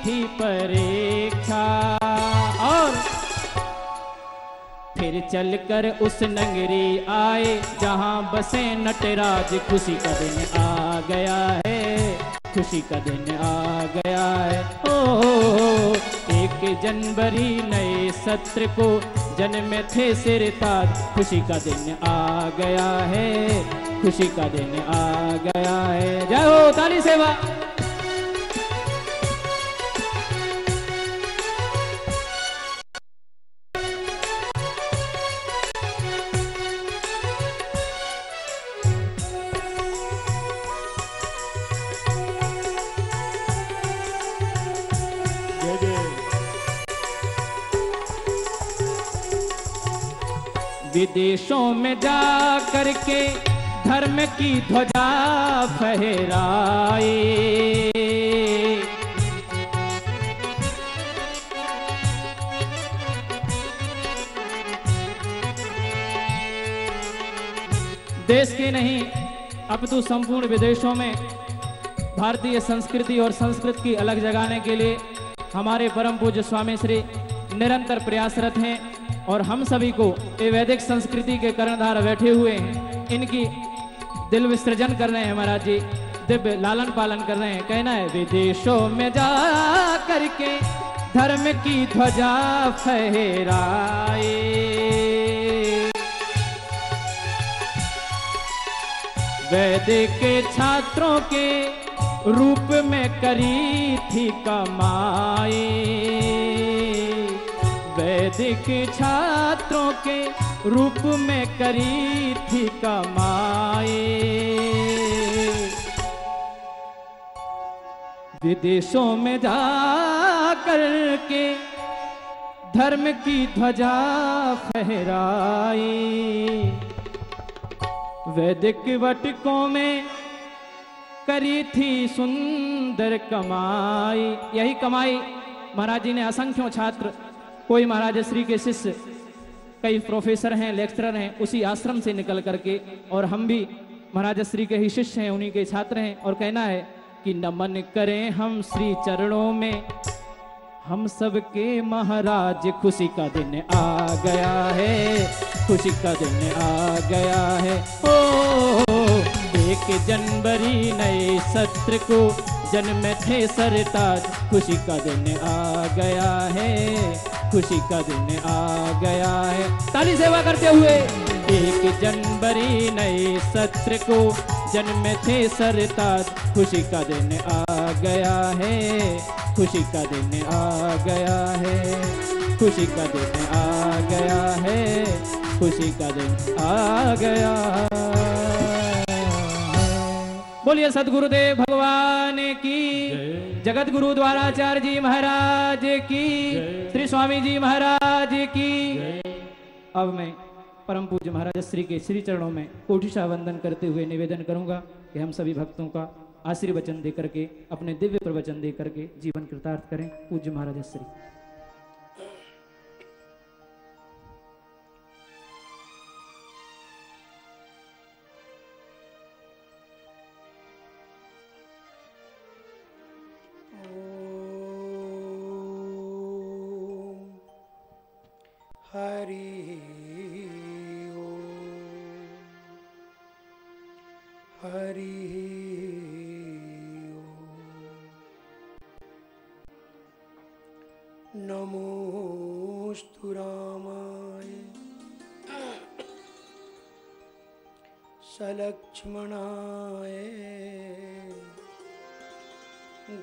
थी परीक्षा। और फिर चलकर उस नगरी आए जहाँ बसे नटराज। खुशी का दिन आ गया है खुशी का दिन आ गया है। ओ ओ, ओ एक जनवरी नए सत्र को जन्म थे सिरताज खुशी का दिन आ गया है खुशी का दिन आ गया है। जय हो ताली सेवा। विदेशों में जा करके धर्म की ध्वजा फहराए। देश के नहीं अब तो संपूर्ण विदेशों में भारतीय संस्कृति और संस्कृत की अलग जगाने के लिए हमारे परम पूज्य स्वामी श्री निरंतर प्रयासरत हैं। और हम सभी को ये वैदिक संस्कृति के कर्णधार बैठे हुए हैं। इनकी दिल विसर्जन कर रहे हैं महाराज जी। दिव्य लालन पालन कर रहे हैं। कहना है, विदेशों में जा करके धर्म की ध्वजा फहराए। वैदिक छात्रों के रूप में करी थी कमाई वैदिक छात्रों के रूप में करी थी कमाई विदेशों में जा कर के धर्म की ध्वजा फहराई। वैदिक वटकों में करी थी सुंदर कमाई। यही कमाई महाराज जी ने असंख्यों छात्र कोई महाराज श्री के शिष्य, कई प्रोफेसर हैं लेक्चरर हैं, उसी आश्रम से निकल करके, और हम भी महाराज श्री के ही शिष्य हैं, उन्हीं के छात्र हैं, और कहना है कि नमन करें हम श्री चरणों में। हम सबके महाराज खुशी का दिन आ गया है, खुशी का दिन आ गया है। ओ, एक जनवरी नए सत्र को जन्म थे सरताज, खुशी का दिन आ गया है, खुशी का दिन आ गया है। ताली सेवा करते हुए एक जनवरी नए सत्र को जन्म थे सरताज, खुशी का दिन आ गया है, खुशी का दिन आ गया है, खुशी का दिन आ गया है, खुशी का दिन आ गया बोलिए सदगुरुदेव भगवान की। जगत गुरु द्वाराचार्य जी महाराज की। श्री स्वामी जी महाराज की। अब मैं परम पूज्य महाराज श्री के श्री चरणों में कोटिशा वंदन करते हुए निवेदन करूँगा कि हम सभी भक्तों का आशीर्वचन दे करके अपने दिव्य प्रवचन दे करके जीवन कृतार्थ करें। पूज्य महाराज श्री। हरि ॐ हरि ॐ नमोऽस्तु रामाय। सलक्ष्मणाय।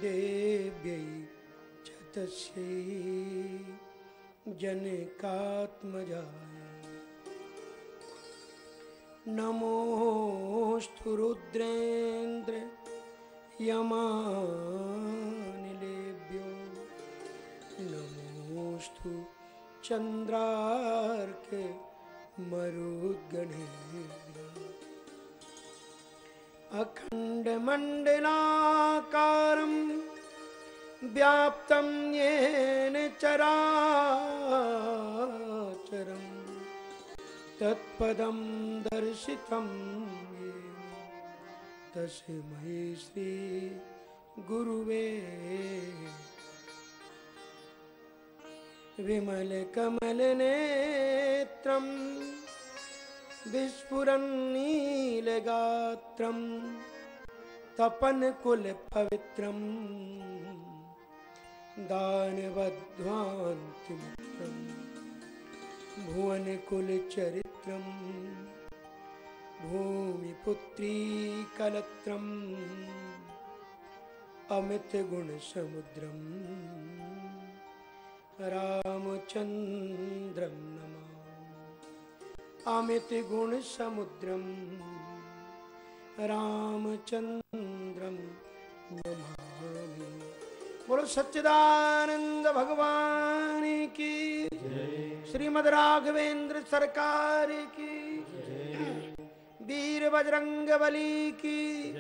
देव्यै च जनकात्मजाय। नमोऽस्तु रुद्रेन्द्र यमानिलेभ्यो। नमोऽस्तु चन्द्रार्के मरुद्गणेभ्यो। अखण्डमण्डलाकारं व्याप्तं येन चराचरं तत्पदं दर्शितं तस्मै श्री गुरुवे विमलकमलनेत्रं विस्फुरन्नीलगात्रं तपनकुलपवित्रं दानवध्वान्तिमित्रं भुवनकुलचरित्रं भूमिपुत्री कलत्रम् अमितगुणसमुद्रम् रामचन्द्रं नमामि अमितगुणसमुद्रं रामचन्द्रं नमामि बोलो सच्चिदानंद भगवान की। श्रीमद राघवेंद्र सरकार की। वीर बजरंग बली की।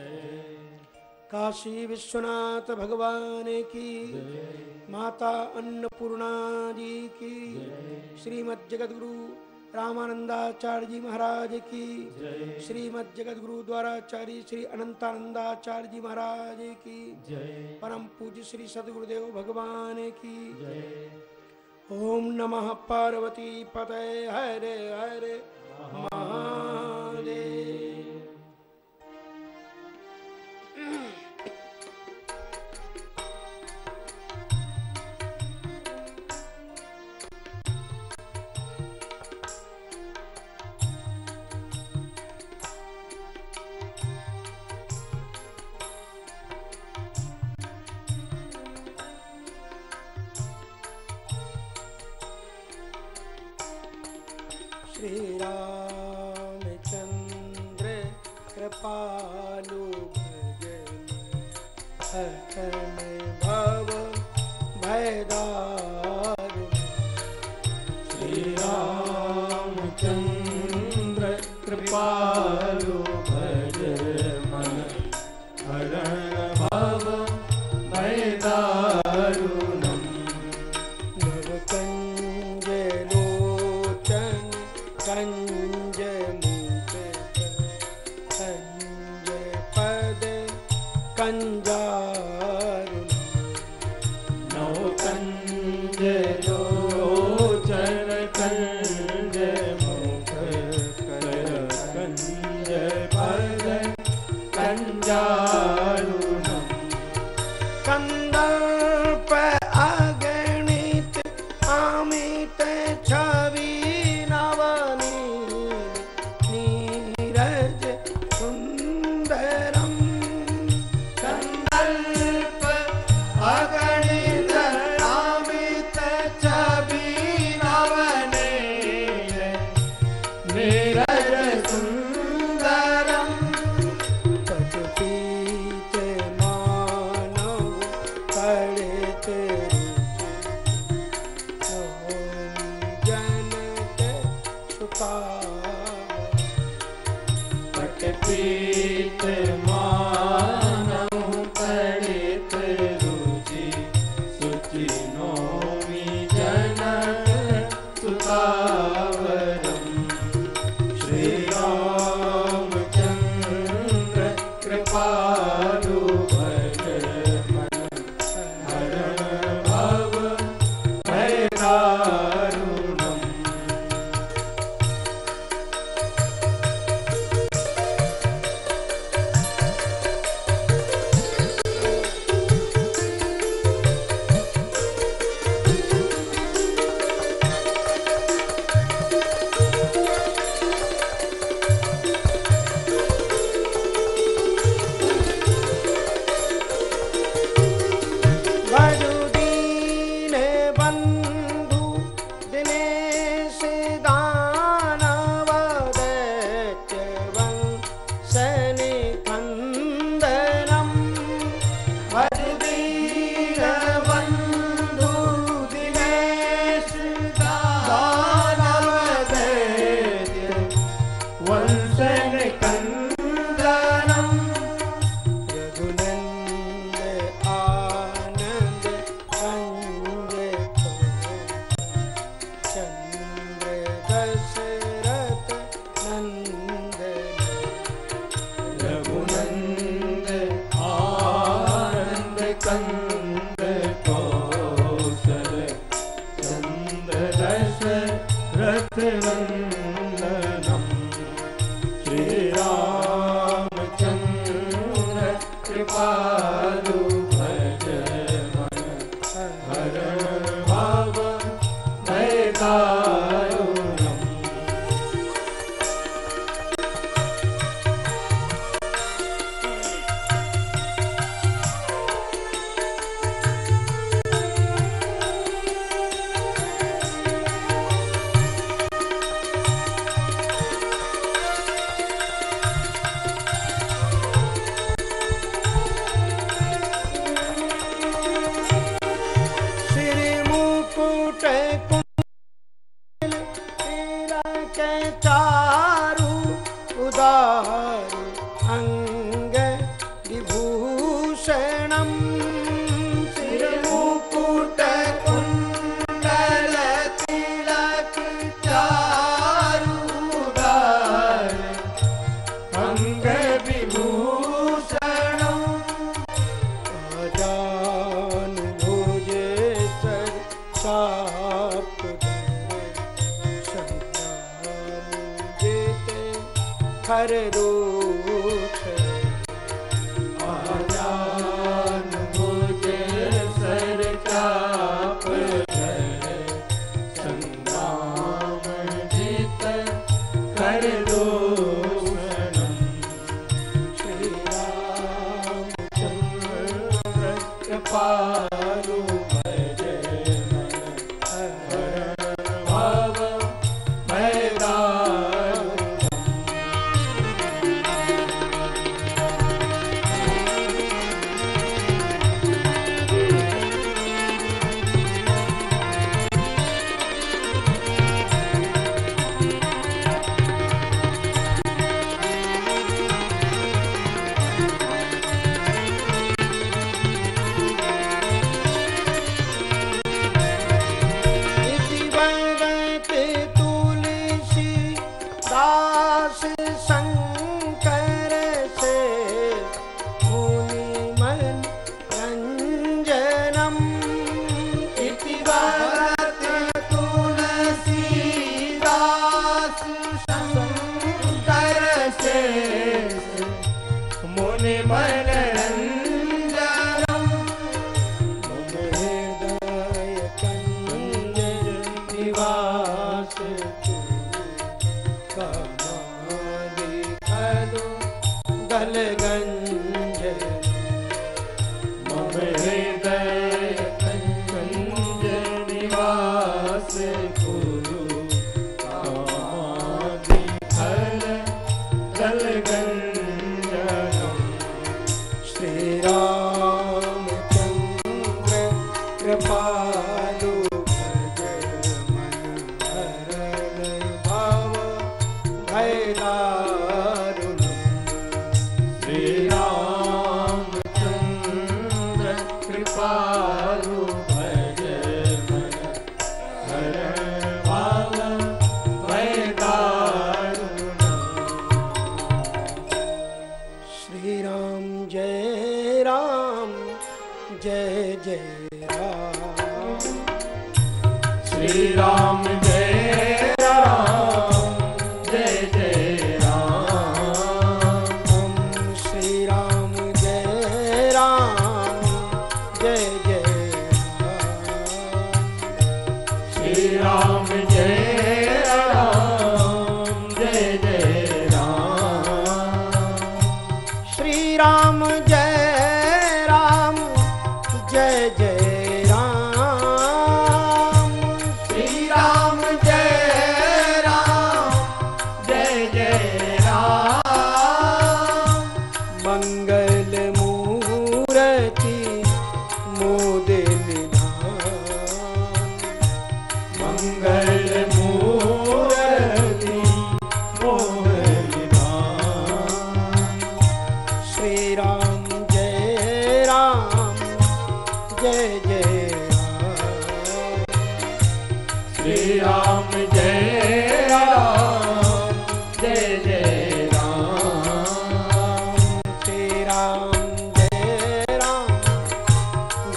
काशी विश्वनाथ भगवान की। माता अन्नपूर्णा जी की। श्रीमद जगत गुरु रामानंदाचार्य जी महाराज की। श्रीमद जगत गुरु द्वाराचार्य श्री अनंतानंदाचार्य जी महाराज की। परम पूज्य श्री सदगुरुदेव भगवान की। ओम नमः पार्वती पते हरे हरे महादेव। कंज लोचन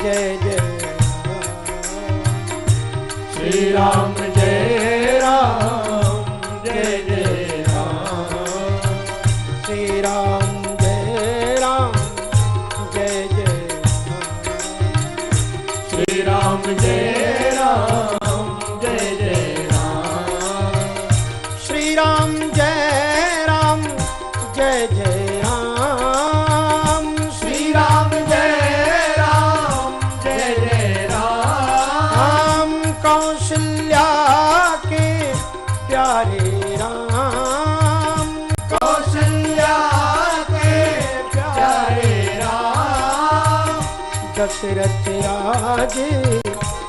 जय जय श्री राम दशरथ आज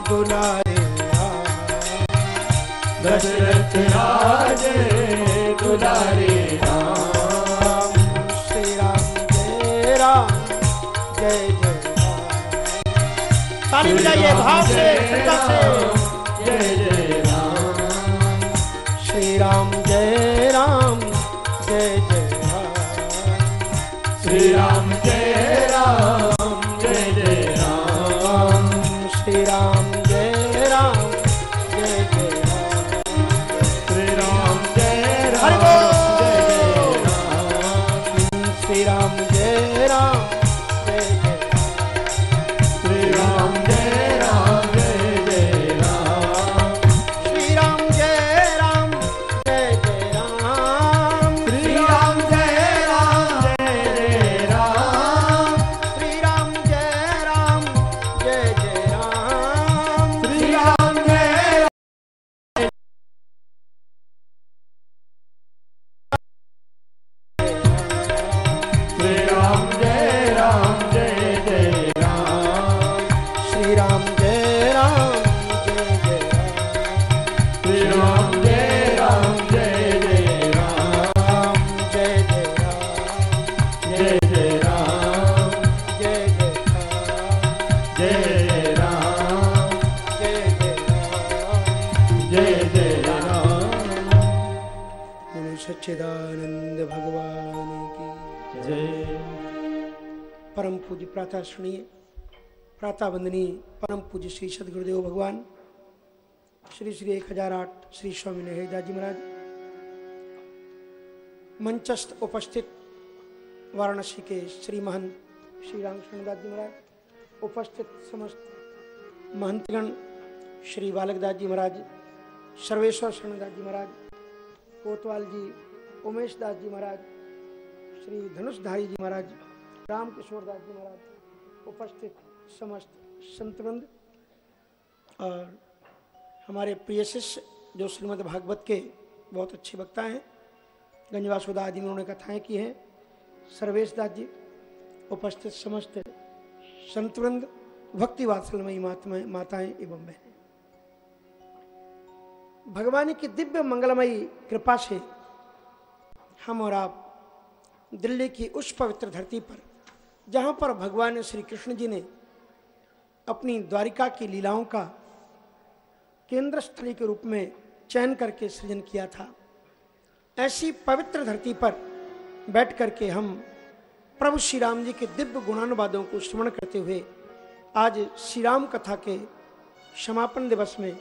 दुलारे दशरथ आज दुलारे श्री राम जय जय जय ताली बजाइए भाव से जय जय श्री सदगुरुदेव भगवान, श्री श्री एक हज़ार आठ श्री स्वामी नहेदास जी महाराज, मंचस्थ उपस्थित वाराणसी के श्री महंत श्री रामकृष्णदास जी महाराज, उपस्थित समस्त महंतगण श्री बालकदास जी महाराज, सर्वेश्वर शरणदास जी महाराज, कोतवाल जी, उमेश दास जी महाराज, श्री धनुषधारी जी महाराज राम किशोर दास जी महाराज, उपस्थित समस्त संतवृंद और हमारे प्रिय शिष्य जो श्रीमद् भागवत के बहुत अच्छे वक्ता हैं गंजवासुदा आदि में उन्होंने कथाएँ की हैं। सर्वेश दास जी, उपस्थित समस्त संतवृंद भक्ति वात्सलमयी माताएँ माताएँ एवं बहनें। भगवान की दिव्य मंगलमयी कृपा से हम और आप दिल्ली की उस पवित्र धरती पर, जहाँ पर भगवान श्री कृष्ण जी ने अपनी द्वारिका की लीलाओं का केंद्र स्थली के रूप में चयन करके सृजन किया था। ऐसी पवित्र धरती पर बैठ करके हम प्रभु श्री राम जी के दिव्य गुणानुवादों को स्मरण करते हुए आज श्री राम कथा के समापन दिवस में,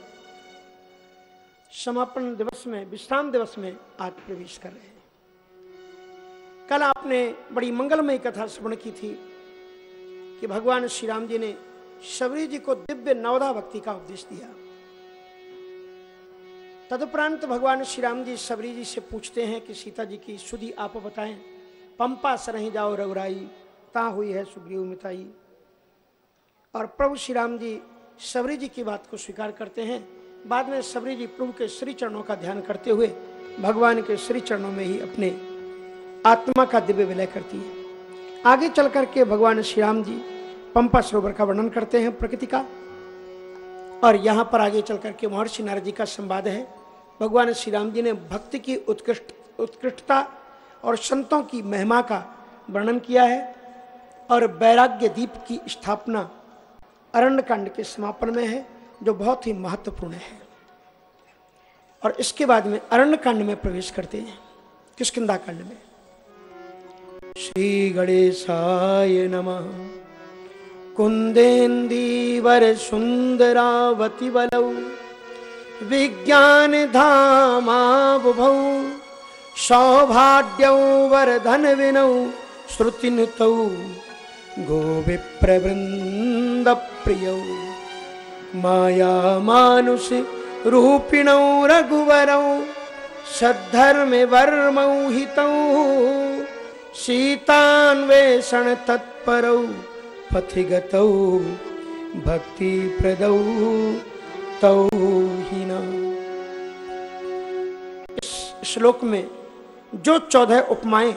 समापन दिवस में, विश्राम दिवस में आज प्रवेश कर रहे हैं। कल आपने बड़ी मंगलमय कथा स्मरण की थी कि भगवान श्री राम जी ने शबरी जी को दिव्य नवधा भक्ति का उपदेश दिया। तदुपरांत भगवान श्री राम जी सबरी जी से पूछते हैं कि सीता जी की सुधी आप बताएँ। पंपा सरही जाओ रघुराई, ता हुई है सुग्रीव मिताई। और प्रभु श्री राम जी सबरी जी की बात को स्वीकार करते हैं। बाद में सबरी जी प्रभु के श्री चरणों का ध्यान करते हुए भगवान के श्री चरणों में ही अपने आत्मा का दिव्य विलय करती है। आगे चल करके भगवान श्री राम जी पंपा सरोवर का वर्णन करते हैं प्रकृति का। और यहाँ पर आगे चल करके महर्षि नारद जी का संवाद है। भगवान श्री राम जी ने भक्ति की उत्कृष्ट, उत्कृष्टता और संतों की महिमा का वर्णन किया है और वैराग्य दीप की स्थापना अरण्य कांड के समापन में है, जो बहुत ही महत्वपूर्ण है। और इसके बाद में अरण्य कांड में प्रवेश करते हैं किसकिदा कांड में। श्री गणेशाय नमः। कुंदेन्दीवर सुंदरावती बलौ विज्ञानधामाबुभौ सौभाड्यौ वरधनविनौ श्रुतिनुतौ गोविप्रवृन्दप्रियौ मायामानुषरूपिणौ रघुवरौ सद्धर्मवर्मौहितौ सीतान्वेषणतत्परौ पथिगतौ भक्तिप्रदौ तौ श्लोक में जो चौदह उपमाएँ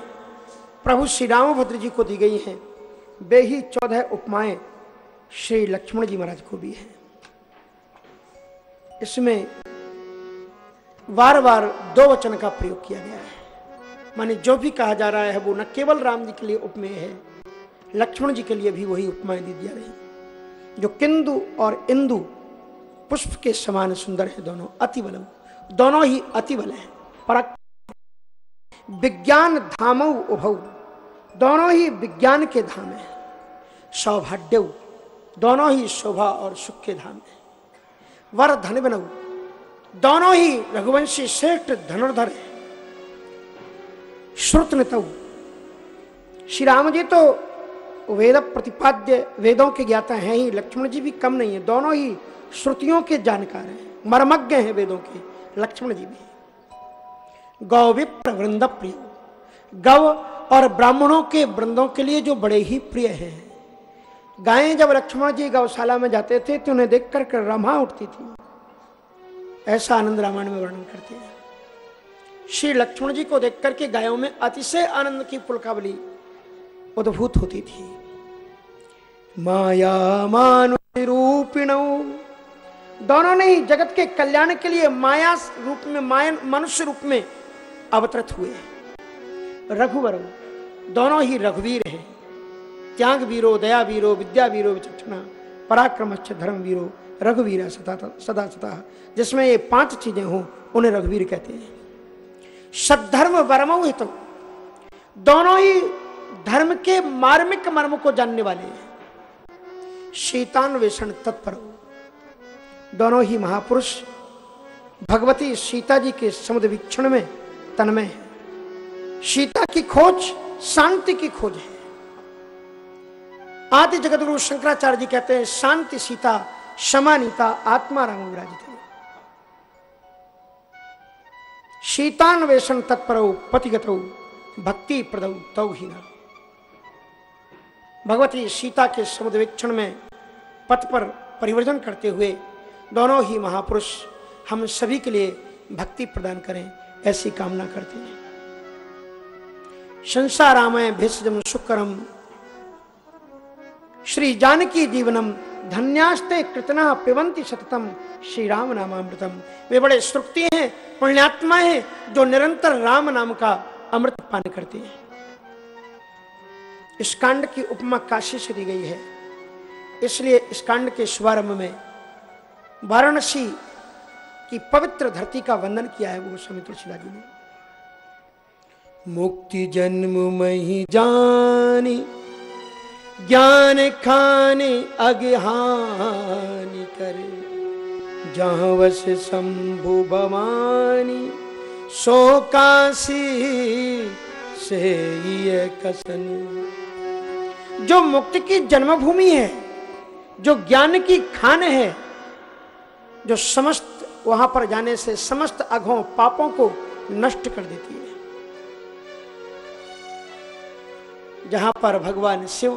प्रभु श्री रामभद्र जी को दी गई हैं, वे ही चौदह उपमाएँ श्री लक्ष्मण जी महाराज को भी हैं। इसमें बार बार दो वचन का प्रयोग किया गया है। माने जो भी कहा जा रहा है वो न केवल राम जी के लिए उपमेय है, लक्ष्मण जी के लिए भी वही उपमाएँ दी जा रही जो किंदु और इंदु पुष्प के समान सुंदर है दोनों अति बलम दोनों ही अति बल है। परक विज्ञान धामौ उभौ। दोनों ही विज्ञान के धाम है। सौभाग्य, दोनों ही शोभा और सुख के धाम है। वर धन बनऊ दोनों ही रघुवंशी श्रेष्ठ धनुर्धर है। श्रुत नितऊ श्री राम जी तो वेद प्रतिपाद्य वेदों के ज्ञाता हैं ही, लक्ष्मण जी भी कम नहीं है। दोनों ही श्रुतियों के जानकार हैं, मर्मज्ञ हैं वेदों के, लक्ष्मण जी भी। गौ विप्र वृंद प्रिय। गौ और ब्राह्मणों के वृंदों के लिए जो बड़े ही प्रिय हैं। गायें जब लक्ष्मण जी गौशाला में जाते थे तो उन्हें देखकर कर रमा उठती थी। ऐसा आनंद रामायण में वर्णन करते हैं। श्री लक्ष्मण जी को देख करके गायों में अतिशय आनंद की पुलकावली उद्भूत होती थी। माया मानुरूपिण दोनों ने ही जगत के कल्याण के लिए माया रूप में माया मनुष्य रूप में अवतरित हुए रघुवर दोनों ही रघुवीर हैं। त्याग वीरो, दया वीरो, विद्या वीरो, विचक्षणा पराक्रम धर्म वीरो, रघुवीर सदा सदा सदा। जिसमें ये पाँच चीज़ें हों, उन्हें रघुवीर कहते हैं। सद्धर्म वर्म हित। दोनों ही धर्म के मार्मिक मर्म को जानने वाले हैं। शीतान्वेषण तत्पर। दोनों ही महापुरुष, भगवती सीता जी के समुद्र वीक्षण में तन्मय सीता की खोज शांति की खोज है। आदि जगत गुरु शंकराचार्य जी कहते हैं, शांति सीता समानीता आत्मा राम विराजित शीतान्वेषण तत्पर पतिगत भक्ति प्रदौ, तौ ही भगवती सीता के समुद्र वीक्षण में पथ पर परिवर्तन करते हुए, दोनों ही महापुरुष हम सभी के लिए भक्ति प्रदान करें। ऐसी कामना करते हैं। संसारामय भेषजम शुक्रम श्री जानकी जीवनम धन्यास्ते कृतना पिबंती सततम श्री राम नामामृतम वे बड़े श्रुक्ति हैं, पुण्यात्मा हैं, जो निरंतर राम नाम का अमृत पान करते हैं। इस कांड की उपमा काशी से दी गई है। इसलिए इस कांड के शुभारंभ में वाराणसी की पवित्र धरती का वंदन किया है वो स्वामी तुलसीदास जी ने। मुक्ति जन्म मही जानी, ज्ञान खाने अज्ञानी करे। जहाँ वस शंभु भवानी, सो काशी से ये कसन। जो मुक्ति की जन्मभूमि है, जो ज्ञान की खान है, जो समस्त वहाँ पर जाने से समस्त अघों पापों को नष्ट कर देती है। जहाँ पर भगवान शिव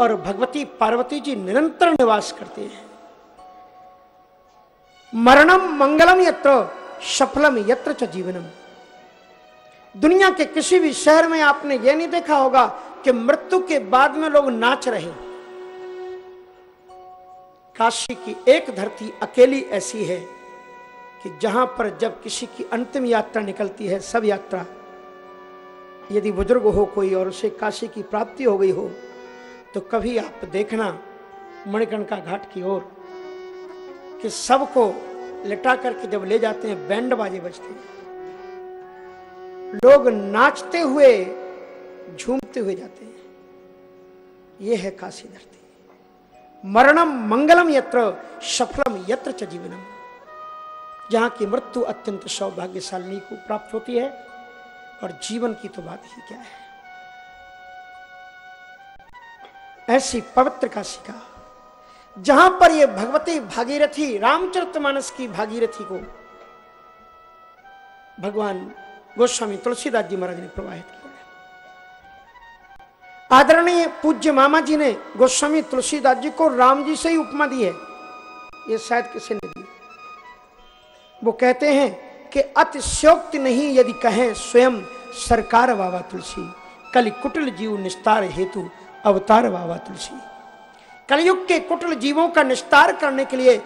और भगवती पार्वती जी निरंतर निवास करते हैं। मरणम मंगलम यत्र, सफलम यत्र च जीवनम। दुनिया के किसी भी शहर में आपने यह नहीं देखा होगा कि मृत्यु के बाद में लोग नाच रहे। काशी की एक धरती अकेली ऐसी है कि जहाँ पर जब किसी की अंतिम यात्रा निकलती है, सब यात्रा, यदि बुज़ुर्ग हो कोई और उसे काशी की प्राप्ति हो गई हो तो कभी आप देखना मणिकणका घाट की ओर कि सबको लिटा करके जब ले जाते हैं, बैंड बाजे बजते हैं। लोग नाचते हुए झूमते हुए जाते हैं। यह है काशी धरती। मरणम मंगलम यत्र सफलम यत्र च जीवनम जहाँ की मृत्यु अत्यंत सौभाग्यशालिनी को प्राप्त होती है, और जीवन की तो बात ही क्या है। ऐसी पवित्र काशी का जहाँ पर यह भगवती भागीरथी, रामचरित मानस की भागीरथी को, भगवान गोस्वामी तुलसीदास जी महाराज ने प्रवाहित किया। आदरणीय पूज्य मामा जी ने गोस्वामी तुलसीदास जी को राम जी से ही उपमा दी है। ये शायद किसी ने दी। वो कहते हैं कि अतिशोक्ति नहीं यदि कहें स्वयं सरकार बाबा तुलसी कल कुटिल जीव निस्तार हेतु अवतार बाबा तुलसी। कलयुग के कुटिल जीवों का निस्तार करने के लिए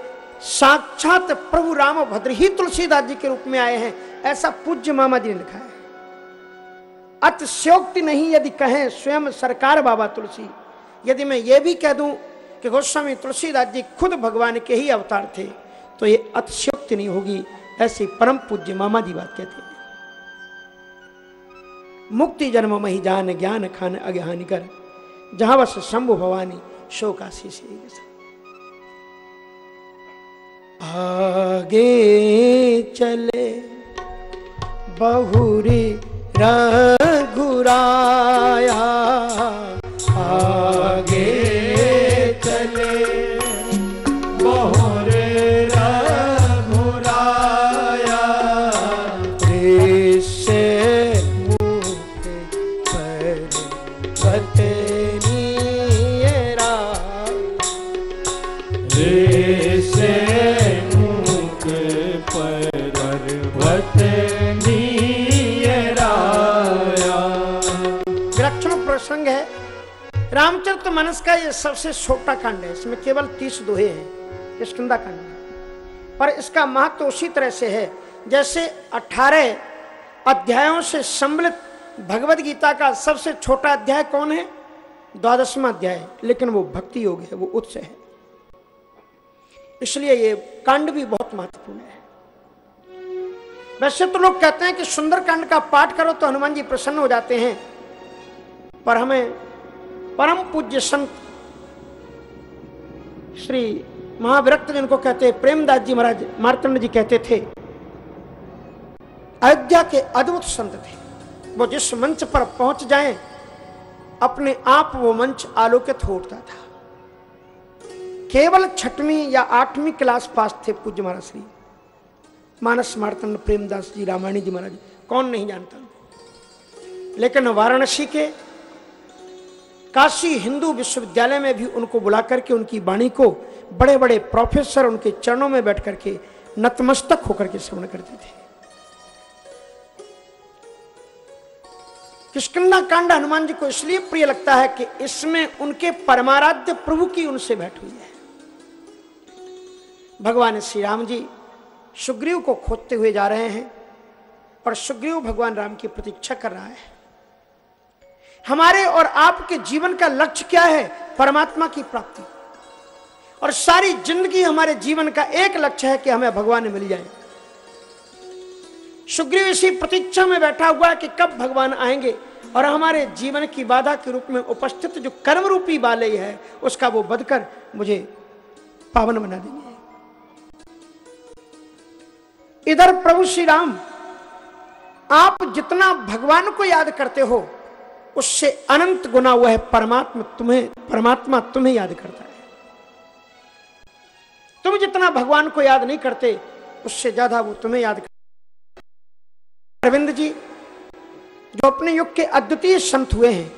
साक्षात प्रभु राम भद्र ही तुलसीदास जी के रूप में आए हैं, ऐसा पूज्य मामा जी ने लिखा है। अतिशोक्ति नहीं यदि कहें स्वयं सरकार बाबा तुलसी। यदि मैं ये भी कह दूँ कि गोस्वामी तुलसीदास जी खुद भगवान के ही अवतार थे तो ये अतिशोक्ति नहीं होगी, ऐसे परम पूज्य मामा जी बात कहते हैं। मुक्ति जन्म मही जान ज्ञान खान अज्ञान कर, जहाँ बस शंभु भवानी शोकाशी से आगे चले बहुरी रघुराया आगे रामचरित मानस का ये सबसे छोटा कांड है, इसमें केवल तीस दोहे हैं किष्किंदा कांड में पर इसका महत्व तो उसी तरह से है, जैसे 18 अध्यायों से सम्मिलित भगवत गीता का सबसे छोटा अध्याय कौन है? द्वादशवा अध्याय, लेकिन वो भक्ति योग है, वो उत्स है। इसलिए ये कांड भी बहुत महत्वपूर्ण है। वैसे तो लोग कहते हैं कि सुंदर कांड का पाठ करो तो हनुमान जी प्रसन्न हो जाते हैं, पर हमें परम पूज्य संत श्री महाविरक्त जिनको कहते हैं, प्रेमदास जी महाराज, मार्तंड जी कहते थे, अयोध्या के अद्भुत संत थे। वो जिस मंच पर पहुँच जाएँ, अपने आप वो मंच आलोकित हो उठता था। केवल छठवीं या आठवीं क्लास पास थे पूज्य महाराज श्री। मानस मार्तंड प्रेमदास जी, रामायणी जी महाराज, कौन नहीं जानता लेकिन वाराणसी के काशी हिंदू विश्वविद्यालय में भी उनको बुला करके, उनकी वाणी को बड़े बड़े प्रोफेसर उनके चरणों में बैठ करके नतमस्तक होकर के श्रवण करते थे। किष्किंदा कांड हनुमान जी को इसलिए प्रिय लगता है कि इसमें उनके परमाराध्य प्रभु की उनसे भेंट हुई है। भगवान श्री राम जी सुग्रीव को खोजते हुए जा रहे हैं और सुग्रीव भगवान राम की प्रतीक्षा कर रहा है। हमारे और आपके जीवन का लक्ष्य क्या है? परमात्मा की प्राप्ति। और सारी ज़िंदगी हमारे जीवन का एक लक्ष्य है कि हमें भगवान मिल जाए। सुग्रीव इसी प्रतीक्षा में बैठा हुआ है कि कब भगवान आएँगे और हमारे जीवन की बाधा के रूप में उपस्थित जो कर्म रूपी बाले है, उसका वो बदकर मुझे पावन बना देंगे। इधर प्रभु श्री राम, आप जितना भगवान को याद करते हो उससे अनंत गुना हुआ है परमात्मा तुम्हें परमात्मा तुम्हें याद करता है। तुम जितना भगवान को याद नहीं करते, उससे ज़्यादा वो तुम्हें याद करते अरविंद जी, जो अपने युग के अद्वितीय संत हुए हैं,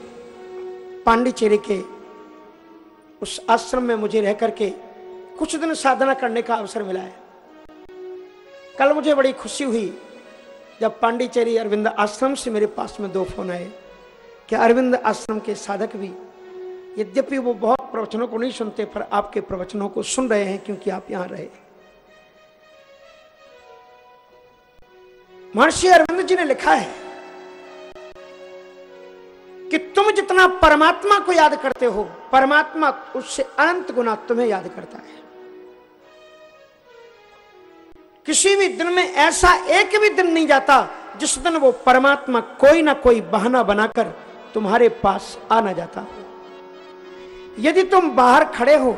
पांडिचेरी के, उस आश्रम में मुझे रह करके कुछ दिन साधना करने का अवसर मिला है। कल मुझे बड़ी खुशी हुई जब पांडिचेरी अरविंद आश्रम से मेरे पास में दो फ़ोन आए। कि अरविंद आश्रम के साधक भी यद्यपि वो बहुत प्रवचनों को नहीं सुनते, पर आपके प्रवचनों को सुन रहे हैं क्योंकि आप यहाँ रहे। महर्षि अरविंद जी ने लिखा है कि तुम जितना परमात्मा को याद करते हो, परमात्मा उससे अनंत गुना तुम्हें याद करता है। किसी भी दिन में ऐसा एक भी दिन नहीं जाता जिस दिन वो परमात्मा कोई ना कोई बहाना बनाकर तुम्हारे पास आना जाता यदि तुम बाहर खड़े हो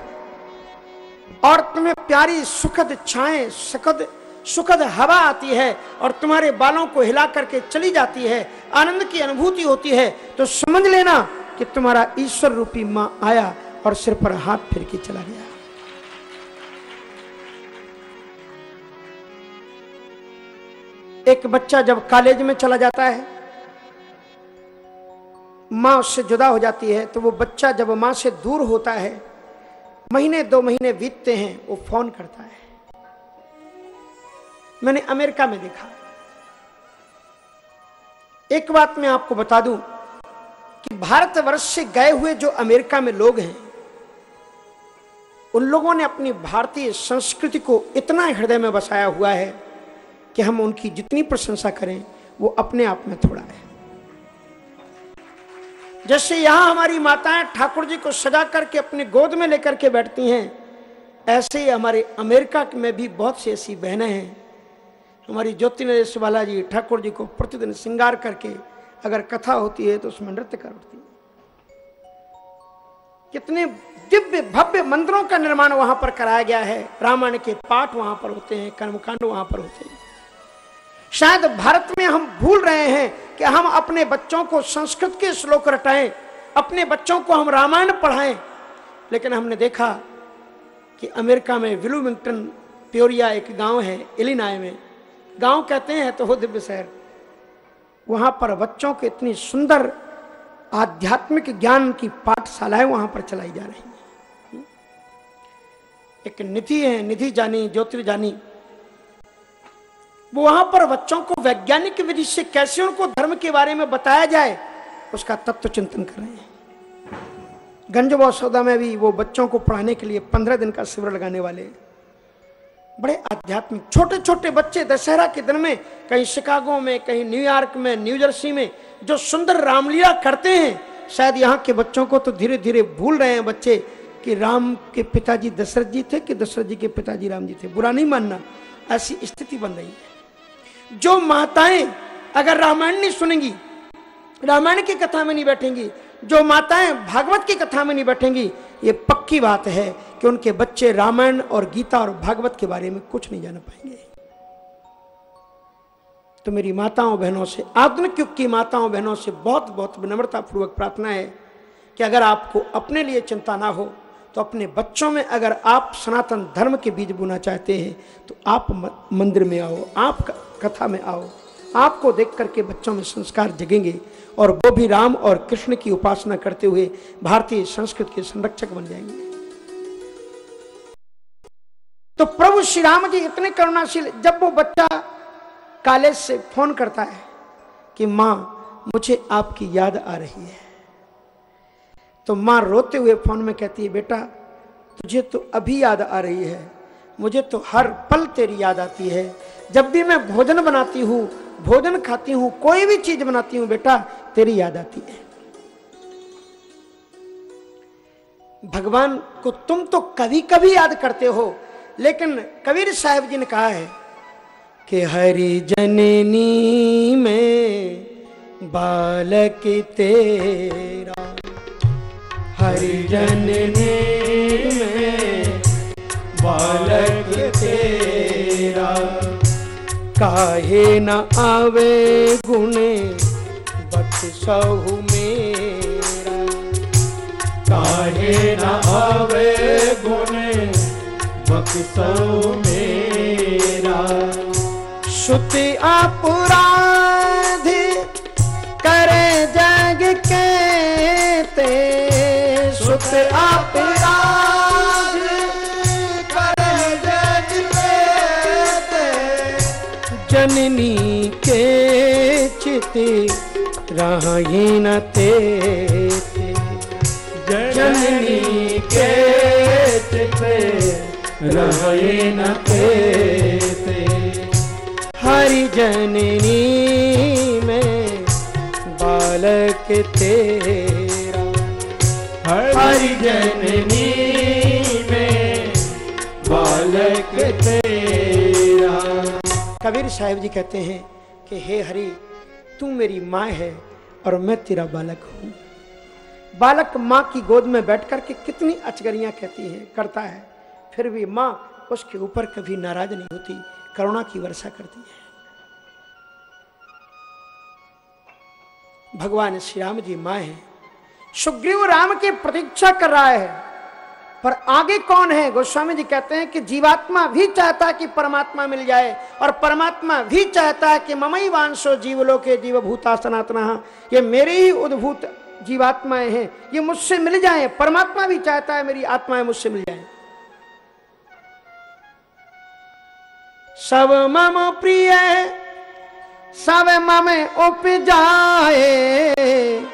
और तुम्हें प्यारी सुखद छाएँ, सुखद सुखद हवा आती है और तुम्हारे बालों को हिला करके चली जाती है, आनंद की अनुभूति होती है तो समझ लेना कि तुम्हारा ईश्वर रूपी माँ आया और सिर पर हाथ फिर के चला गया। एक बच्चा जब कॉलेज में चला जाता है माँ उससे जुदा हो जाती है तो वो बच्चा जब माँ से दूर होता है, महीने, दो महीने बीतते हैं, वो फ़ोन करता है। मैंने अमेरिका में देखा। एक बात मैं आपको बता दूँ कि भारतवर्ष से गए हुए जो अमेरिका में लोग हैं, उन लोगों ने अपनी भारतीय संस्कृति को इतना हृदय में बसाया हुआ है कि हम उनकी जितनी प्रशंसा करें, वो अपने आप में थोड़ा है। जैसे यहाँ हमारी माताएँ ठाकुर जी को सजा करके अपने गोद में लेकर के बैठती हैं, ऐसे ही हमारे अमेरिका में भी बहुत सी ऐसी बहनें हैं। हमारी ज्योति नरेश वाला जी ठाकुर जी को प्रतिदिन श्रृंगार करके अगर कथा होती है तो उसमें नृत्य कर उठती है। कितने दिव्य, भव्य मंदिरों का निर्माण वहाँ पर कराया गया है। रामायण के पाठ वहाँ पर होते हैं, कर्मकांड वहाँ पर होते हैं। शायद भारत में हम भूल रहे हैं कि हम अपने बच्चों को संस्कृत के श्लोक रटाएँ, अपने बच्चों को हम रामायण पढ़ाएँ। लेकिन हमने देखा कि अमेरिका में विलूमिंगटन, प्योरिया एक गाँव है, इलिनाय में। गाँव कहते हैं तो हो दिव्य शहर। वहाँ पर बच्चों को इतनी सुंदर आध्यात्मिक ज्ञान की पाठशालाएँ वहाँ पर चलाई जा रही हैं। एक निधि है, निधि जानी ज्योतिर जानी वो वहाँ पर बच्चों को वैज्ञानिक विधि से कैसे उनको धर्म के बारे में बताया जाए, उसका तत्व चिंतन कर रहे हैं। गंज सौदा में भी वो बच्चों को पढ़ाने के लिए पंद्रह दिन का शिविर लगाने वाले। बड़े आध्यात्मिक छोटे छोटे बच्चे दशहरा के दिन में कहीं शिकागो में, कहीं न्यूयॉर्क में न्यूजर्सी में, जो सुंदर रामलीला करते हैं, शायद यहाँ के बच्चों को तो धीरे धीरे भूल रहे हैं बच्चे कि राम के पिताजी दशरथ जी थे कि दशरथ जी के पिताजी राम जी थे। बुरा नहीं मानना, ऐसी स्थिति बन रही है। जो माताएँ अगर रामायण नहीं सुनेंगी, रामायण की कथा में नहीं बैठेंगी, जो माताएँ भागवत की कथा में नहीं बैठेंगी, ये पक्की बात है कि उनके बच्चे रामायण और गीता और भागवत के बारे में कुछ नहीं जान पाएँगे। तो मेरी माताओं बहनों से, आधुनिक युग की माताओं बहनों से बहुत बहुत विनम्रता पूर्वक प्रार्थना है कि अगर आपको अपने लिए चिंता ना हो तो अपने बच्चों में अगर आप सनातन धर्म के बीज बोना चाहते हैं तो आप मंदिर में आओ आप कथा में आओ। आपको देख करके बच्चों में संस्कार जगेंगे और वो भी राम और कृष्ण की उपासना करते हुए भारतीय संस्कृति के संरक्षक बन जाएँगे। तो प्रभु श्री राम जी इतने करुणाशील, जब वो बच्चा कॉलेज से फ़ोन करता है कि माँ, मुझे आपकी याद आ रही है। तो माँ रोते हुए फ़ोन में कहती है, बेटा, तुझे तो अभी याद आ रही है, मुझे तो हर पल तेरी याद आती है जब भी मैं भोजन बनाती हूँ, भोजन खाती हूँ, कोई भी चीज़ बनाती हूँ, बेटा, तेरी याद आती है। भगवान को तुम तो कभी कभी याद करते हो, लेकिन कबीर साहब जी ने कहा है कि हरि जननी में बालक तेरा। हरि जननी में बालक तेरा। काहे न आवे गुणे बख्शहु मेरा। काहे न आवे गुणे बख्शहु मेरा। श्रुति अपराध करे जग के ते, श्रुत अपराध जननी के चिते रही न ते जननी के चिते रहे न तेते। हरि जननी में बालक तेरा। हरि जननी में बालक कबीर साहिब जी कहते हैं कि, हे हरि, तू मेरी माँ है और मैं तेरा बालक हूँ। बालक माँ की गोद में बैठ कर के कितनी अचगरियाँ कहती है, करता है। फिर भी माँ उसके ऊपर कभी नाराज़ नहीं होती, करुणा की वर्षा करती है। भगवान श्री राम जी माँ है, सुग्रीव राम की प्रतीक्षा कर रहा है। पर आगे कौन है? गोस्वामी जी कहते हैं कि जीवात्मा भी चाहता है कि परमात्मा मिल जाए और परमात्मा भी चाहता है कि ममई वांशो जीवलो के जीव भूता सनातना। ये मेरे ही उद्भूत जीवात्माएँ हैं। ये मुझसे मिल जाए। परमात्मा भी चाहता है मेरी आत्माएँ मुझसे मिल जाए। सब मम प्रिय, सब मम उप जाए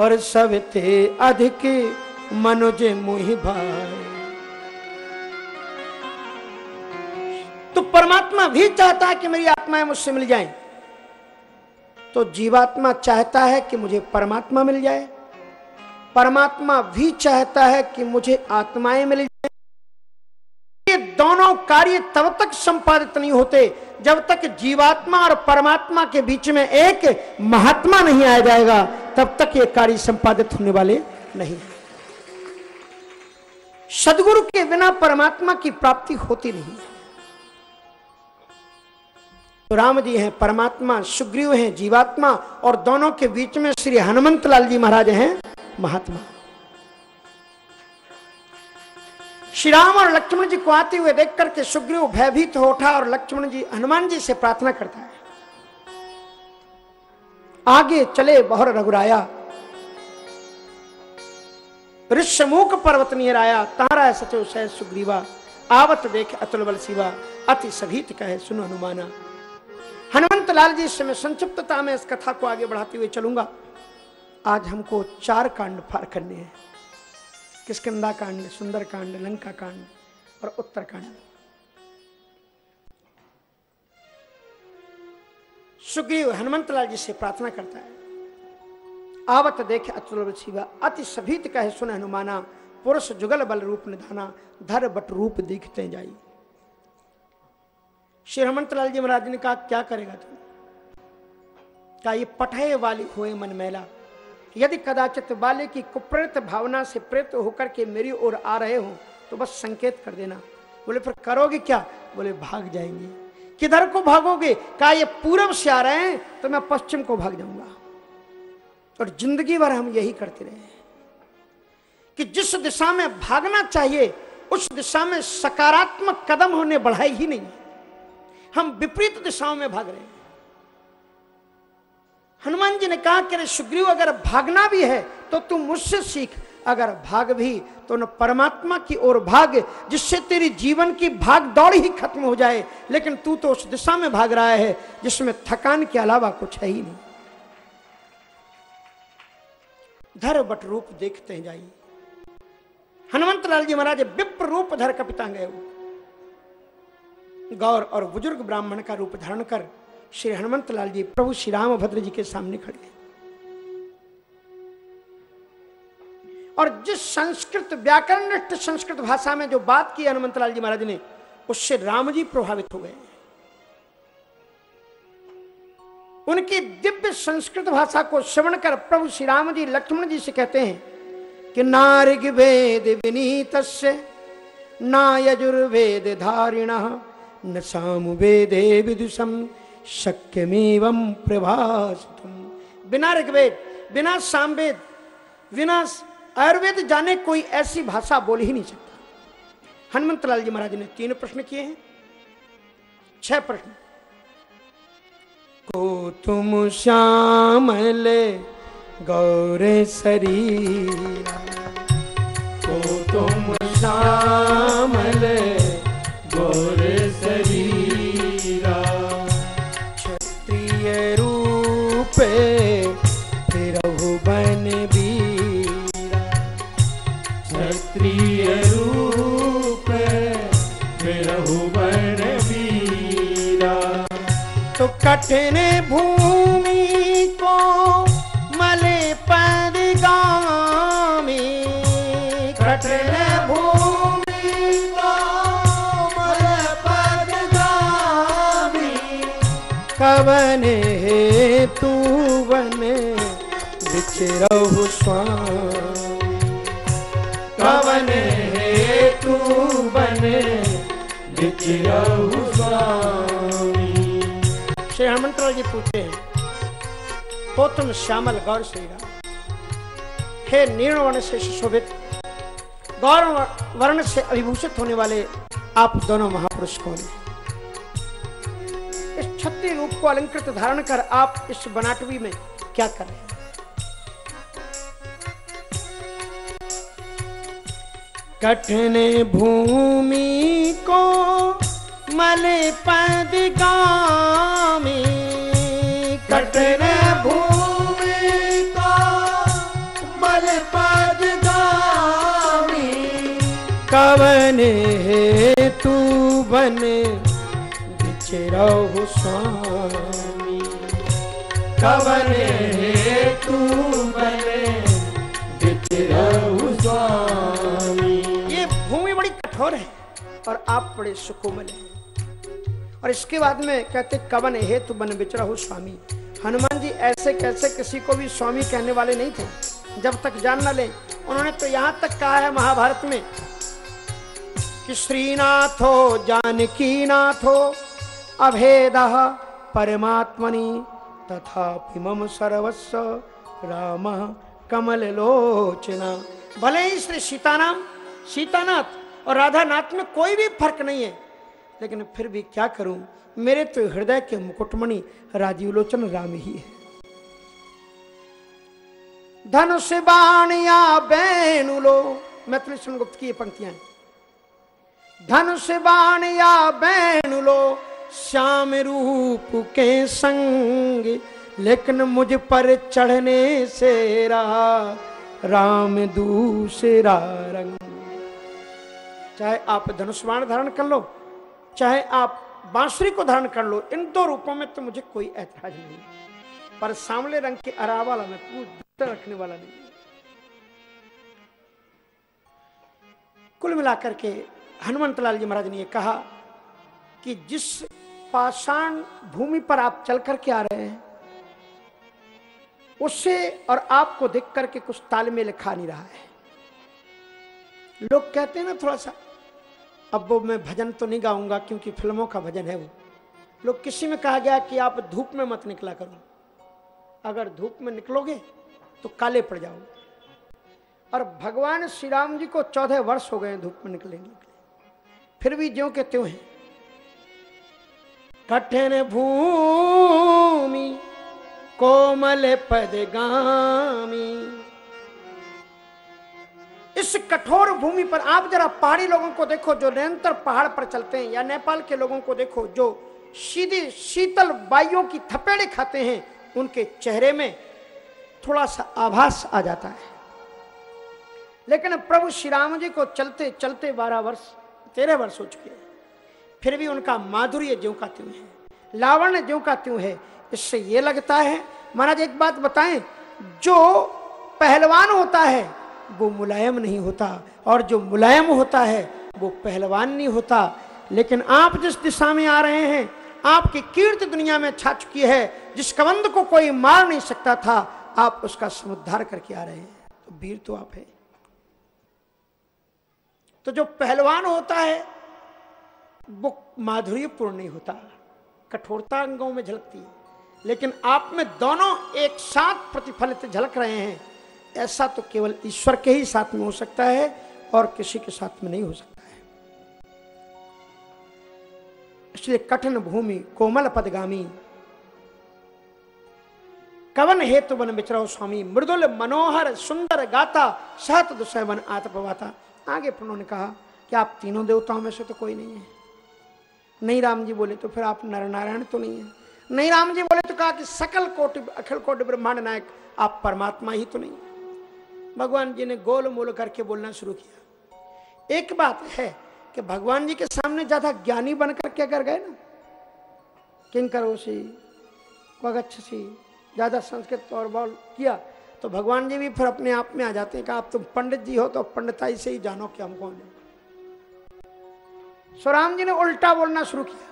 और सब थे अधिक मनुज मुहि भाई। तो परमात्मा भी चाहता है कि मेरी आत्माएँ मुझसे मिल जाएँ। तो जीवात्मा चाहता है कि मुझे परमात्मा मिल जाए। परमात्मा भी चाहता है कि मुझे आत्माएँ मिल जाए। ये दोनों कार्य तब तक संपादित नहीं होते जब तक जीवात्मा और परमात्मा के बीच में एक महात्मा नहीं आ जाएगा, तब तक ये कार्य संपादित होने वाले नहीं। सदगुरु के बिना परमात्मा की प्राप्ति होती नहीं। तो राम जी हैं, परमात्मा, सुग्रीव हैं, जीवात्मा और दोनों के बीच में श्री हनुमंत लाल जी महाराज हैं, महात्मा। श्री राम और लक्ष्मण जी को आते हुए देख करके सुग्रीव भयभीत हो उठा और लक्ष्मण जी हनुमान जी से प्रार्थना करता है। आगे चले बहुर रघुराया ऋषमुख पर्वत निहराया तारा सचो सह सुग्रीवा, आवत देख अतुल बल शिवा, अति सभीत कहे, सुन हनुमाना। हनुमंत लाल जी समय संक्षिप्तता में इस कथा को आगे बढ़ाते हुए चलूँगा। आज हमको चार कांड पार करने हैं। किसकंदा कांड, सुंदर कांड, लंका कांड और उत्तर कांड। सुग्रीव हनुमंत लाल जी से प्रार्थना करता है। आवत देखे अतुल शिवा अति सभीत कहे सुन हनुमाना पुरुष जुगल बल रूप निधाना, धर बट रूप दिखते जाई। श्री हेमंत लाल जी महाराज ने कहा, क्या करेगा तुम क्या ये पठे वाली हुए मन मैला? यदि कदाचित वाले की कुप्रेत भावना से प्रेत होकर के मेरी ओर आ रहे हो तो बस संकेत कर देना। बोले, फिर करोगे क्या? बोले, भाग जाएँगे। किधर को भागोगे? कहा ये पूरब से आ रहे हैं? तो मैं पश्चिम को भाग जाऊँगा। और ज़िंदगी भर हम यही करते रहे कि जिस दिशा में भागना चाहिए, उस दिशा में सकारात्मक कदम होने बढ़ाई ही नहीं। हम विपरीत दिशाओं में भाग रहे हैं। हनुमान जी ने कहा कि सुग्रीव, अगर भागना भी है तो तू मुझसे सीख। अगर भाग भी तो न परमात्मा की ओर भाग, जिससे तेरी जीवन की भाग दौड़ ही खत्म हो जाए। लेकिन तू तो उस दिशा में भाग रहा है, जिसमें थकान के अलावा कुछ है ही नहीं। धर बट रूप देखते जाइए। हनुमंत लाल जी महाराज विप्र रूप धर कपिता गए गौर और बुज़ुर्ग ब्राह्मण का रूप धारण कर श्री हनुमंत लाल जी प्रभु श्री राम भद्र जी के सामने खड़े। और जिस संस्कृत व्याकरण संस्कृत भाषा में जो बात की हनुमंत लाल जी महाराज ने, उससे राम जी प्रभावित हो गए। उनकी दिव्य संस्कृत भाषा को श्रवण कर प्रभु श्री राम जी, लक्ष्मण जी से कहते हैं कि नारिग वेद विनीत ना यजुर्वेद धारिण, न सामुवेदे विदुषम, शक्यमेवं प्रभाषितुम बिना ऋग्वेद, बिना सामवेद, बिना आयुर्वेद जाने कोई ऐसी भाषा बोल ही नहीं सकता। हनुमंत लाल जी महाराज ने तीन प्रश्न किए हैं, छह प्रश्न। को तुम श्यामल गौर शरीर। को तुम श्यामल कठिन भूमि को मले पद गामी कठिन भूमि को मले पद गामी कवन हे तू बन बिचरहु स्वामी। कवन हे तू बन बिचरहु स्वामी। हनुमंतराव जी पूछते हैं तो तुम श्यामल गौर श्री राम हे वर्ण से सुशोभित गौर वर्ण से अभिभूषित होने वाले आप दोनों महापुरुष कौन हैं? इस छत्री रूप को अलंकृत धारण कर आप इस बनाटवी में क्या कर रहे हैं? कठिन भूमि को मल पद गामी कठिन भूमि को मल पद गामी। कवन हे तू बन बिचरहु स्वामी। कवन हे तू बन बिचरहु स्वामी। ये भूमि बड़ी कठोर है और आप बड़े सुकोमल हैं। और इसके बाद में कहते, कवन हे तु बन बिचरहु स्वामी। हनुमान जी ऐसे कैसे किसी को भी स्वामी कहने वाले नहीं थे। जब तक जान न ले, उन्होंने तो यहाँ तक कहा है महाभारत में कि श्रीनाथ हो जानकी नाथ हो अभेद परमात्मनि तथा मम सर्वस्व राम कमल लोचना भले ही श्री सीताराम, सीतानाथ और राधानाथ में कोई भी फ़र्क नहीं है लेकिन फिर भी क्या करूँ? मेरे तो हृदय के मुकुटमणि राजीव लोचन राम ही है। धनुष बाण या बैनुलो मैथिली सुन गुप्त की पंक्तियाँ। धनुष बाण या बैनुलो श्याम रूप के संग, लेकिन मुझ पर चढ़ने से राम दूसरा रंग। चाहे आप धनुष बाण धारण कर लो चाहे आप बांसुरी को धारण कर लो, इन दो रूपों में तो मुझे कोई ऐतराज नहीं। पर सांवले रंग के अरा वाला मैं पूछ रखने वाला नहीं। कुल मिलाकर के हनुमंत लाल जी महाराज ने यह कहा कि जिस पाषाण भूमि पर आप चल करके आ रहे हैं, उससे और आपको देख करके कुछ तालमेल खा नहीं रहा है। लोग कहते हैं ना थोड़ा सा अब वो मैं भजन तो नहीं गाऊँगा क्योंकि फ़िल्मों का भजन है वो। लोग किसी में कहा गया कि आप धूप में मत निकला करो। अगर धूप में निकलोगे तो काले पड़ जाओगे। और भगवान श्री राम जी को चौदह वर्ष हो गए धूप में निकलेंगे फिर भी ज्यो के त्यों हैं। कठिन भूमि कोमल पदगामी। इस कठोर भूमि पर आप जरा पहाड़ी लोगों को देखो जो निरंतर पहाड़ पर चलते हैं, या नेपाल के लोगों को देखो जो सीधी शीतल वायुओं की थपेड़े खाते हैं, उनके चेहरे में थोड़ा सा आभास आ जाता है। लेकिन प्रभु श्री राम जी को चलते चलते बारह वर्ष, तेरह वर्ष हो चुके हैं। फिर भी उनका माधुर्य ज्यों का त्यों है, लावण्य ज्यों का त्यों है, इससे ये लगता है, महाराज एक बात बताएँ, जो पहलवान होता है वो मुलायम नहीं होता। और जो मुलायम होता है, वो पहलवान नहीं होता। लेकिन आप जिस दिशा में आ रहे हैं, आपकी कीर्ति दुनिया में छा चुकी है, जिस कबंद को कोई मार नहीं सकता था, आप उसका समुद्धार करके आ रहे हैं। तो वीर तो आप है। तो जो पहलवान होता है, वो माधुर्यपूर्ण नहीं होता। कठोरता अंगों में झलकती है। लेकिन आप में दोनों एक साथ प्रतिफलित झलक रहे हैं। ऐसा तो केवल ईश्वर के ही साथ में हो सकता है और किसी के साथ में नहीं हो सकता है। इसलिए कठिन भूमि, कोमल पदगामी, कवन हेतु बन विचरो स्वामी, मृदुल मनोहर सुंदर गाता सहत दुसैवन आतपवाता। आगे उन्होंने कहा कि आप तीनों देवताओं में से तो कोई नहीं है। नहीं राम जी बोले तो फिर आप नर नारायण तो नहीं है। नहीं राम जी बोले तो कहा कि सकल कोटि, अखिल कोटि ब्रह्मांड नायक, आप परमात्मा ही तो नहीं भगवान जी ने गोल मोल करके बोलना शुरू किया। एक बात है कि भगवान जी के सामने ज़्यादा ज्ञानी बनकर के अगर गए ना, किंकरो सी वगच्छ सी, ज़्यादा संस्कृत और बोल किया तो भगवान जी भी फिर अपने आप में आ जाते हैं कि आप तुम पंडित जी हो तो पंडिताई से ही जानो कि हम कौन है। सुराम जी ने उल्टा बोलना शुरू किया।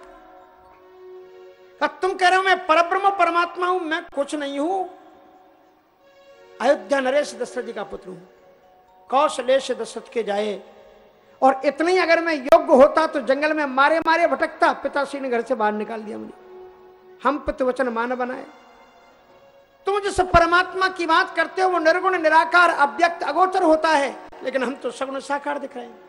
तुम कह रहे हो मैं परब्रह्म परमात्मा हूँ, मैं कुछ नहीं हूँ। अयोध्या नरेश दशरथ जी का पुत्र हूँ। कौशलेश दशरथ के जाए। और इतनी अगर मैं योग्य होता तो जंगल में मारे मारे भटकता, पिताश्री ने घर से बाहर निकाल दिया मुझे। हम पित वचन मान बनाए। तुम जिस परमात्मा की बात करते हो, वो निर्गुण, निराकार, अव्यक्त, अगोचर होता है। लेकिन हम तो सगुण साकार दिख रहे हैं।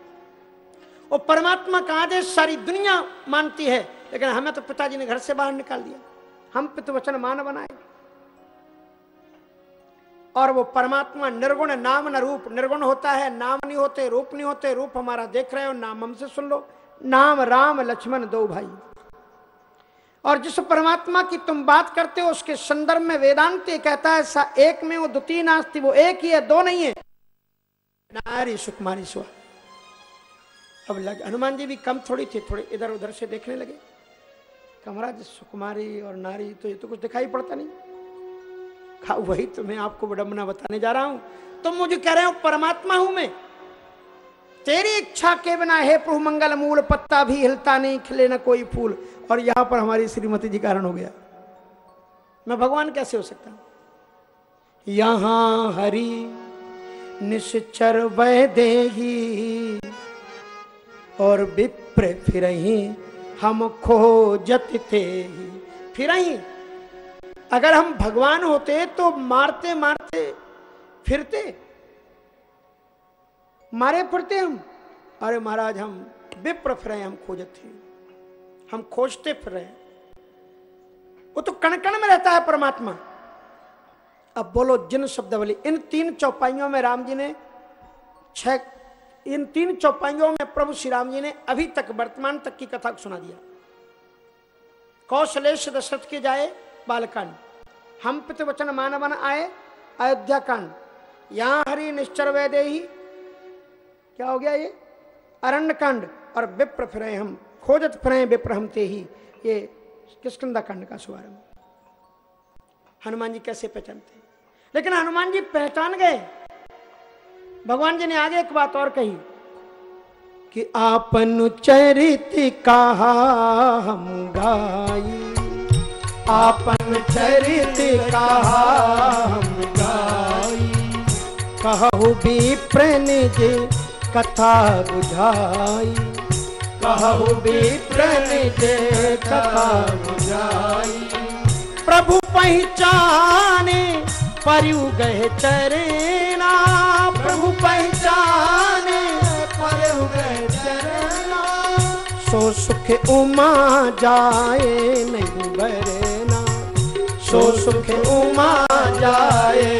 और परमात्मा का आदेश सारी दुनिया मानती है, लेकिन हमें तो पिताजी ने घर से बाहर निकाल दिया। हम पित वचन मान बनाए। और वो परमात्मा निर्गुण नाम न रूप, निर्गुण होता है, नाम नहीं होते, रूप नहीं होते, रूप हमारा देख रहे हो नाम हमसे सुन लो। नाम राम लक्ष्मण दो भाई। और जिस परमात्मा की तुम बात करते हो, उसके संदर्भ में वेदांत कहता है, सा एक में वो द्वितीय नास्ती वो एक ही है, दो नहीं है। नारी सुकुमारी स्वा अब लग, हनुमान जी भी कम थोड़ी थे, थोड़े इधर उधर से देखने लगे। महाराज सुकुमारी और नारी तो ये तो कुछ दिखाई पड़ता नहीं। खा वही तो मैं आपको विडम्बना बताने जा रहा हूँ। तुम तो मुझे कह रहे हो, परमात्मा हूँ मैं। तेरी इच्छा के बिना हे प्रभु, मंगल मूल, पत्ता भी हिलता नहीं, खिले ना कोई फूल। और यहाँ पर हमारी श्रीमती जी कारण हो गया। मैं भगवान कैसे हो सकता हूँ? यहाँ हरि निश्चर वह दे और विप्र फिर हम खोजत थे फिर अगर हम भगवान होते तो मारते मारते फिरते। मारे फिरते हम। अरे महाराज, हम विप्र फिर हम खोजत हम खोजते फिर रहे वो तो कण कण में रहता है परमात्मा। अब बोलो, जिन शब्द वाली इन तीन चौपाइयों में राम जी ने छह, इन तीन चौपाइयों में प्रभु श्री राम जी ने अभी तक, वर्तमान तक की कथा सुना दिया। कौशलेश दशरथ के जाए बालकांड। हम पित मानवन आए, अयोध्या कांड। यहाँ हरि निश्चर वैदे ही। क्या हो गया ये? अरण्य कांड और विप्र फिर हम, खोजत फिरे विप्रहम ते ही। ये किसकंदा कांड का शुभारंभ। हनुमान जी कैसे पहचानते? लेकिन हनुमान जी पहचान गए। भगवान जी ने आगे एक बात और कही कि आपन चरित कहा हम गाई। आपन चरित कहा कहु विप्र निज कथा बुझाई। कहु विप्र निज कथा बुझाई। प्रभु पहचाने, परयु गए चरेना। प्रभु पहचाने, परयु गए चरेना। सो सुख उमा जाए नहीं बरना सो सुख उमा जाए।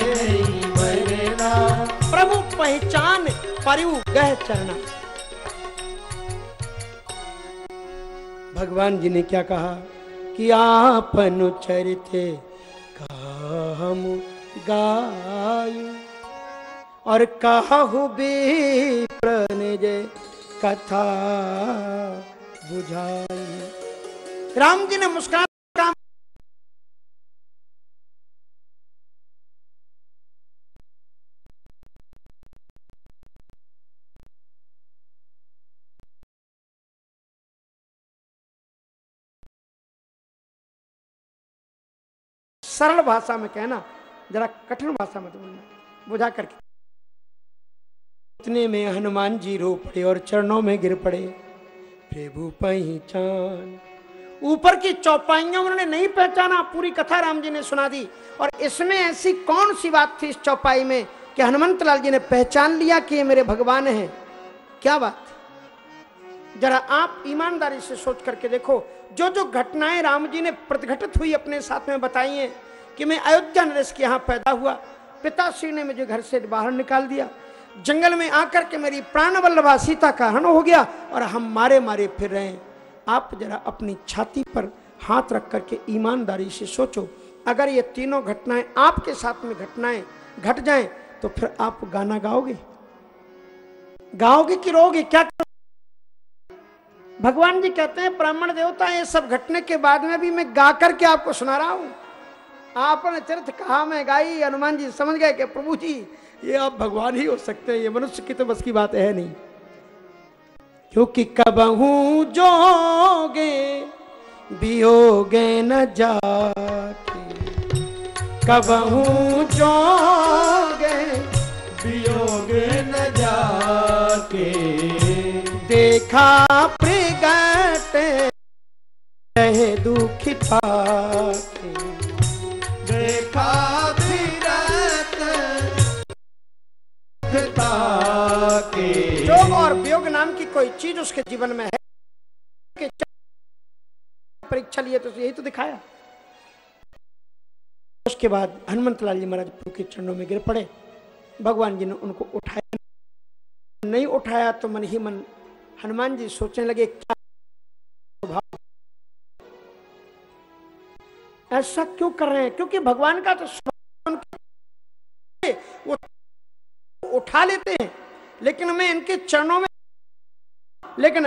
प्रभु पहचान परयु गह चरना। भगवान जी ने क्या कहा? कि आपन चरित हम गायु। और कहु भी प्रणज कथा बुझाई राम जी ने मुस्कान सरल भाषा में कहना, जरा कठिन भाषा में तो बोलना, बुझा करके। इतने में हनुमान जी रो पड़े और चरणों में गिर पड़े। प्रभु पहचान। ऊपर की चौपाइयाँ उन्होंने नहीं पहचाना, पूरी कथा राम जी ने सुना दी। और इसमें ऐसी कौन सी बात थी इस चौपाई में कि हनुमंत लाल जी ने पहचान लिया कि ये मेरे भगवान हैं? क्या बात? जरा आप ईमानदारी से सोच करके देखो। जो जो घटनाएँ राम जी ने प्रतिघटित हुई अपने साथ में बताई हैं कि मैं अयोध्या नरेश के यहाँ पैदा हुआ, पिताश्री ने मुझे घर से बाहर निकाल दिया। जंगल में आकर के मेरी प्राण सीता का हन हो गया और हम मारे मारे फिर रहे। हैं आप जरा अपनी छाती पर हाथ रख करके ईमानदारी से सोचो। अगर ये तीनों घटनाएँ आपके साथ में घटनाएँ घट जाएँ तो फिर आप गाना गाओगे। गाओगे कि रोगे क्या भगवान जी कहते हैं, ब्राह्मण देवता, ये सब घटने के बाद में भी मैं गा करके आपको सुना रहा हूँ। आपने चरित्र कहा मैं गाई? हनुमान जी समझ गए कि प्रभु जी, ये आप भगवान ही हो सकते हैं। ये मनुष्य की तो बस की बात है नहीं। क्योंकि कबहू जोगे, बियोगे न जाके। कबहू जोगे वियोगे न जाके। देखा प्रगट रहे दुखी पाके। जोग और वियोग नाम की कोई चीज़ उसके जीवन में है? परीक्षा लिए तो यही तो दिखाया। उसके बाद हनुमंत लाल जी महाराज के चरणों में गिर पड़े। भगवान जी ने उनको उठाया। नहीं उठाया तो मन ही मन हनुमान जी सोचने लगे, क्या ऐसा क्यों कर रहे हैं? क्योंकि भगवान का तो वो उठा लेते हैं, लेकिन मैं इनके चरणों में लेकिन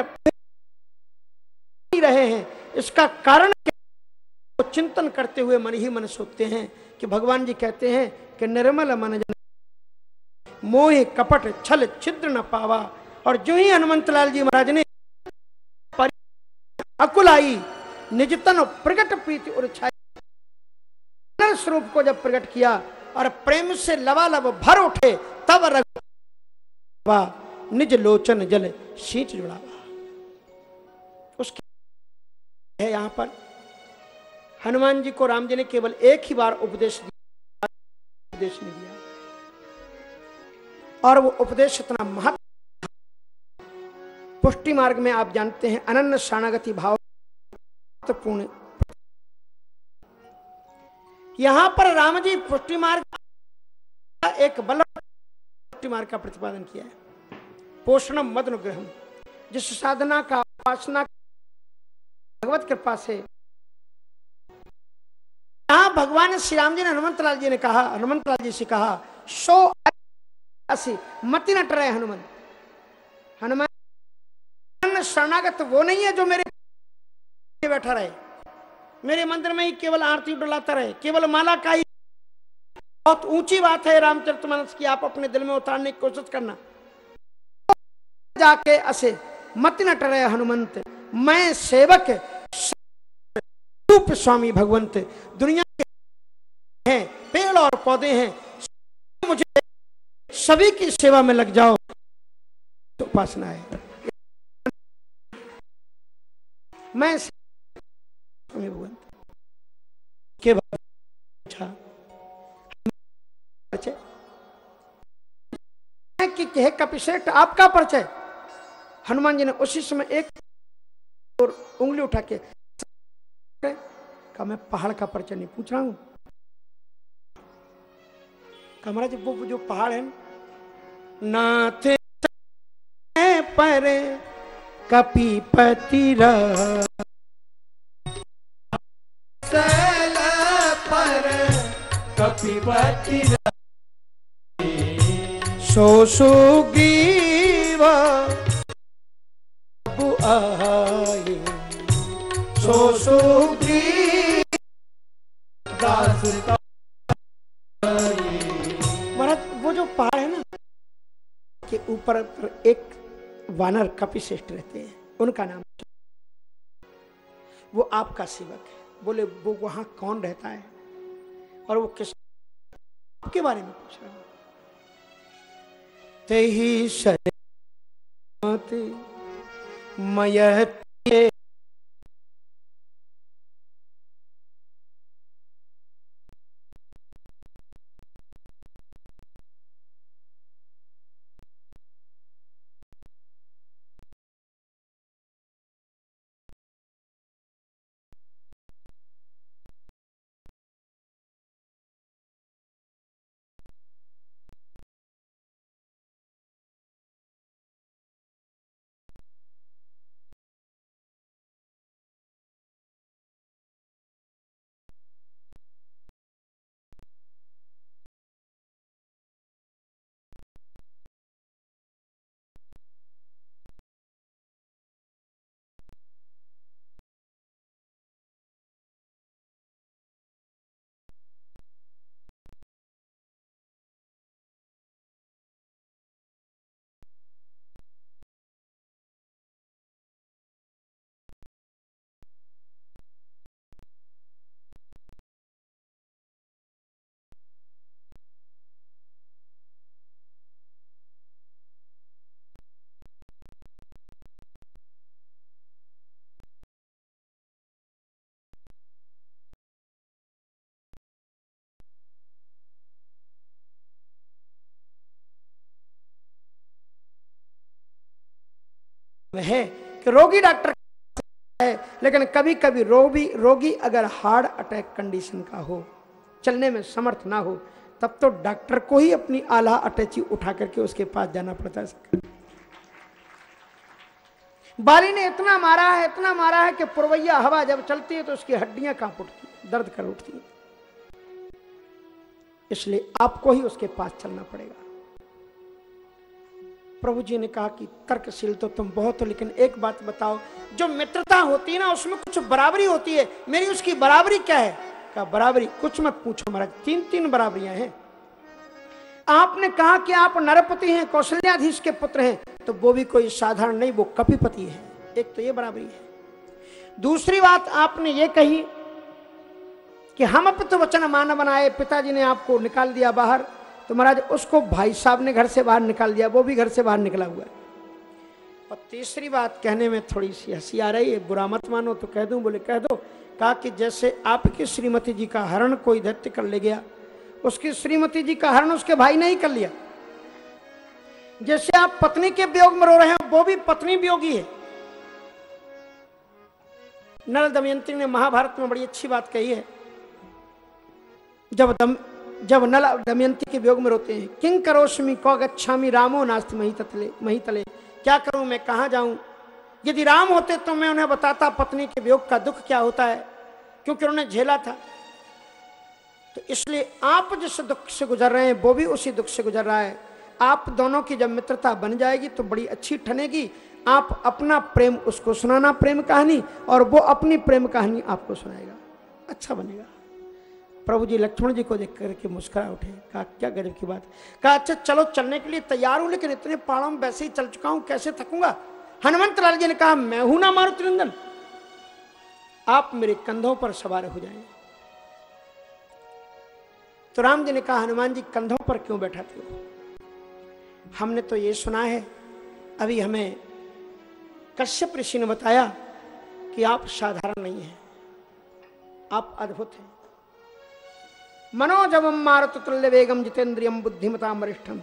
रहे हैं। इसका कारण क्या? चिंतन करते हुए मन ही मन सोचते हैं कि भगवान जी कहते हैं कि निर्मल मन जन मोह कपट छल छिद्र न पावा। और जो ही हनुमंत लाल जी महाराज ने अकुल आई, निजतन प्रकट प्रीति उछाई स्वरूप को जब प्रकट किया और प्रेम से लबालब भर उठे, तब रघुवा निज लोचन जल सींच जुड़ावा। उसके है यहाँ पर। हनुमान जी को राम जी ने केवल एक ही बार उपदेश दिया, उपदेश नहीं दिया। और वो उपदेश इतना महत्व पुष्टि मार्ग में आप जानते हैं, अनन्य शरणागति भाव, महत्वपूर्ण यहाँ पर राम जी पुष्टि मार्ग एक बल पुष्टि मार्ग का प्रतिपादन किया है। पोषणम मदनुग्रहम जिस साधना का उपासना भगवत कृपा से। यहाँ भगवान श्री राम जी ने हनुमंत लाल जी ने कहा, हनुमंत लाल जी से कहा, सो असी मति नट रहे हनुमान। हनुमान शरणागत वो नहीं है जो मेरे बैठा रहे। मेरे मंदिर में ही केवल आरती डुलाता रहे, केवल माला का ही। बहुत ऊँची बात है रामचरितमानस की, आप अपने दिल में उतारने की कोशिश करना। जाके असे मत न टरे हनुमंत, मैं सेवक, रूप स्वामी भगवंत। दुनिया के हैं, पेड़ और पौधे हैं, मुझे सभी की सेवा में लग जाओ तो उपासना है। मैं भगवंत के पूछा परिचय। कि कहे कपिश्रेष्ठ आपका परिचय। हनुमान जी ने उसी समय एक और उंगली उठा के कहा मैं पहाड़ का परिचय नहीं पूछ रहा हूँ। कहा महाराज वो जो पहाड़ है नाथ पर कपीपति सो सुग्रीव आए। सो सुग्रीव दास महाराज वो जो पहाड़ है ना के ऊपर एक वानर कपिश्रेष्ठ रहते हैं उनका नाम वो आपका सेवक है। बोले वो वहाँ कौन रहता है? और वो किस आपके बारे में पूछ रहा हूँ। ते ही शरण मयते है कि रोगी डॉक्टर है, लेकिन कभी कभी रोगी रोगी अगर हार्ट अटैक कंडीशन का हो, चलने में समर्थ ना हो, तब तो डॉक्टर को ही अपनी आला अटैची उठा करके उसके पास जाना पड़ता है। बाली ने इतना मारा है, इतना मारा है कि पुरवैया हवा जब चलती है तो उसकी हड्डियाँ काँप उठती दर्द कर उठती हैं। इसलिए आपको ही उसके पास चलना पड़ेगा। प्रभु जी ने कहा कि तर्कशील तो तुम बहुत हो, लेकिन एक बात बताओ, जो मित्रता होती है ना, उसमें कुछ बराबरी होती है। मेरी उसकी बराबरी क्या है? का बराबरी कुछ मत पूछो महाराज तीन तीन बराबरियाँ हैं। आपने कहा कि आप नरपति हैं, कौशल्याधीश के पुत्र हैं तो वो भी कोई साधारण नहीं, वो कपिपति है। एक तो ये बराबरी है। दूसरी बात आपने ये कही कि हम अपित वचन मान बनाए, पिताजी ने आपको निकाल दिया बाहर। तो महाराज, उसको भाई साहब ने घर से बाहर निकाल दिया, वो भी घर से बाहर निकला हुआ है। और तीसरी बात कहने में थोड़ी सी हँसी आ रही है, बुरा मत मानो तो कह दूँ, बोले, कह दो, कहा कि जैसे आपकी श्रीमती जी का हरण कोई दैत्य कर ले गया, उसकी श्रीमती जी का हरण उसके भाई ने ही कर लिया। जैसे आप पत्नी के वियोग में रो रहे हैं, वो भी पत्नी वियोगी है। नल दमयंती ने महाभारत में बड़ी अच्छी बात कही है, जब दम जब नल दमयंती के वियोग में रोते हैं। किंग करोशमी कौ गच्छामी, रामो नास्ति मही तले मही तले। क्या करूँ मैं, कहा जाऊँ? यदि राम होते तो मैं उन्हें बताता पत्नी के वियोग का दुख क्या होता है? क्योंकि उन्होंने झेला था। तो इसलिए आप जिस दुख से गुजर रहे हैं, वो भी उसी दुख से गुजर रहा है। आप दोनों की जब मित्रता बन जाएगी तो बड़ी अच्छी ठनेगी। आप अपना प्रेम उसको सुनाना प्रेम कहानी, और वो अपनी प्रेम कहानी आपको सुनाएगा। अच्छा बनेगा। प्रभु जी, लक्ष्मण जी को देख करके मुस्कुरा उठे। कहा, क्या गजब की बात कहा अच्छा चलो, चलने के लिए तैयार हूँ, लेकिन इतने पहाड़ों में वैसे ही चल चुका हूँ, कैसे थकूँगा? हनुमंत लाल जी ने कहा, मैं हूँ ना मारुति नंदन? आप मेरे कंधों पर सवार हो जाएँ तो राम जी ने कहा, हनुमान जी, कंधों पर क्यों बैठाते हो? हमने तो ये सुना है, अभी हमें कश्यप ऋषि ने बताया कि आप साधारण नहीं हैं, आप अद्भुत हैं। मनोजवम मारुत तुल्य वेगम जितेंद्रियम बुद्धिमता वरिष्ठम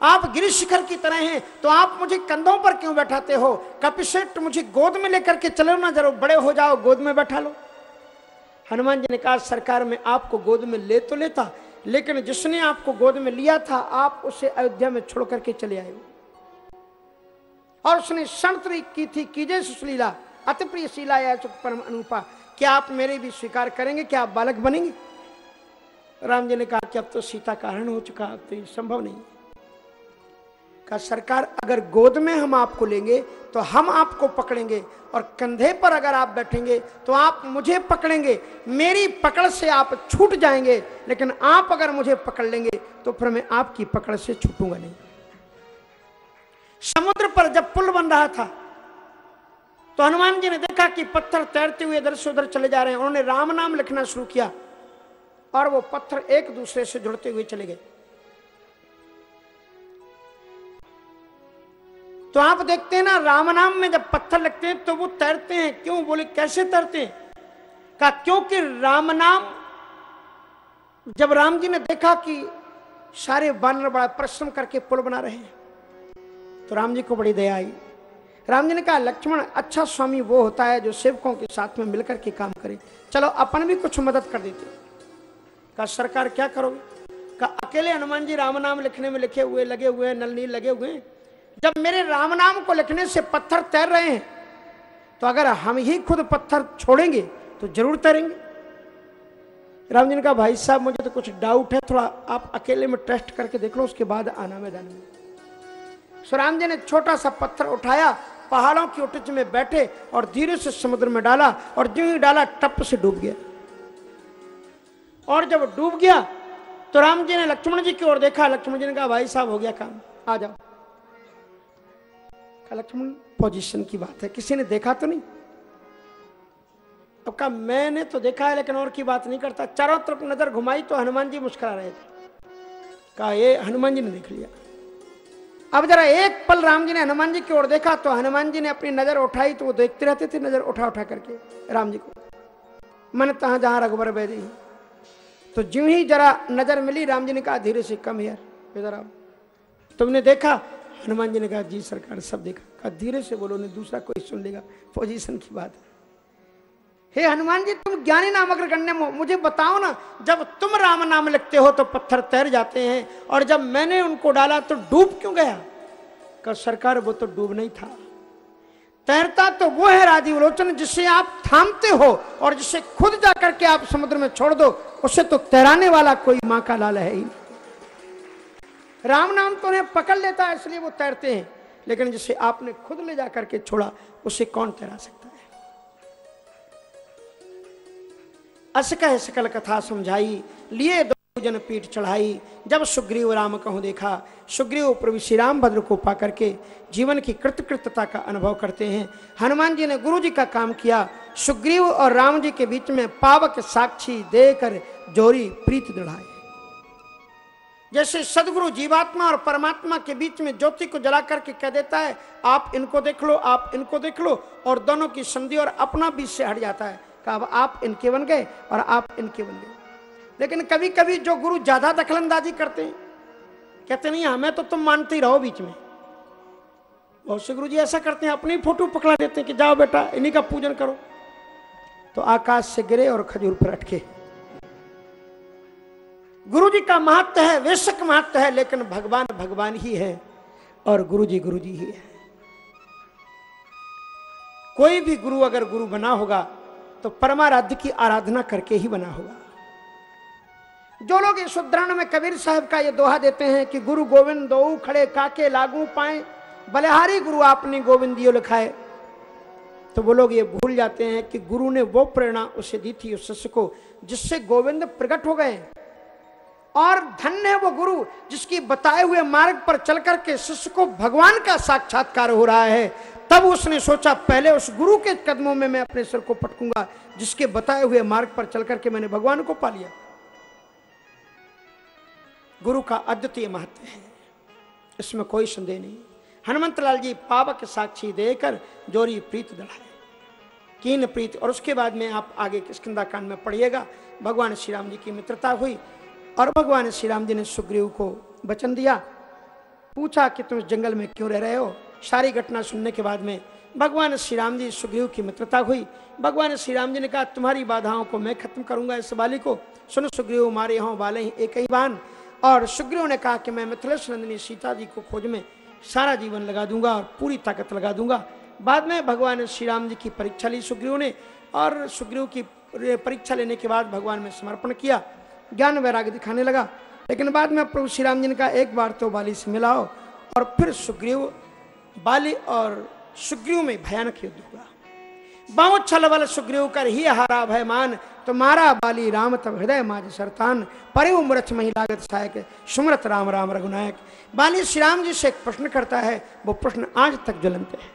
आप गिरी शिखर की तरह हैं तो आप मुझे कंधों पर क्यों बैठाते हो? कपिशेट मुझे गोद में लेकर के चलो ना, जरो बड़े हो जाओ, गोद में बैठा लो। हनुमान जी ने कहा, सरकार में आपको गोद में ले तो लेता, लेकिन जिसने आपको गोद में लिया था, आप उसे अयोध्या में छोड़ करके चले आए और उसने शंतरी की थी कीजे सुशीला, अति प्रिय शीला परम अनुपा, क्या आप मेरे भी स्वीकार करेंगे? क्या आप बालक बनेंगे? राम जी ने कहा कि अब तो सीता का हरण हो चुका अब तो ये संभव नहीं का सरकार, अगर गोद में हम आपको लेंगे तो हम आपको पकड़ेंगे और कंधे पर अगर आप बैठेंगे तो आप मुझे पकड़ेंगे। मेरी पकड़ से आप छूट जाएँगे, लेकिन आप अगर मुझे पकड़ लेंगे तो फिर मैं आपकी पकड़ से छूटूँगा नहीं। समुद्र पर जब पुल बन रहा था तो हनुमान जी ने देखा कि पत्थर तैरते हुए इधर से उधर चले जा रहे हैं। उन्होंने राम नाम लिखना शुरू किया। और वो पत्थर एक दूसरे से जुड़ते हुए चले गए। तो आप देखते हैं ना राम नाम में जब पत्थर लगते हैं तो वो तैरते हैं। क्यों? बोले, कैसे तैरते हैं? कहा, क्योंकि राम नाम जब राम जी ने देखा कि सारे बानर बड़ा परिश्रम करके पुल बना रहे हैं तो राम जी को बड़ी दया आई। राम जी ने कहा, लक्ष्मण अच्छा स्वामी वो होता है जो सेवकों के साथ में मिलकर के काम करे। चलो, अपन भी कुछ मदद कर देते कहा, सरकार क्या करोगे? कहा, अकेले हनुमान जी राम नाम लिखने में लिखे हुए, लगे हुए हैं, नल नील लगे हुए जब मेरे राम नाम को लिखने से पत्थर तैर रहे हैं तो अगर हम ही खुद पत्थर छोड़ेंगे तो ज़रूर तैरेंगे। राम जी ने कहा भाई साहब, मुझे तो कुछ डाउट है, थोड़ा आप अकेले में टेस्ट करके देख लो, उसके बाद आना मैदान में। सो राम जी ने छोटा सा पत्थर उठाया, पहाड़ों की उटच में बैठे और धीरे से समुद्र में डाला और जो ही डाला, टप से डूब गया। और जब डूब गया तो राम जी ने लक्ष्मण जी की ओर देखा। लक्ष्मण जी ने कहा, भाई साहब, हो गया काम। आ जाओ। लक्ष्मण पोजीशन की बात है। किसी ने देखा तो नहीं? अब कहा, मैंने तो देखा है, लेकिन और की बात नहीं करता। चारों तरफ़ नज़र घुमाई तो हनुमान जी मुस्कुरा रहे थे। कहा, ये हनुमान जी ने देख लिया। अब जरा एक पल राम जी ने हनुमान जी की ओर देखा तो हनुमान जी ने अपनी नज़र उठाई तो वो देखते रहते थे, नज़र उठा उठा करके राम जी को। मन तहा जहाँ रघुबर बैदी तो जो ही जरा नज़र मिली, राम जी ने कहा, धीरे से कम यार इधर आओ तुमने देखा? हनुमान जी ने कहा, जी सरकार, सब देखा। कहा, धीरे से बोलो, नहीं, दूसरा कोई सुन लेगा। पोजीशन की बात हे। हनुमान जी, तुम ज्ञानी नाम अगर करने मुझे बताओ ना, जब तुम राम नाम लिखते हो तो पत्थर तैर जाते हैं, और जब मैंने उनको डाला तो डूब क्यों गया? का सरकार, वो तो डूब नहीं था। तैरता तो वो है राजीव लोचन जिसे आप थामते हो और जिसे खुद जाकर के आप समुद्र में छोड़ दो, उसे तो तैराने वाला कोई माँ का लाल है ही राम नाम तो उन्हें पकड़ लेता है, इसलिए वो तैरते हैं। लेकिन जिसे आपने खुद ले जाकर के छोड़ा, उसे कौन तैरा सकता है? अस कह सकल कथा, समझाई। लिए जन पीठ चढ़ाई, जब सुग्रीव राम कहूँ देखा, सुग्रीव प्रभु श्री राम भद्र को पा करके जीवन की कृतकृतता का अनुभव करते हैं। हनुमान जी ने गुरु जी का काम किया। सुग्रीव और राम जी के बीच में पावक साक्षी देकर जोरी प्रीत दृढ़ाए। जैसे सदगुरु जीवात्मा और परमात्मा के बीच में ज्योति को जला करके कह देता है, आप इनको देख लो, आप इनको देख लो, और दोनों की संधि और अपना बीच से हट जाता है। कहा आप इनके बन गए और आप इनके बन गए। लेकिन कभी कभी जो गुरु ज़्यादा दखलंदाजी करते हैं, कहते नहीं हमें तो तुम मानते ही रहो बीच में। बहुत से गुरु जी ऐसा करते हैं, अपनी फ़ोटो पकड़ा देते हैं कि जाओ बेटा, इन्हीं का पूजन करो। तो आकाश से गिरे और खजूर पर अटके। गुरु जी का महत्व है, वेशक महत्व है, लेकिन भगवान भगवान ही है और गुरु जी गुरु जी ही है। कोई भी गुरु अगर गुरु बना होगा तो परमाराध्य की आराधना करके ही बना होगा। जो लोग इस उदाहरण में कबीर साहब का ये दोहा देते हैं कि गुरु गोविंद दो खड़े काके लागू पाए, बलिहारी गुरु आपने गोविंदियो लिखा है तो वो लोग ये भूल जाते हैं कि गुरु ने वो प्रेरणा उसे दी थी, उस शिष्य को, जिससे गोविंद प्रकट हो गए। और धन्य है वो गुरु, जिसकी बताए हुए मार्ग पर चल करके शिष्य को भगवान का साक्षात्कार हो रहा है। तब उसने सोचा, पहले उस गुरु के कदमों में मैं अपने सिर को पटकूँगा, जिसके बताए हुए मार्ग पर चल करके मैंने भगवान को पा लिया। गुरु का अद्वितीय महत्व है। इसमें कोई संदेह नहीं। हनुमंत लाल जी पावक साक्षी देकर जोरी प्रीत दढ़ाए कीन प्रीत, और उसके बाद में आप आगे स्कंदा कांड में पढ़िएगा। भगवान श्री राम जी की मित्रता हुई, और भगवान श्री राम जी ने सुग्रीव को वचन दिया। पूछा कि तुम जंगल में क्यों रह रहे हो? सारी घटना सुनने के बाद में भगवान श्री राम जी सुग्रीव की मित्रता हुई। भगवान श्री राम जी ने कहा, तुम्हारी बाधाओं को मैं खत्म करूँगा इस बाली को। सुन सुग्रीव मारे यहाँ वाले एक ही बान। और सुग्रीव ने कहा कि मैं मिथिलेश नंदिनी सीता जी को खोज में सारा जीवन लगा दूँगा और पूरी ताकत लगा दूँगा। बाद में भगवान श्री राम जी की परीक्षा ली सुग्रीव ने और सुग्रीव की परीक्षा लेने के बाद भगवान में समर्पण किया। ज्ञान वैराग्य दिखाने लगा। लेकिन बाद में प्रभु श्री राम जी ने कहा, एक बार तो बाली से मिलाओ और फिर सुग्रीव बाली और सुग्रीव में भयानक युद्ध हुआ बाऊ छल बल सुग्रीव कर ही हारा भयमान तुम्हारा बाली राम तब हृदय माज सरतान। परे उम्रथ मही लागत सहायक। सुमरत राम राम रघुनायक। बाली श्री राम जी से एक प्रश्न करता है, वो प्रश्न आज तक ज्वलंत है।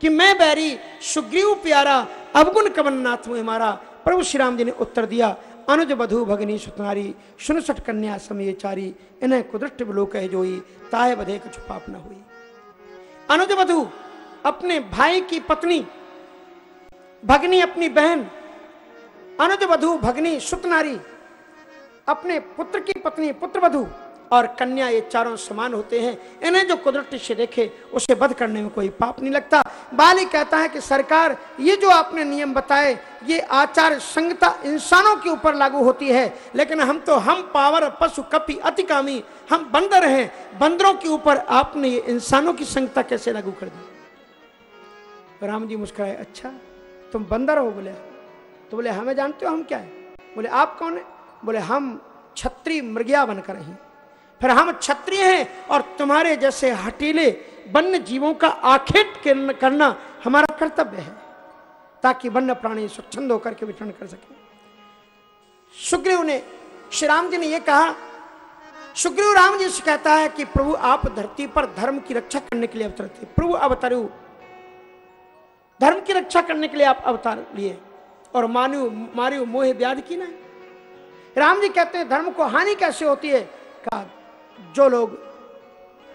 कि मैं बैरी, सुग्रीव प्यारा, अवगुण कवन नाथ हुए हमारा। प्रभु श्री राम जी ने उत्तर दिया, अनुज बधु भगनी सुतनारी सुन सठ कन्या समय चारी, इन्हें कुदृष्ट लोक है जोई, ताय बधे कछु पाप न हुई। अनुज बधु, अपने भाई की पत्नी भगनी अपनी बहन अनुज वधु भगनी सुतनारी, अपने पुत्र की पत्नी पुत्र वधु और कन्या ये चारों समान होते हैं। इन्हें जो कुदरत से देखे, उसे बध करने में कोई पाप नहीं लगता। बाली कहता है कि सरकार, ये जो आपने नियम बताए, ये आचार संगता इंसानों के ऊपर लागू होती है। लेकिन हम तो हम पावर, पशु, कपि, अतिकामी, हम बंदर हैं। बंदरों के ऊपर आपने ये इंसानों की संगता कैसे लागू कर दी? राम जी मुस्कुराए अच्छा तुम बंदर हो बोले। तो बोले, हमें जानते हो हम क्या है? बोले, आप कौन है? बोले, हम छत्री मृगिया बनकर ही फिर हम क्षत्रिय हैं और तुम्हारे जैसे हटीले वन्य जीवों का आखेट करना हमारा कर्तव्य है, ताकि वन्य प्राणी स्वच्छंद होकर के विचरण कर सके। सुग्रीव ने, श्री राम जी ने यह कहा, सुग्रीव राम जी से कहता है कि प्रभु आप धरती पर धर्म की रक्षा करने के लिए अवतर थे। प्रभु अवतरु धर्म की रक्षा करने के लिए आप अवतार लिए। और मानु मारियो मोह व्याध की ना। राम जी कहते हैं, धर्म को हानि कैसे होती है? कहा, जो लोग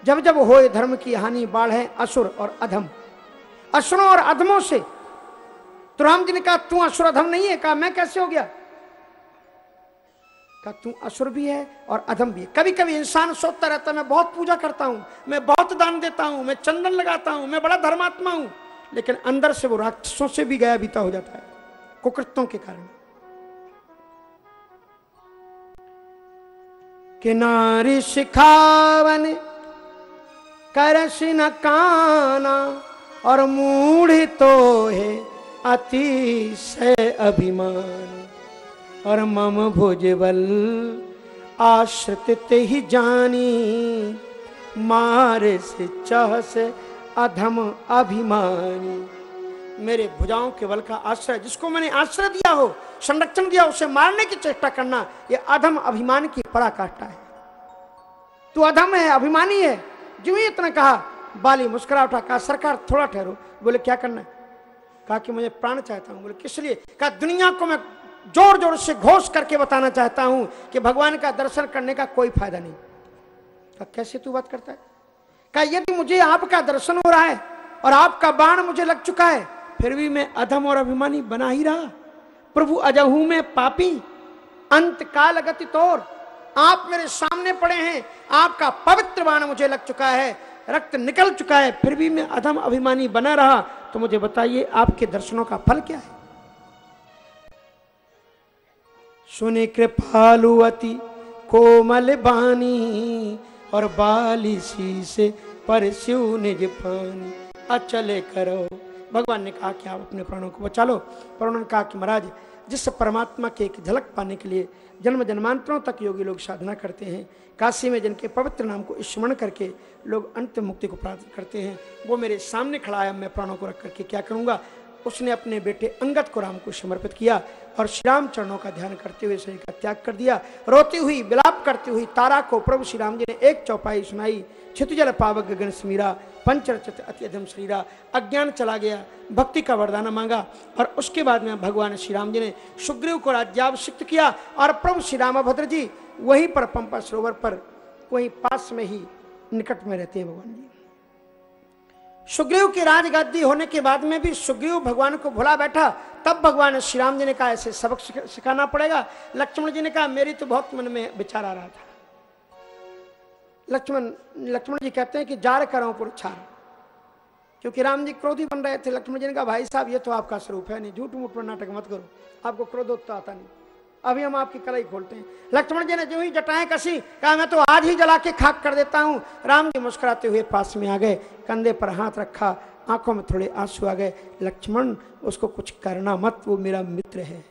जब जब हो धर्म की हानि बाढ़ है, असुर और अधम। असुरों और अधमों से। तो राम जी ने कहा, तू असुर अधम नहीं है? कहा, मैं कैसे हो गया? कहा, तू असुर भी है और अधम भी है। कभी कभी इंसान सोचता रहता है, मैं बहुत पूजा करता हूँ, मैं बहुत दान देता हूँ, मैं चंदन लगाता हूँ, मैं बड़ा धर्मात्मा हूँ। लेकिन अंदर से वो राक्षसों से भी गया बीता हो जाता है कुकृतों के कारण। किनारी शिखावन, करश न काना, और मूढ़ तो है अतिशय अभिमान। और मम भुजबल आश्रित ही जानी, मार से चह से अधम अभिमानी। मेरे भुजाओं के बल का आश्रय, जिसको मैंने आश्रय दिया हो, संरक्षण दिया उसे मारने की चेष्टा करना यह अधम अभिमान की पराकाष्ठा है। तू अधम है, अभिमानी है? जो ही इतना कहा? बाली मुस्कुरा उठा, कहा, सरकार, थोड़ा ठहरो। बोले, क्या करना है? कहा कि मुझे प्राण चाहता हूँ। बोले, किस लिए? कहा, दुनिया को मैं ज़ोर ज़ोर से घोष करके बताना चाहता हूँ कि भगवान का दर्शन करने का कोई फ़ायदा नहीं। कहा, कैसे तू बात करता है? कहा यदि मुझे आपका दर्शन हो रहा है और आपका बाण मुझे लग चुका है। फिर भी मैं अधम और अभिमानी बना ही रहा। प्रभु अजहू में पापी। अंत काल गति तोर आप मेरे सामने पड़े हैं। आपका पवित्र बाण मुझे लग चुका है। रक्त निकल चुका है। फिर भी मैं अधम अभिमानी बना रहा। तो मुझे बताइए, आपके दर्शनों का फल क्या है? सुनि कृपालु अति कोमल बानी और बाली सी से पर शिव निज पानी। अचल करो। भगवान ने कहा कि आप अपने प्राणों को बचा लो। पर उन्होंने कहा कि महाराज, जिस परमात्मा के एक झलक पाने के लिए जन्म जन्मांतरों तक योगी लोग साधना करते हैं, काशी में जिनके पवित्र नाम को स्मरण करके लोग अंत मुक्ति को प्राप्त करते हैं, वो मेरे सामने खड़ा है। मैं प्राणों को रख करके क्या करूँगा? उसने अपने बेटे अंगद को राम को समर्पित किया। और श्री राम चरणों का ध्यान करते हुए शरीर का त्याग कर दिया। रोती हुई, विलाप करती हुई तारा को प्रभु श्री राम जी ने एक चौपाई सुनाई। छितजल पावक गगन समीरा, पंचरचित अति अधम शरीरा, अज्ञान चला गया, भक्ति का वरदान मांगा और उसके बाद में भगवान श्री राम जी ने सुग्रीव को राज्याभिषिक्त किया और प्रभु श्री रामभद्र जी, वहीं पर पंपा सरोवर पर, वहीं पास में ही निकट में रहते हैं भगवान जी। सुग्रीव की राजगद्दी होने के बाद में भी सुग्रीव भगवान को भुला बैठा तब भगवान श्री राम जी ने कहा, ऐसे सबक सिखाना पड़ेगा। लक्ष्मण जी ने कहा, मेरी तो बहुत मन में विचार आ रहा था। लक्ष्मण लक्ष्मण जी कहते हैं कि जार करो पुरुषार क्योंकि राम जी क्रोधी बन रहे थे, लक्ष्मण जी ने कहा, भाई साहब, ये तो आपका स्वरूप है नहीं, झूठ मूठ पर नाटक मत करो, आपको क्रोधोत्ता आता नहीं। अभी हम आपकी कलाई खोलते हैं। लक्ष्मण जी ने जो ही जटाएँ कसी, कहा, मैं तो आज ही जला के खाक कर देता हूँ। राम जी मुस्कुराते हुए पास में आ गए, कंधे पर हाथ रखा आँखों में थोड़े आँसू आ गए। लक्ष्मण, उसको कुछ करना मत, वो मेरा मित्र है।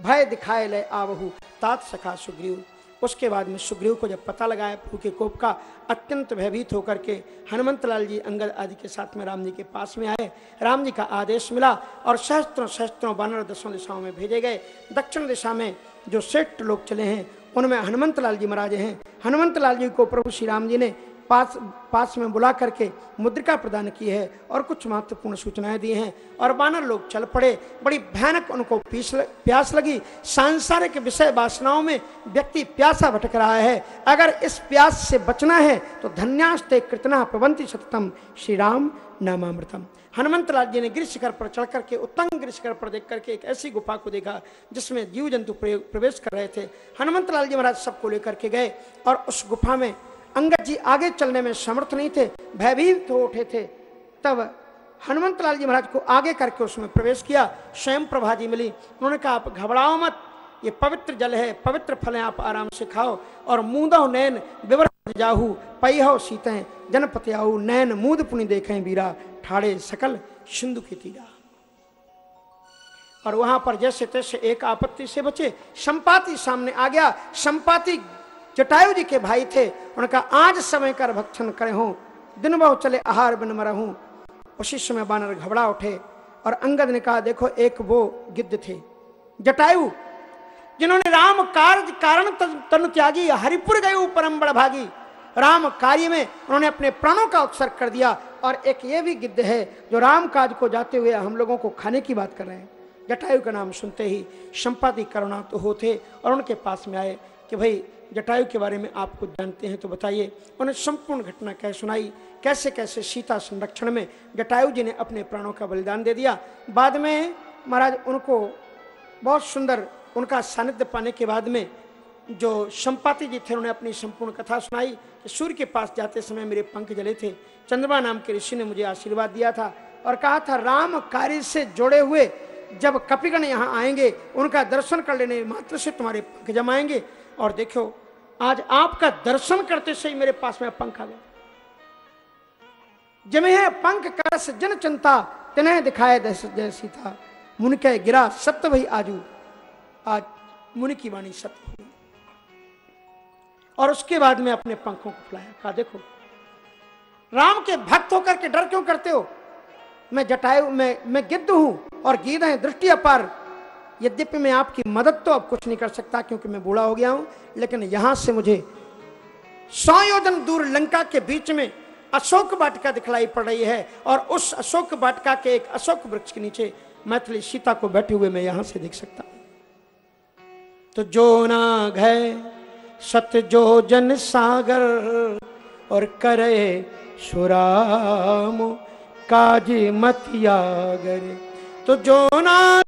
भय दिखाए ले आवहू। तात सखा सुग्रीव। उसके बाद में सुग्रीव को जब पता लगाया के कोप का अत्यंत भयभीत होकर के हनुमंत लाल जी अंगद आदि के साथ में राम जी के पास में आए। राम जी का आदेश मिला और सहस्त्रों सहस्त्रों बानर दसों दिशाओं में भेजे गए। दक्षिण दिशा में जो श्रेष्ठ लोग चले हैं, उनमें हनुमंत लाल जी महाराज हैं। हनुमंत लाल जी को प्रभु श्री राम जी ने पास पास में बुला करके मुद्रिका प्रदान की है और कुछ महत्वपूर्ण सूचनाएँ दी हैं। और बानर लोग चल पड़े। बड़ी भयानक उनको प्यास लगी। सांसारिक विषय वासनाओं में व्यक्ति प्यासा भटक रहा है। अगर इस प्यास से बचना है तो धन्यास्ते कृतना प्रबंती सततम श्री राम नामामृतम। हनुमंत लाल जी ने गिर शिखर पर चढ़ करके उत्तंग गिर शिखर पर देख करके एक ऐसी गुफा को देखा, जिसमें जीव जंतु प्रवेश कर रहे थे। हनुमंत लाल जी महाराज सबको लेकर के गए और उस गुफा में अंगद जी आगे चलने में समर्थ नहीं थे, भयभीत हो उठे थे। तब हनुमंत लाल जी महाराज को आगे करके उसमें प्रवेश किया, स्वयं प्रभा जी मिली। उन्होंने कहा, आप घबराओ मत, ये पवित्र जल है, पवित्र फल आप आराम से खाओ और मूदो नैन विवर जाहू, पैहो सीते आऊ, नैन मूद पुनि देखें बीरा ठाड़े सकल सिंधु की तीरा। और वहाँ पर जैसे तैसे एक आपत्ति से बचे, संपाति सामने आ गया, संपाति जटायु जी के भाई थे, उनका आज समय कर भक्षण करे हूँ। दिन बहु चले आहार बिन मरहूं उसी समय बानर घबरा उठे और अंगद ने कहा, देखो, एक वो गिद्ध थे। जटायु, जिन्होंने राम कार्य कारण तन त्यागी, हरिपुर गए परम बड़ भागी। राम कार्य में उन्होंने अपने प्राणों का उत्सर्ग कर दिया और एक ये भी गिद्ध है जो राम काज को जाते हुए हम लोगों को खाने की बात कर रहे हैं। जटायु का नाम सुनते ही संपाति करुणा तो होते और उनके पास में आए कि भाई जटायु के बारे में आप कुछ जानते हैं तो बताइए, उन्हें संपूर्ण घटना कह सुनाई? कैसे कैसे सीता संरक्षण में जटायु जी ने अपने प्राणों का बलिदान दे दिया? बाद में महाराज, उनको बहुत सुंदर उनका सानिध्य पाने के बाद में जो संपाति जी थे उन्होंने अपनी संपूर्ण कथा सुनाई कि सूर्य के पास जाते समय मेरे पंख जले थे। चंद्रमा नाम के ऋषि ने मुझे आशीर्वाद दिया था और कहा था, राम कार्य से जुड़े हुए जब कपिगण यहाँ आएँगे, उनका दर्शन कर लेने मात्र से तुम्हारे पंख जमाएँगे और देखो, आज आपका दर्शन करते से ही मेरे पास में पंख आ गया जमे है पंख करस जन चिंता, तिन्हें दिखाए जय सीता। मुन के गिरा सत्य भाई आजू। आज मुनि की वाणी सत्य हुई और उसके बाद में अपने पंखों को फुलाया, कहा, देखो, राम के भक्त होकर के डर क्यों करते हो? मैं जटायु, मैं मैं गिद्ध हूँ और गीत है, दृष्टि अपार। यद्यपि मैं आपकी मदद तो अब कुछ नहीं कर सकता क्योंकि मैं बूढ़ा हो गया हूँ, लेकिन यहाँ से मुझे सौ योजन दूर लंका के बीच में अशोक वाटिका दिखलाई पड़ रही है और उस अशोक वाटिका के एक अशोक वृक्ष के नीचे मैथिली सीता को बैठे हुए मैं यहाँ से देख सकता हूँ। तो जो ना घय सत जो जन सागर, और करे सुराम, काज मतियागर। तो जो ना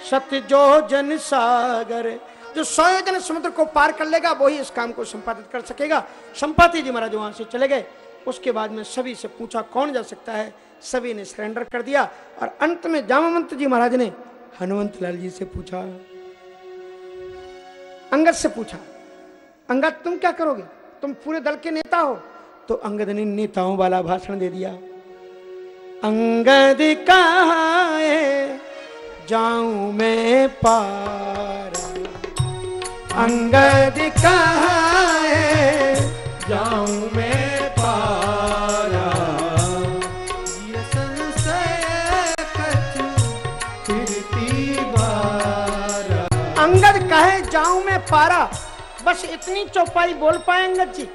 सत्य जो जन सागर, जो सौ जन समुद्र को पार कर लेगा, वही इस काम को संपादित कर सकेगा। संपाति जी महाराज वहाँ से चले गए। उसके बाद में सभी से पूछा, कौन जा सकता है? सभी ने सरेंडर कर दिया और अंत में जामवंत जी महाराज ने हनुमंत लाल जी से पूछा, अंगद से पूछा, अंगद तुम क्या करोगे? तुम पूरे दल के नेता हो। तो अंगद ने नेताओं वाला भाषण दे दिया, अंगद कहाए जाऊँ मैं पारा। अंगद कहाए जाऊँ मैं अंगद कहे, जाऊँ मैं पारा। बस इतनी चौपाई बोल पाए अंगद जी।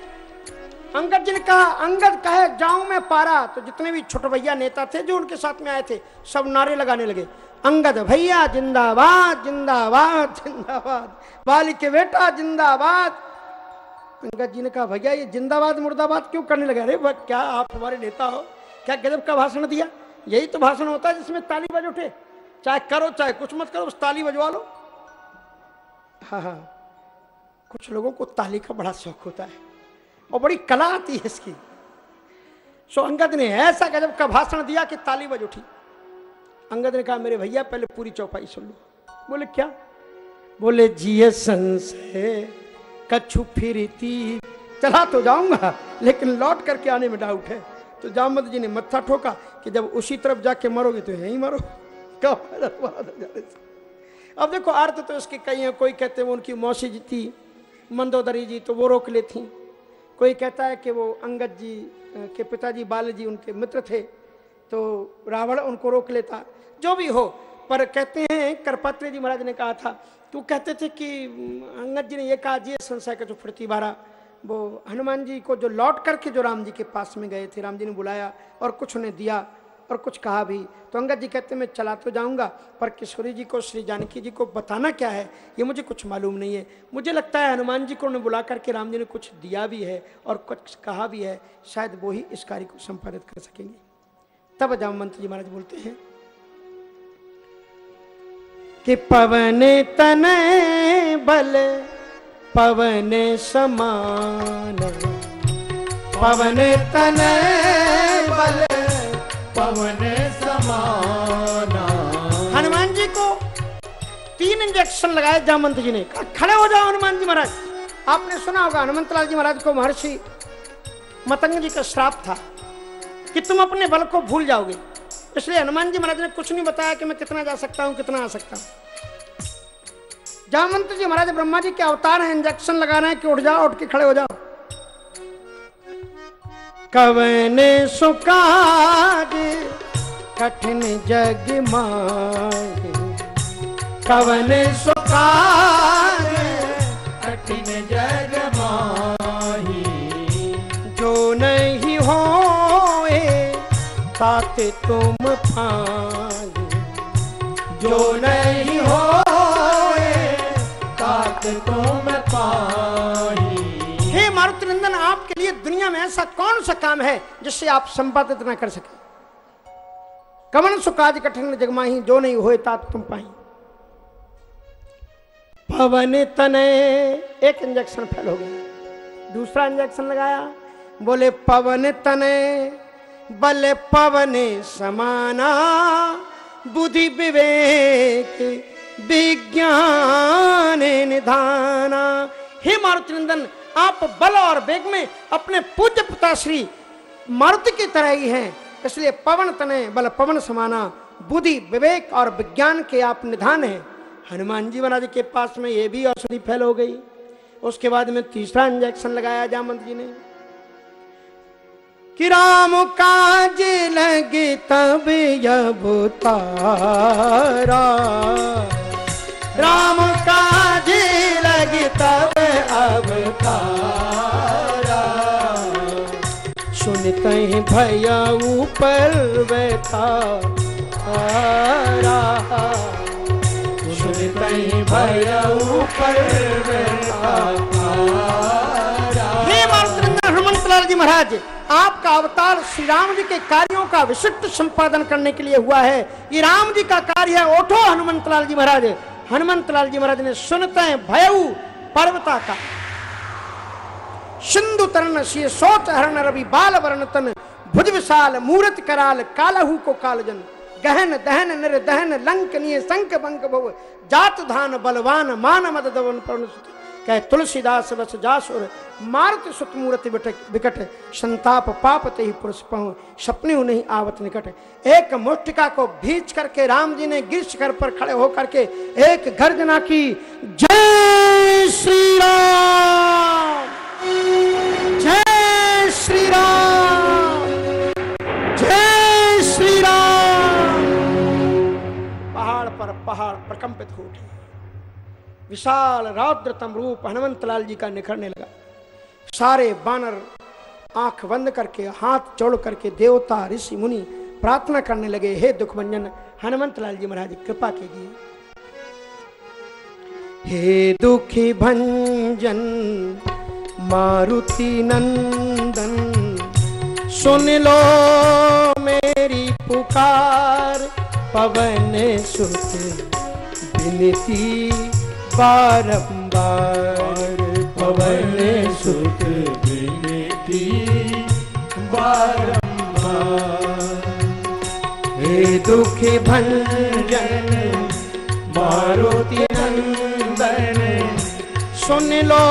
अंगद जी ने कहा, अंगद कहे, जाऊँ मैं पारा। तो जितने भी छोटे भैया नेता थे जो उनके साथ में आए थे, सब नारे लगाने लगे। अंगद भैया जिंदाबाद जिंदाबाद जिंदाबाद। वाली के बेटा जिंदाबाद। अंगद जी ने कहा, भैया, ये जिंदाबाद, मुर्दाबाद क्यों करने लगे? अरे क्या आप हमारे नेता हो? क्या गजब का भाषण दिया? यही तो भाषण होता है जिसमें ताली बज उठे। चाहे करो, चाहे कुछ मत करो, बस ताली बजवा लो। हाँ हाँ। कुछ लोगों को ताली का बड़ा शौक होता है और बड़ी कला आती है इसकी। सो अंगद ने ऐसा गजब का भाषण दिया कि ताली बज उठी। अंगद ने कहा, मेरे भैया, पहले पूरी चौपाई सुन लो। बोले, क्या? बोले, जिये संशय, कछु फिरती। चला तो जाऊँगा, लेकिन लौट करके आने में डाउट है। तो जामद जी ने मत्था ठोका कि जब उसी तरफ़ जाके मरोगे तो यहीं मरो। क्या अब देखो अर्थ तो इसके कई हैं कोई कहते हैं उनकी मौसी जी थी, मंदोदरी जी तो वो रोक लेती। कोई कहता है कि वो अंगद जी के पिताजी बाल जी उनके मित्र थे तो रावण उनको रोक लेता। जो भी हो। पर कहते हैं, करपात्री जी महाराज ने कहा था तो कहते थे कि अंगद जी ने ये कहा जी संशय का जो फुर्ती बारा, वो हनुमान जी को जो लौट करके जो राम जी के पास में गए थे, राम जी ने बुलाया और कुछ उन्हें दिया और कुछ कहा भी। तो अंगद जी कहते, मैं चला तो जाऊँगा, पर किशोरी जी को, श्री जानकी जी को बताना क्या है, ये मुझे कुछ मालूम नहीं है। मुझे लगता है हनुमान जी को उन्हें बुला करके राम जी ने कुछ दिया भी है और कुछ कहा भी है, शायद वो ही इस कार्य को संपादित कर सकेंगे। तब जामवंत जी महाराज बोलते हैं कि पवन तन बल, पवन समान। पवन तन बल, पवन समान। हनुमान जी को तीन इंजेक्शन लगाए जामंत जी ने। खड़े हो जाओ हनुमान जी महाराज। आपने सुना होगा, हनुमंत लाल जी महाराज को महर्षि मतंग जी का श्राप था कि तुम अपने बल को भूल जाओगे। इसलिए हनुमान जी महाराज ने कुछ नहीं बताया कि मैं कितना जा सकता हूँ, कितना आ सकता हूँ। जामंत जी महाराज, ब्रह्मा जी के अवतार हैं इंजेक्शन लगा रहे हैं कि उठ जाओ, उठ के खड़े हो जाओ। कवन सुकाज कठिन जग मांगे। कवन सुकाज ताते तुम पागे जो नहीं होए तात तुम पाही हे मारुति नंदन आपके लिए दुनिया में ऐसा कौन सा काम है जिससे आप संपादित ना कर सके? कमन सुकाज कठिन जगमाही जो नहीं होए तात तुम पाही। पवन तने एक इंजेक्शन फेल हो गया। दूसरा इंजेक्शन लगाया। बोले पवन तने बल पवन समाना, बुद्धि विवेक, विज्ञान निधाना। हे मारुति नंदन आप बल और वेग में अपने पूज्य पिता श्री मारुति की तरह ही हैं। इसलिए पवन तने, बल पवन समाना, बुद्धि विवेक और विज्ञान के आप निधान हैं। हनुमान जी महाराज के पास में ये भी औषधि फैल हो गई। उसके बाद में तीसरा इंजेक्शन लगाया जामंत जी ने। कि राम काज लगे तब अवतारा राम काज लगे तब अवतारा सुनते ही भैया ऊपर बैठा सुनते ही भैया ऊपर हे मारुतिनंदन जी महाराज, आपका अवतार श्री राम जी के कार्यों का विशिष्ट संपादन करने के लिए हुआ है। ये राम जी का कार्य है, ओठो हनुमंतलाल जी महाराज। हनुमंतलाल जी महाराज ने सुनते हैं भयऊ पर्वता का। सिंधु तरण सिय सोच हरण रवि, बाल वर्णतन भुज विशाल, मूर्त कराल, कालहू को कालजन। गहन दहन निर दहन, लंक निय संक बंक भव, जात धान बलवान, मान मद दवन कह तुलसीदास बस जासुर मारत सुत मूर्ति विकट संताप पाप ते ही पुरुष पहु सपने नहीं आवत निकट। एक मुष्टिका को भींच करके राम जी ने गिर शिखर पर खड़े होकर के एक गर्जना की, जय श्री राम जय श्री राम जय श्री राम पहाड़ पर पहाड़ प्रकंपित हो उठे विशाल रौद्रतम रूप हनुमंत लाल जी का निखरने लगा। सारे बानर आँख बंद करके, हाथ जोड़ करके देवता, ऋषि, मुनि प्रार्थना करने लगे, हे दुखभंजन, हनुमंत लाल जी महाराज, कृपा कीजिए। हे दुखी भंजन मारुति नंदन, सुन लो मेरी पुकार, पवन सुत विनती बारंबार पवन सुत विनती। बारंबार हे दुखी भंजन मारुति नंदन सुन लो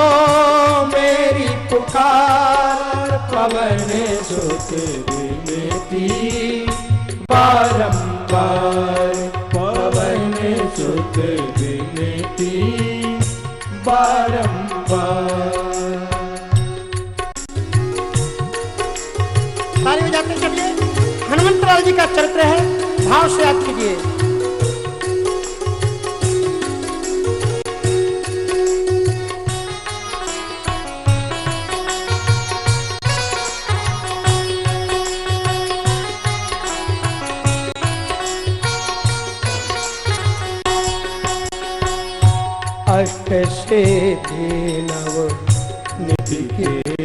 मेरी पुकार, पवन सुत विनती। बारंबार पवन सुत विनती। बारंबार। ताली बजाते चलिए हनुमंतलाल जी का चरित्र है भाव से याद कीजिए। अष्ट से नव निधि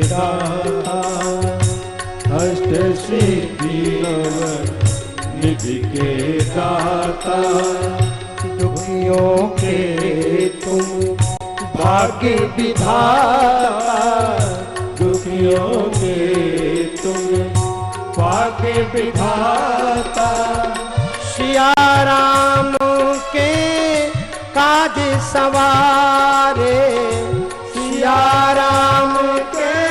दाता अष्ट सिद्धि नव निधि के दाता दुखियों के तुम भाग्य विधाता दुखियों के तुम भाग्य विधाता। सिया राम के काज सवारे। सिया राम के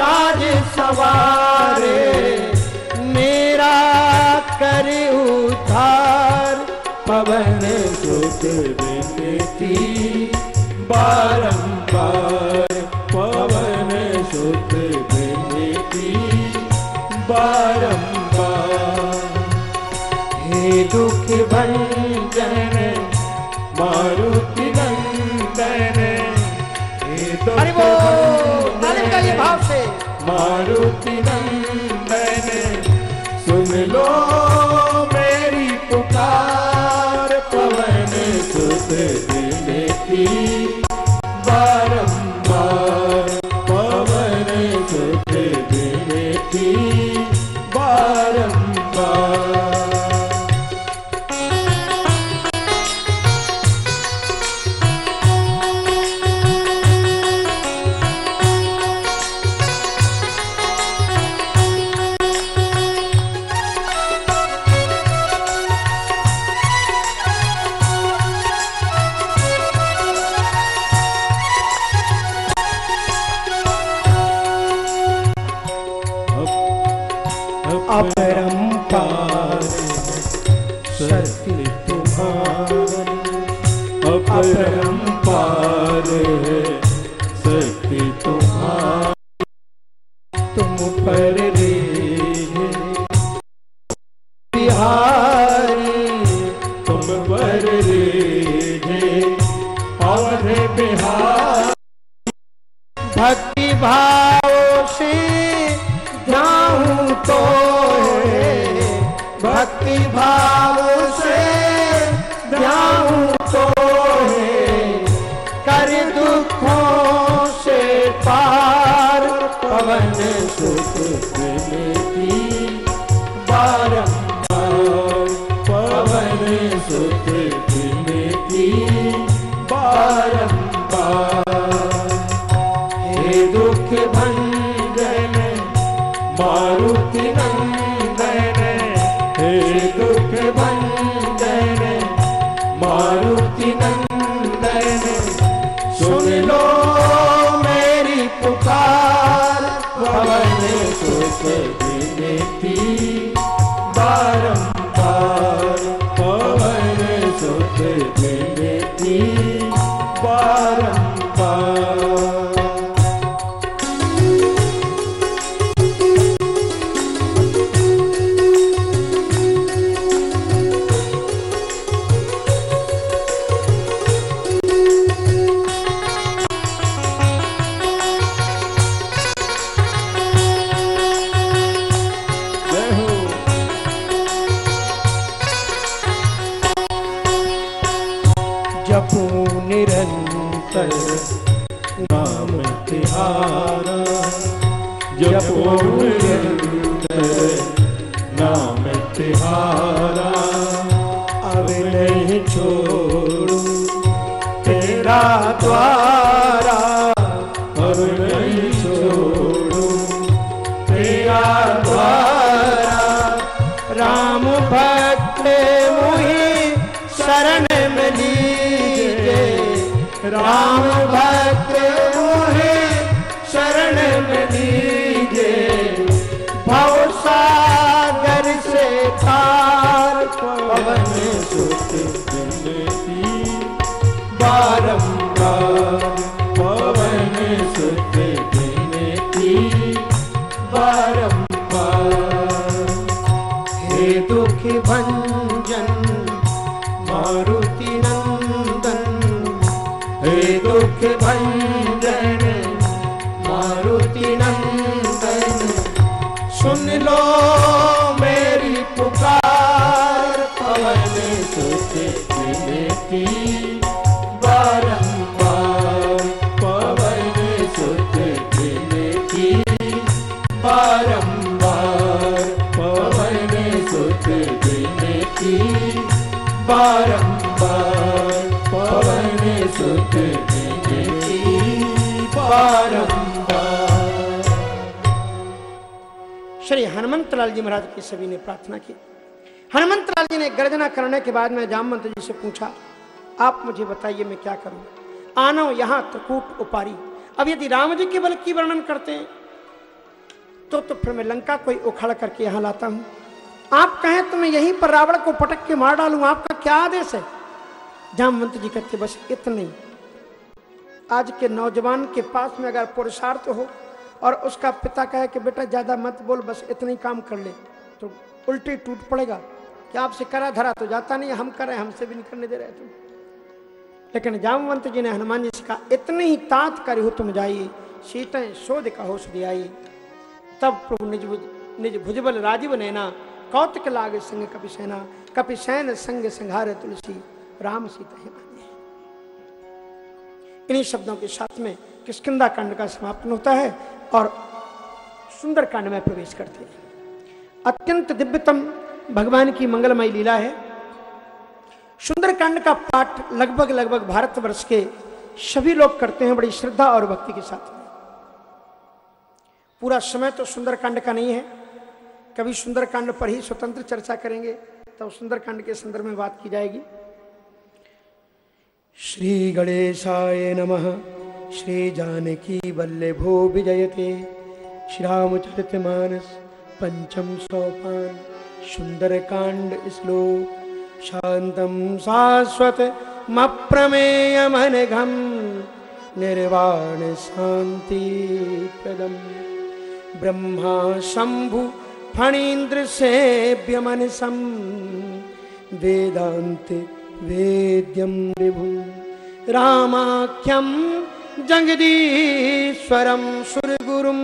काज सवारे। मेरा कर उधार पवन सुत विनती। बारंबार पवन सुत विनती। बारंबार। हे दुख भंजन मारुति नंदन सुन लो मेरी पुकार पवन सुत दिल बारंबार नाम तिहारा जपो हनुमंत लाल जी महाराज की सभी ने प्रार्थना की। हनुमंत लाल जी ने गर्जना करने के बाद में जामवंत जी से पूछा, आप मुझे बताइए मैं क्या करूँ? आनो यहाँ त्रिकूट उपारी। अब यदि राम जी के बल की वर्णन करते हैं तो तो फिर मैं लंका कोई उखाड़ करके यहाँ लाता हूँ। आप कहें तो मैं यहीं पर रावण को पटक के मार डालूं, आपका क्या आदेश है? जामवंत जी कहते, बस इतना आज के नौजवान के पास में अगर पुरुषार्थ हो और उसका पिता कहे कि बेटा, ज़्यादा मत बोल, बस इतना काम कर ले। तो उल्टे टूट पड़ेगा। कि आपसे करा धरा तो जाता नहीं, हम कर हमसे भी नहीं करने दे रहे तुम। लेकिन जामवंत जी ने हनुमान जी से कहा इतने ही तात कर हो तुम जाइए सीतें शोध का होश दियाई तब प्रभु निज निज भुजबल राजीव नैना, कौतक लागे संग कपि सेना, कपि सैन संग संघार तुलसी, राम सीता इन्हीं शब्दों के साथ में किष्किंदा कांड का समापन होता है और सुंदर कांड में प्रवेश करते हैं। अत्यंत दिव्यतम भगवान की मंगलमय लीला है। सुंदरकांड का पाठ लगभग लगभग भारतवर्ष के सभी लोग करते हैं, बड़ी श्रद्धा और भक्ति के साथ। पूरा समय तो सुंदरकांड का नहीं है। कभी सुंदरकांड पर ही स्वतंत्र चर्चा करेंगे, तब सुंदरकांड के संदर्भ में बात की जाएगी। श्री गणेशाय नमः। श्री जानकी वल्लभो विजयते श्री रामचरितमानस पंचम सोपान। सुंदरकांड श्लोक। शांतम शाश्वत मप्रमेयमनघम निर्वाण शांति प्रदम। ब्रह्मा शंभु फणीन्द्र सेव्य मनसम। वेदांत वेद्यम विभु। रामाख्यम जगदीश्वरम सुरगुरुम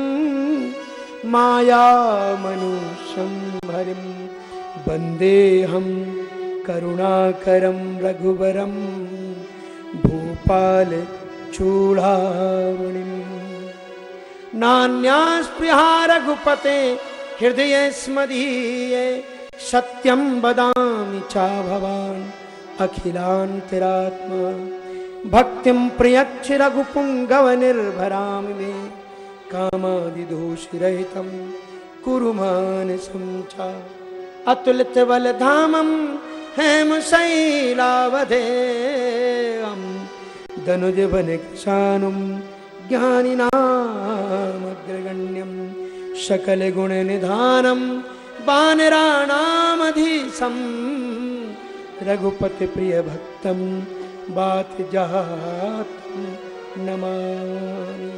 माया मनुष्यम हरिम वंदेहम करुणाकरम रघुवरम भूपाल चूड़ामणिम नान्यास्पृहा रघुपते हृदय स्मदीये, सत्यं वदामि चा भवान् अखिलान्तरात्मा। भक्तिं प्रयच्छ रघुपुङ्गवनिर्भरामि मे कामादिदोषरहितं कुरु मानसं च अतुलितबलधामं हेमशैलावधेयम् दनुजवनकृशानुं ज्ञानिनामग्रगण्यं रघुपति प्रिय भक्तम बात जात नमामि।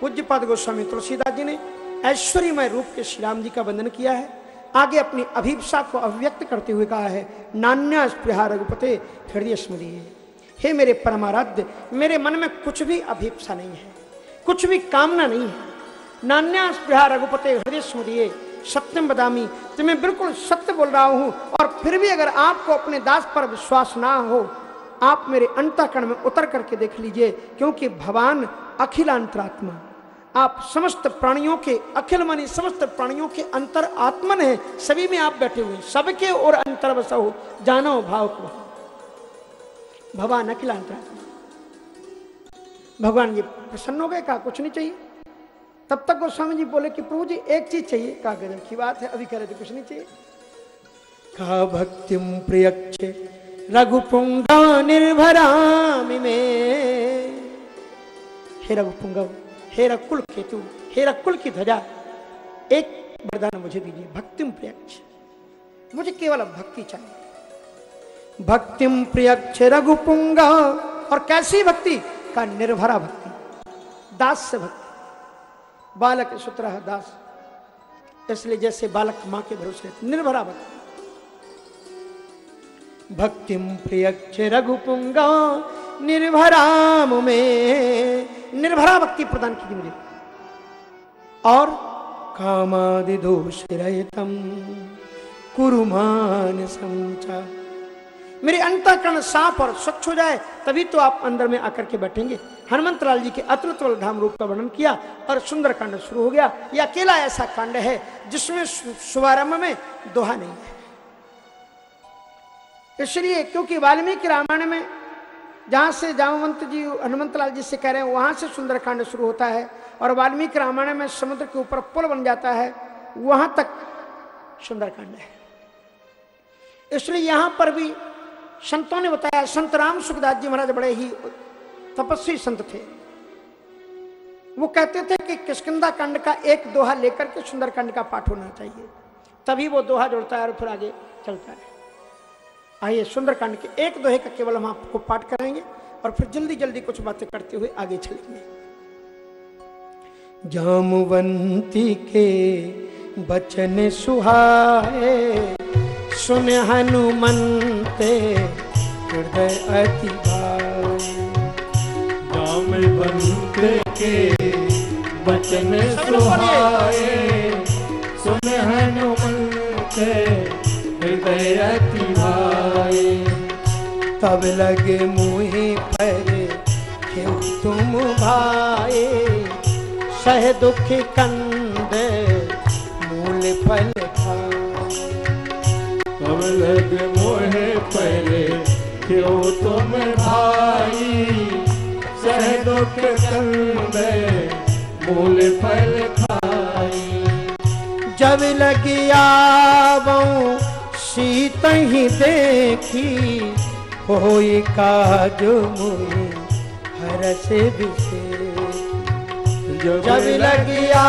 पूज्यपाद गोस्वामी तुलसीदास जी ने ऐश्वर्यमय रूप के श्री राम जी का वंदन किया है। आगे अपनी अभिप्सा को अभिव्यक्त करते हुए कहा है नान्या स्पृहा रघुपते, हृदय स्मृति। हे मेरे परमाराध्य, मेरे मन में कुछ भी अभिप्सा नहीं है, कुछ भी कामना नहीं है। नान्या स्पृहा रघुपते, हृदय स्मृति, सत्यम बदामी तो मैं बिल्कुल सत्य बोल रहा हूँ और फिर भी अगर आपको अपने दास पर विश्वास ना हो आप मेरे अंतकरण में उतर करके देख लीजिए, क्योंकि भगवान अखिलांतरात्मा। आप समस्त प्राणियों के अखिल मनी समस्त प्राणियों के अंतर आत्मन है, सभी में आप बैठे हुए सबके और अंतर बसा हो जानो भाव को। भगवान अखिलांतरात्मा। भगवान जी प्रसन्न हो गए, कहा, कुछ नहीं चाहिए। तब तक गोस्वामी जी बोले कि, प्रभु जी, एक चीज़ चाहिए। कहा, गजब की बात है, अभी कह रहे थे, कुछ नहीं चाहिए। कहा भक्तिम प्रियक्षे रघुपुंगा निर्भरामि में। हे रघुपुंगव, हे रकुल केतु हे रकुल की ध्वजा, एक वरदान मुझे दीजिए, भक्तिम प्रियक्ष। मुझे केवल भक्ति चाहिए। भक्तिम प्रियक्ष रघुपुंगा, और कैसी भक्ति? का निर्भरा भक्ति, दास से भक्ति। बालक सूत्र दास, इसलिए जैसे बालक माँ के भरोसे, निर्भरा भक्ति। भक्तिम प्रियक्ष रघुपुंगा निर्भराम में। निर्भरा भक्ति प्रदान कीजिए मुझे। और कामादि दोष रहितम कुरुमान संचा मेरे अंतकरण साफ़ और स्वच्छ हो जाए, तभी तो आप अंदर में आकर के बैठेंगे। हनुमंत लाल जी के अतुल धाम रूप का वर्णन किया और सुंदर कांड शुरू हो गया। यह अकेला ऐसा कांड है जिसमें शुभारंभ में दोहा नहीं है। इसलिए क्योंकि वाल्मीकि रामायण में जहाँ से जामवंत जी, हनुमंत लाल जी से कह रहे हैं, वहाँ से सुंदरकांड शुरू होता है और वाल्मीकि रामायण में समुद्र के ऊपर पुल बन जाता है, वहाँ तक सुंदरकांड है। इसलिए यहाँ पर भी संतों ने बताया, संत राम सुखदास जी महाराज बड़े ही तपस्वी संत थे। वो कहते थे कि किसकिदा कांड का एक दोहा लेकर के सुंदरकांड का पाठ होना चाहिए, तभी वो दोहा जोड़ता है और फिर आगे चलता है। आइए सुंदरकांड के एक दोहे का केवल हम आपको पाठ कराएँगे और फिर जल्दी जल्दी कुछ बातें करते हुए आगे चलेंगे। जामवंती के बचन सुहाए सुन हनुमंते हृदय अति जामवंत के बचन सुहाए सुन हनुमंते हृदय अति तब लगे मुहे पर क्यों तुम भाए? सह दुख कंद मूल फल तब लगे मोहे पर क्यों तुम भाई सह दुख कंद मूल फल खाई जब लगी आवऊं सीत ही देखी होई काज मुई हर से जो जब लगिया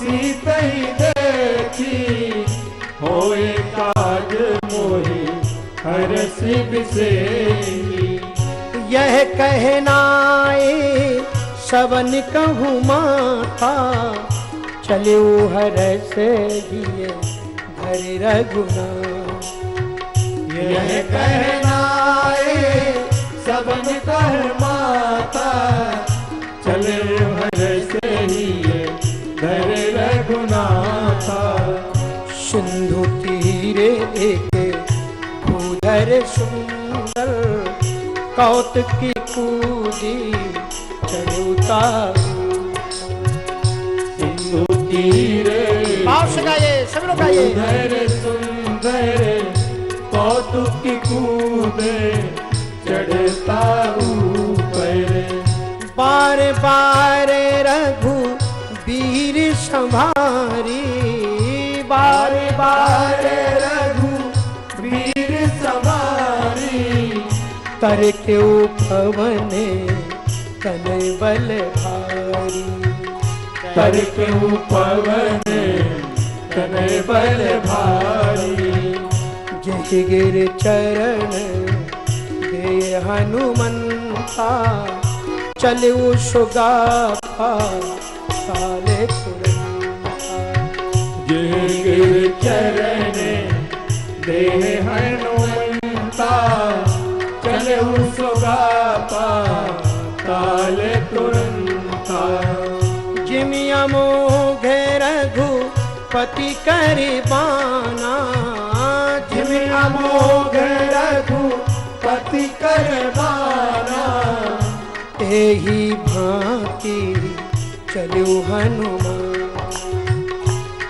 सीत ही देखी होए काज मोही हर से यह कहनाए सबन कहूँ माता चले हर से दिए हरि रघुना। यह कहना सबन कह माता चले भर से ही धर रघुनाथा। सिंधु तीरे एक भूधर सुंदर कौतुक की कूदी चढ़ुता। सिंधु तीरे सब लोग आइए सुंदर, कौतुक कूदे चढ़ता ऊपर बार बार रघु वीर संभारी। बार बार रघु वीर सवारी कर के पवन तन बल भारी? कर के पवन तन बल भारी गिर चरण दे हनुमंता। चलू सुगा काले गिर चरण दे हनुमंता। चले सुगा काल तुरंता। जिमिया रघु पति कर बाना। जिम अमोघ रघु पति कर बाना। एही भांति चलू हनुमान।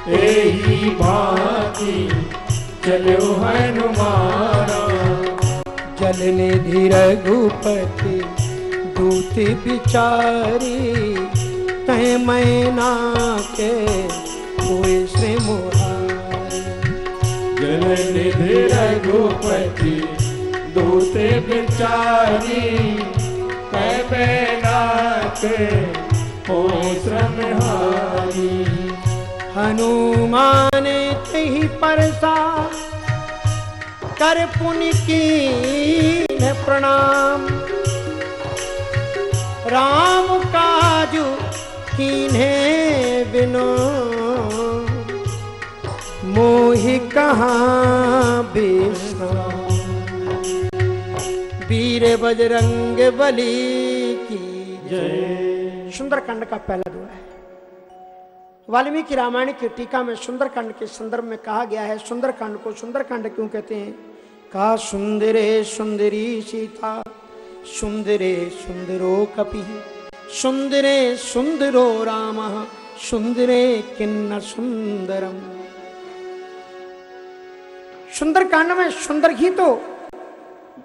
एही भांति चलो हनुमाना। जल निधि रघुपति दूत बिचारी तय मैना के मुरारी जल रघुपति बिचारी हो हनुमान तही परसा कर पुनि की प्रणाम। राम काजु कीन्हे बिनो। मोहि कहाँ वीर बजरंग बली की जय। सुंदरकांड का पहला दुआ है। वाल्मीकि रामायण की टीका में सुंदरकांड के संदर्भ में कहा गया है, सुंदरकांड को सुंदरकांड क्यों कहते हैं? कहा सुंदरे सुंदरी सीता, सुंदरे सुंदरो कपि सुंदरे सुंदरो राम, सुंदरे किन्न सुंदरम। सुंदर कांड में सुंदर ही तो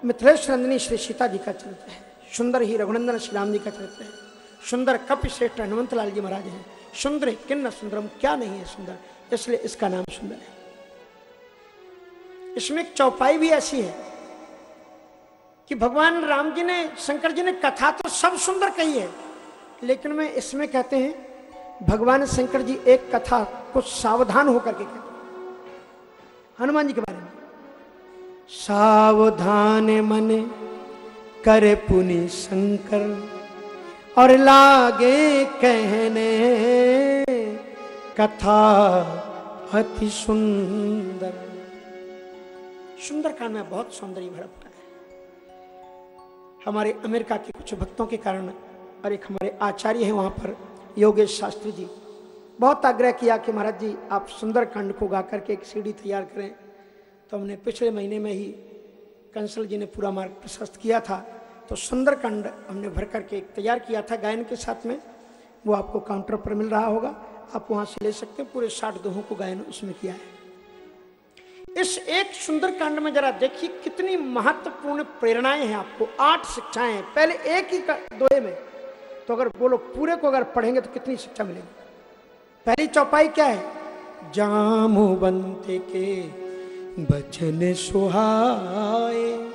मिथिलेश नंदिनी श्री सीता जी का चरित्र है। सुंदर ही रघुनंदन श्री राम जी का चरित्र है। सुंदर कपि श्रेष्ठ हनुमंत लाल जी महाराज हैं। सुंदर किन्न सुंदरम, क्या नहीं है सुंदर? इसलिए इसका नाम सुंदर है। इसमें एक चौपाई भी ऐसी है कि भगवान राम जी ने, शंकर जी ने कथा तो सब सुंदर कही है लेकिन मैं इसमें कहते हैं, भगवान शंकर जी एक कथा कुछ सावधान होकर के कहते हैं। हनुमान जी के बारे में। सावधान मन कर पुनि शंकर, और लागे कहने कथा अति सुंदर। सुंदरकांड में बहुत सौंदर्य भरा पड़ा है। हमारे अमेरिका के कुछ भक्तों के कारण और एक हमारे आचार्य हैं वहाँ पर, योगेश शास्त्री जी। बहुत आग्रह किया कि महाराज जी, आप सुंदरकांड को गा करके एक सीढ़ी तैयार करें। तो हमने पिछले महीने में ही कंसल जी ने पूरा मार्ग प्रशस्त किया था। तो सुंदरकांड हमने भर करके एक तैयार किया था गायन के साथ में। वो आपको काउंटर पर मिल रहा होगा। आप वहाँ से ले सकते हैं। पूरे साठ दोहों को गायन उसमें किया है। इस एक सुंदर कांड में जरा देखिए, कितनी महत्वपूर्ण प्रेरणाएँ हैं आपको। आठ शिक्षाएँ हैं। पहले एक ही दोहे में। तो अगर बोलो पूरे को अगर पढ़ेंगे तो कितनी शिक्षा मिलेगी? पहली चौपाई क्या है? जामुवंत के बचन सुहाए।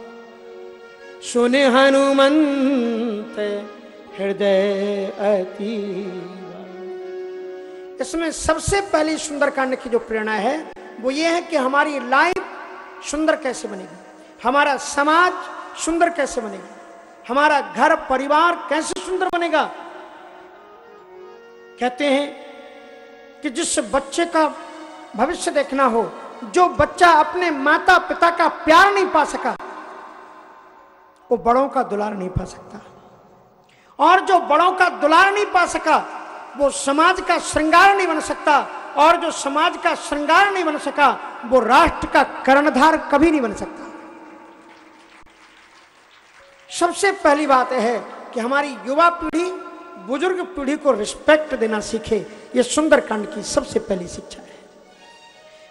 सुने हनुमंत हृदय अति इसमें सबसे पहली सुंदरकांड की जो प्रेरणा है, वो ये है कि हमारी लाइफ सुंदर कैसे बनेगी? हमारा समाज सुंदर कैसे बनेगा? हमारा घर, परिवार कैसे सुंदर बनेगा? कहते हैं कि जिस बच्चे का भविष्य देखना हो, जो बच्चा अपने माता पिता का प्यार नहीं पा सका, वो बड़ों का दुलार नहीं पा सकता। और जो बड़ों का दुलार नहीं पा सका, वो समाज का श्रृंगार नहीं बन सकता, और जो समाज का श्रृंगार नहीं बन सका, वो राष्ट्र का कर्णधार कभी नहीं बन सकता। सबसे पहली बात है कि हमारी युवा पीढ़ी, बुज़ुर्ग पीढ़ी को रिस्पेक्ट देना सीखे। ये सुंदरकांड की सबसे पहली शिक्षा है।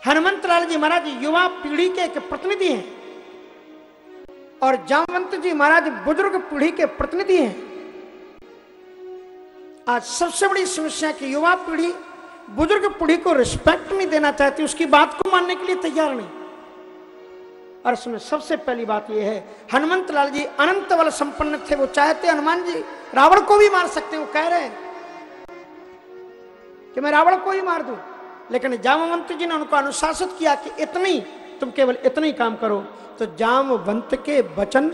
हनुमंत लाल जी महाराज युवा पीढ़ी के एक प्रतिनिधि हैं। और जामवंत जी महाराज बुज़ुर्ग पीढ़ी के प्रतिनिधि हैं। आज सबसे बड़ी समस्या की युवा पीढ़ी, बुज़ुर्ग पीढ़ी को रिस्पेक्ट नहीं देना चाहती, उसकी बात को मानने के लिए तैयार नहीं। और इसमें सबसे पहली बात यह है हनुमंत लाल जी अनंत बल संपन्न थे, वो चाहते हनुमान जी रावण को भी मार सकते वो कह रहे हैं कि मैं रावण को ही मार दूँ। लेकिन जामवंत जी ने उनको अनुशासित किया कि इतनी, तुम केवल इतना काम करो। तो जामवंत के वचन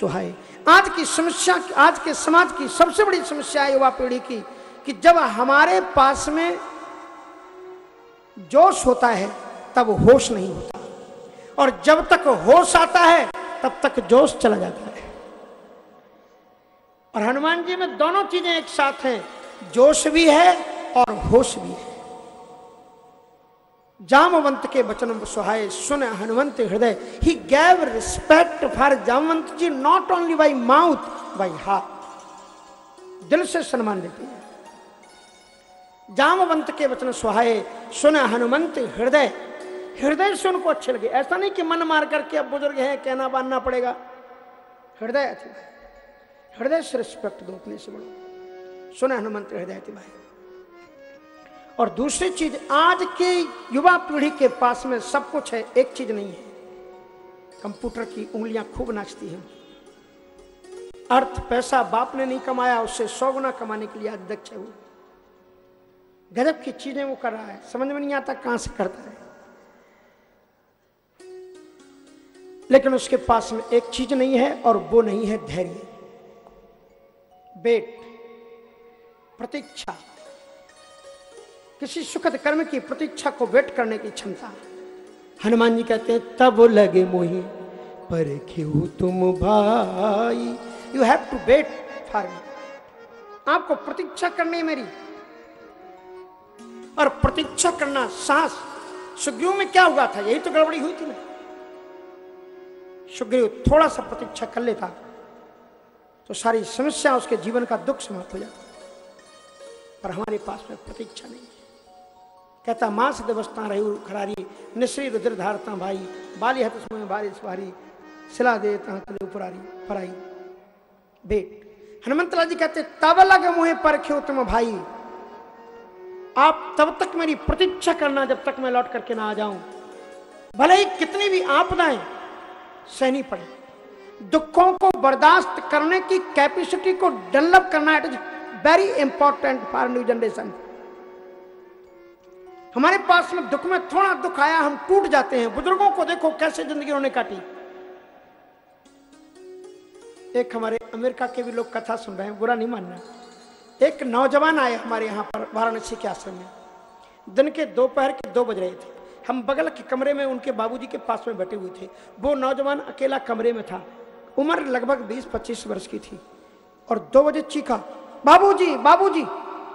सुहाए। आज की समस्या, आज के समाज की सबसे बड़ी समस्या है युवा पीढ़ी की, कि जब हमारे पास में जोश होता है, तब होश नहीं होता। और जब तक होश आता है, तब तक जोश चला जाता है। और हनुमान जी में दोनों चीज़ें एक साथ हैं, जोश भी है और होश भी है। जामवंत के वचन सुहाय सुन हनुमंत हृदय। He gave respect for Jamvant ji not only by mouth by हाथ दिल से सम्मान देते हैं। जामवंत के वचन सुहाए, सुन हनुमंत हृदय। हृदय से उनको अच्छे लगे। ऐसा नहीं कि मन मार करके अब बुज़ुर्ग हैं, कहना बांधना पड़ेगा। हृदय हृदय से रिस्पेक्ट दो अपने से बड़ो। सुन हनुमंत हृदय भाई और दूसरी चीज़, आज के युवा पीढ़ी के पास में सब कुछ है, एक चीज़ नहीं है। कंप्यूटर की उंगलियाँ खूब नाचती हैं। अर्थ, पैसा बाप ने नहीं कमाया उससे सौ गुना कमाने के लिए दक्ष है वो। गजब की चीज़ें वो कर रहा है। समझ में नहीं आता कहाँ से करता है। लेकिन उसके पास में एक चीज़ नहीं है और वो नहीं है धैर्य। बेट, प्रतीक्षा। किसी सुखद कर्म की प्रतीक्षा को वेट करने की क्षमता। हनुमान जी कहते हैं, तब लगे मोही पर क्यों तुम भाई? You have to wait for आपको प्रतीक्षा करनी है मेरी। और प्रतीक्षा करना सांस सुग्रीव में क्या हुआ था? यही तो गड़बड़ी हुई थी ना। सुग्रीव थोड़ा सा प्रतीक्षा कर लेता। तो सारी समस्या उसके जीवन का दुख समाप्त हो जाता। पर हमारे पास में प्रतीक्षा नहीं कहता, मांस दिवस्ता रही खरारी। निश्री रुद्र धारता भाई। बाली हत समय बारिश भारी सिला दे तुले पुरारी फराई बेट, हनुमंतला जी कहते, तब लग मुहे परख्यो तुम भाई। आप तब तक मेरी प्रतीक्षा करना जब तक मैं लौट करके ना आ जाऊँ। भले ही कितनी भी आपदाएँ सहनी पड़े। दुखों को बर्दाश्त करने की कैपेसिटी को डेवलप करना it is very important for new generation हमारे पास में दुख में थोड़ा दुख आया, हम टूट जाते हैं। बुज़ुर्गों को देखो कैसे ज़िंदगी उन्होंने काटी। एक हमारे अमेरिका के भी लोग कथा सुन रहे हैं, बुरा नहीं मानना। एक नौजवान आए हमारे यहाँ पर वाराणसी के आश्रम में। दिन के दोपहर के दो बज रहे थे। हम बगल के कमरे में उनके बाबूजी के पास में बैठे हुए थे। वो नौजवान अकेला कमरे में था। उम्र लगभग 20-25 वर्ष की थी। और दो बजे चीखा, बाबूजी बाबूजी!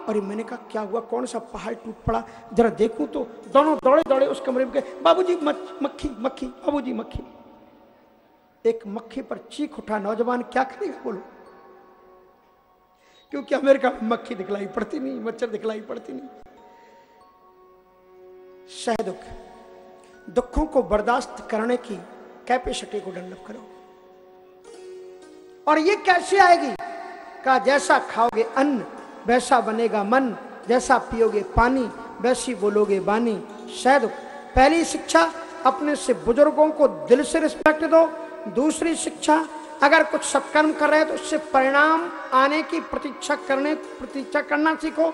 और मैंने कहा, क्या हुआ? कौन सा पहाड़ टूट पड़ा? जरा देखूँ तो। दोनों दौड़े दौड़े उस कमरे में गए। बाबूजी मक्खी मक्खी, बाबूजी, मक्खी! एक मक्खी पर चीख उठा, नौजवान, क्या करेगा बोलो? क्योंकि अमेरिका में मक्खी दिखलाई पड़ती नहीं, मच्छर दिखलाई पड़ती नहीं। सह दुख दुखों को बर्दाश्त करने की कैपेसिटी को डेवलप करो। और ये कैसे आएगी? का जैसा खाओगे अन्न, वैसा बनेगा मन, जैसा पियोगे पानी, वैसी बोलोगे बानी शायद पहली शिक्षा अपने से बुज़ुर्गों को दिल से रिस्पेक्ट दो। दूसरी शिक्षा, अगर कुछ सत्कर्म कर रहे हैं तो उससे परिणाम आने की प्रतीक्षा करने, प्रतीक्षा करना सीखो।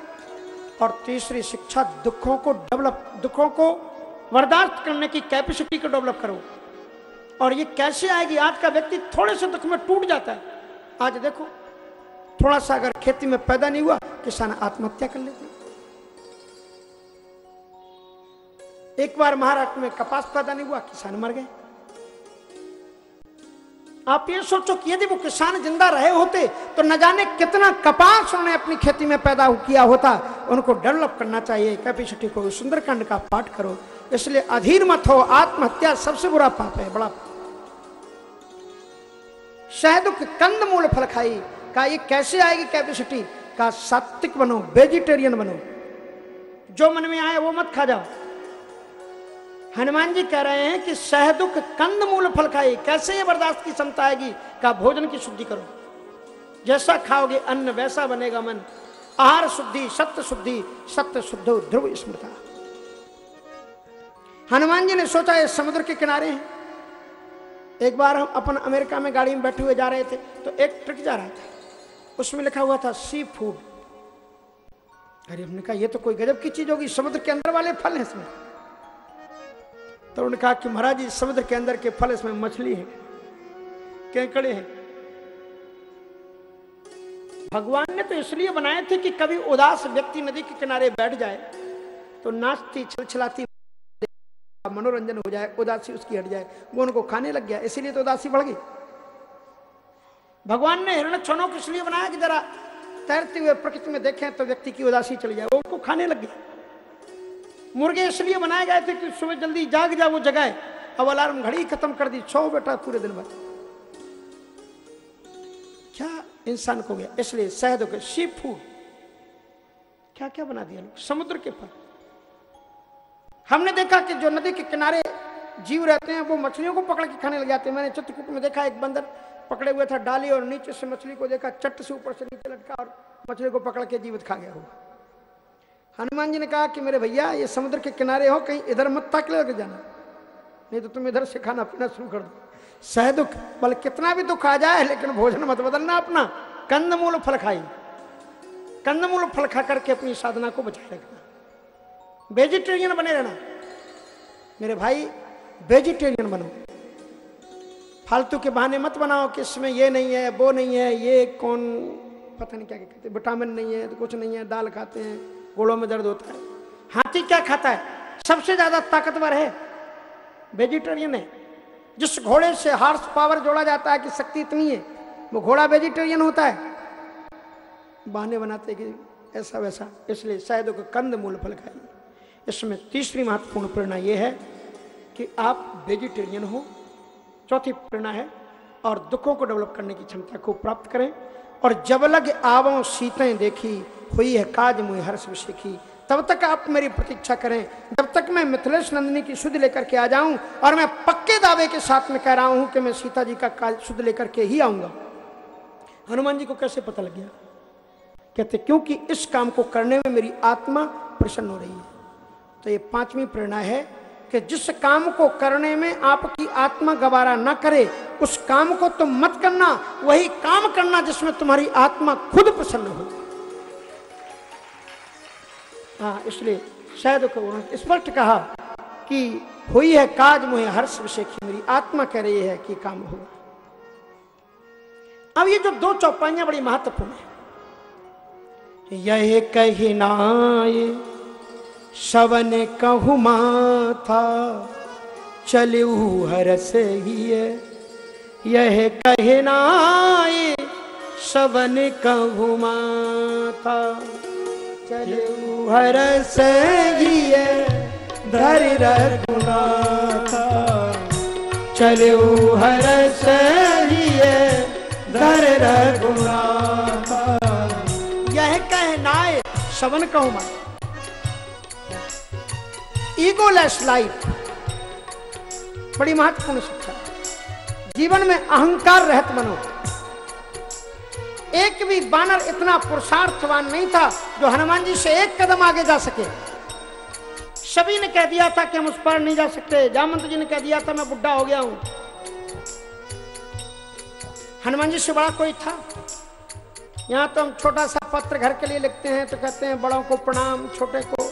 और तीसरी शिक्षा दुखों को डेवलप दुखों को बर्दाश्त करने की कैपेसिटी को डेवलप करो। और ये कैसे आएगी? आज का व्यक्ति थोड़े से दुख में टूट जाता है। आज देखो, थोड़ा सा अगर खेती में पैदा नहीं हुआ, किसान आत्महत्या कर लेते एक बार महाराष्ट्र में कपास पैदा नहीं हुआ, किसान मर गए। आप ये सोचो कि यदि वो किसान ज़िंदा रहे होते तो न जाने कितना कपास उन्होंने अपनी खेती में पैदा किया होता। उनको डेवलप करना चाहिए। कैपेसिटी को सुंदरकांड का पाठ करो। इसलिए अधीर मत हो, आत्महत्या सबसे बुरा पाप है। बड़ा शायद कंद मूल फल खाई। का ये कैसे आएगी कैपेसिटी का सात्विक बनो, वेजिटेरियन बनो। जो मन में आए, वो मत खा जाओ। हनुमान जी कह रहे हैं कि सहदुख कंद मूल फल खाए कैसे ये बर्दाश्त की क्षमता आएगी? का भोजन की शुद्धि करो। जैसा खाओगे, अन्न वैसा बनेगा मन। आहार शुद्धि, सत्य शुद्धि, सत्य शुद्ध ध्रुव स्मृता। हनुमान जी ने सोचा, ये समुद्र के किनारे हैं। एक बार हम अपन अमेरिका में गाड़ी में बैठे हुए जा रहे थे तो एक ट्रक जा रहा था। उसमें लिखा हुआ था, सी फ़ूड। अरे, हमने कहा, ये तो कोई गजब की चीज़ होगी, समुद्र के अंदर वाले फल हैं इसमें। तो उन्होंने कहा कि महाराज जी, समुद्र के अंदर के फल इसमें मछली है, केकड़े हैं। भगवान ने तो इसलिए बनाए थे कि कभी उदास व्यक्ति नदी के किनारे बैठ जाए तो नाचती, छलछलाती मनोरंजन हो जाए, उदासी उसकी हट जाए, वो उनको खाने लग गया, इसीलिए तो उदासी बढ़ गई। भगवान ने हिरण छनों को इसलिए बनाया कि जरा तैरते हुए प्रकृति में देखें तो व्यक्ति की उदासी चली जाए, वो उनको खाने लग गया। मुर्गे इसलिए बनाए गए थे कि सुबह जल्दी जाग जाए वो जगाए अब अलार्म घड़ी खत्म कर दी छो बेटा पूरे दिन भर। क्या इंसान को गया? इसलिए शहद हो सी फ़ूड क्या क्या बना दिया लोग? समुद्र के फल। हमने देखा कि जो नदी के किनारे जीव रहते हैं, वो मछलियों को पकड़ के खाने लग जाते हैं। मैंने चित्रकूट में देखा, एक बंदर पकड़े हुए था डाली और नीचे से मछली को देखा चट्ट से ऊपर से नीचे लटका और मछली को पकड़ के जीवित खा गया हुआ। हनुमान जी ने कहा कि मेरे भैया, ये समुद्र के किनारे हो, कहीं इधर मत ताक लग जाना। नहीं तो तुम इधर से खाना पीना शुरू कर दो। सह दुख, बल कितना भी दुख आ जाए, लेकिन भोजन मत बदलना अपना। कंदमूल फल खाई। कंदमूल फल खा करके अपनी साधना को बचाए रखना वेजिटेरियन बने रहना। मेरे भाई, वेजिटेरियन बनो। फालतू के बहाने मत बनाओ कि इसमें ये नहीं है, वो नहीं है, ये कौन, पता नहीं क्या कहते विटामिन नहीं है तो कुछ नहीं है, दाल खाते हैं। गोड़ों में दर्द होता है। हाथी क्या खाता है? सबसे ज़्यादा ताकतवर है। वेजिटेरियन है। जिस घोड़े से हार्स पावर जोड़ा जाता है कि शक्ति इतनी है, वो घोड़ा वेजिटेरियन होता है। बहाने बनाते कि ऐसा वैसा। इसलिए शायद कंद मूल फल खाइए इसमें तीसरी महत्वपूर्ण प्रेरणा यह है कि आप वेजिटेरियन हो। चौथी प्रेरणा है और दुखों को डेवलप करने की क्षमता को प्राप्त करें। और जब लग आवों सीतें देखी, हुई है काज मुझे हर्ष विषेखी तब तक आप मेरी प्रतीक्षा करें। जब तक मैं मिथिलेश नंदिनी की शुद्ध लेकर के आ जाऊँ और मैं पक्के दावे के साथ में कह रहा हूँ कि मैं सीता जी का काज शुद्ध लेकर के ही आऊँगा। हनुमान जी को कैसे पता लग गया? कहते, क्योंकि इस काम को करने में मेरी आत्मा प्रसन्न हो रही है। तो ये पांचवी प्रेरणा है। कि जिस काम को करने में आपकी आत्मा गवारा न करे, उस काम को तुम मत करना, वही काम करना जिसमें तुम्हारी आत्मा खुद प्रसन्न हो। हाँ इसलिए शायद को स्पष्ट कहा कि हुई है काज मुहे हर्ष विषय की, मेरी आत्मा कह रही है कि काम होगा अब ये जो दो चौपाइयाँ बड़ी महत्वपूर्ण है। यह कही नाय शवन कहु माथा चलू हरस ही यह कहनाए शवन कहु माथा चलू हरस ही धर रघुनाथ चलू हरस ही है धर रघुनाथ। यह कहनाए शवन कहु माथा। ईगोलेस लाइफ बड़ी महत्वपूर्ण शिक्षा। जीवन में अहंकार रहत बनो। एक भी बानर इतना पुरुषार्थवान नहीं था जो हनुमान जी से एक कदम आगे जा सके। सभी ने कह दिया था कि हम उस पर नहीं जा सकते। जामंत जी ने कह दिया था, मैं बुढ़ा हो गया हूँ। हनुमान जी से बड़ा कोई था। यहाँ तो हम छोटा सा पत्र घर के लिए लिखते हैं तो कहते हैं, बड़ों को प्रणाम, छोटे को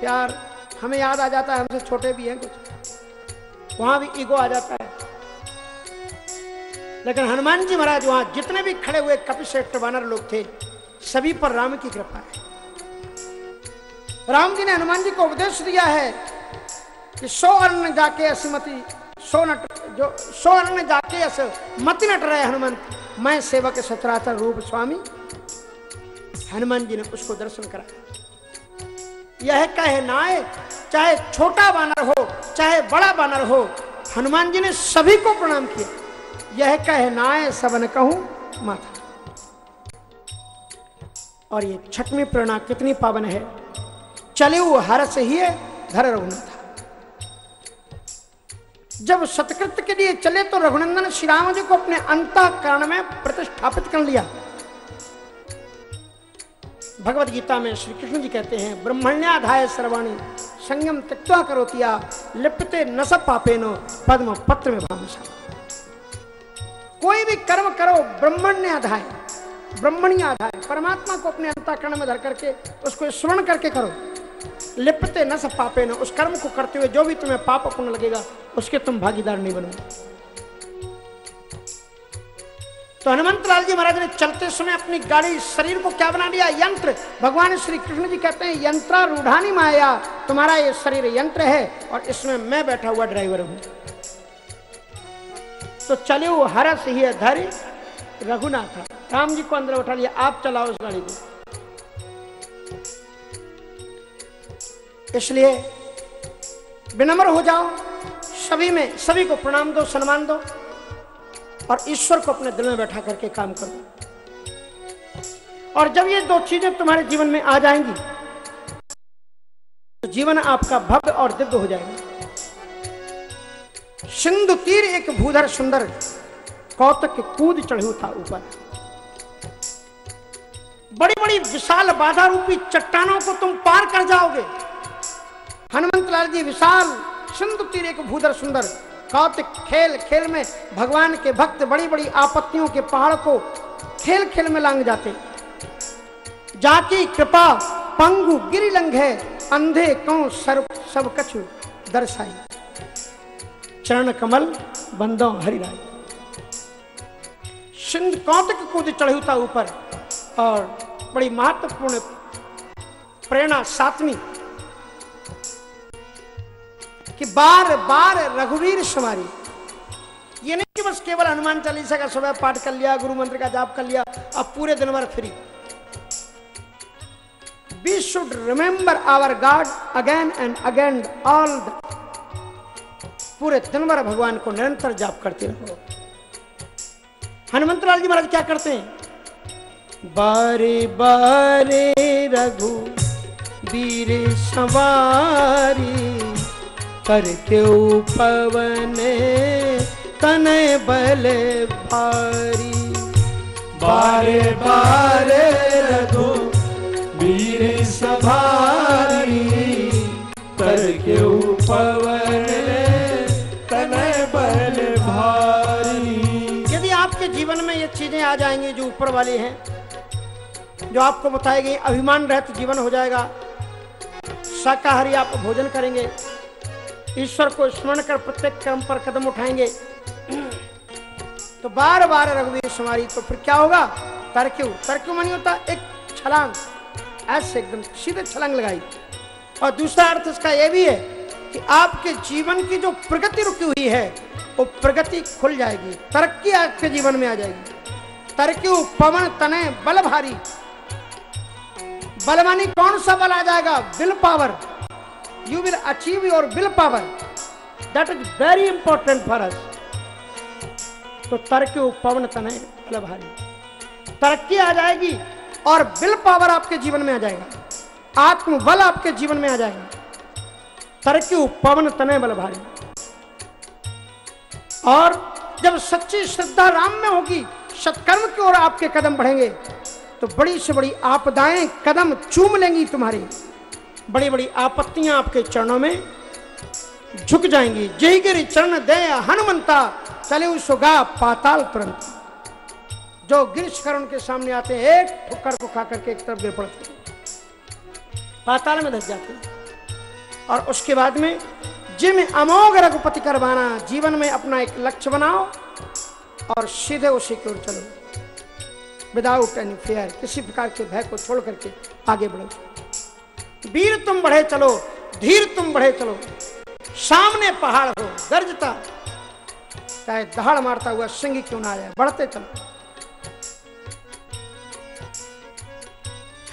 प्यार। हमें याद आ जाता है, हमसे छोटे भी हैं कुछ। वहाँ भी ईगो आ जाता है। लेकिन हनुमान जी महाराज वहाँ जितने भी खड़े हुए कपिश्रेष्ठ वानर लोग थे, सभी पर राम की कृपा है। राम जी ने हनुमान जी को उपदेश दिया है कि सो अन्न जाके असमति सो नट, जो सो अन्न जाके अस मति नट रहे हनुमान मैं सेवक सतराचर रूप स्वामी। हनुमान जी ने उसको दर्शन कराया। यह कहे नाय, चाहे छोटा बानर हो, चाहे बड़ा बानर हो, हनुमान जी ने सभी को प्रणाम किया। यह कहे नाय, सबन कहूँ माथा और ये छठवीं प्रेरणा कितनी पावन है? चले वो हरस ही धर रघुनाथ जब सतकृत के लिए चले तो रघुनंदन श्री राम जी को अपने अंतकरण में प्रतिष्ठापित कर लिया। भगवत गीता में श्री कृष्ण जी कहते हैं, ब्रह्मण्याधाय सर्वाणी संयम त्यक्वा करोतिया लिपते न सब पापे नो पद्म पत्र में भामसा कोई भी कर्म करो ब्रह्मण्य आधाय ब्रह्मण्य आधाय परमात्मा को अपने अंतकरण में धर करके, उसको स्मरण करके करो। लिपते न सब पापे न उस कर्म को करते हुए जो भी तुम्हें पाप पुण्य लगेगा, उसके तुम भागीदार नहीं बनोगे। तो हनुमंत लाल जी महाराज ने चलते समय अपनी गाड़ी, शरीर को क्या बना दिया? यंत्र। भगवान श्री कृष्ण जी कहते हैं यंत्रा रूढ़ानी माया, तुम्हारा ये शरीर यंत्र है और इसमें मैं बैठा हुआ ड्राइवर हूँ। तो चले वो हरस ही धैर्य रघुनाथ। राम जी को अंदर उठा लिया, आप चलाओ उस गाड़ी को। इसलिए विनम्र हो जाओ, सभी में, सभी को प्रणाम दो, सम्मान दो। और ईश्वर को अपने दिल में बैठा करके काम करो। और जब ये दो चीज़ें तुम्हारे जीवन में आ जाएँगी तो जीवन आपका भव्य और दिव्य हो जाएगा। सिंधु तीर एक भूधर सुंदर, कौतक कूद चढ़ू था ऊपर। बड़ी बड़ी विशाल बाधा रूपी चट्टानों को तुम पार कर जाओगे। हनुमंत लाल जी विशाल, सिंधु तीर एक भूधर सुंदर कौतिक खेल खेल में भगवान के भक्त बड़ी बड़ी आपत्तियों के पहाड़ को खेल खेल में लांग जाते जाकी कृपा, पंगु गिरी लंघ अंधे, कौ सर्व सब कछु दर्शाई। चरण कमल, बंदो, हरिराय। सिंध कौतक कूद चढ़ुता ऊपर, और बड़ी महत्वपूर्ण प्रेरणा सातवीं कि बार बार रघुवीर सवारी ये नहीं कि बस केवल हनुमान चालीसा का सुबह पाठ कर लिया, गुरु मंत्र का जाप कर लिया, अब पूरे दिन भर free. We should remember our god again and again all पूरे दिन भर भगवान को निरंतर जाप करते रहो। हनुमंत लाल जी महाराज क्या करते हैं? बारे बारे रघु, वीर सवारी कर क्यों पवन तन बल भारी। बारे बारे रघु, वीर सभारी कर के पवन तन बल भारी। यदि आपके जीवन में ये चीज़ें आ जाएँगी जो ऊपर वाली हैं, जो आपको बताएगी अभिमान रहित जीवन हो जाएगा, शाकाहारी आप भोजन करेंगे ईश्वर को स्मरण कर प्रत्येक कर्म पर कदम उठाएँगे। तो बार बार रघुवीर सुमारी तो फिर क्या होगा? तरक्यू तरक्यू मानी होता एक छलांग, ऐसे एकदम सीधे छलांग लगाई। और दूसरा अर्थ इसका यह भी है कि आपके जीवन की जो प्रगति रुकी हुई है, वो प्रगति खुल जाएगी, तरक्की आपके जीवन में आ जाएगी। तरक्यू, पवन, तने बल भारी बल मानी कौन सा बल आ जाएगा? Will power. You will achieve your willpower. That is very important for us. तो तर्क पवन तन भारी तरक्की आ जाएगी और विल पावर आपके जीवन में आ जाएगा। आत्मबल आपके जीवन में आ जाएगा। तरक्की पवन तने बल भारी। और जब सच्ची श्रद्धा राम में होगी, सत्कर्म की ओर आपके कदम बढ़ेंगे तो बड़ी से बड़ी आपदाएँ कदम चूम लेंगी तुम्हारी। बड़ी बड़ी आपत्तियाँ आपके चरणों में झुक जाएँगी। जय गिरी चरण दया हनुमंता, चले सुगा पाताल तुरंत जो गिरीश कर उनके सामने आते हैं, एक ठुक्कर को खा करके एक तरफ़ गिर पड़ते पाताल में धस जाते और उसके बाद में जिम अमोघ रघुपति करवाना, जीवन में अपना एक लक्ष्य बनाओ और सीधे उसी की ओर चलो। विदाउट एनी फेयर किसी प्रकार के भय को छोड़ करके आगे बढ़ो। वीर तुम बढ़े चलो, धीर तुम बढ़े चलो। सामने पहाड़ हो गर्जता चाहे दहाड़ मारता हुआ सिंह क्यों ना आए बढ़ते चलो।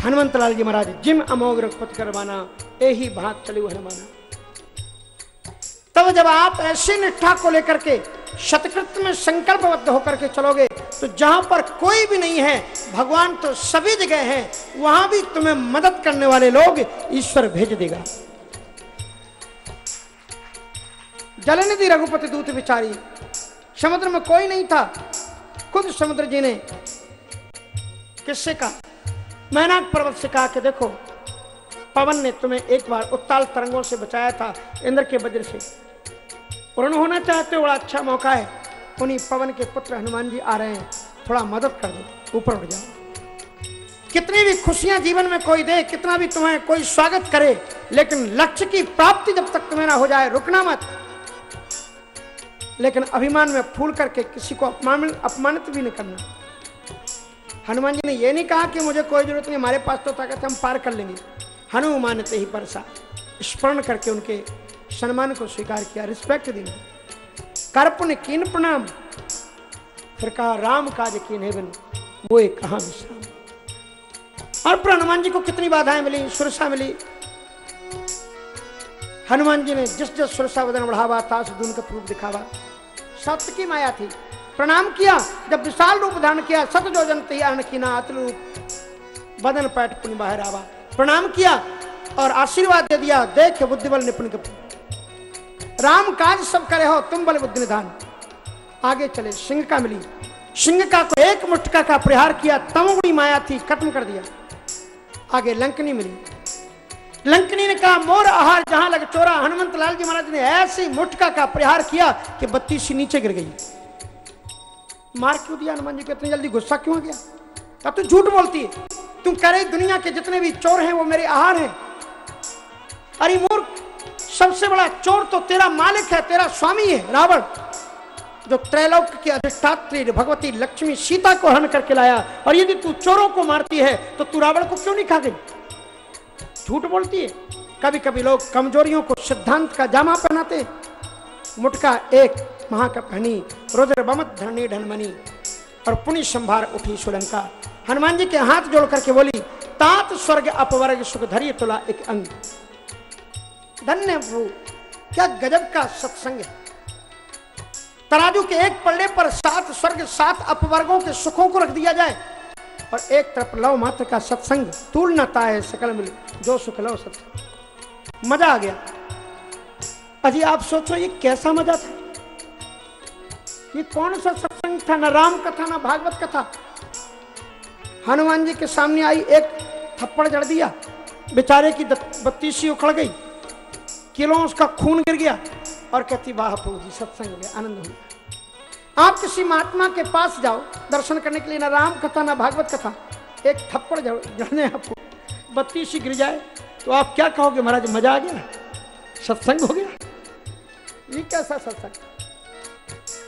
हनुमंत लाल जी महाराज, जिम अमोघ रघुपति करवाना यही भाग चली हनुमाना। तब जब आप ऐसी निष्ठा को लेकर के शतकृत में संकल्पबद्ध होकर के चलोगे तो जहाँ पर कोई भी नहीं है, भगवान तो सभी जगह है, वहाँ भी तुम्हें मदद करने वाले लोग ईश्वर भेज देगा। जलनिधि रघुपति दूत विचारी, समुद्र में कोई नहीं था, खुद समुद्र जी ने किससे कहा? मैनाक पर्वत से कहा कि देखो, पवन ने तुम्हें एक बार उत्ताल तरंगों से बचाया था, इंद्र के वज्र से। पूर्ण होना चाहते हो बड़ा अच्छा मौका है। उन्हीं पवन के पुत्र हनुमान जी आ रहे हैं। थोड़ा मदद कर दो, ऊपर उठ जाओ। कितनी भी खुशियाँ जीवन में कोई दे, कितना भी तुम्हें कोई स्वागत करे, लेकिन लक्ष्य की प्राप्ति जब तक तुम्हें ना हो जाए, रुकना मत। लेकिन अभिमान में फूल करके किसी को अपमान, अपमानित भी नहीं करना। हनुमान जी ने यह नहीं कहा कि मुझे कोई ज़रूरत नहीं, हमारे पास तो ताकत हम पार कर लेंगे। हनुमान ही परसा स्मरण करके उनके सम्मान को स्वीकार किया रिस्पेक्ट दी। कर्पण कीन प्रणाम। फिर कहा, राम काज की बन। वो एक कहा विश्राम। और पर हनुमान जी को कितनी बाधाएँ मिली सुरक्षा मिली। हनुमान जी ने जिस जिस सुरक्षा वदन बढ़ावा था सुदून का प्रूफ दिखावा। सत्य की माया थी। प्रणाम किया, जब विशाल रूप धारण किया सत जो जन तैयार किना अतल रूप। बदन पैट पुण्य बाहर आवा। प्रणाम किया और आशीर्वाद दे दिया, देख बुद्धि बल निपुण राम काज सब करे हो, तुम बल बुद्धि निधान आगे चले सिंह का मिली। सिंह का को एक मुष्टका का प्रहार किया तमगुड़ी माया थी, खत्म कर दिया। आगे लंकनी मिली। लंकनी ने कहा, मोर आहार जहाँ लग चोरा, हनुमंत लाल जी महाराज ने ऐसी मुठका का प्रहार किया कि बत्ती सी नीचे गिर गई। मार क्यों दिया हनुमान जी को, इतनी जल्दी गुस्सा क्यों आ गया? तब तू झूठ बोलती है। तुम कह रही दुनिया के जितने भी चोर हैं, वो मेरे आहार हैं। अरे सबसे बड़ा चोर तो तेरा मालिक है, तेरा स्वामी है, रावण। जो त्रैलोक की अधिष्ठात्री भगवती लक्ष्मी सीता को हरण करके लाया, और यदि तू चोरों को मारती है तो तू रावण को क्यों नहीं खा गई? झूठ बोलती है। कभी कभी लोग कमजोरियों को सिद्धांत का जामा पहनाते मुटका एक महाकपहनी, रुद्र बमत धरणी ढनमनी और पुण्य संभार उठी सुलंका हनुमान जी के हाथ जोड़ करके बोली, तात स्वर्ग अपवर्ग सुख धरी तुला एक अंग। धन्य प्रभु क्या गजब का सत्संग है। तराजू के एक पल्ले पर सात स्वर्ग, सात अपवर्गों के सुखों को रख दिया जाए। और एक तरफ़ लव मात्र का सत्संग तूल न ताए सकल मिले, जो सुख लव सत्संग मज़ा आ गया। अजी आप सोचो, ये कैसा मज़ा था? ये कौन सा सत्संग था? ना राम कथा, ना भागवत कथा। हनुमान जी के सामने आई, एक थप्पड़ जड़ दिया। बेचारे की बत्तीसी उखड़ गई। किलों उसका खून गिर गया और कहती, वाह जी, सत्संग में आनंद हो गया। आप किसी महात्मा के पास जाओ, दर्शन करने के लिए ना राम कथा, ना भागवत कथा, एक थप्पड़ जड़ने आपको। बत्ती सी गिर जाए तो आप क्या कहोगे, महाराज, मज़ा आ गया? सत्संग हो गया? ये कैसा सत्संग?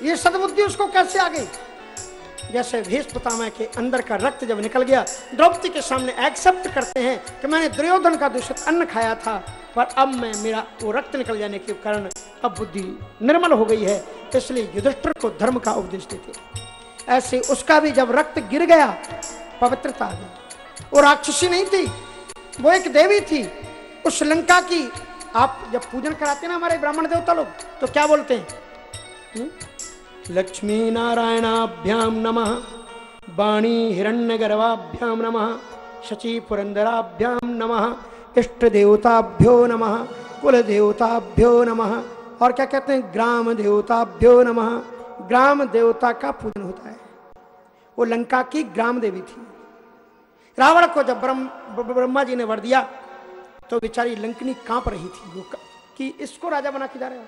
ये सदबुद्धि उसको कैसे आ गई? जैसे भीष पितामह के अंदर का रक्त जब निकल गया, द्रौपदी के सामने एक्सेप्ट करते हैं कि मैंने दुर्योधन का दूषित अन्न खाया था, पर अब मैं मेरा वो रक्त निकल जाने के कारण अब बुद्धि निर्मल हो गई है, इसलिए युधिष्ठिर को धर्म का उपदेश देते ऐसे उसका भी जब रक्त गिर गया, पवित्रता आ गई। वो राक्षसी नहीं थी, वो एक देवी थी। उस लंका की आप जब पूजन कराते ना हमारे ब्राह्मण देवता लोग तो क्या बोलते हैं? हम्म? लक्ष्मी नारायणाभ्याम नमः। वाणी हिरण्य गर्भाभ्याम नमः। शची पुरंदराभ्याम नमः। इष्ट देवताभ्यो नमः। कुल देवताभ्यो नमः। और क्या कहते हैं? ग्राम देवताभ्यो नमः। ग्राम देवता का पूजन होता है। वो लंका की ग्राम देवी थी। रावण को जब ब्रह्म ब्रह्मा जी ने वर दिया तो बेचारी लंकनी काँप रही थी। वो कि इसको राजा बना के जा रहे हो?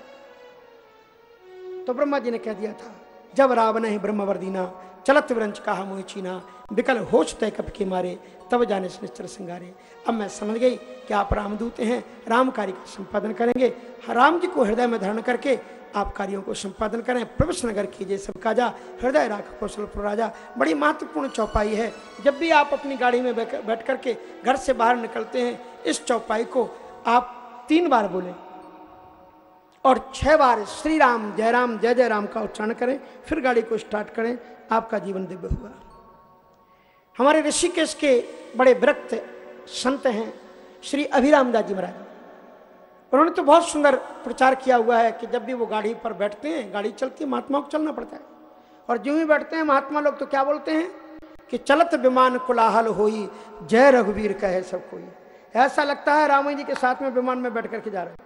तो ब्रह्मा जी ने कह दिया था, जब रावण है ब्रह्म वर्दीना चलत विरंच कहा मोह चीना, विकल होश तय कप के मारे, तब जाने से निश्चर सिंगारे। अब मैं समझ गई कि आप रामदूत हैं, राम कार्य का संपादन करेंगे। राम जी को हृदय में धारण करके आप कार्यों को संपादन करें। प्रवेश नगर कीजिए सब काजा, हृदय राख कौशलपुर राजा। बड़ी महत्वपूर्ण चौपाई है। जब भी आप अपनी गाड़ी में बैठ करके घर से बाहर निकलते हैं, इस चौपाई को आप तीन बार बोलें। और छह बार श्री राम जय राम जय जय राम का उच्चारण करें, फिर गाड़ी को स्टार्ट करें, आपका जीवन दिव्य हुआ हमारे ऋषिकेश के बड़े विरक्त संत हैं, श्री अभिराम दास जी महाराज। उन्होंने तो बहुत सुंदर प्रचार किया हुआ है कि जब भी वो गाड़ी पर बैठते हैं, गाड़ी चलती है महात्मा को चलना पड़ता है। और जो ही बैठते हैं, महात्मा लोग तो क्या बोलते हैं? कि चलत विमान कुलाहल होई, जय रघुवीर कहे सब कोई। ऐसा लगता है राम जी के साथ में विमान में बैठ करके जा रहे हैं।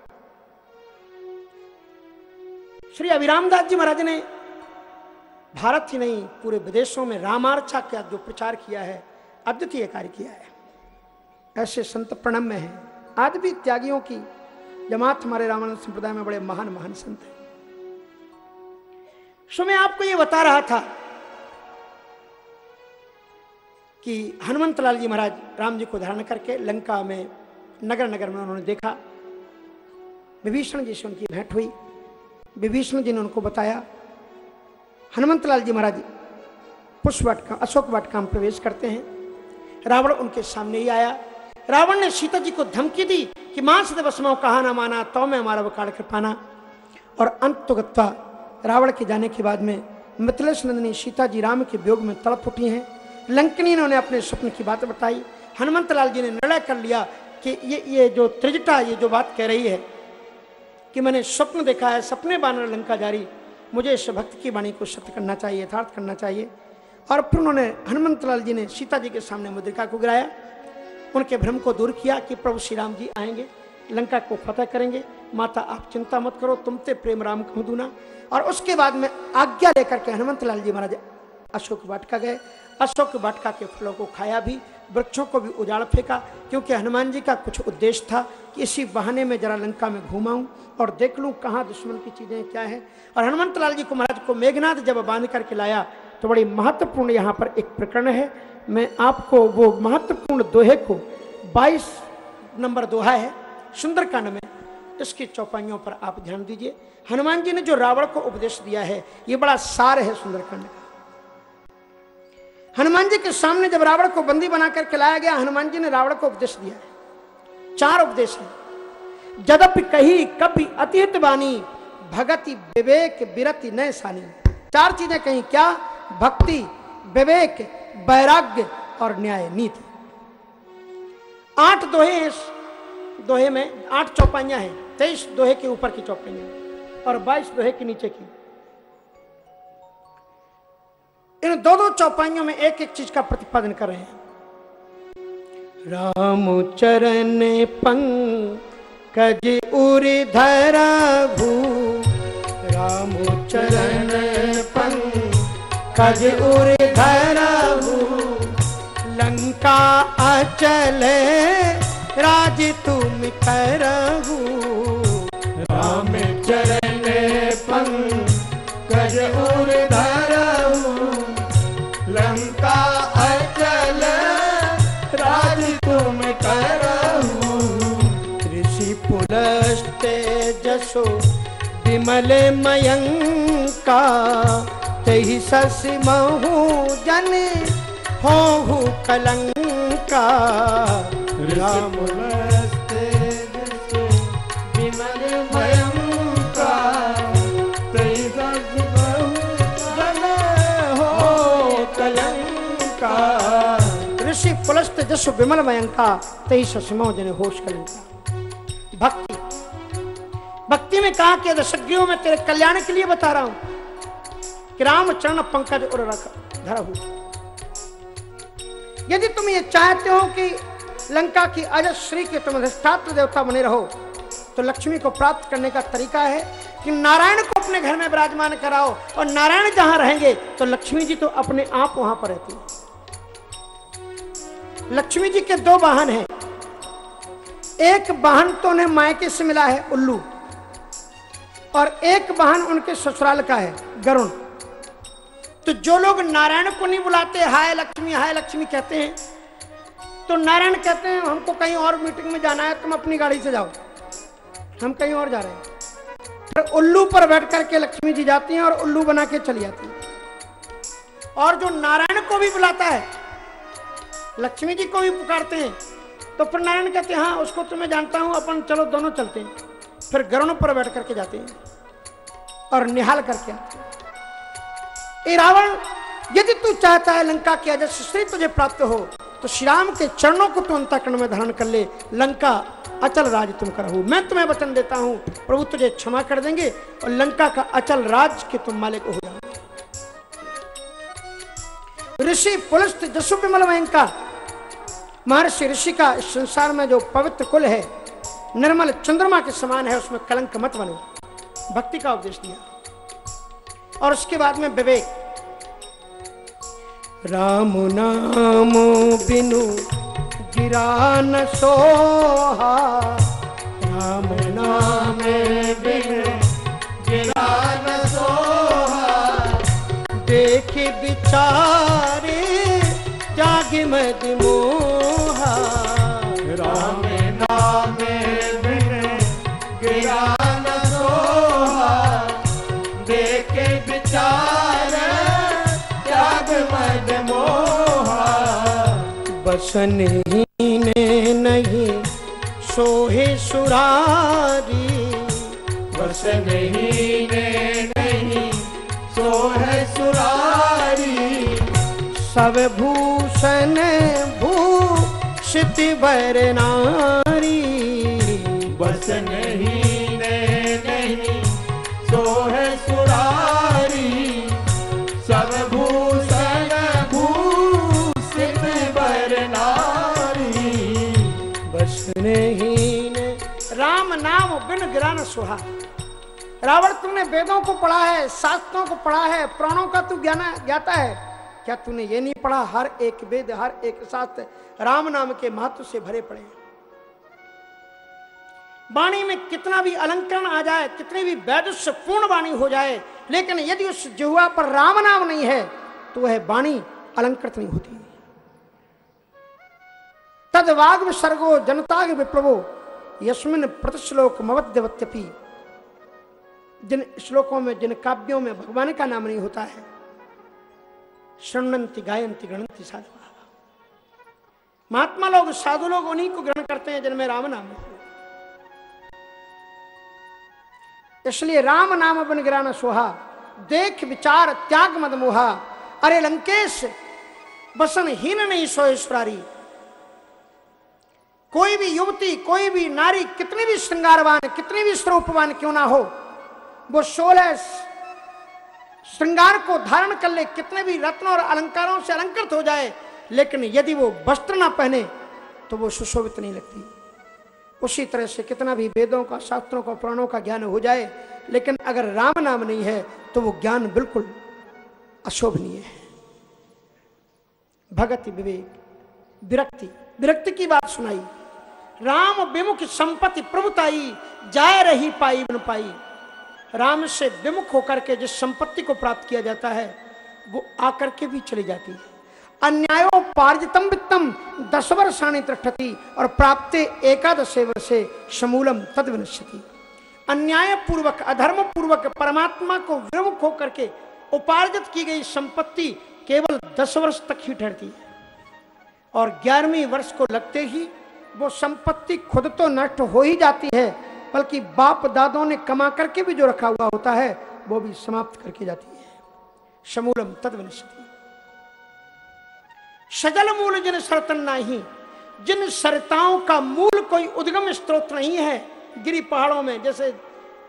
श्री अभिराम दास जी महाराज ने भारत ही नहीं, पूरे विदेशों में रामार्चा का जो प्रचार किया है, अद्वितीय कार्य किया है। ऐसे संत प्रणम में है। आज भी त्यागियों की जमात हमारे रामानंद संप्रदाय में बड़े महान महान संत है। सो मैं आपको ये बता रहा था कि हनुमंत लाल जी महाराज राम जी को धारण करके लंका में नगर नगर में उन्होंने देखा। विभीषण जी से उनकी भेंट हुई। विभीषण जी ने उनको बताया हनुमंत लाल जी महाराज पुष्प वाटिका अशोक वाटिका में प्रवेश करते हैं। रावण उनके सामने ही आया। रावण ने सीता जी को धमकी दी कि माँ मांस दिवसमाओ कहा ना माना तो मैं हमारा वकाड़ कर पाना और अंत तो रावण के जाने के बाद में मिथिलेश नंदनी सीता जी राम के वियोग में तड़प उठी हैं। लंकनी ने उन्हें अपने स्वप्न की बात बताई। हनुमंत लाल जी ने निर्णय कर लिया कि ये ये जो त्रिजटा, ये जो बात कह रही है कि मैंने स्वप्न देखा है, सपने बानर लंका जारी। मुझे इस भक्त की वाणी को सत्य करना चाहिए, यथार्थ करना चाहिए। और फिर उन्होंने हनुमंत लाल जी ने सीता जी के सामने मुद्रिका को गिराया। उनके भ्रम को दूर किया कि प्रभु श्री राम जी आएँगे, लंका को फतेह करेंगे। माता, आप चिंता मत करो तुमते प्रेम राम कहूँ दूना। और उसके बाद में आज्ञा लेकर के हनुमंत लाल जी महाराज अशोक वाटका गए। अशोक वाटका के फलों को खाया भी वृक्षों को भी उजाड़ फेंका, क्योंकि हनुमान जी का कुछ उद्देश्य था कि इसी बहाने में जरा लंका में घुमाऊं और देख लूँ कहाँ दुश्मन की चीज़ें क्या है। और हनुमंत लाल जी को महाराज को मेघनाथ जब बाँध करके लाया तो बड़ी महत्वपूर्ण यहाँ पर एक प्रकरण है। मैं आपको वो महत्वपूर्ण दोहे को 22 नंबर दोहा है, सुंदरकांड में, इसकी चौपाइयों पर आप ध्यान दीजिए। हनुमान जी ने जो रावण को उपदेश दिया है, ये बड़ा सार है सुंदरकांड हनुमान जी के सामने जब रावण को बंदी बना करके लाया गया, हनुमान जी ने रावण को उपदेश दिया है। चार उपदेश है। जदपि कही कभी अतिहित बानी, भगति विवेक विरति नय सानी। चार चीज़ें कही, क्या? भक्ति, विवेक, वैराग्य और न्याय नीति। आठ दोहे इस दोहे में, आठ चौपाइयाँ हैं। तेईस दोहे के ऊपर की चौपाइयाँ और बाईस दोहे के नीचे की। इन दो दो चौपाइयों में एक एक चीज़ का प्रतिपादन कर रहे हैं। राम चरण पंकज उरि धरभू। राम चरण पंकज उरि धरभू। लंका अचल राज तुम करहू राम चरण पंकज पुलस्ते जसो विमल मयंका, तही ससी महु जन हो कलंका। राम तई ऋषि पुलस्त जसो विमल मयंका, तही ससिमो जन होश कलंका। भक्ति। भक्ति में कहा कि दशज्ञों में तेरे कल्याण के लिए बता रहा हूँ कि राम चरण पंकज उर रख धरहु यदि तुम ये चाहते हो कि लंका की अजय श्री के तुम अधिष्ठात्र देवता बने रहो तो लक्ष्मी को प्राप्त करने का तरीका है कि नारायण को अपने घर में विराजमान कराओ और नारायण जहाँ रहेंगे तो लक्ष्मी जी तो अपने आप वहाँ पर रहती है। लक्ष्मी जी के दो वाहन हैं। एक वाहन तो उन्हें मायके से मिला है उल्लू। और एक वाहन उनके ससुराल का है, गरुण। तो जो लोग नारायण को नहीं बुलाते, हाय लक्ष्मी हाय लक्ष्मी कहते हैं तो नारायण कहते हैं, हमको कहीं और मीटिंग में जाना है, तुम अपनी गाड़ी से जाओ। हम कहीं और जा रहे हैं। फिर उल्लू पर बैठ करके लक्ष्मी जी जाती हैं और उल्लू बना के चली जाती हैं। और जो नारायण को भी बुलाता है, लक्ष्मी जी को भी पुकारते हैं तो फिर नारायण कहते हैं हाँ उसको तो मैं जानता हूँ, अपन चलो दोनों चलते हैं। फिर गरुण पर बैठ करके जाते हैं और निहाल करके आते रावण, यदि तू चाहता है लंका की अजय श्री तुझे प्राप्त हो तो श्री राम के चरणों को तू अंतकरण में धारण कर ले। लंका, अचल राज तुम करहु मैं तुम्हें वचन देता हूँ, प्रभु तुझे क्षमा कर देंगे और लंका का अचल राज के तुम मालिक हो जाओ। ऋषि पुलस्त जसु विमल महर्षि ऋषि का इस संसार में जो पवित्र कुल है निर्मल चंद्रमा के समान है, उसमें कलंक मत बनो। भक्ति का उपदेश दिया। और उसके बाद में विवेक। राम नाम बिनु गिरा न सोहा। राम नाम बिनु गिरा न सोहा। देख मद मोहा राम नाम बसन ही ने नहीं, सोहे सुरारी। रोशन नहीं ने नहीं, सोहे सुरारी। सब भूषण भूषित भर नारी। बस बिन गिरान सुहा। रावण, तुमने वेदों को पढ़ा है, शास्त्रों को पढ़ा है, प्राणों का तू ज्ञान, ज्ञाता है। क्या तूने ये नहीं पढ़ा, हर एक वेद, हर एक शास्त्र राम नाम के महत्व से भरे पड़े हैं। वाणी में कितना भी अलंकरण आ जाए, कितनी भी वैदुष्य पूर्ण वाणी हो जाए, लेकिन यदि उस जिह्वा पर राम नाम नहीं है तो वह वाणी अलंकृत नहीं होती। तद वाग विसर्गो जनता विप्लवो। यस्मिन प्रतिश्लोक मवद्यवत्यपि। जिन श्लोकों में, जिन काव्यों में भगवान का नाम नहीं होता है शृणंती गायंती गणंती साधु। महात्मा लोग, साधु लोग उन्हीं को ग्रहण करते हैं जिनमें राम नाम है इसलिए राम नाम बन गिराना सोहा, देख, विचार, त्याग, मद मोहा। अरे लंकेश बसन हीन नहीं सोएश्वरारी कोई भी युवती, कोई भी नारी, कितनी भी श्रृंगारवान, कितनी भी स्वरूपवान क्यों ना हो, वो सोलह श्रृंगार को धारण कर ले, कितने भी रत्नों और अलंकारों से अलंकृत हो जाए, लेकिन यदि वो वस्त्र ना पहने तो वो सुशोभित नहीं लगती। उसी तरह से कितना भी वेदों का, शास्त्रों का, पुराणों का ज्ञान हो जाए, लेकिन अगर राम नाम नहीं है तो वो ज्ञान बिल्कुल अशोभनीय है। भगत विवेक, विरक्ति विरक्ति की बात सुनाई। राम विमुख संपत्ति प्रभुताई जाय रही पाई बन पाई। राम से विमुख होकर के जिस संपत्ति को प्राप्त किया जाता है, वो आकर के भी चली जाती है। अन्यायो पार्जितम वित्तम दस वर्षाणी तिष्ठति और प्राप्ते एकादशे वर्षे समूलम तद विनश्यति अन्याय पूर्वक, अधर्म पूर्वक परमात्मा को विमुख होकर के उपार्जित की गई संपत्ति केवल दस वर्ष तक ही ठहरती है। और ग्यारहवीं वर्ष को लगते ही वो संपत्ति खुद तो नष्ट हो ही जाती है, बल्कि बाप दादों ने कमा करके भी जो रखा हुआ होता है, वो भी समाप्त करके जाती है। समूलम तदवनिष्ठि सजल मूल जिन सरतन नाही, जिन सरताओं का मूल कोई उद्गम स्त्रोत नहीं है, गिरी पहाड़ों में, जैसे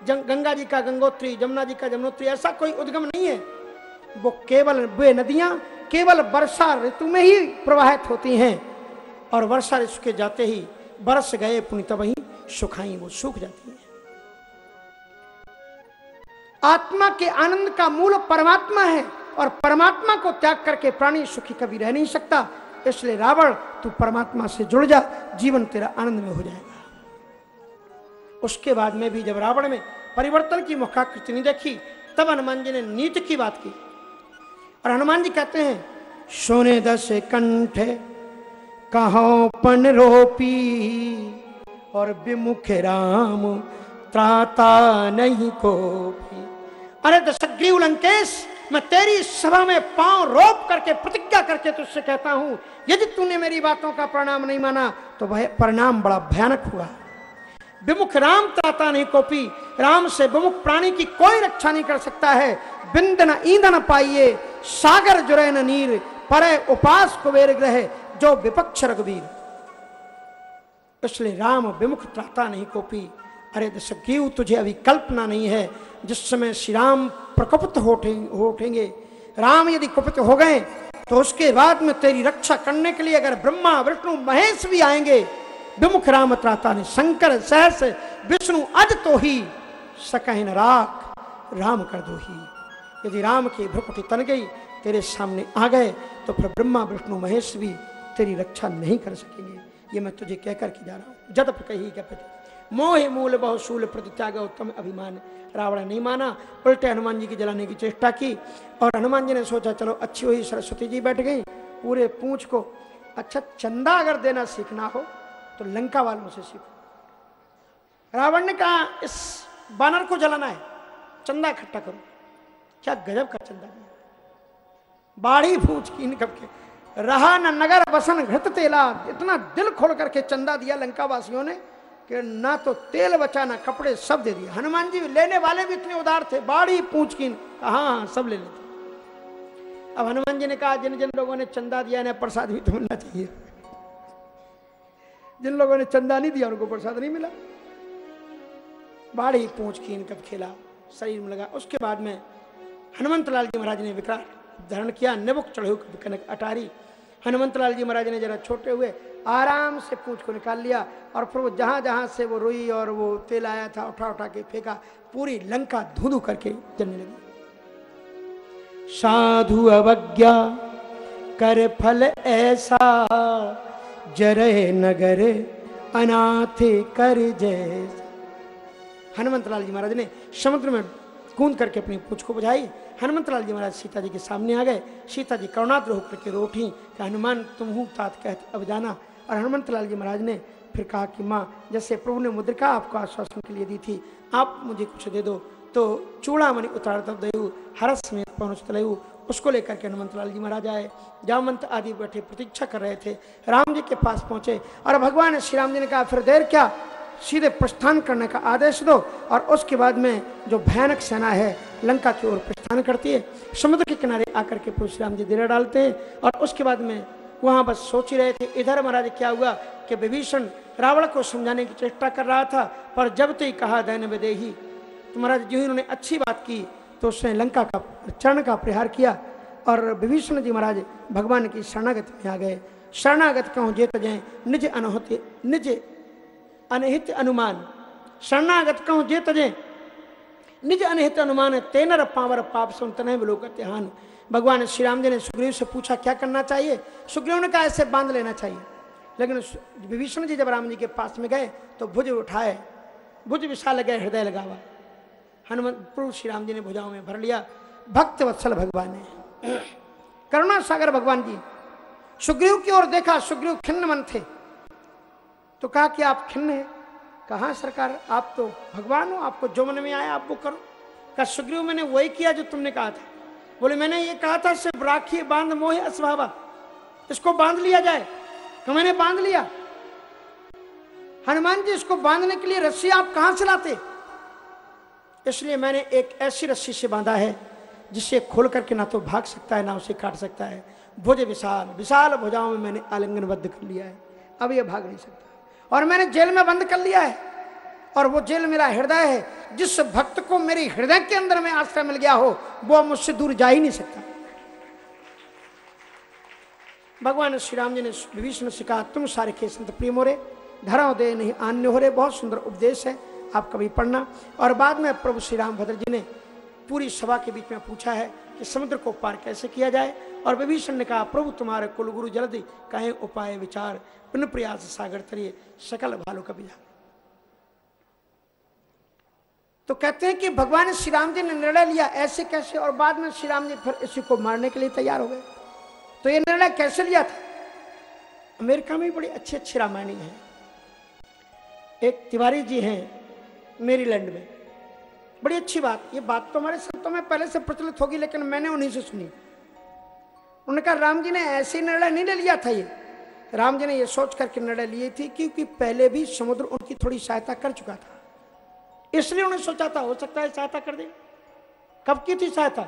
गंगा जी का गंगोत्री जमुना जी का जमुनोत्री ऐसा कोई उद्गम नहीं है। वो केवल वे नदियाँ, केवल वर्षा ऋतु में ही प्रवाहित होती हैं। और वर्षा ऋतु के जाते ही बरस गए, पुण्य वही सुखाई, वो सूख जाती है। आत्मा के आनंद का मूल परमात्मा है और परमात्मा को त्याग करके प्राणी सुखी कभी रह नहीं सकता। इसलिए रावण, तू परमात्मा से जुड़ जा, जीवन तेरा आनंद में हो जाएगा। उसके बाद में भी जब रावण में परिवर्तन की मुखाकृति नहीं देखी, तब हनुमान जी ने नीति की बात की। और हनुमान जी कहते हैं, सोने दस कंठ कहो, पन रोपी और विमुख राम, त्राता नहीं को अरे दशग्रीव लंकेश, मैं तेरी सभा में पाँव रोप करके प्रतिज्ञा करके तुझसे कहता हूँ, यदि तूने मेरी बातों का परिणाम नहीं माना तो वह परिणाम बड़ा भयानक हुआ। विमुख राम, त्राता नहीं कोपी। राम से विमुख प्राणी की कोई रक्षा नहीं कर सकता है। बिंदन ईंधन पाइए, सागर जुरे नीर, पर उपास कुबेर ग्रह जो विपक्ष रघुवीर। इसलिए राम विमुख त्राता नहीं कोपी। अरे दशग्रीव, तुझे अभी कल्पना नहीं है, जिस समय श्री राम प्रकुपित हो उठेंगे। राम यदि कुपित हो गए तो उसके बाद में तेरी रक्षा करने के लिए अगर ब्रह्मा, विष्णु, महेश भी आएँगे, विमुख राम त्राता ने शंकर, सहस, विष्णु, अज तो ही सकहिन राख, राम कर दो ही। यदि राम की भ्रुकुटी तन गई, तेरे सामने आ गए तो फिर ब्रह्मा, विष्णु, महेश भी तेरी रक्षा नहीं कर सकेंगे। ये मैं तुझे कह करके जा रहा हूँ। जदप कही कपति मोह मूल बहुशूल प्रतित्याग उत्तम अभिमान। रावण नहीं माना, उल्टे हनुमान जी की जलाने की चेष्टा की और हनुमान जी ने सोचा, चलो, अच्छी हुई सरस्वती जी बैठ गई। पूरे पूंछ को अच्छा चंदा अगर देना सीखना हो तो लंका वालों से सीखो। रावण ने कहा, इस बानर को जलाना है। चंदा इकट्ठा करो। क्या गजब का चंदा दिया। बाड़ी पूछ की कब के रहा न नगर बसन घृत तेला। इतना दिल खोल करके चंदा दिया लंका वासियों ने कि ना तो तेल बचा, ना कपड़े, सब दे दिए। हनुमान जी लेने वाले भी इतने उदार थे, बाड़ी पूछ की हाँ हाँ सब ले लेते। अब हनुमान जी ने कहा, जिन जिन लोगों ने चंदा दिया ना प्रसाद भी तो मिलना चाहिए। जिन लोगों ने चंदा नहीं दिया, उनको प्रसाद नहीं मिला। बाड़ी पूछ की कब खेला, शरीर में लगा। उसके बाद में हनुमंत लाल जी महाराज ने विकराल धारण किया, निबुक चढ़े कनक अटारी। हनुमंत लाल जी महाराज ने जरा छोटे हुए आराम से पूछ को निकाल लिया और फिर वो जहाँ जहाँ से वो रुई और वो तेल आया था, उठा उठा के फेंका, पूरी लंका धू धू करके जलने लगी। साधु अवज्ञा कर फल ऐसा, जरे नगर अनाथ कर जैसा। हनुमंत लाल जी महाराज ने समुद्र में कूद करके अपनी पूछ को बुझाई हनुमंत लाल जी महाराज सीता जी के सामने आ गए। सीता जी करुणाद्र होकर के रोठी कि हनुमान, तुम हूँ, तात कहते, अब जाना। और हनुमंत लाल जी महाराज ने फिर कहा कि, माँ, जैसे प्रभु ने मुद्रिका आपको आश्वासन के लिए दी थी, आप मुझे कुछ दे दो। तो चूड़ा मणि उतार तब दयु, हरस में पहुँच तलयु। उसको लेकर के हनुमंत लाल जी महाराज आए। जामंत आदि बैठे, प्रतीक्षा कर रहे थे। राम जी के पास पहुँचे और भगवान श्री राम जी ने कहा, फिर देर क्या? सीधे प्रस्थान करने का आदेश दो और उसके बाद में जो भयानक सेना है, लंका की ओर प्रस्थान करती है। समुद्र के किनारे आकर के प्रभु श्री जी डेरा डालते हैं और उसके बाद में वहाँ बस सोच ही रहे थे, इधर महाराज क्या हुआ कि विभीषण रावण को समझाने की चेष्टा कर रहा था, पर जब तो ही कहा दैन विदेही तो महाराज जो उन्होंने अच्छी बात की तो उसने लंका का चरण का प्रहार किया और विभीषण जी महाराज भगवान की शरणागत में आ गए। शरणागत कहूँ जे तजय निज अनहोते, निज अनहित अनुमान। शरणागत कहूँ जे तजे निज अनहित अनुमान, तेनर पावर पाप सुन तने विलोकते हान भगवान श्री राम जी ने सुग्रीव से पूछा, क्या करना चाहिए? सुग्रीव ने कहा, ऐसे बाँध लेना चाहिए। लेकिन विभीषण जी जब राम जी के पास में गए तो भुज उठाए। भुज विशाल गए, हृदय लगावा। हनुमत प्रभु श्री राम जी ने भुजाओं में भर लिया। भक्त वत्सल भगवान ने। करुणा सागर भगवान जी। सुग्रीव की ओर देखा, सुग्रीव खिन्न मन थे। तो कहा कि आप खिन्न है। कहा, सरकार, आप तो भगवान हो, आपको जो मन में आया आप वो करो। कहा, सुग्रीव, मैंने वही किया जो तुमने कहा था। बोले, मैंने ये कहा था, सिर्फ़ राखी, बाँध, मोह अस्वाभा इसको बाँध लिया जाए। तो मैंने बाँध लिया। हनुमान जी, इसको बांधने के लिए रस्सी आप कहाँ से लाते? इसलिए मैंने एक ऐसी रस्सी से बांधा है जिससे खोल करके ना तो भाग सकता है, ना उसे काट सकता है। भुज विशाल विशाल भुजाओं में मैंने आलिंगनबद्ध कर लिया है। अब यह भाग नहीं सकता। और मैंने जेल में बंद कर लिया है। और वो जेल मेरा हृदय है। जिस भक्त को मेरे हृदय के अंदर में आश्रय मिल गया हो, वो मुझसे दूर जा ही नहीं सकता। भगवान श्री राम जी ने विभीषण से कहा, तुम सारे के संत प्रिय मोरे धरा दे, नहीं आन्य हो रहे बहुत सुंदर उपदेश है, आप कभी पढ़ना। और बाद में प्रभु श्री राम भद्र जी ने पूरी सभा के बीच में पूछा है कि समुद्र को पार कैसे किया जाए? और विभीषण ने कहा, प्रभु, तुम्हारे कुलगुरु जल्दी कहे उपाय, विचार पुण्य प्रयास सागर तरिए, सकल भालू का बिजा तो कहते हैं कि भगवान श्री राम जी ने निर्णय लिया ऐसे कैसे, और बाद में श्री राम जी फिर इसी को मारने के लिए तैयार हो गए। तो ये निर्णय कैसे लिया था? अमेरिका में बड़ी अच्छी अच्छी रामायणी है। एक तिवारी जी हैं मेरीलैंड में। बड़ी अच्छी बात, ये बात तो हमारे संतों में पहले से प्रचलित होगी, लेकिन मैंने उन्हीं से सुनी। उन्होंने कहा, राम जी ने ऐसे निर्णय नहीं ले लिया था ये। राम जी ने ये सोच करके निर्णय लिए थी क्योंकि पहले भी समुद्र उनकी थोड़ी सहायता कर चुका था। इसलिए उन्होंने सोचा था, हो सकता है सहायता कर दे। कब की थी सहायता?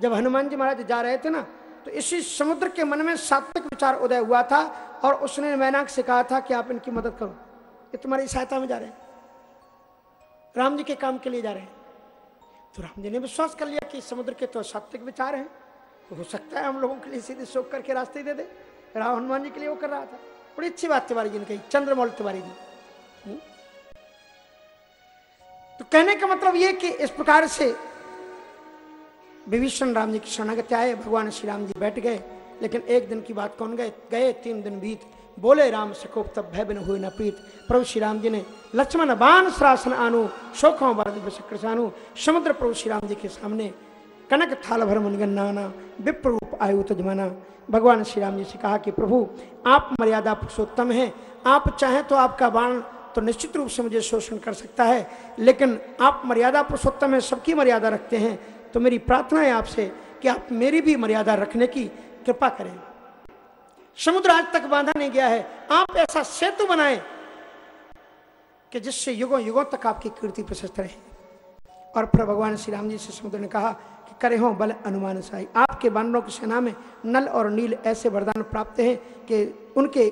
जब हनुमान जी महाराज जा रहे थे ना तो इसी समुद्र के मन में सात्विक विचार उदय हुआ था और उसने मैनाक से कहा था कि आप इनकी मदद करो। ये तुम्हारी सहायता में जा रहे हैं। राम जी के काम के लिए जा रहे हैं। तो राम जी ने विश्वास कर लिया कि समुद्र के तो सात्विक विचार हैं। हो सकता है हम लोगों के लिए सीधे शोक करके रास्ते दे दे। राम हनुमान जी के लिए वो कर रहा था। बड़ी अच्छी बात तिवारी जी ने कही, चंद्रमौल तिवारी जी। हम्म? तो कहने का मतलब ये कि इस प्रकार से विभीषण राम जी की शरणागत आए भगवान श्री राम जी बैठ गए, लेकिन एक दिन की बात कौन गए? गए, तीन दिन बीत। बोले, राम सकोप तब भय बिन हुई न प्रीत। प्रभु श्री राम जी ने लक्ष्मण बाण श्रासन आनु शोखों वरद समुद्र प्रभु श्री राम जी के सामने कनक थाल भर मुनगन नाना विप्र रूप आयु तजमाना भगवान श्री राम जी से कहा कि प्रभु, आप मर्यादा पुरुषोत्तम हैं। आप चाहें तो आपका बाण तो निश्चित रूप से मुझे शोषण कर सकता है, लेकिन आप मर्यादा पुरुषोत्तम है, सबकी मर्यादा रखते हैं। तो मेरी प्रार्थना है आपसे कि आप मेरी भी मर्यादा रखने की कृपा करें। समुद्र आज तक बांधा नहीं गया है। आप ऐसा सेतु बनाएँ कि जिससे युगों युगों तक आपकी कीर्ति प्रशस्त रहे। और फिर भगवान श्री राम जी से समुद्र ने कहा कि करे हो, बल अनुमान साई आपके बानरों की सेना में नल और नील ऐसे वरदान प्राप्त हैं कि उनके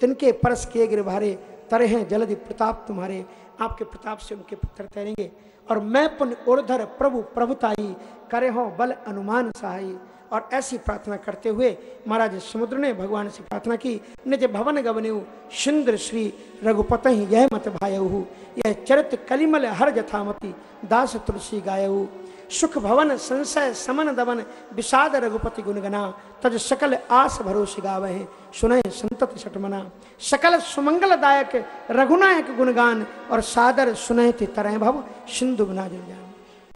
तिनके परस किए गिर भारे तरे हैं जलधि प्रताप तुम्हारे, आपके प्रताप से उनके पत्थर तैरेंगे। और मैं पुण्य उर्धर प्रभु, प्रभुताई, करे हो, बल अनुमान सहाई और ऐसी प्रार्थना करते हुए महाराज समुद्र ने भगवान से प्रार्थना की, निज भवन गवन्यु सिंद्र श्री रघुपत यह मत भायऊ यह चरित कलिमल हर जथामति, दास तुलसी गायऊ सुख भवन संशय समन दवन विषाद रघुपति गुणगना, तज सकल आस भरोसे गावे सुनय संतत सटमना। सकल सुमंगलदायक रघुनायक गुणगान और सादर सुनय थे तरह भव सिंधु बना जल जान।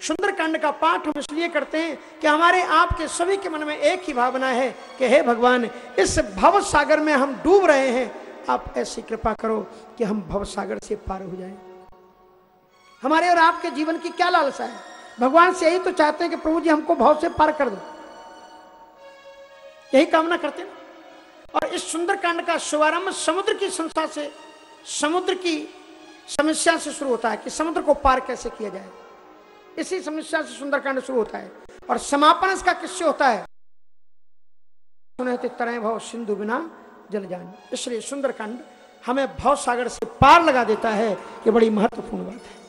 सुंदरकांड का पाठ हम इसलिए करते हैं कि हमारे आपके सभी के मन में एक ही भावना है कि हे भगवान, इस भव सागर में हम डूब रहे हैं। आप ऐसी कृपा करो कि हम भव सागर से पार हो जाएँ। हमारे और आपके जीवन की क्या लालसा है? भगवान से यही तो चाहते हैं कि प्रभु जी हमको भाव से पार कर दो। यही कामना करते हैं। और इस सुंदरकांड का शुभारंभ समुद्र की संस्था से, समुद्र की समस्या से शुरू होता है कि समुद्र को पार कैसे किया जाए। इसी समस्या से सुंदरकांड शुरू होता है और समापन इसका किससे होता है? सुनते तरह भाव सिंधु बिना जल जान। इसलिए सुंदरकांड हमें भाव सागर से पार लगा देता है, ये बड़ी महत्वपूर्ण बात है।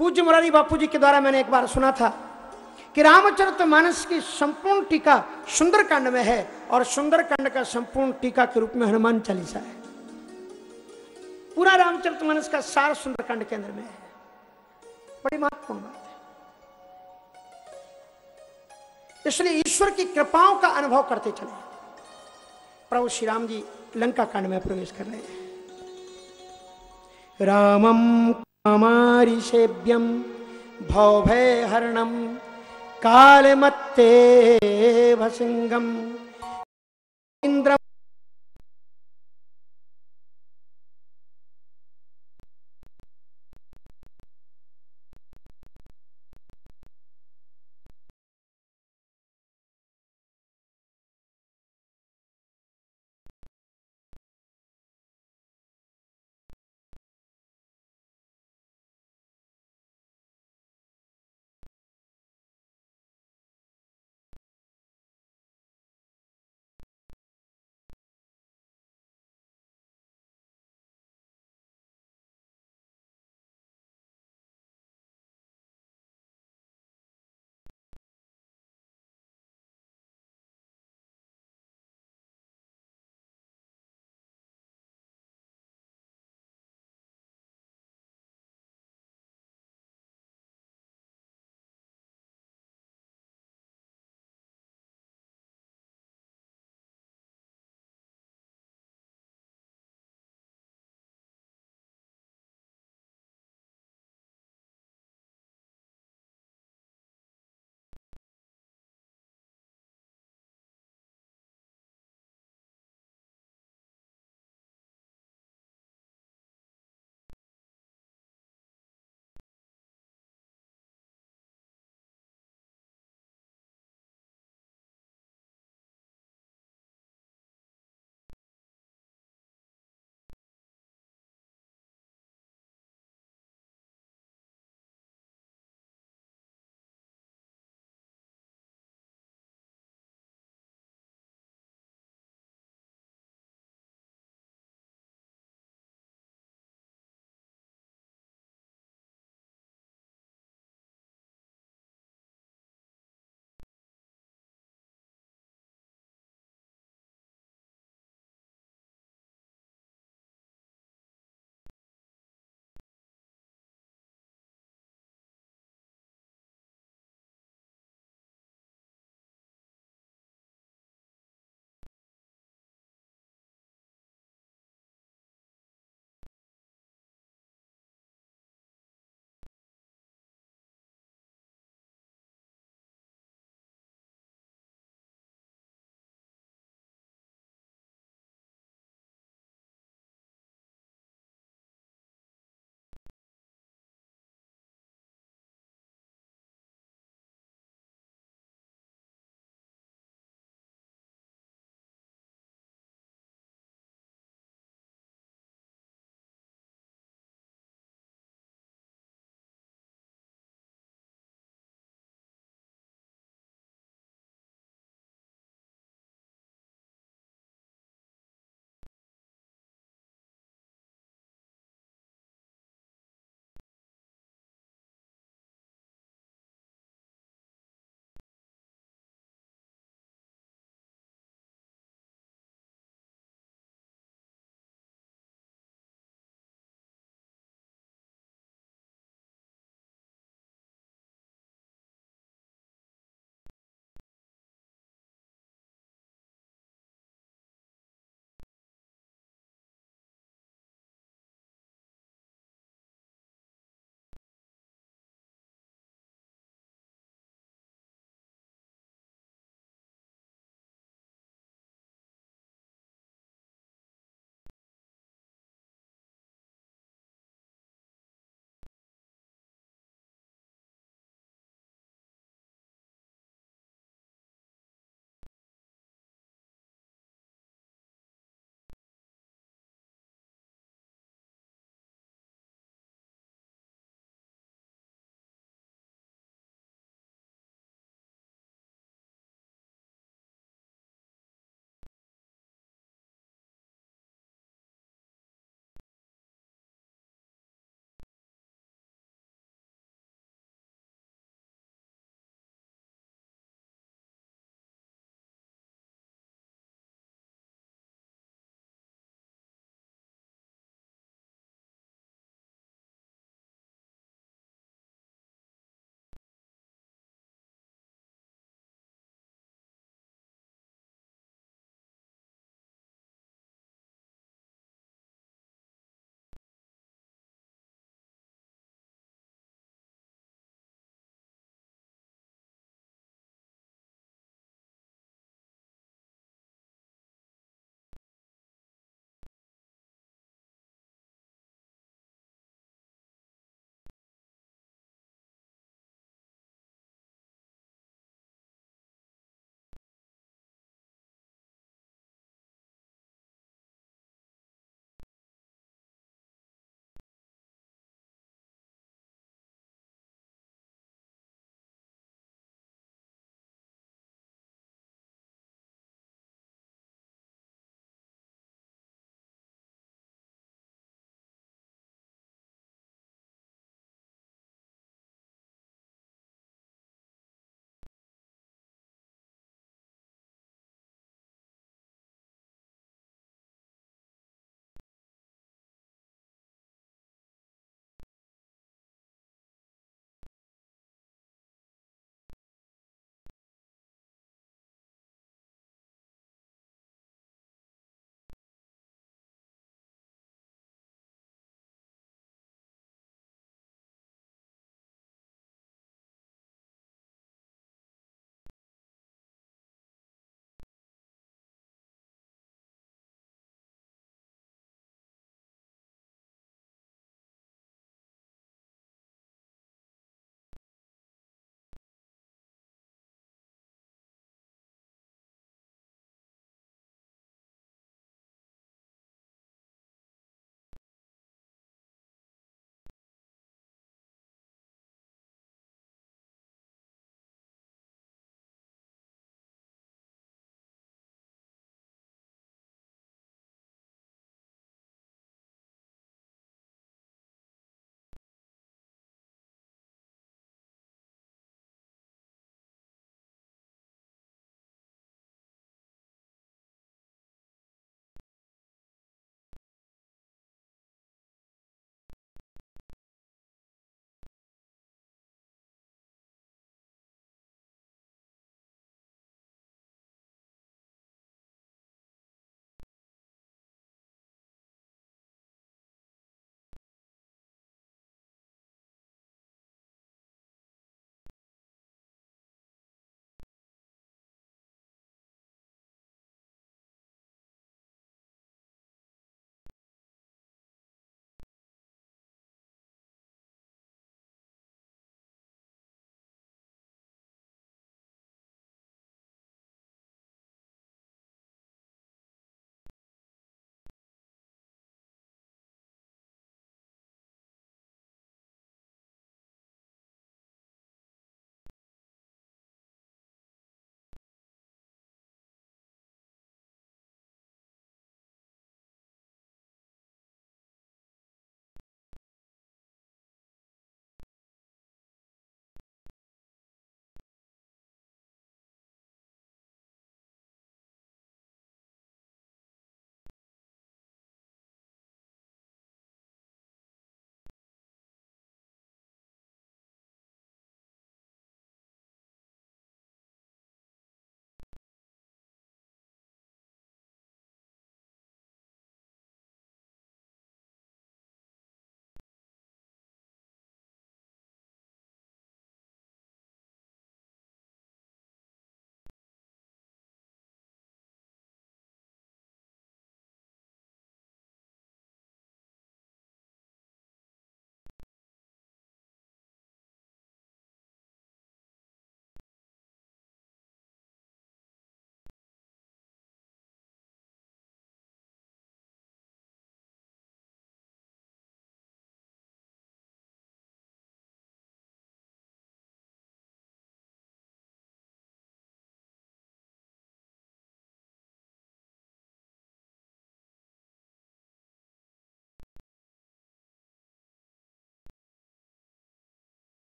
पूज्य मुरारी बापू जी के द्वारा मैंने एक बार सुना था कि रामचरित मानस की संपूर्ण टीका सुंदरकांड में है और सुंदरकांड का संपूर्ण टीका के रूप में हनुमान चालीसा है। पूरा रामचरित मानस का सार सुंदरकांड के अंदर में है। बड़ी महत्वपूर्ण बात है। इसलिए ईश्वर की कृपाओं का अनुभव करते चले। प्रभु श्री राम जी लंका कांड में प्रवेश कर रहे हैं। रामम मारिसेव्यं भोभे कालमत्ते भसिङ्गम् इन्द्रम्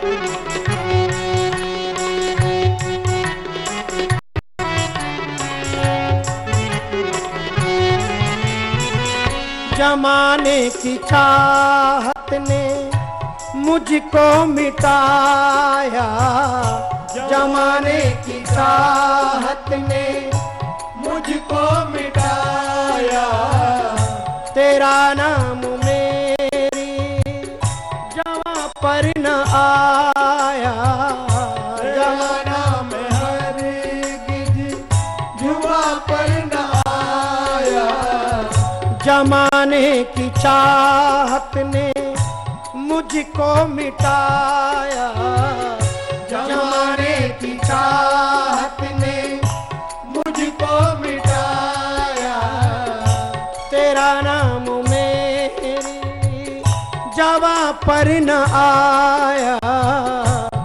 जमाने की चाहत ने मुझको मिटाया। जमाने की चाहत ने मुझको मिटाया। तेरा नाम आया। जमाने की चाहत ने मुझको मिटाया। जमाने की चाहत ने मुझको मिटाया। तेरा नाम पर न आया।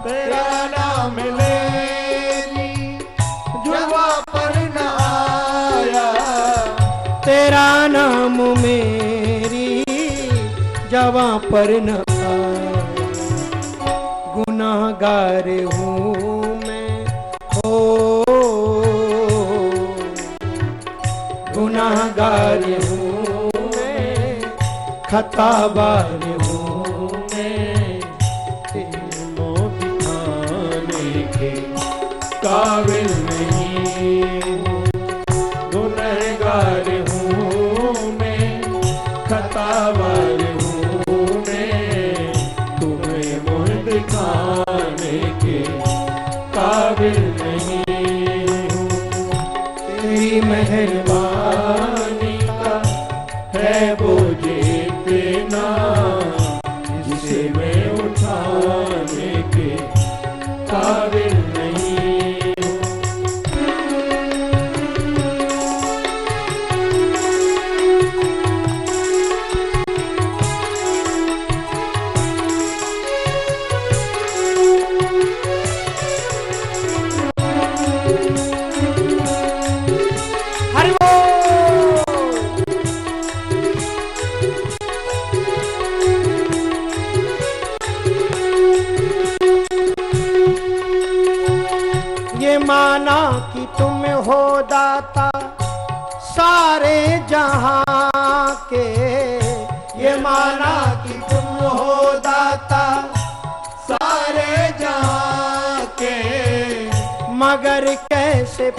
तेरा नाम लेली जुआ पर न आया। तेरा नाम मेरी जवा पर न आया। गुनाहगार हूँ मैं हो। गुनाहगार हूँ मैं खताबार काबिल नहीं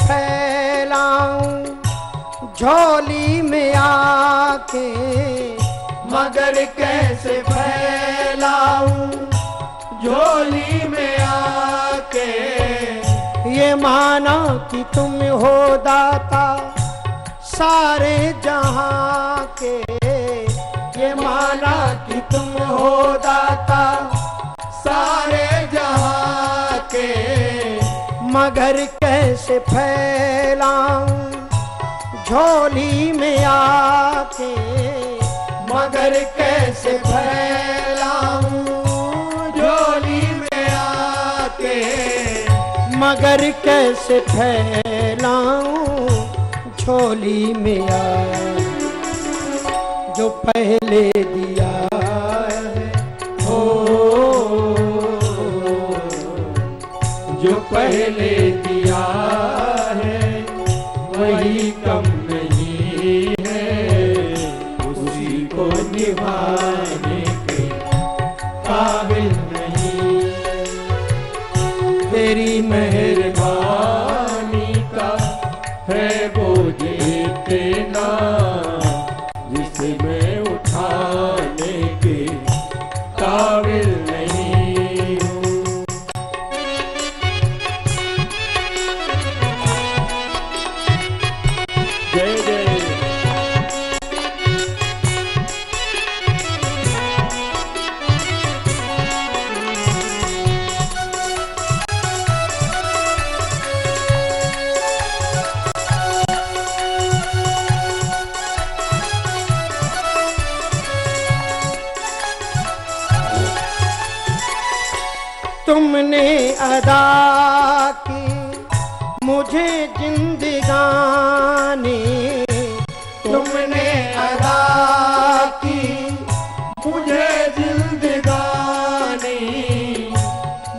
फैलाऊं, झोली में आके मगर कैसे फैलाऊं, झोली में आके। ये माना कि तुम हो दाता सारे जहाँ के। ये माना कि तुम हो दाता सारे जहाँ के। मगर कैसे फैलाऊं? झोली में आके मगर कैसे फैलाऊं? झोली में आके मगर कैसे फैलाऊं? झोली में आ जो पहले दिया पहले तुमने अदा की, मुझे जिंदगानी। तुमने अदा की, मुझे जिंदगानी।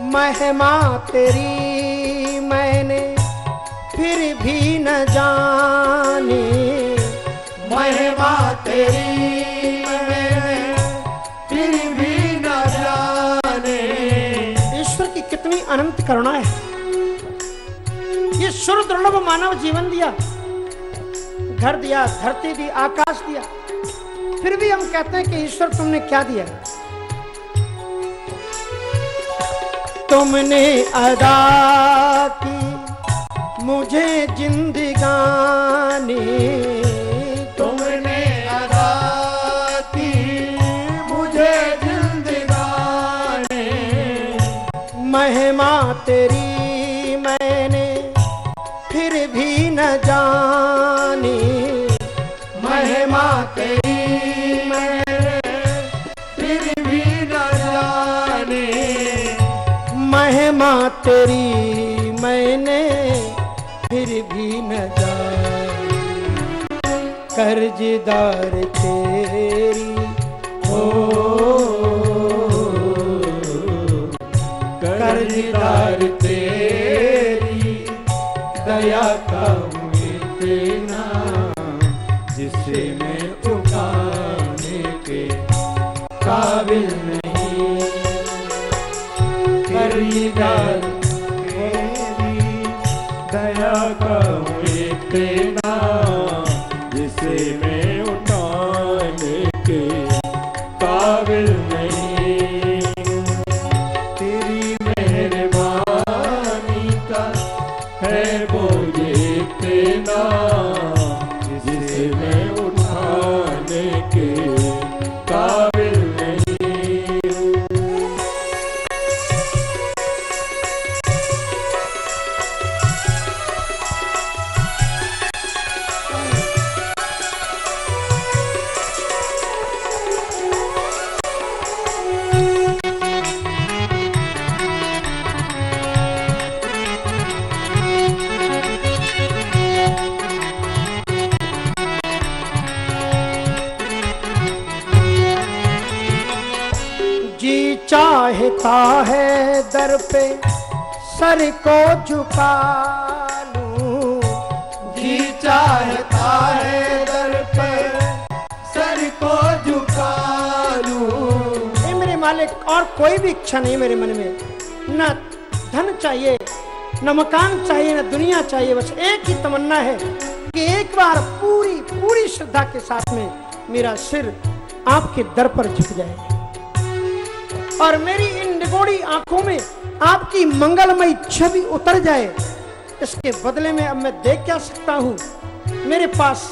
महिमा तेरी मैंने, फिर भी न जानी। महिमा तेरी अनंत करुणा है। ये सुर दुर्लभ मानव जीवन दिया। घर दिया, धरती दी, आकाश दिया। फिर भी हम कहते हैं कि ईश्वर तुमने क्या दिया? तुमने अदा की मुझे जिंदगानी। तेरी मैंने फिर भी न जानी। महिमा तेरी मैंने फिर भी न जाने। महिमा तेरी मैंने फिर भी न जानी। कर्जदार तेरी कर्जदार तेरी दया का इतना जिसे मैं उठाने के काबिल दर पे सर को झुका लूँ। जी चाहता है दर पर सर को झुका लूँ। मेरे मालिक, और कोई भी इच्छा नहीं मेरे मन में। न धन चाहिए, न मकान चाहिए, न दुनिया चाहिए, बस एक ही तमन्ना है कि एक बार पूरी पूरी श्रद्धा के साथ में मेरा सिर आपके दर पर झुक जाए। और मेरी निगोड़ी आँखों में आपकी मंगलमयी छवि उतर जाए, इसके बदले में अब मैं दे क्या सकता हूँ? मेरे पास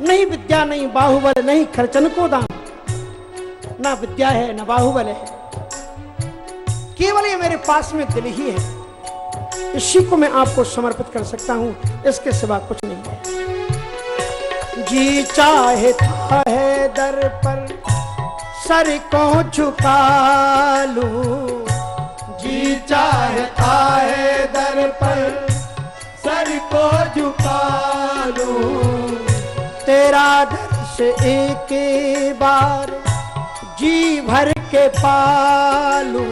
नहीं विद्या, नहीं बाहुबल, नहीं खर्चन को दाम ना विद्या है, ना बाहुबल है। केवल ये मेरे पास में दिल ही है। इसी को मैं आपको समर्पित कर सकता हूँ, इसके सिवा कुछ नहीं है। जी चाहता है दर पर सर को झुका लूँ? जी चाहता है दर पर, सर को झुका लूँ। तेरा दर्श एक बार, जी भर के पालू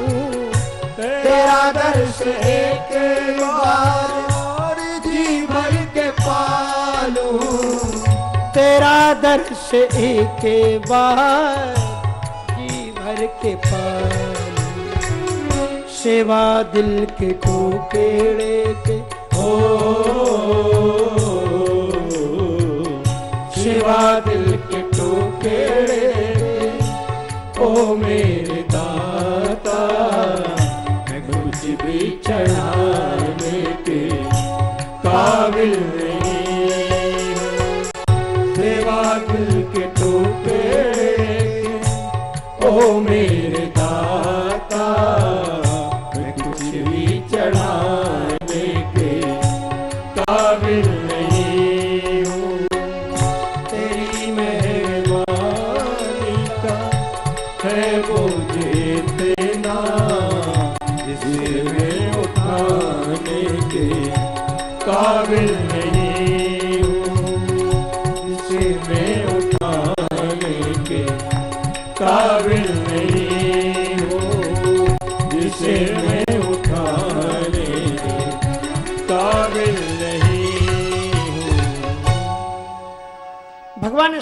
तेरा दर्श एक बार, जी भर के पालू तेरा दर्श एक बार के पालू सेवा दिल के टुकड़े के। ओ शिवा दिल के टुकड़े ओ, मेरे दाता, मैं कुछ भी चढ़ाने के काबिल मेरे दाता, मैं कुछ भी चढ़ाने के काबिल नहीं हूँ। तेरी मेहरबानी का है मुझे इतना जिसे मैं उठाने के काबिल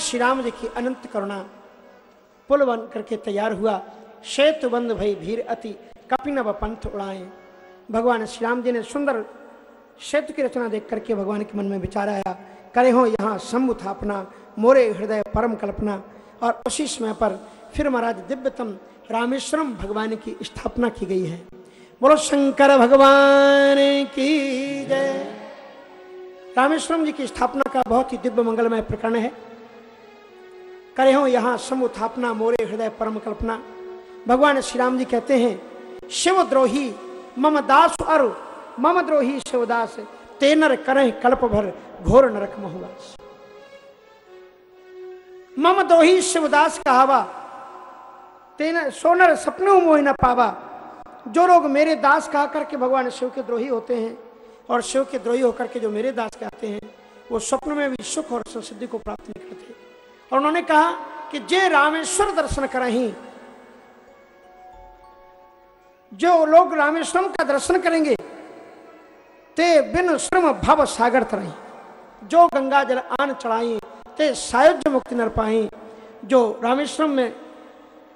श्री राम जी की अनंत करुणा पुल बन करके तैयार हुआ। शेतु बंद भई भीर अति कपिनव पंथ उड़ाए। भगवान श्री राम जी ने सुंदर सेतु की रचना देख करके भगवान के मन में विचार आया, करे हो यहाँ शंभु थापना मोरे हृदय परम कल्पना। और उसी समय पर फिर महाराज दिव्यतम रामेश्वरम भगवान की स्थापना की गई है। बोलो, शंकर भगवान की जय। रामेश्वरम जी की स्थापना का बहुत ही दिव्य मंगलमय प्रकरण है। करे हो यहाँ समुथापना मोरे हृदय परम कल्पना भगवान श्री राम जी कहते हैं, शिवद्रोही, मम दास अरु, मम द्रोही शिवदास तेनर करें कल्प भर घोर नरक महुवास। मम द्रोही शिवदास कहावा तेनर सोनर सपनों मोह न पावा। जो लोग मेरे दास कहा करके भगवान शिव के द्रोही होते हैं, और शिव के द्रोही होकर के जो मेरे दास कहते हैं, वो स्वप्न में भी सुख और संसिद्धि को प्राप्त नहीं करते। और उन्होंने कहा कि जे रामेश्वर दर्शन करही, जो लोग रामेश्वरम का दर्शन करेंगे, ते बिन श्रम भव सागर तरही, जो गंगा जल आन चढ़ाई ते सायुज्य मुक्ति नर पाई जो रामेश्वरम में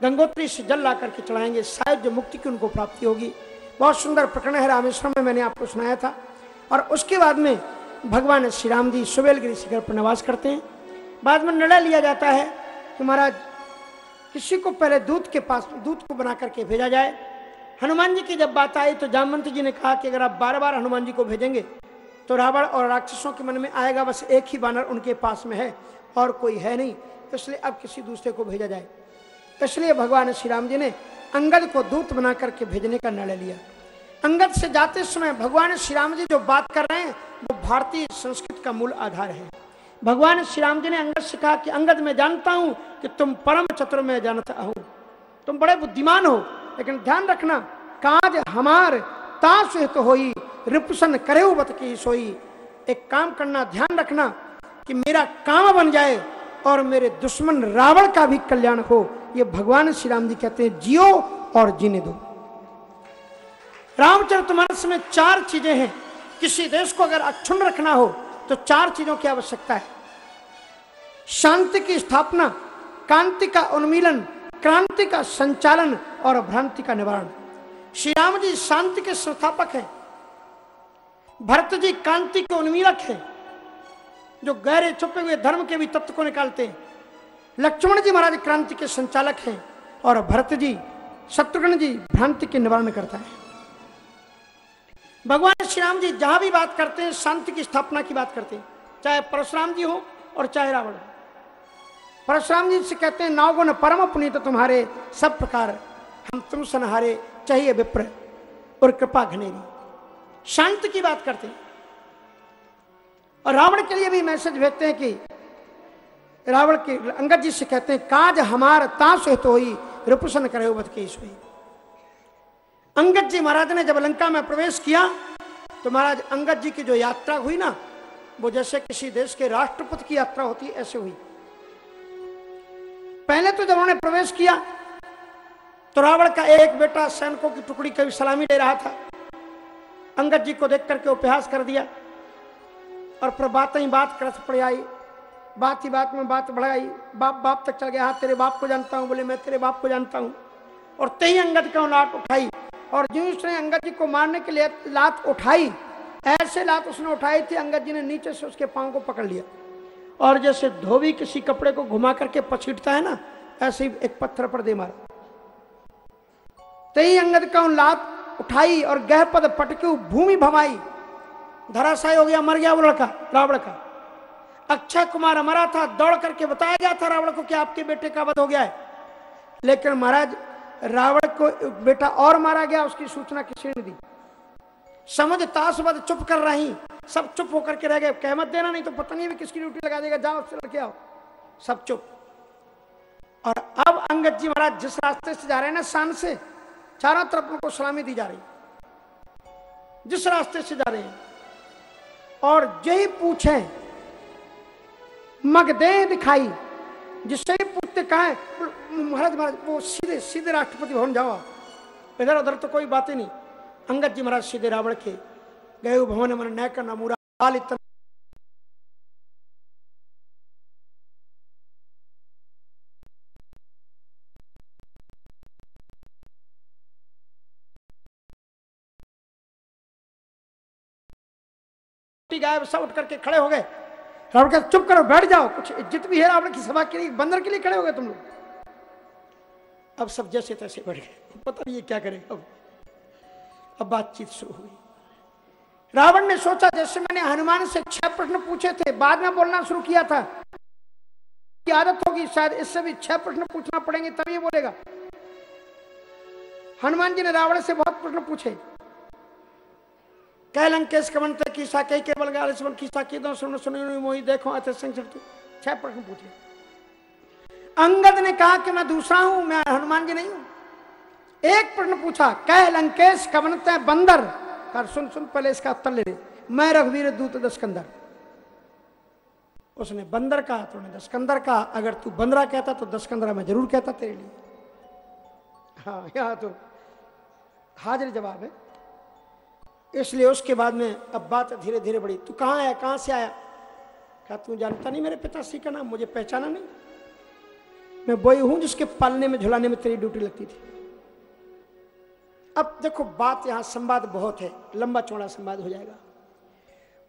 गंगोत्री से जल ला करके चढ़ाएँगे, सायुज्य मुक्ति की उनको प्राप्ति होगी। बहुत सुंदर प्रकरण है रामेश्वरम में, मैंने आपको सुनाया था। और उसके बाद में भगवान श्री राम जी सुबेलगिरी शिखर पर निवास करते हैं। बाद में निर्णय लिया जाता है कि महाराज, किसी को पहले दूत के पास, दूत को बना करके भेजा जाए। हनुमान जी की जब बात आई तो जामवंत जी ने कहा कि अगर आप बार बार हनुमान जी को भेजेंगे तो रावण और राक्षसों के मन में आएगा, बस एक ही बानर उनके पास में है और कोई है नहीं, इसलिए अब किसी दूसरे को भेजा जाए। इसलिए भगवान श्री राम जी ने अंगद को दूत बना करके भेजने का निर्णय लिया। अंगद से जाते समय भगवान श्री राम जी जो बात कर रहे हैं, वो भारतीय संस्कृत का मूल आधार है। भगवान श्री राम जी ने अंगद से कहा कि, अंगद, मैं जानता हूँ कि तुम परम चतुर में जानता हूँ तुम बड़े बुद्धिमान हो, लेकिन ध्यान रखना, काज हमार ताश तो होई, रिपुसन करे बत की सोई। एक काम करना, ध्यान रखना कि मेरा काम बन जाए और मेरे दुश्मन रावण का भी कल्याण हो। ये भगवान श्री राम जी कहते हैं, जियो और जीने दो। रामचरित रामचरितमानस में चार चीज़ें हैं। किसी देश को अगर अक्षुण रखना हो तो चार चीज़ों की आवश्यकता है। शांति की स्थापना कांति का उन्मीलन, क्रांति का संचालन और भ्रांति का निवारण। श्री राम जी शांति के संस्थापक हैं। भरत जी कांति के उन्मीलक हैं, जो गहरे छुपे हुए धर्म के भी तत्व को निकालते हैं। लक्ष्मण जी महाराज क्रांति के संचालक हैं और भरत जी, शत्रुघ्न जी भ्रांति के निवारण करता है। भगवान श्री राम जी जहाँ भी बात करते हैं, शांति की स्थापना की बात करते हैं। चाहे परशुराम जी हो और चाहे रावण। हो परशुराम जी से कहते हैं नवगुण परम पुनीत तुम्हारे सब प्रकार। हम तुम सनहारे, चाहिए विप्र और कृपा घनेरी। शांत की बात करते हैं। और रावण के लिए भी मैसेज भेजते हैं कि रावण के अंगद जी से कहते हैं, काज हमार ताश तो हुई रिपुसन करे बद के हुई अंगद जी महाराज ने जब लंका में प्रवेश किया तो महाराज अंगद जी की जो यात्रा हुई ना, वो जैसे किसी देश के राष्ट्रपति की यात्रा होती, ऐसे हुई। पहले तो जब उन्होंने प्रवेश किया तो रावण का एक बेटा सैनिकों की टुकड़ी कभी सलामी ले रहा था। अंगद जी को देख करके उपहास कर दिया, और फिर बात ही बात कर पड़ आई। बात ही बात में बात बढ़ाई, बाप बाप तक चल गया हाँ तेरे बाप को जानता हूँ, बोले, मैं तेरे बाप को जानता हूँ। और तेई अंगद का लात उठाई और जो उसने अंगद जी को मारने के लिए लात उठाई, ऐसे लात उसने उठाई थी, अंगद जी ने नीचे से उसके पाँव को पकड़ लिया। और जैसे धोबी किसी कपड़े को घुमा करके पछीटता है ना, ऐसे ही एक पत्थर पर दे मारा। तई अंगद का उन लात उठाई और गह पद पटके भूमि भमाई। धराशाय हो गया, मर गया वो लड़का, रावण का। अक्षय कुमार मरा था, दौड़ करके बताया गया था रावण को कि आपके बेटे का वध हो गया है। लेकिन महाराज रावण को, बेटा और मारा गया, उसकी सूचना किसी ने दी। समझ ताशबद चुप कर रही। सब चुप होकर के रह गए। कहमत देना, नहीं तो पता नहीं भी किसकी ड्यूटी लगा देगा। जाओ, उससे लड़के आओ। सब चुप। और अब अंगद जी महाराज जिस रास्ते से जा रहे हैं ना शान से, चारों तरफ़ उनको सलामी दी जा रही। जिस रास्ते से जा रहे हैं। और यही पूछे मगदे दिखाई, जिससे ही पूछते कहा महाराज महाराज, वो सीधे सीधे राष्ट्रपति भवन जाओ इधर उधर तो कोई बात ही नहीं। अंगद जी महाराज सीधे रावण के गए भवन मन न्याय करना मुरा इतना गायब, सब उठ करके खड़े हो गए। रावण के चुप करो, बैठ जाओ, कुछ इज़्ज़त भी है रावण की, सभा के लिए, बंदर के लिए खड़े हो गए तुम लोग। अब सब जैसे तैसे बैठ गए। पता नहीं ये क्या करे अब? अब बातचीत शुरू हुई। रावण ने सोचा, जैसे मैंने हनुमान से छह प्रश्न पूछे थे, बाद में बोलना शुरू किया था। की आदत होगी शायद, इससे भी छह प्रश्न पूछना पड़ेंगे ये बोलेगा। हनुमान जी ने रावण से बहुत प्रश्न पूछे। कह लंकेश कमन ते कीसा कई के बलगाल सुन कीसा की दो सुन सुन मोही, देखो अत संग छह प्रश्न पूछे। अंगद ने कहा कि मैं दूसरा हूँ, मैं हनुमान जी नहीं हूँ। एक प्रश्न पूछा, कह लंकेश कवनते बंदर? कर, सुन सुन, पहले इसका उत्तर ले ले। मैं रघुवीर दूत दस्कंदर। उसने बंदर कहा तो उन्हें दस्कंदर कहा, अगर तू बंदरा कहता तो दस्कंदरा मैं ज़रूर कहता तेरे लिए। हाँ यहाँ तो हाजिर जवाब है। इसलिए उसके बाद में अब बात धीरे धीरे बढ़ी। तू कहाँ आया, कहाँ से आया? कहा, तू जानता नहीं मेरे पिताश्री का नाम, मुझे पहचाना नहीं। मैं वही हूँ जिसके पालने में, झुलाने में तेरी ड्यूटी लगती थी। अब देखो, बात यहाँ संवाद बहुत है। लंबा चौड़ा संवाद हो जाएगा।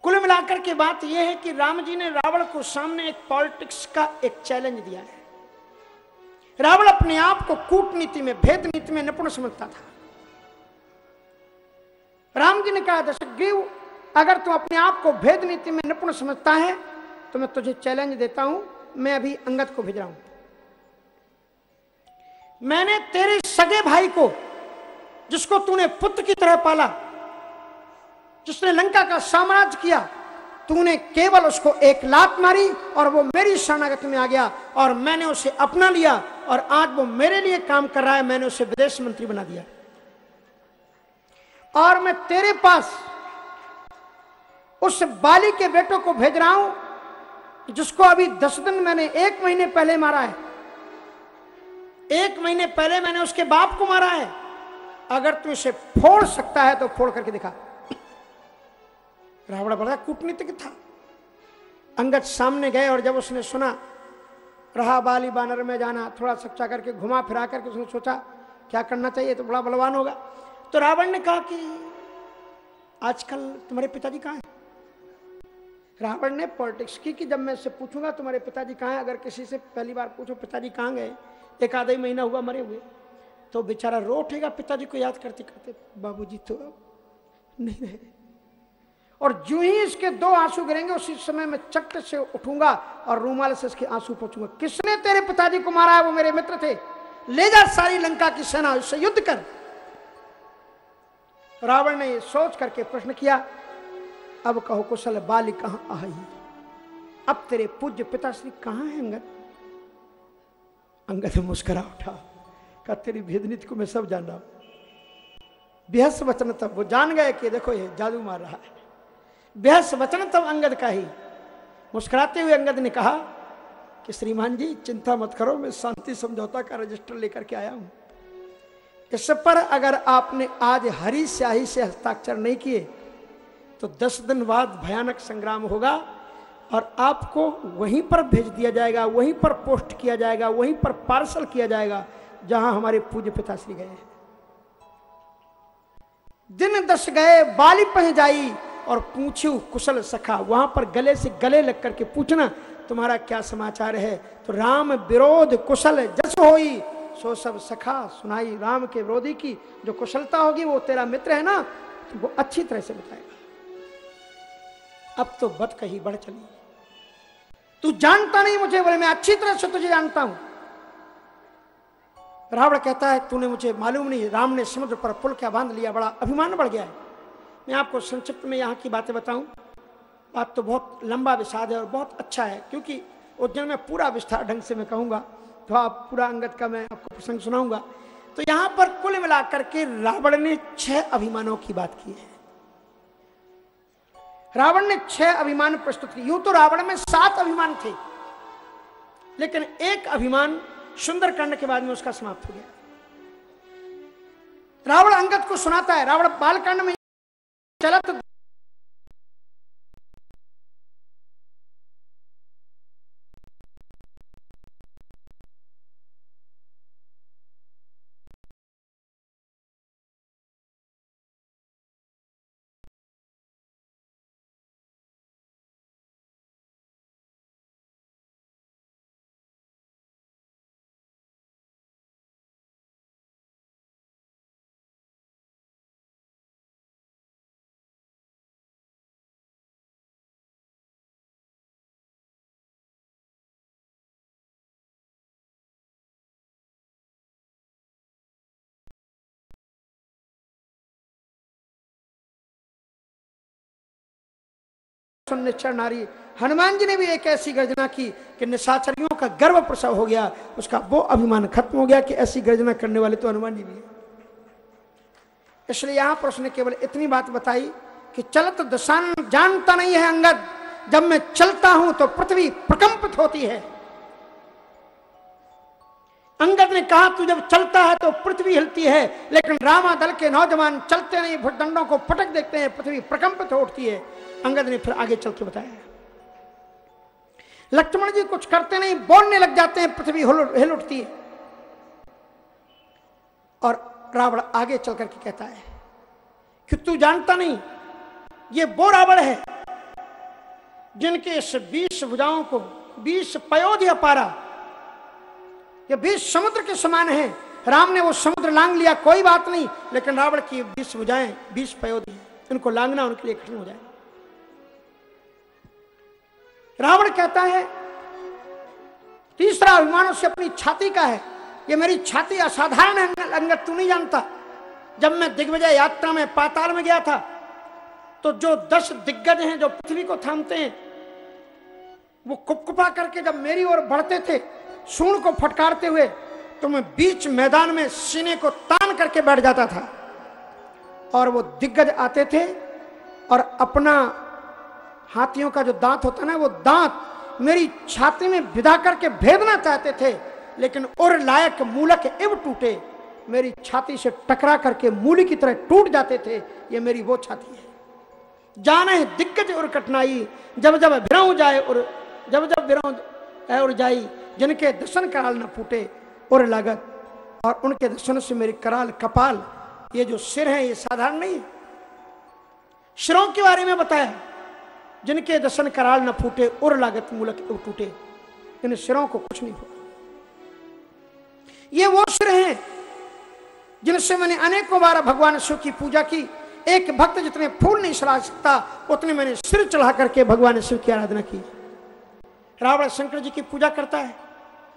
कुल मिलाकर के बात यह है कि राम जी ने रावण को सामने एक पॉलिटिक्स का एक चैलेंज दिया है। रावण अपने आप को कूटनीति में भेद नीति में निपुण समझता था। राम जी ने कहा दशग्रीव अगर तू अपने आप को भेद नीति में निपुण समझता है तो मैं तुझे चैलेंज देता हूँ। मैं अभी अंगत को भेज रहा हूँ। मैंने तेरे सगे भाई को, जिसको तूने पुत्र की तरह पाला, जिसने लंका का साम्राज्य किया, तूने केवल उसको एक लात मारी और वो मेरी शरणागति में आ गया और मैंने उसे अपना लिया और आज वो मेरे लिए काम कर रहा है, मैंने उसे विदेश मंत्री बना दिया। और मैं तेरे पास उस बाली के बेटों को भेज रहा हूँ, जिसको अभी दस दिन मैंने एक महीने पहले मारा है। एक महीने पहले मैंने उसके बाप को मारा है। अगर तू इसे फोड़ सकता है तो फोड़ करके दिखा। रावण बड़ा कूटनीतिक था। अंगद सामने गए और जब उसने सुना, रहा बाली बानर में जाना, थोड़ा सच्चा करके घुमा फिरा करके उसने सोचा, क्या करना चाहिए तो बड़ा बलवान होगा। तो रावण ने कहा कि, आजकल तुम्हारे पिताजी कहाँ हैं? रावण ने पॉलिटिक्स की कि जब मैं इससे पूछूँगा, तुम्हारे पिताजी कहाँ हैं? अगर किसी से पहली बार पूछो, पिताजी कहाँ गए? एक आधा ही महीना हुआ मरे हुए। तो बेचारा रो उठेगा, पिताजी को याद करते करते, बाबूजी तो नहीं रहे। और जो ही इसके दो आँसू गिरेंगे, उसी समय मैं चक्र से उठूँगा और रूमाल से इसके आँसू पहुंचूँगा। किसने तेरे पिताजी को मारा है? वो मेरे मित्र थे। ले जा सारी लंका की सेना, उससे युद्ध कर। रावण ने सोच करके प्रश्न किया, अब कहो कुशल बाली कहाँ आई अब तेरे पूज्य पिताश्री कहाँ है अंगद? अंगद मुस्करा उठा। कहा, तेरी भेदनीति को मैं सब जान रहा हूँ। बेहस वचन तब वो जान गए कि देखो ये जादू मार रहा है। बेहस वचन तब अंगद का ही। मुस्कुराते हुए अंगद ने कहा कि, श्रीमान जी, चिंता मत करो, मैं शांति समझौता का रजिस्टर लेकर के आया हूँ। इस पर अगर आपने आज हरी स्याही से हस्ताक्षर नहीं किए तो दस दिन बाद भयानक संग्राम होगा। और आपको वहीं पर भेज दिया जाएगा, वहीं पर पोस्ट किया जाएगा, वहीं पर पार्सल किया जाएगा, जहाँ हमारे पूज्य पिताश्री गए दिन दस गए, बाली पह जाई और पूछू कुशल सखा, वहाँ पर गले से गले लग करके पूछना, तुम्हारा क्या समाचार है? तो राम विरोध कुशल जस होई, सो सब सखा सुनाई राम के विरोधी की, जो कुशलता होगी वो तेरा मित्र है ना? तो वो अच्छी तरह से बताएगा। अब तो बद कही बढ़ चली तू जानता नहीं मुझे बोले, मैं अच्छी तरह से तुझे जानता हूँ। रावण कहता है, तूने मुझे मालूम नहीं, राम ने समुद्र पर पुल क्या बाँध लिया, बड़ा अभिमान बढ़ गया है। मैं आपको संक्षिप्त में यहाँ की बातें बताऊँ। बात तो बहुत लंबा विषाद है और बहुत अच्छा है, क्योंकि उज्जैन में पूरा विस्तार ढंग से मैं कहूँगा तो आप पूरा अंगत का मैं आपको प्रसंग सुनाऊँगा। तो यहाँ पर कुल मिलाकर के रावण ने छह अभिमानों की बात की है। रावण ने छह अभिमान प्रस्तुत किए। यूँ तो रावण में सात अभिमान थे। लेकिन एक अभिमान सुंदरकांड के बाद में उसका समाप्त हो गया। रावण अंगत को सुनाता है। रावण बालकांड में चलत सुन निश्चर नारी। हनुमान जी ने भी एक ऐसी गर्जना की कि निशाचरियों का गर्व प्रसव हो गया, उसका वो अभिमान खत्म हो गया कि ऐसी गर्जना करने वाले तो हनुमान जी भी है। इसलिए यहाँ पर उसने केवल इतनी बात बताई कि चलत दशान जानता नहीं है अंगद। जब मैं चलता हूँ तो पृथ्वी प्रकंपित होती है। अंगद ने कहा, तू जब चलता है तो पृथ्वी हिलती है, लेकिन रामा दल के नौजवान चलते नहीं भुटदंडों को पटक देखते हैं, पृथ्वी प्रकंपित हो उठती है। अंगद ने फिर आगे चल के बताया, लक्ष्मण जी कुछ करते नहीं, बोलने लग जाते हैं, पृथ्वी हिल उठती है। और रावण आगे चल करके कहता है, कि तू जानता नहीं, ये वो रावण है, जिनके इस बीस भुजाओं को, बीस पयोध्य पारा, ये बीस समुद्र के समान है। राम ने वो समुद्र लांग लिया, कोई बात नहीं, लेकिन रावण की बीस भुजाएँ, बीस पयोध्य, इनको लांगना उनके लिए कठिन हो जाए। रावण कहता है, तीसरा अभिमान उससे अपनी छाती का है। ये मेरी छाती असाधारण अंगत तू नहीं जानता। जब मैं दिग्विजय यात्रा में पाताल में गया था तो जो दस दिग्गज हैं जो पृथ्वी को थामते हैं, वो कुपकुपा करके जब मेरी ओर बढ़ते थे सूण को फटकारते हुए तो मैं बीच मैदान में सीने को तान करके बैठ जाता था। और वो दिग्गज आते थे और अपना हाथियों का जो दांत होता ना, वो दांत मेरी छाती में विदा करके भेदना चाहते थे, लेकिन उर लायक मूलक इव टूटे। मेरी छाती से टकरा करके मूली की तरह टूट जाते थे, ये मेरी वो छाती है। जाने दिग्गज और कठिनाई, जब जब विराऊ जाए और जब जब विराऊ और जाई, जिनके दर्शन कराल न फूटे, और लागत, और उनके दर्शन से मेरी कराल कपाल, ये जो सिर है, ये साधारण नहीं। है सिरों के बारे में बताया जिनके दर्शन कराल न फूटे और लागत मूलक टूटे। इन सिरों को कुछ नहीं हुआ। ये वो सिर हैं जिनसे मैंने अनेकों बार भगवान शिव की पूजा की। एक भक्त जितने फूल नहीं चढ़ा सकता, उतने मैंने सिर चढ़ा करके भगवान शिव की आराधना की। रावण शंकर जी की पूजा करता है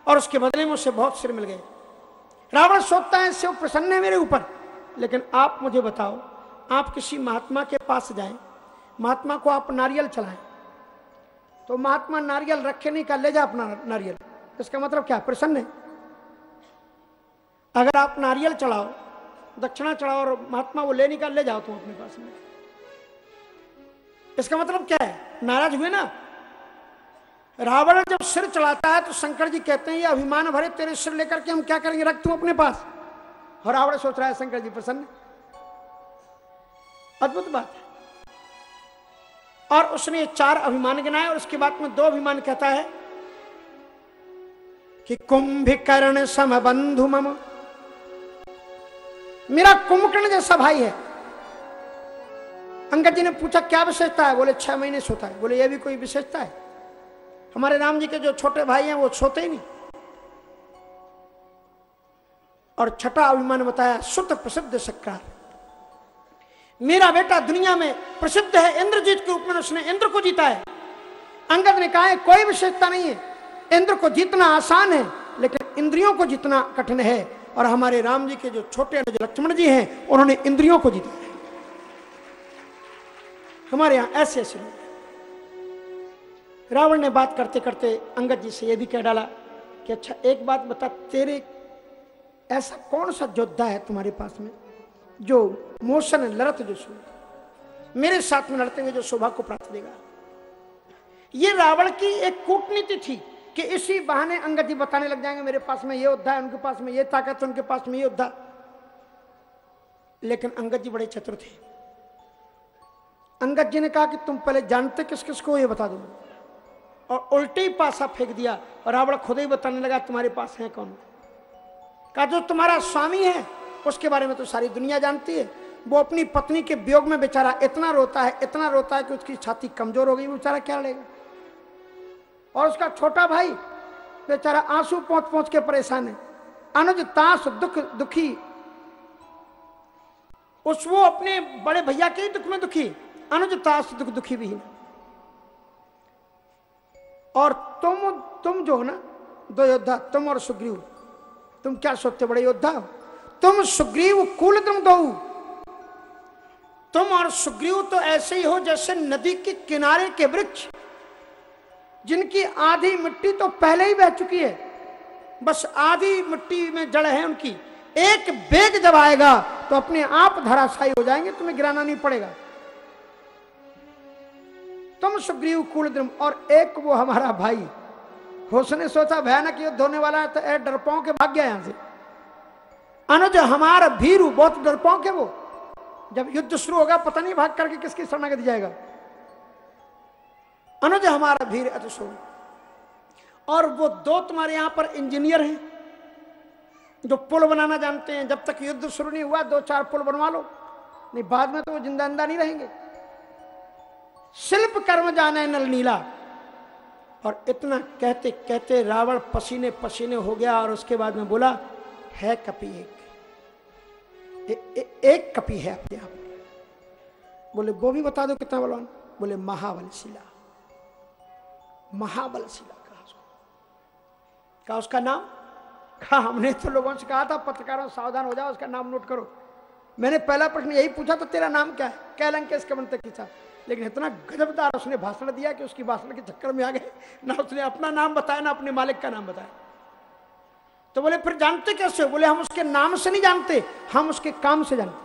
और उसके बदले में उसे बहुत सिर मिल गए। रावण सोचता है, शिव प्रसन्न है मेरे ऊपर, लेकिन आप मुझे बताओ, आप किसी महात्मा के पास जाए महात्मा को आप नारियल चलाएँ। तो महात्मा नारियल रखे नहीं का ले जा अपना नारियल। इसका मतलब क्या? प्रसन्न है। अगर आप नारियल चढ़ाओ, दक्षिणा चढ़ाओ और महात्मा वो ले निकाल, ले जाओ तुम अपने पास में। इसका मतलब क्या है? नाराज़ हुए ना? रावण जब सिर चलाता है तो शंकर जी कहते हैं, ये अभिमान भरे तेरे सिर लेकर के हम क्या करेंगे? रख तू अपने पास। और रावण सोच रहा है, शंकर जी प्रसन्न अद्भुत बात है। और उसने चार अभिमान गिनाए और उसके बाद में दो अभिमान कहता है कि कुंभिकर्ण सम बंधु मम। मेरा कुंभकर्ण जैसा भाई है। अंगद जी ने पूछा, क्या विशेषता है? बोले, छह महीने सोता है। बोले, ये भी कोई विशेषता है? हमारे राम जी के जो छोटे भाई हैं, वो सोते ही नहीं। और छठा अभिमान बताया शुद्ध प्रसिद्ध सक्रार मेरा बेटा दुनिया में प्रसिद्ध है, इंद्रजीत के रूप में उसने इंद्र को जीता है। अंगद ने कहा है, कोई विशेषता नहीं है। इंद्र को जीतना आसान है, लेकिन इंद्रियों को जीतना कठिन है। और हमारे राम जी के जो छोटे लक्ष्मण जी हैं, उन्होंने इंद्रियों को जीता है। हमारे यहाँ ऐसे ऐसे लोग रावण ने बात करते करते अंगद जी से यह भी कह डाला कि अच्छा एक बात बता, तेरे ऐसा कौन सा योद्धा है तुम्हारे पास में? जो मोशन लड़त जो सो मेरे साथ में लड़ते हुए जो शोभा को प्राप्त देगा। ये रावण की एक कूटनीति थी कि इसी बहाने अंगद जी बताने लग जाएँगे, मेरे पास में ये योद्धा है, उनके पास में ये ताकत उनके पास में ये योद्धा। लेकिन अंगद जी बड़े चतुर थे। अंगद जी ने कहा कि तुम पहले जानते किस किस को ये बता दो। और उल्टे ही पासा फेंक दिया, और रावण खुद ही बताने लगा, तुम्हारे पास है कौन? कहा, जो तुम्हारा स्वामी है उसके बारे में तो सारी दुनिया जानती है। वो अपनी पत्नी के वियोग में बेचारा इतना रोता है, इतना रोता है कि उसकी छाती कमज़ोर हो गई बेचारा क्या लेगा? और उसका छोटा भाई बेचारा आँसू पहुँच पहुँच के परेशान है। अनुज ताश दुख, दुखी। उस वो अपने बड़े भैया के ही दुख में दुखी। अनुज ताश दुख, दुखी भी है। और तुम तुम जो हो ना, दो योद्धा, तुम और सुग्रीव, तुम क्या सोचते बड़े योद्धा हो? तुम सुग्रीव कुल तुम दो तुम और सुग्रीव तो ऐसे ही हो जैसे नदी के किनारे के वृक्ष, जिनकी आधी मिट्टी तो पहले ही बह चुकी है। बस आधी मिट्टी में जड़ है उनकी। एक बेग जब आएगा तो अपने आप धराशायी हो जाएँगे, तुम्हें गिराना नहीं पड़ेगा। तुम सुग्रीव कुलद्रुम और एक वो हमारा भाई। उसने सोचा, भयानक युद्ध होने वाला है तो ए डरपों के भाग गया यहाँ से। अनुज हमारा भीरू, बहुत डरपों के वो। जब युद्ध शुरू होगा, पता नहीं भाग करके किसकी शरणागति जाएगा। अनुज हमारा भीर अतुषो और वो दो तुम्हारे यहाँ पर इंजीनियर हैं, जो पुल बनाना जानते हैं। जब तक युद्ध शुरू नहीं हुआ, दो चार पुल बनवा लो। नहीं, बाद में तो वो ज़िंदा अंदा नहीं रहेंगे। शिल्प कर्म जाने नल नीला। और इतना कहते कहते रावण पसीने पसीने हो गया, और उसके बाद में बोला, है कपि एक ए, ए, एक कपि है अपने आप बोले वो भी बता दो कितना बलवान? बोले महाबल शिला। महाबल शिला कहा उसको। कहा उसका नाम? कहा हमने तो लोगों से कहा था पत्रकारों सावधान हो जाओ उसका नाम नोट करो। मैंने पहला प्रश्न यही पूछा तो तेरा नाम क्या है? कैलंग के इसके मन तक था। लेकिन इतना गजबदार उसने भाषण दिया कि उसकी भाषण के चक्कर में आ गए। ना उसने अपना नाम बताया ना अपने मालिक का नाम बताया। तो बोले, फिर जानते कैसे बोले, हम उसके नाम से नहीं जानते, हम उसके काम से जानते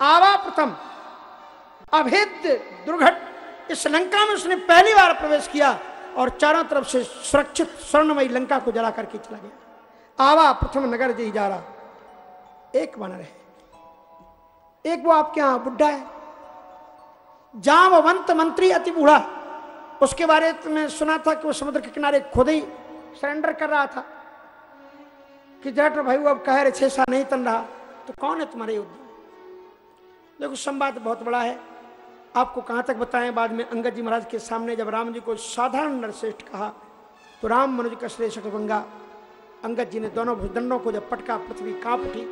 आवा प्रथम अभेद दुर्घट, इस लंका में उसने पहली बार प्रवेश किया और चारों तरफ़ से सुरक्षित, स्वर्णमयी लंका को जला करके चला गया। आवा प्रथम नगर जी जा रहा एक बन रहे एक वो आपके यहाँ बुढ़ा है। जामवंत मंत्री, अति बूढ़ा। उसके बारे में सुना था कि वो समुद्र के किनारे खुद ही सरेंडर कर रहा था। कि जट भाई, वो अब कह रहे, छह साल नहीं तन रहा। तो कौन है तुम्हारे युद्ध? देखो, संवाद बहुत बड़ा है। आपको कहाँ तक बताएँ? बाद में अंगद जी महाराज के सामने जब राम जी को साधारण नरश्रेष्ठ कहा तो राम मनुज का श्रेष्ठ गंगा। अंगद जी ने दोनों भुजदंडों को जब पटका, पृथ्वी काँप उठी।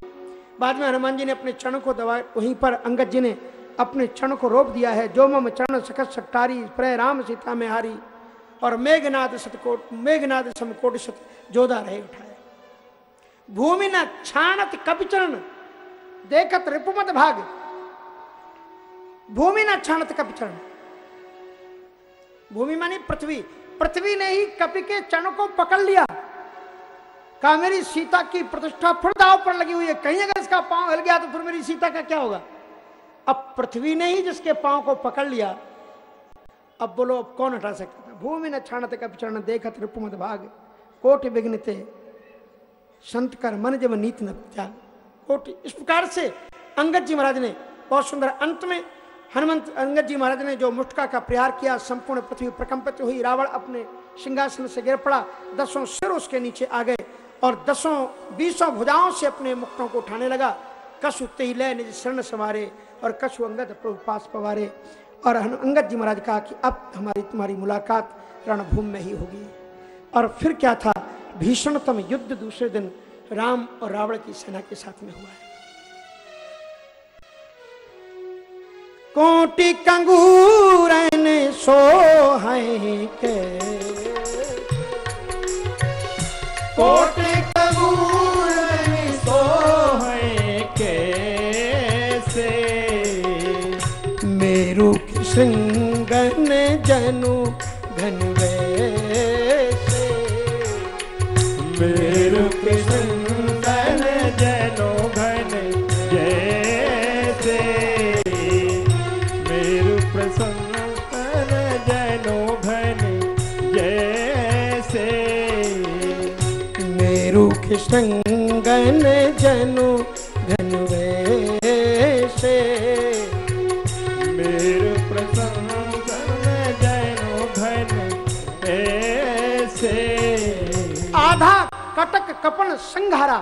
बाद में हनुमान जी ने अपने चरण को दबाए। वहीं पर अंगद जी ने अपने चरण को रोप दिया है। जो मम चरण सखत सट्टारी, प्रय राम सीता में हारी और मेघनाद सतकोट, मेघनाद समकोट सत जोधा रहे उठाए। भूमि न छाणत कपिचरण, देखत रिपुमत भाग। भूमि न छाणत कपिचरण। भूमि मानी पृथ्वी। पृथ्वी ने ही कपि के चरण को पकड़ लिया। कहा मेरी सीता की प्रतिष्ठा फिर दाव पर लगी हुई है। कहीं अगर इसका पाँव हिल गया तो फिर मेरी सीता का क्या होगा? अब पृथ्वी ने ही जिसके पाँव को पकड़ लिया, अब बोलो, अब कौन हटा सकता भूमि न छाणत कप चरण देखत रिपुमत भाग। कोटि विघ्नते संत कर मन जब नीत न कोटि इस प्रकार से अंगद जी महाराज ने, बहुत सुंदर अंत में हनुमंत अंगद जी महाराज ने जो मुटका का प्रहार किया, संपूर्ण पृथ्वी प्रकंपित हुई, रावण अपने सिंहासन से गिर पड़ा, दसों सिर उसके नीचे आ गए और दसों बीसों भुजाओं से अपने मुक्तों को उठाने लगा। कस लय निज शरण संवारे और कछु अंगद प्रभु पास पवारे और अंगद जी महाराज कहा कि अब हमारी तुम्हारी मुलाकात रणभूमि में ही होगी। और फिर क्या था? भीषणतम युद्ध दूसरे दिन राम और रावण की सेना के साथ में हुआ है। कोटि कंगूरन सो हैं के। कोटि कबूरन सो है कैसे मेरु की श्रृंगन जनु घन श्रृंगन जनु घन वैसे मेरु प्रसन्न जनो घन ऐसे आधा कटक कपन संघारा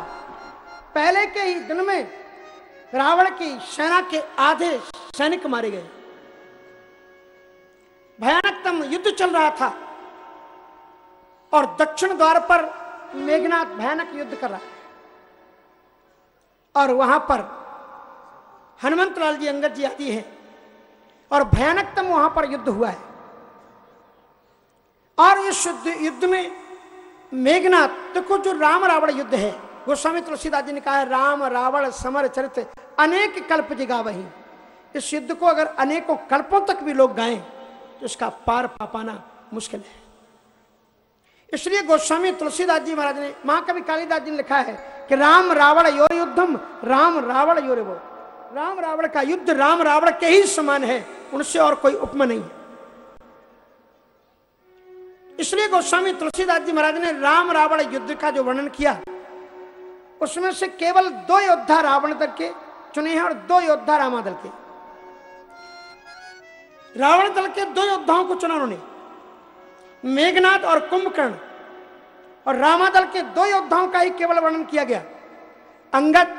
पहले के ही दिन में रावण की सेना के आधे सैनिक मारे गए। भयानकतम युद्ध चल रहा था और दक्षिण द्वार पर मेघनाथ भयानक युद्ध कर रहा है। और वहाँ पर हनुमंत लाल जी, अंगद जी आदि हैं और भयानकतम वहाँ पर युद्ध हुआ है। और इस युद्ध में मेघनाथ, देखो जो राम रावण युद्ध है, गोस्वामी तुलसीदास जी ने कहा है, राम रावण समर चरित अनेक कल्प जिगा वही इस युद्ध को अगर अनेकों कल्पों तक भी लोग गाएँ तो इसका पार पा पाना मुश्किल है। इसलिए गोस्वामी तुलसीदास जी महाराज ने महाकवि कालिदास जी ने लिखा है कि राम रावण योर युद्धम, राम रावण योर वो राम रावण का युद्ध राम रावण के ही समान है, उनसे और कोई उपमा नहीं है। इसलिए गोस्वामी तुलसीदास जी महाराज ने राम रावण युद्ध का जो वर्णन किया, उसमें से केवल दो योद्धा रावण दल के चुने हैं और दो योद्धा रामा दल के। रावण दल के दो योद्धाओं को चुना उन्होंने। मेघनाथ और कुंभकर्ण और रामादल के दो योद्धाओं का ही केवल वर्णन किया गया। अंगद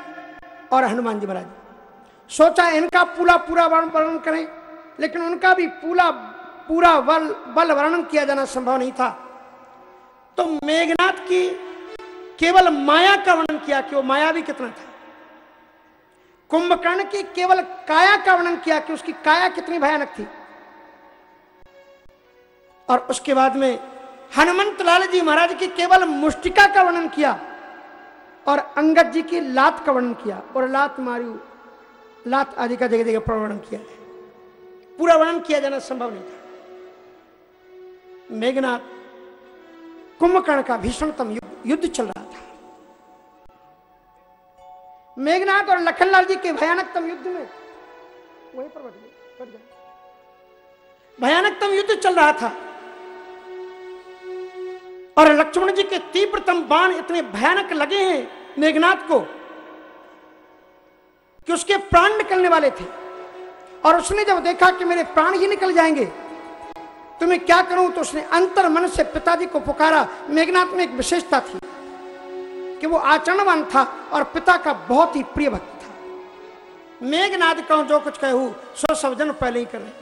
और हनुमान जी महाराज। सोचा इनका पूरा पूरा वर्णन करें, लेकिन उनका भी पूरा पूरा बल बल वर्णन किया जाना संभव नहीं था। तो मेघनाथ की केवल माया का वर्णन किया कि वो माया भी कितना था? कुंभकर्ण की केवल काया का वर्णन किया कि उसकी काया कितनी भयानक थी? और उसके बाद में हनुमंत लाल जी महाराज की केवल मुष्टिका का वर्णन किया और अंगद जी की लात का वर्णन किया और लात मारू, लात आदि का जगह जगह वर्णन किया। है पूरा वर्णन किया जाना संभव नहीं था। मेघनाथ, कुंभकर्ण का भीषणतम युद्ध चल रहा था। मेघनाथ और लखनलाल जी के भयानकतम युद्ध में, वहीं पर बैठ गए भयानकतम युद्ध चल रहा था। और लक्ष्मण जी के तीव्रतम बाण इतने भयानक लगे हैं मेघनाथ को कि उसके प्राण निकलने वाले थे। और उसने जब देखा कि मेरे प्राण ही निकल जाएँगे तो मैं क्या करूँ? तो उसने अंतर मन से पिताजी को पुकारा। मेघनाथ में एक विशेषता थी कि वो आचरणवान था और पिता का बहुत ही प्रिय भक्त था। मेघनाथ कहूँ, जो कुछ कहूँ सो सब जन पहले ही कर रहे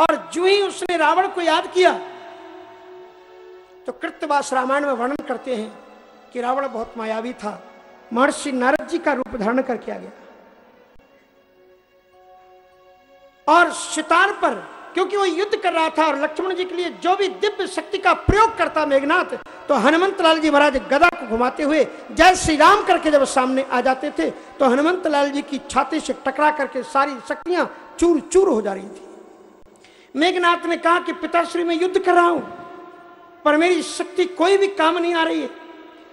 और जो ही उसने रावण को याद किया तो कृतवास रामायण में वर्णन करते हैं कि रावण बहुत मायावी था। महर्षि नारद जी का रूप धारण करके आ गया। और सितार पर, क्योंकि वो युद्ध कर रहा था और लक्ष्मण जी के लिए जो भी दिव्य शक्ति का प्रयोग करता मेघनाथ तो हनुमंत लाल जी महाराज गदा को घुमाते हुए जय श्री राम करके जब सामने आ जाते थे तो हनुमंत लाल जी की छाती से टकरा करके सारी शक्तियाँ चूर चूर हो जा रही थी। मेघनाथ ने कहा कि पिताश्री, में युद्ध कर रहा हूँ, पर मेरी शक्ति कोई भी काम नहीं आ रही है,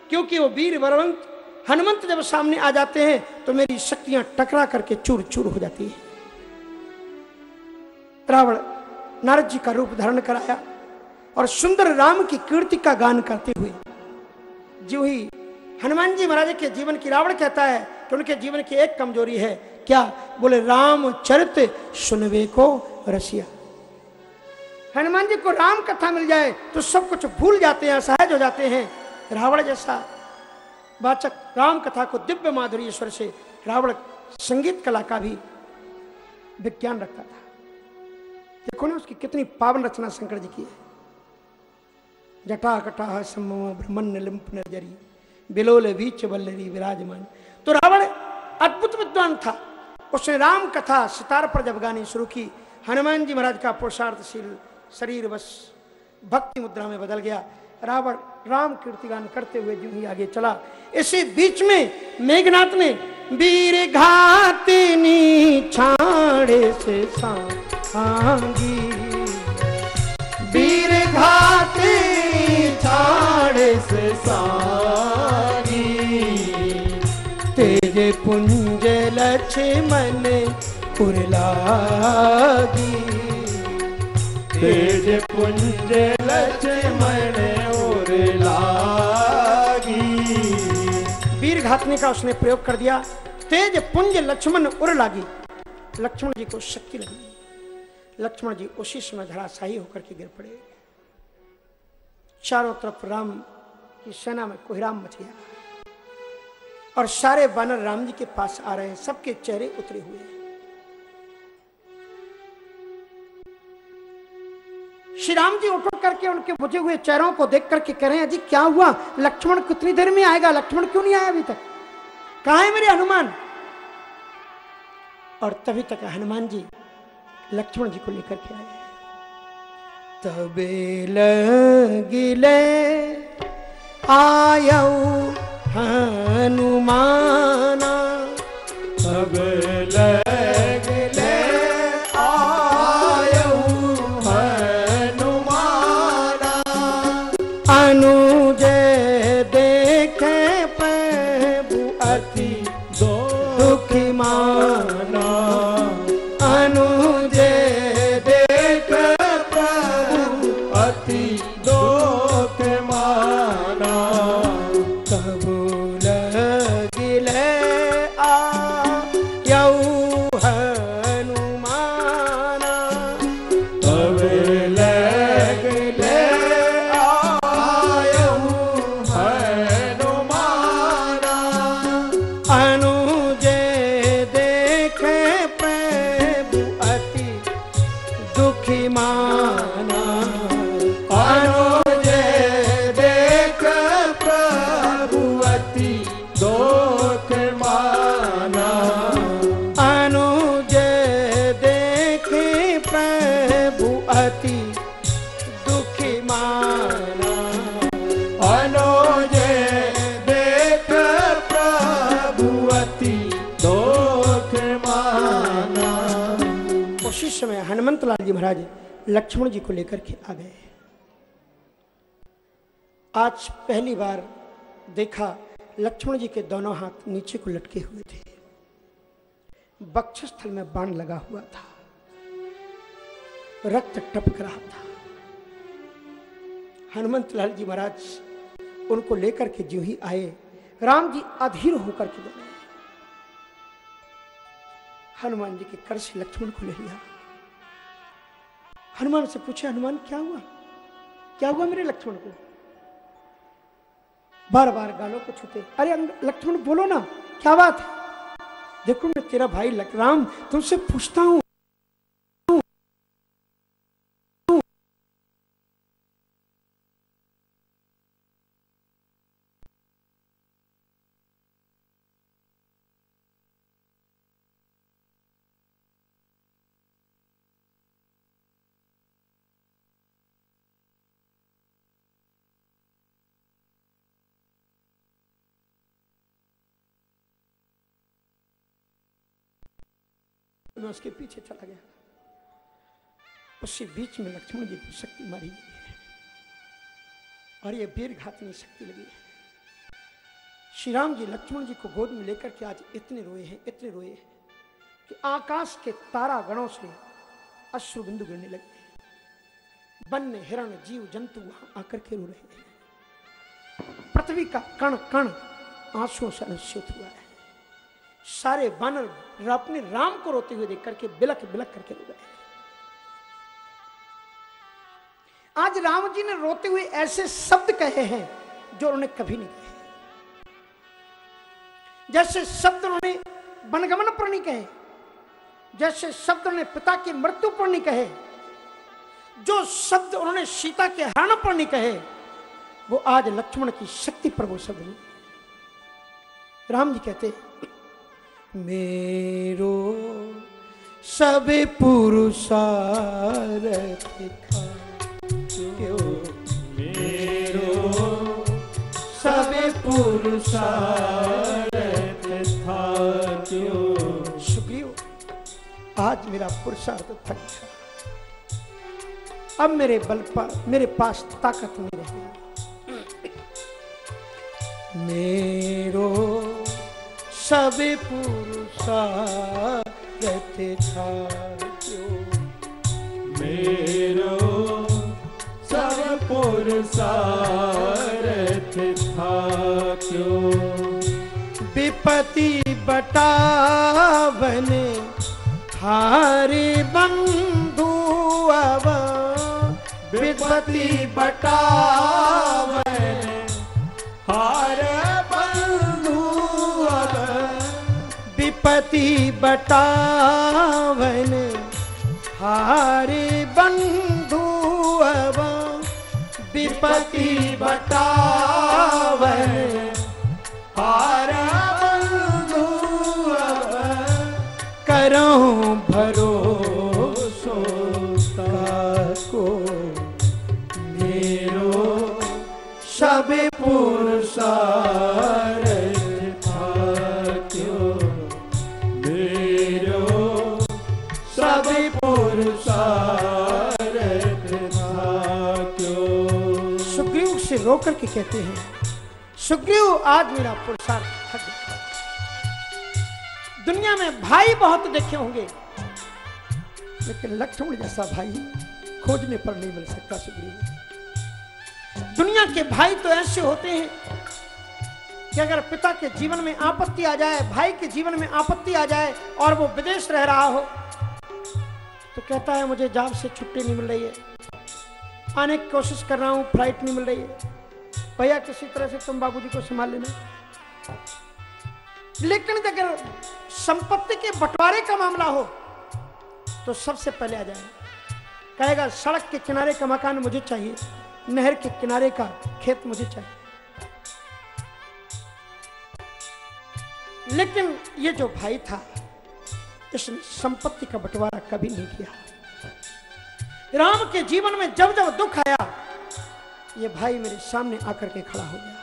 क्योंकि वो वीर वरवंत, हनुमंत जब सामने आ जाते हैं तो मेरी शक्तियाँ टकरा करके चूर चूर हो जाती है। रावण नारद जी का रूप धारण कराया और सुंदर राम की कीर्ति का गान करते हुए जो ही हनुमान जी महाराज के जीवन की रावण कहता है कि उनके जीवन की एक कमज़ोरी है, क्या? बोले, राम चरित सुनवे को रसिया। हनुमान जी को राम कथा मिल जाए तो सब कुछ भूल जाते हैं सहज हो जाते हैं। रावण जैसा वाचक राम कथा को दिव्य माधुरी ईश्वर से रावण संगीत कला का भी विज्ञान रखता था। देखो ना उसकी कितनी पावन रचना शंकर जी की है। जटा कटा सम्मो बिलोले बीच बल्लरी विराजमान। तो रावण अद्भुत विद्वान था। उसने राम कथा सितार पर जब गानी शुरू की, हनुमान जी महाराज का पुरुषार्थशील शरीर बस भक्ति मुद्रा में बदल गया। रावण राम कीर्तिगान करते हुए जो ही आगे चला। इसी बीच में मेघनाथ ने वीर घातिनी छाड़े से सांगी। वीर घाती छाड़े से तेज पुंज लक्ष्मण पुरलागी वीर का उसने प्रयोग कर दिया। तेज पुंज लक्ष्मण उर लागी। लक्ष्मण जी को शक्ति लगी। लक्ष्मण जी उसी समय धराशाही होकर के गिर पड़े। चारों तरफ़ राम की सेना में कोहराम मच गया। और सारे बानर राम जी के पास आ रहे हैं। सबके चेहरे उतरे हुए हैं। श्री राम जी उठ करके उनके बुझे हुए चेहरों को देख करके कह रहे हैं जी क्या हुआ? लक्ष्मण कितनी देर में आएगा? लक्ष्मण क्यों नहीं आया अभी तक? कहा है मेरे हनुमान? और तभी तक हनुमान जी लक्ष्मण जी को लेकर के आए। तबे लगिले आयऊ हनुमाना। लाल जी महाराज, लक्ष्मण जी को लेकर के आ गए। आज पहली बार देखा लक्ष्मण जी के दोनों हाथ नीचे को लटके हुए थे। बक्षस्थल में बाण लगा हुआ था। रक्त टपक रहा था। हनुमंत लाल जी महाराज उनको लेकर के जो ही आए, राम जी अधीर होकर के बोले हनुमान जी के कर लक्ष्मण को ले लिया। हनुमान से पूछे, हनुमान, क्या हुआ? क्या हुआ मेरे लक्ष्मण को? बार बार गालों को छूते, अरे लक्ष्मण, बोलो ना, क्या बात है? देखो मैं तेरा भाई राम, तुमसे पूछता हूँ। मैं उसके पीछे चला गया। उसके बीच में लक्ष्मण जी को शक्ति मारी गई है। और ये वीर घातनी शक्ति लगी है। श्री राम जी लक्ष्मण जी को गोद में लेकर के आज इतने रोए हैं, इतने रोए हैं कि आकाश के तारा गणों से अश्रु बिंदु गिरने लगे। वन्य हिरण, जीव, जंतु वहाँ आकर के रो रहे हैं। पृथ्वी का कण कण आंसुओं से अनुसूत हुआ है। सारे वानर अपने राम को रोते हुए देख करके बिलक बिलक करके रो गए। आज राम जी ने रोते हुए ऐसे शब्द कहे हैं जो उन्होंने कभी नहीं कहे। जैसे शब्द उन्होंने वनगमन पर नहीं कहे, जैसे शब्द उन्होंने पिता की मृत्यु पर नहीं कहे, जो शब्द उन्होंने सीता के हरण पर नहीं कहे, वो आज लक्ष्मण की शक्ति पर वो शब्द राम जी कहते मेरो सब पुरुषारथ क्यों? मेरो सब पुरुषारथ था क्यों? आज मेरा पुरुषार्थ थक गया। अब मेरे बल पर, मेरे पास ताकत नहीं रही। मेरो सब पुरुषारथ था मेरो सब पुरसारथ था क्यों विपति बटावन, हारे बंधु अब। विपति बटावन, हार विपति बटावन हारे बंधु अब विपति बटावन हार बंधु करूँ भरोसो को मेरो सब पुरुषारथ सुग्रीव से रोकर के कहते हैं, सुग्रीव आज मेरा पुरुषार्थ दुनिया में भाई बहुत देखे होंगे, लेकिन लक्ष्मण जैसा भाई खोजने पर नहीं मिल सकता सुग्रीव। दुनिया के भाई तो ऐसे होते हैं कि अगर पिता के जीवन में आपत्ति आ जाए, भाई के जीवन में आपत्ति आ जाए और वो विदेश रह रहा हो तो कहता है, मुझे जॉब से छुट्टी नहीं मिल रही है। आने की कोशिश कर रहा हूँ, फ़्लाइट नहीं मिल रही है। भैया, किसी तरह से तुम बाबूजी को संभाल लेना। लेकिन अगर संपत्ति के बंटवारे का मामला हो तो सबसे पहले आ जाए कहेगा, सड़क के किनारे का मकान मुझे चाहिए, नहर के किनारे का खेत मुझे चाहिए। लेकिन ये जो भाई था, इसने संपत्ति का बंटवारा कभी नहीं किया। राम के जीवन में जब जब दुख आया ये भाई मेरे सामने आकर के खड़ा हो गया।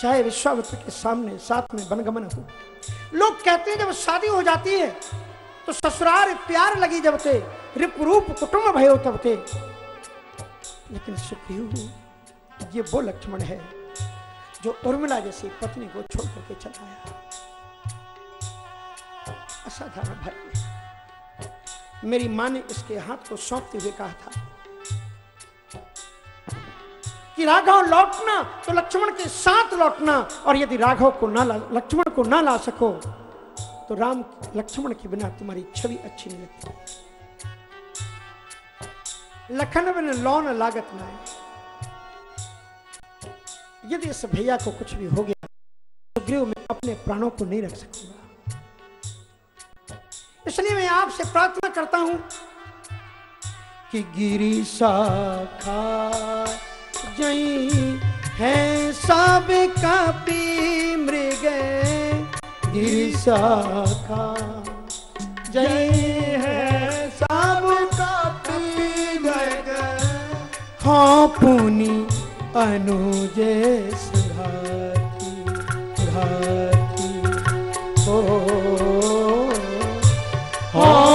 चाहे विश्वामित्र के सामने साथ में बनगमन हो। लोग कहते हैं जब शादी हो जाती है तो ससुराल प्यार लगी जब से रिपरूप कुटुंब भयो तब थे लेकिन सुखीव ये वो लक्ष्मण है, जो उर्मिला जैसी पत्नी को छोड़ करके चला आया। असाधारण भाई। मेरी माँ ने इसके हाथ को सौंपते हुए कहा था कि राघव लौटना तो लक्ष्मण के साथ लौटना, और यदि राघव को ना ला, लक्ष्मण को ना ला सको तो राम, लक्ष्मण के बिना तुम्हारी छवि अच्छी नहीं लगती। लखन बिन लौन लागत ना यदि इस भैया को कुछ भी हो गया तो गृह में अपने प्राणों को नहीं रख सकूँगा। इसलिए मैं आपसे प्रार्थना करता हूँ कि गिरी शाखा जई है, सब कपी मृग गिरी शाखा जई है, सब कपी मृग। हाँ पुनी अनुज सुघाती घाती ओ हाँ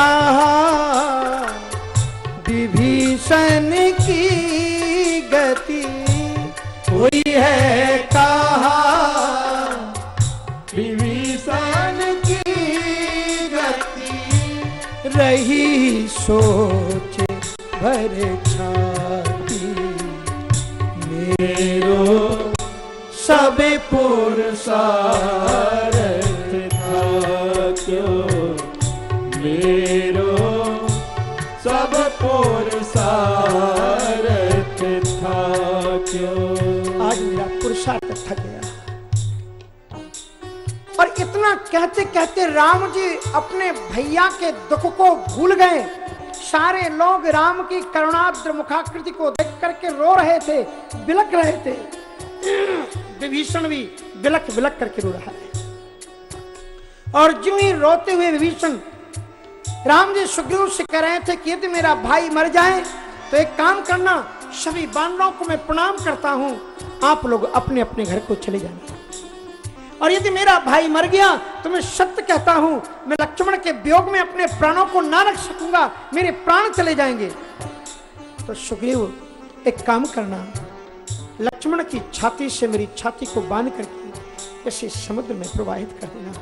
कहा विभीषण की गति हुई है कहा। विभीषण की गति रही सोच भर छाती। मेरो सब पुरसारथ था क्यों? आज मेरा पुरुषार्थ थक गया। और इतना कहते कहते राम जी अपने भैया के दुख को भूल गए। सारे लोग राम की करुणाद्र मुखाकृति को देख करके रो रहे थे बिलक रहे थे। विभीषण भी बिलक बिलक करके रो रहा है। और जो ही रोते हुए विभीषण राम जी सुग्रीव से कह रहे थे कि यदि मेरा भाई मर जाए तो एक काम करना, सभी बानरों को मैं प्रणाम करता हूँ। आप लोग अपने अपने घर को चले जाना और यदि मेरा भाई मर गया तो मैं सत्य कहता हूँ, मैं लक्ष्मण के वियोग में अपने प्राणों को ना रख सकूँगा, मेरे प्राण चले जाएँगे। तो सुग्रीव, एक काम करना। लक्ष्मण की छाती से मेरी छाती को बाँध करके इसे समुद्र में प्रवाहित कर देना।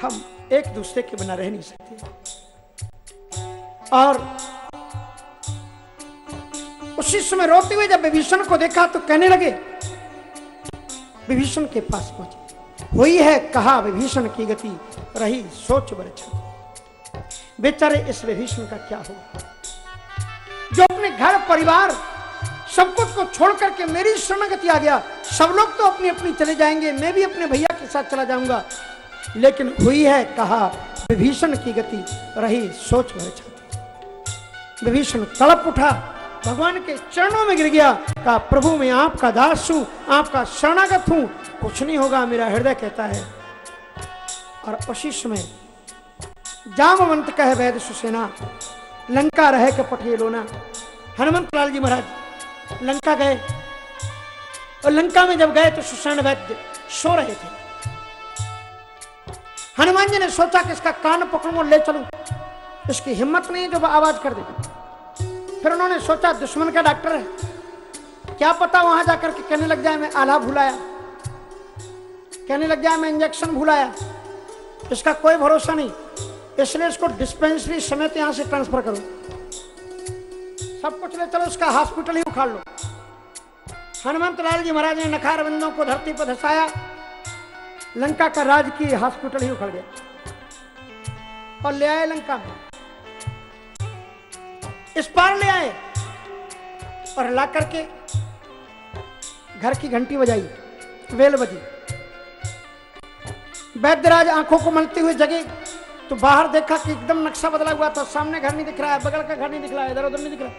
हम एक दूसरे के बिना रह नहीं सकते। और उसी समय रोते हुए जब विभीषण को देखा तो कहने लगे, विभीषण के पास पहुँचे। हुई है कहा विभीषण की गति, रही सोच बरछा। बेचारे इस विभीषण का क्या हुआ जो अपने घर, परिवार, सब कुछ को छोड़ करके मेरी शरणागति आ गया, सब लोग तो अपनी अपनी चले जाएँगे, मैं भी अपने भैया के साथ चला जाऊँगा। लेकिन हुई है कहा, विभीषण की गति रही सोच भर छाती विभीषण तड़प उठा, भगवान के चरणों में गिर गया, कहा, प्रभु, मैं आपका दास हूँ, आपका शरणागत हूँ। कुछ नहीं होगा, मेरा हृदय कहता है। और उसी में, जामवंत कह वैद सुसेना, लंका रहे कपट ये लोना। हनुमंत लाल जी महाराज, लंका गए। और लंका में जब गए तो सुसेन वैद्य सो रहे थे। हनुमान जी ने सोचा कि इसका कान पकड़ू और ले चलूँ। इसकी हिम्मत नहीं जो आवाज़ कर दे। फिर उन्होंने सोचा, दुश्मन का डॉक्टर है। क्या पता वहाँ जाकर के कहने लग जाए, मैं आला भुलाया। कहने लग जाए, मैं इंजेक्शन भुलाया। इसका कोई भरोसा नहीं। इसलिए इसको डिस्पेंसरी समेत यहाँ से ट्रांसफ़र करो। सब कुछ ले चलो, इसका हॉस्पिटल ही उखाड़ लो। हनुमंत लाल जी महाराज ने नखार बंदों को धरती पर धसाया। लंका का राजकीय हॉस्पिटल ही उखड़ गया। और ले आए लंका में। इस पार ले आए। और ला करके घर की घंटी बजाई, वेल बजी। वैद्यराज आँखों को मलते हुए जगे तो बाहर देखा कि एकदम नक्शा बदला हुआ था। सामने घर नहीं दिख रहा है, बगल का घर नहीं दिख रहा है इधर उधर नहीं दिख रहा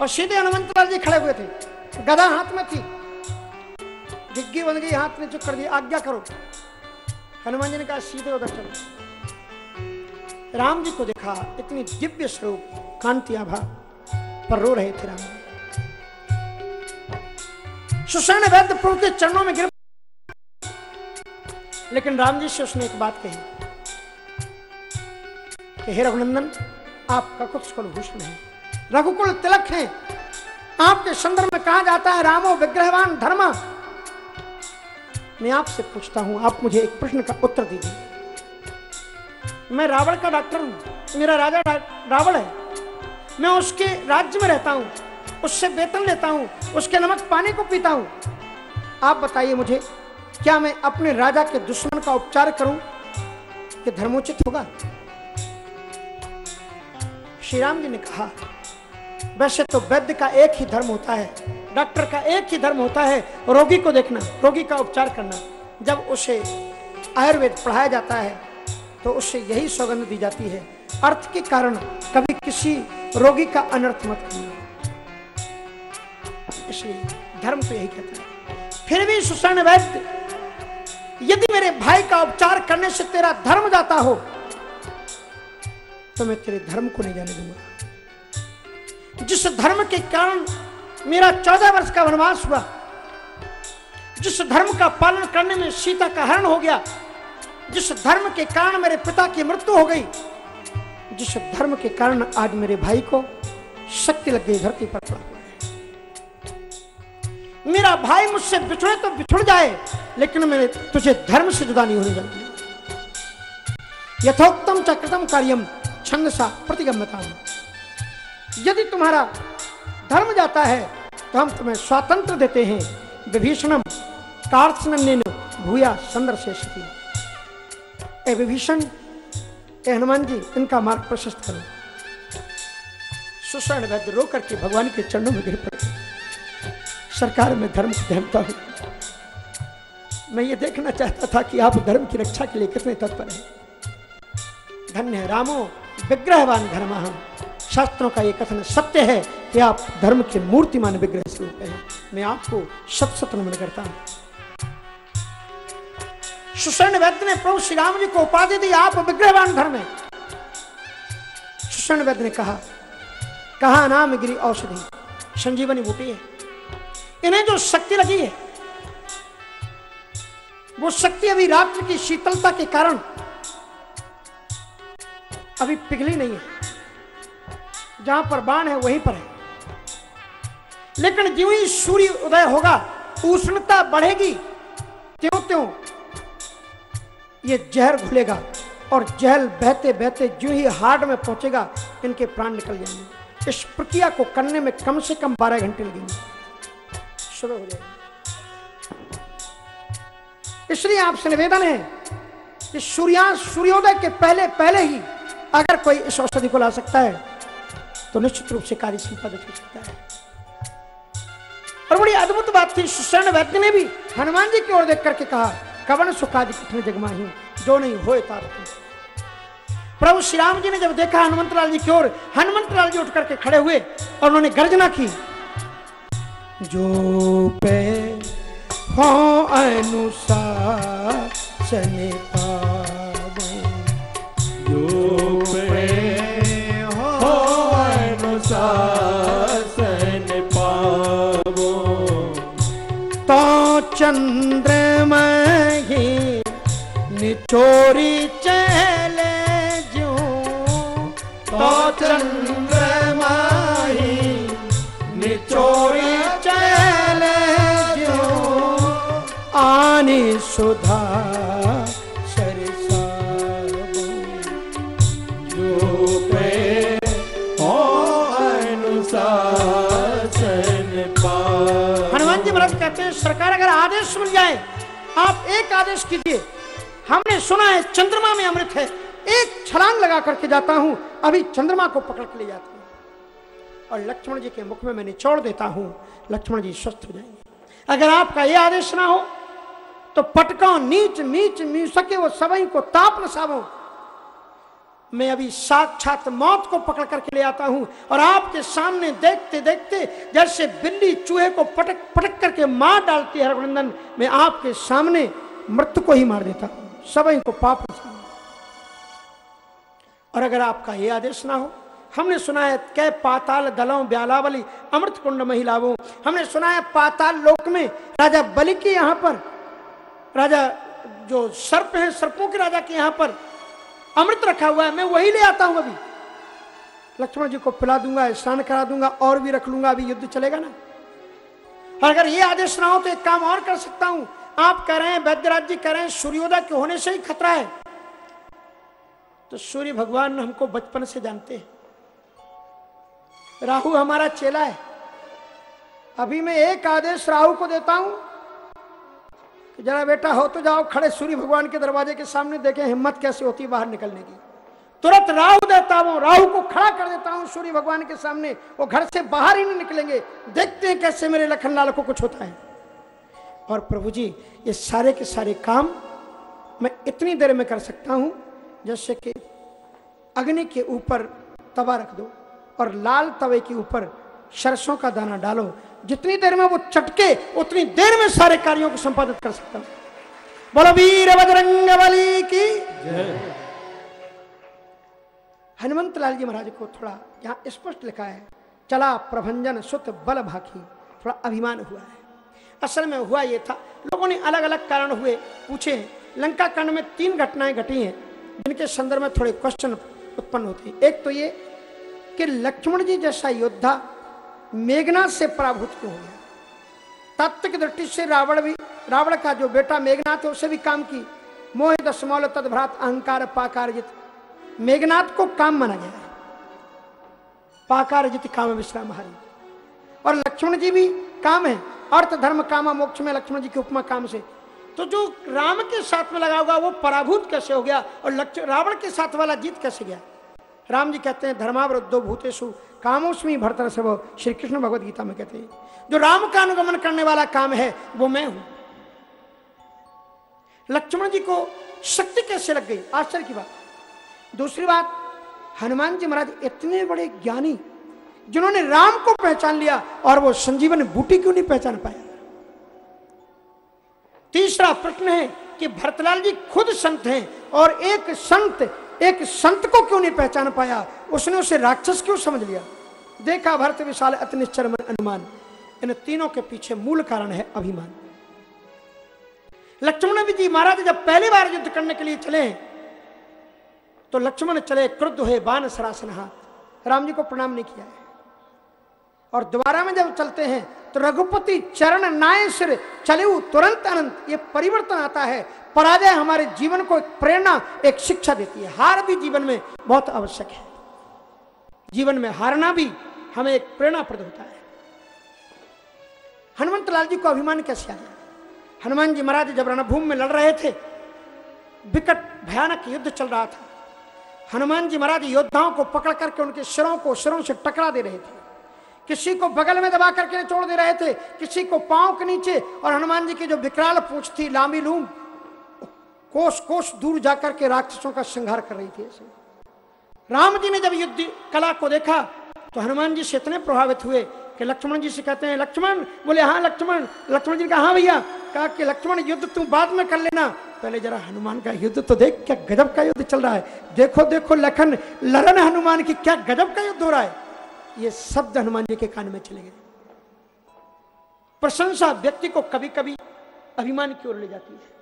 और सीधे हनुमंतलाल जी खड़े हुए थे। गदा हाथ में थी। डिग्गी बन गई, हाथ में चुप कर दी, आज्ञा करो। हनुमान जी ने कहा, सीधे चलो। राम जी को देखा, इतनी दिव्य स्वरूप, कांति आभा पर रो रहे थे राम सुषण वैद्य प्रभु के चरणों में गिर लेकिन राम जी से उसने एक बात कही कि, हे रघुनंदन आप ककुत्सकुल भूषण हैं रघुकुल तिलक हैं। आपके संदर्भ में कहा जाता है, रामो विग्रहवान धर्म मैं आपसे पूछता हूँ, आप मुझे एक प्रश्न का उत्तर दीजिए। मैं रावण का डॉक्टर हूँ, मेरा राजा रावण है। मैं उसके राज्य में रहता हूँ, उससे वेतन लेता हूँ, उसके नमक पानी को पीता हूँ। आप बताइए मुझे, क्या मैं अपने राजा के दुश्मन का उपचार करूँ? ये धर्मोचित होगा? श्री राम जी ने कहा, वैसे तो वैद्य का एक ही धर्म होता है डॉक्टर का एक ही धर्म होता है रोगी को देखना, रोगी का उपचार करना। जब उसे आयुर्वेद पढ़ाया जाता है तो उससे यही सौगंध दी जाती है। अर्थ के कारण कभी किसी रोगी का अनर्थ मत करना। इसलिए धर्म तो यही कहता है। फिर भी सुषण वैद्य, यदि मेरे भाई का उपचार करने से तेरा धर्म जाता हो तो मैं तेरे धर्म को नहीं जाने दूँगा। जिस धर्म के कारण मेरा चौदह वर्ष का वनवास हुआ। जिस धर्म का पालन करने में सीता का हरण हो गया, जिस धर्म के कारण मेरे पिता की मृत्यु हो गई, जिस धर्म के कारण आज मेरे भाई को शक्ति लग गई धरती पर। मेरा भाई मुझसे बिछड़े तो बिछुड़ जाए, लेकिन मेरे तुझे धर्म से जुदा नहीं होने जाती यथोक्तम चक्रतम कार्यम, छंद सा प्रतिगम्यता यदि तुम्हारा धर्म जाता है तो हम तुम्हें स्वातंत्र देते हैं। विभीषणम कार्सनन्य भूया संदर से विभीषण, ए हनुमान जी, इनका मार्ग प्रशस्त करो। सुषण वैद्य रो करके भगवान के चरणों में गिर पड़े। सरकार में धर्म को धमता हूँ मैं ये देखना चाहता था कि आप धर्म की रक्षा के लिए कितने तत्पर हैं। धन्य रामो, विग्रहवान धर्म हम शास्त्रों का ये कथन सत्य है कि आप धर्म के मूर्तिमान विग्रह स्वरूप हैं। मैं आपको सत सत नमन करता हूँ। सुषण वैद्य ने प्रभु श्री राम जी को उपाधि दी, आप विग्रहवान धर्म है। सुषण वैद्य ने कहा कहा नाम गिरी औषधि? संजीवनी बूटी है। इन्हें जो शक्ति लगी है, वो शक्ति अभी रात्रि की शीतलता के कारण अभी पिघली नहीं है। जहाँ पर बाण है, वहीं पर है। लेकिन जो ही सूर्य उदय होगा, उष्णता बढ़ेगी। त्यों त्यों ये जहर घुलेगा और जहल बहते बहते जो ही हार्ड में पहुंचेगा, इनके प्राण निकल जाएँगे। इस प्रक्रिया को करने में कम से कम बारह घंटे लगेंगे। शुरू हो जाएगा। इसलिए आपसे निवेदन है कि सूर्या सूर्योदय के पहले पहले ही अगर कोई इस औषधि को ला सकता है तो निश्चित रूप से कार्य संपादित हो सकता है। और बड़ी अद्भुत बात थी, सुशरण वैद्य ने भी हनुमान जी की ओर देख करके कहा कवन सुखादि कितने जगमाही, जो नहीं हो प्रभु श्री राम जी ने जब देखा हनुमंत लाल जी की ओर हनुमंत लाल जी उठ करके खड़े हुए और उन्होंने गर्जना की, जो पे हो अनुसार अनुशासन पावो। तो चंद्रमा ही निचोरी चले जो। तो चंद्रमा ही निचोरी चले जो। आनी सुधा कहते हैं, सरकार, अगर आदेश मिल जाए, आप एक आदेश कीजिए। हमने सुना है, चंद्रमा में अमृत है। एक छलांग लगा करके जाता हूँ, अभी चंद्रमा को पकड़ के ले जाता हूँ। और लक्ष्मण जी के मुख में मैं निचोड़ देता हूँ, लक्ष्मण जी स्वस्थ हो जाएँगे। अगर आपका यह आदेश ना हो तो पटका नीच नीच मी सके वो सबई को ताप न सावो। मैं अभी साक्षात मौत को पकड़ करके ले आता हूँ और आपके सामने देखते देखते जैसे बिल्ली चूहे को पटक पटक करके मार डालती है रघुनंदन, मैं आपके सामने मृत्यु को ही मार देता हूँ। सभी को पाप और अगर आपका यह आदेश ना हो, हमने सुना है कै पाताल दलों ब्यालावली अमृत कुंड महिलाओं हमने सुना है पाताल लोक में राजा बलि के यहाँ पर, राजा जो सर्प है, सर्पों के राजा के यहाँ पर अमृत रखा हुआ है, मैं वही ले आता हूँ अभी। लक्ष्मण जी को पिला दूँगा, स्नान करा दूँगा, और भी रख लूँगा, अभी युद्ध चलेगा ना। और अगर ये आदेश ना हो तो एक काम और कर सकता हूँ। आप कह रहे हैं वैद्यराज जी कह रहे हैं सूर्योदय के होने से ही खतरा है। तो सूर्य भगवान हमको बचपन से जानते हैं। राहु हमारा चेला है। अभी मैं एक आदेश राहु को देता हूँ कि जरा बेटा हो तो जाओ, खड़े सूर्य भगवान के दरवाजे के सामने, देखें हिम्मत कैसे होती बाहर निकलने की। तुरंत राहु देता हूँ, राहु को खड़ा कर देता हूँ सूर्य भगवान के सामने। वो घर से बाहर ही नहीं निकलेंगे। देखते हैं कैसे मेरे लखन लाल को कुछ होता है। और प्रभु जी, ये सारे के सारे काम मैं इतनी देर में कर सकता हूँ, जैसे कि अग्नि के ऊपर तवा रख दो और लाल तवे के ऊपर सरसों का दाना डालो। जितनी देर में वो चटके, उतनी देर में सारे कार्यों को संपादित कर सकता हूँ। बोलो, वीर बजरंग बली की हनुमंत लाल जी महाराज को थोड़ा यहाँ स्पष्ट लिखा है, चला प्रभंजन सुत बल भाखी, थोड़ा अभिमान हुआ है। असल में हुआ ये था, लोगों ने अलग अलग कारण हुए, पूछे, लंका कांड में तीन घटनाएँ घटी हैं, जिनके संदर्भ में थोड़े क्वेश्चन उत्पन्न होते हैं। एक तो ये कि लक्ष्मण जी जैसा योद्धा मेघनाथ से पराभूत क्यों हो गया तत्व की दृष्टि से रावण भी रावण का जो बेटा मेघनाथ है उसे भी काम की। मोह दशमौल तदभ्रात अहंकार पाकार जित मेघनाथ को काम माना गया है। पाकार जित काम विश्राम हरि। और लक्ष्मण जी भी काम है। अर्थ, धर्म, कामा मोक्ष में लक्ष्मण जी की उपमा काम से। तो जो राम के साथ में लगा हुआ, वो पराभूत कैसे हो गया? और रावण के साथ वाला जीत कैसे गया? राम जी कहते हैं धर्मावृद्धो भूतेशु कामोस्मी भरतर सब श्री कृष्ण भगवत गीता में कहते हैं, जो राम का अनुगमन करने वाला काम है, वो मैं हूँ। लक्ष्मण जी को शक्ति कैसे लग गई? आश्चर्य की बात। दूसरी बात, हनुमान जी महाराज इतने बड़े ज्ञानी, जिन्होंने राम को पहचान लिया और वो संजीवन बूटी क्यों नहीं पहचान पाया? तीसरा प्रश्न है कि भरतलाल जी खुद संत हैं और एक संत एक संत को क्यों नहीं पहचान पाया? उसने उसे राक्षस क्यों समझ लिया? देखा भरत विशाल अतनिश्चर अनुमान। इन तीनों के पीछे मूल कारण है अभिमान। लक्ष्मण जी महाराज जब पहली बार युद्ध करने के लिए चले तो लक्ष्मण चले क्रुद्ध हुए बान सरासन हाथ राम जी को प्रणाम नहीं किया है। और दोबारा में जब चलते हैं तो रघुपति चरण नाय सिर चले तुरंत अनंत, ये परिवर्तन आता है। पराजय हमारे जीवन को एक प्रेरणा, एक शिक्षा देती है। हार भी जीवन में बहुत आवश्यक है। जीवन में हारना भी हमें एक प्रेरणा प्रद होता है। हनुमंत लाल जी को अभिमान कैसे आ गया हनुमान जी महाराज जब रणभूमि में लड़ रहे थे, विकट, भयानक युद्ध चल रहा था। हनुमान जी महाराज योद्धाओं को पकड़ करके उनके सिरों को सिरों से टकरा दे रहे थे। किसी को बगल में दबा करके छोड़ दे रहे थे, किसी को पाँव के नीचे, और हनुमान जी की जो विकराल पूछ थी, लांबी लूम कोस कोस दूर जाकर के राक्षसों का संहार कर रही थी ऐसे। राम जी ने जब युद्ध कला को देखा तो हनुमान जी से इतने प्रभावित हुए कि लक्ष्मण जी से कहते हैं, लक्ष्मण! बोले हाँ लक्ष्मण! लक्ष्मण जी ने कहा हाँ भैया! कहा कि, लक्ष्मण, युद्ध तुम बाद में कर लेना। पहले जरा हनुमान का युद्ध तो देख, क्या गजब का युद्ध चल रहा है। देखो देखो, लखन ललन हनुमान की क्या गजब का युद्ध हो रहा है। ये शब्द हनुमान जी के कान में चले गए। प्रशंसा व्यक्ति को कभी कभी अभिमान की ओर ले जाती है।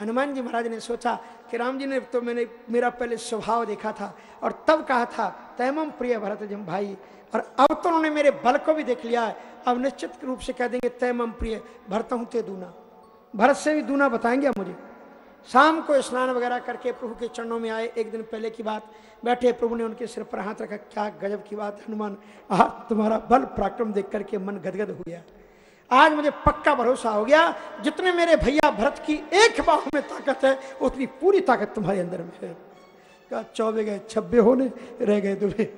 हनुमान जी महाराज ने सोचा कि राम जी ने तो मैंने, मेरा पहले स्वभाव देखा था और तब कहा था, तैमम प्रिय भरत जम भाई, और अब तो उन्होंने मेरे बल को भी देख लिया है। अब निश्चित रूप से कह देंगे, तैमम प्रिय, भरत हूँ ते दूना। भरत से भी दूना बताएँगे मुझे? शाम को स्नान वगैरह करके प्रभु के चरणों में आए। एक दिन पहले की बात, बैठे प्रभु ने उनके सिर पर हाथ रखा। क्या गजब की बात हनुमान। आज तुम्हारा बल पराक्रम देख करके मन गदगद हो गया। आज मुझे पक्का भरोसा हो गया, जितने मेरे भैया भरत की एक बाहु में ताकत है, उतनी पूरी ताकत तुम्हारे अंदर में है। क्या चौबे गए, छब्बे होने रह गए दुबे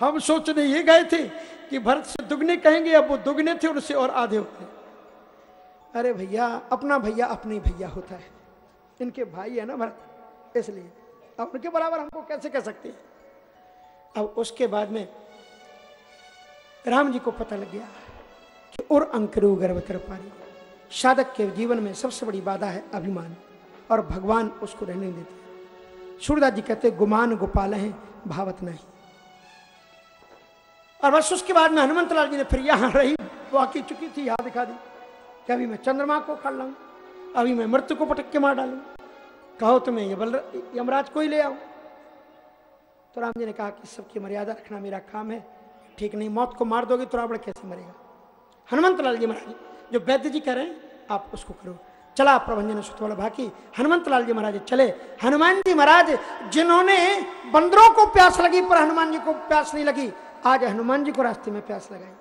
हम सोचने ये गए थे कि भरत से दुगने कहेंगे, अब वो दुगने थे उनसे और आधे हो गए। अरे भैया, अपना भैया अपने भैया होता है। इनके भाई है ना भरत? इसलिए। अब उनके बराबर हमको कैसे कह सकते हैं? अब उसके बाद में राम जी को पता लग गया कि और अंकरु कर पारी साधक के जीवन में सबसे बड़ी बाधा है अभिमान, और भगवान उसको रहने देते। सूरदास जी कहते, गुमान गोपाल हैं, भावत नहीं। और बस उसके बाद में हनुमंत लाल जी ने फिर यहाँ रही, वाकी चुकी थी, यहाँ दिखा दी। कि अभी मैं चंद्रमा को खा लाऊं? अभी मैं मृत्यु को पटक के मार डालू। कहो तुम्हें ये बल यमराज को ही ले आओ तो राम जी ने कहा कि सबकी मर्यादा रखना मेरा काम है। ठीक नहीं, मौत को मार दोगे तो रावण कैसे मरेगा? हनुमंत लाल जी महाराज, जो वैद्य जी कह रहे हैं, आप उसको करो। चला प्रभंजन सुतवाला भाकी। हनुमंत लाल जी महाराज चले। हनुमान जी महाराज, जिन्होंने बंदरों को प्यास लगी पर हनुमान जी को प्यास नहीं लगी, आज हनुमान जी को रास्ते में प्यास लगाई।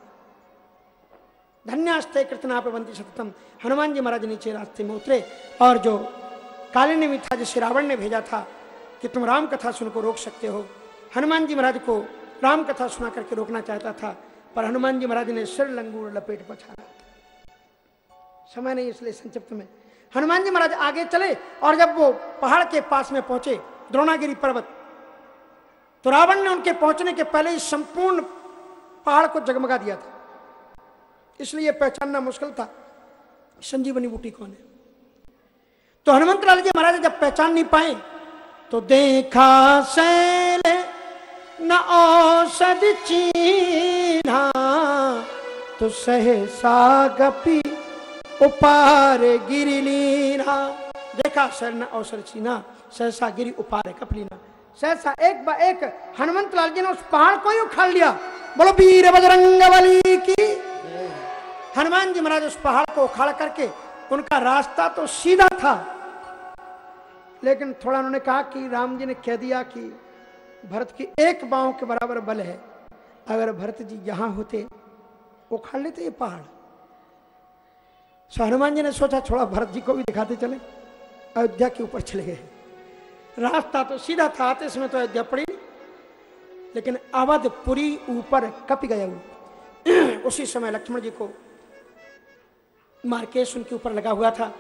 धन्यास्ते कृतना प्रबंधी सततम। हनुमान जी महाराज नीचे रास्ते में उतरे और जो कालिनी था जिसे रावण ने भेजा था कि तुम राम कथा सुन को रोक सकते हो, हनुमान जी महाराज को राम कथा सुना करके रोकना चाहता था, पर हनुमान जी महाराज ने सिर लंगूर लपेट पछाड़ा। समय नहीं इसलिए संक्षिप्त में। हनुमान जी महाराज आगे चले और जब वो पहाड़ के पास में पहुँचे, द्रोणागिरी पर्वत तो रावण ने उनके पहुँचने के पहले ही संपूर्ण पहाड़ को जगमगा दिया था। इसलिए पहचानना मुश्किल था। संजीवनी बूटी कौन है? तो हनुमंत लाल जी महाराज जब पहचान नहीं पाए तो देखा सैल न औषध चीना तो सहसा गपी उपार गिरिलीना देखा शैल न औषध चीना सहसा गिरी उपार कपलीना सहसा एक बा एक हनुमंत लाल जी ने उस पहाड़ को ही उखाड़ लिया। बोलो, वीर बजरंग बली की हनुमान जी महाराज उस पहाड़ को उखाड़ करके उनका रास्ता तो सीधा था। लेकिन थोड़ा उन्होंने कहा कि राम जी ने कह दिया कि भरत की एक बाहों के बराबर बल है। अगर भरत जी यहाँ होते, उखाड़ लेते ये पहाड़। सो हनुमान जी ने सोचा थोड़ा भरत जी को भी दिखाते चले। अयोध्या के ऊपर चले गए रास्ता तो सीधा था, आते समय तो अयोध्या पड़ी। लेकिन अवधपुरी ऊपर कप गया उसी समय लक्ष्मण जी को मार्केश उनके ऊपर लगा हुआ था।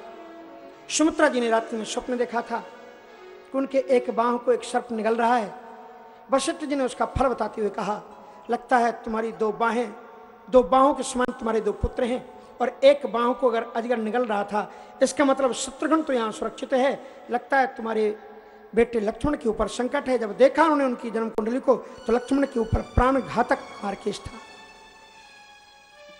सुमित्रा जी ने रात्रि में स्वप्न देखा था कि उनके एक बाह को एक सर्प निगल रहा है। वशिष्ठ जी ने उसका फल बताते हुए कहा, लगता है तुम्हारी दो बाहें, दो बाहों के समान तुम्हारे दो पुत्र हैं और एक बाहों को अगर अजगर निगल रहा था, इसका मतलब शत्रुघ्न तो यहाँ सुरक्षित है। लगता है तुम्हारे बेटे लक्ष्मण के ऊपर संकट है। जब देखा उन्होंने उनकी जन्म कुंडली को तो लक्ष्मण के ऊपर प्राण घातक मार्केश था।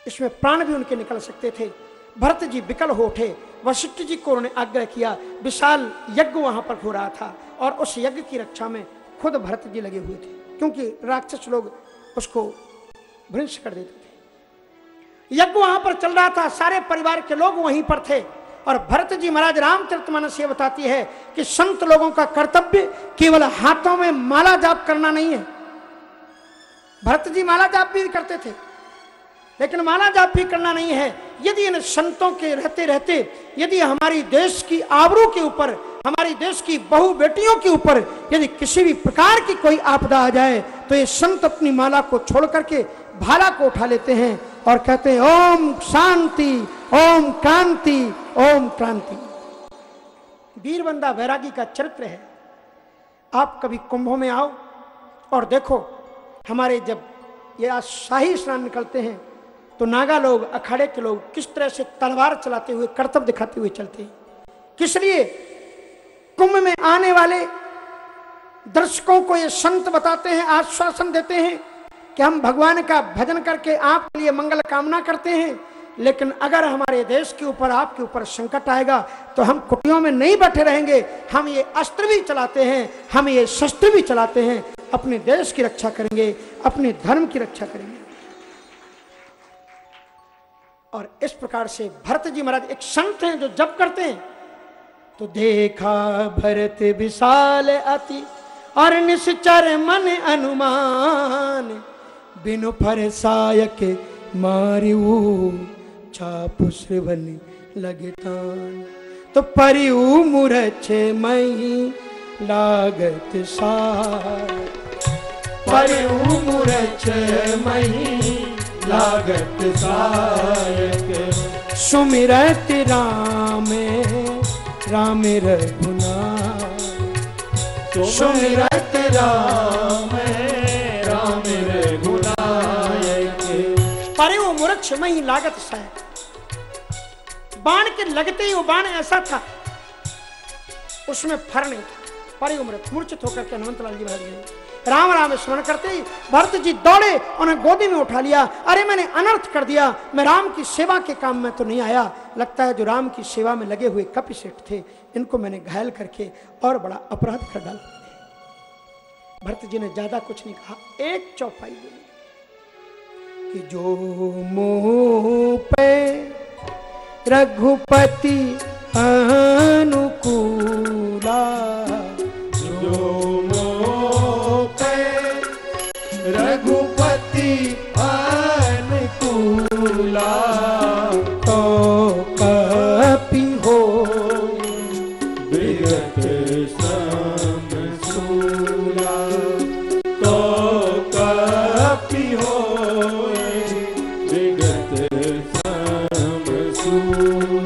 इसमें प्राण भी उनके निकल सकते थे। भरत जी विकल हो उठे। वशिष्ठ जी को उन्होंने आग्रह किया, विशाल, यज्ञ वहाँ पर हो रहा था और उस यज्ञ की रक्षा में खुद भरत जी लगे हुए थे, क्योंकि राक्षस लोग उसको भ्रंश कर देते थे। यज्ञ वहाँ पर चल रहा था, सारे परिवार के लोग वहीं पर थे और भरत जी महाराज रामचरितमानस ये बताती है कि संत लोगों का कर्तव्य केवल हाथों में माला जाप करना नहीं है। भरत जी माला जाप भी करते थे। लेकिन माला जाप भी करना नहीं है। यदि इन संतों के रहते रहते, यदि हमारी देश की आबरू के ऊपर, हमारी देश की बहु बेटियों के ऊपर यदि किसी भी प्रकार की कोई आपदा आ जाए तो ये संत अपनी माला को छोड़ करके भाला को उठा लेते हैं और कहते हैं, ओम शांति, ओम क्रांति ओम क्रांति। वीरबंदा वैरागी का चरित्र है। आप कभी कुंभों में आओ और देखो, हमारे जब ये आज शाही स्नान निकलते हैं तो नागा लोग, अखाड़े के लोग किस तरह से तलवार चलाते हुए, कर्तव्य दिखाते हुए चलते हैं? किस लिए? कुंभ में आने वाले दर्शकों को ये संत बताते हैं, आश्वासन देते हैं कि हम भगवान का भजन करके आपके लिए मंगल कामना करते हैं, लेकिन अगर हमारे देश के ऊपर, आपके ऊपर संकट आएगा तो हम कुटियों में नहीं बैठे रहेंगे। हम ये अस्त्र भी चलाते हैं, हम ये शस्त्र भी चलाते हैं। अपने देश की रक्षा करेंगे, अपने धर्म की रक्षा करेंगे। और इस प्रकार से भरत जी महाराज एक संत हैं जो जब करते हैं। तो देखा भरत विशाल अति और निश्चर मन अनुमान, बिनु फर सायक मारिऊ छाप श्रवण लगे तान तो परिऊ मुरछ मही लागत सार। परिऊ मुरछ मही लागत सायक सुमिरत राम राम रघुनाथ सुमिरत राम राम रघुनायक परे वो मूर्ख में ही लागत सा बाण के लगते ही वो बाण ऐसा था। उसमें फर नहीं था। परिमृत मूर्छित होकर के हनुमंत लाल जी महाराज गए। राम राम स्मरण करते ही भरत जी दौड़े, उन्हें गोदी में उठा लिया। अरे, मैंने अनर्थ कर दिया। मैं राम की सेवा के काम में तो नहीं आया। लगता है जो राम की सेवा में लगे हुए कपिसेठ थे, इनको मैंने घायल करके और बड़ा अपराध कर डाला। भरत जी ने ज़्यादा कुछ नहीं कहा। एक चौपाई बोली कि जो मोह पे रघुपति अनुकूला, जो तो तो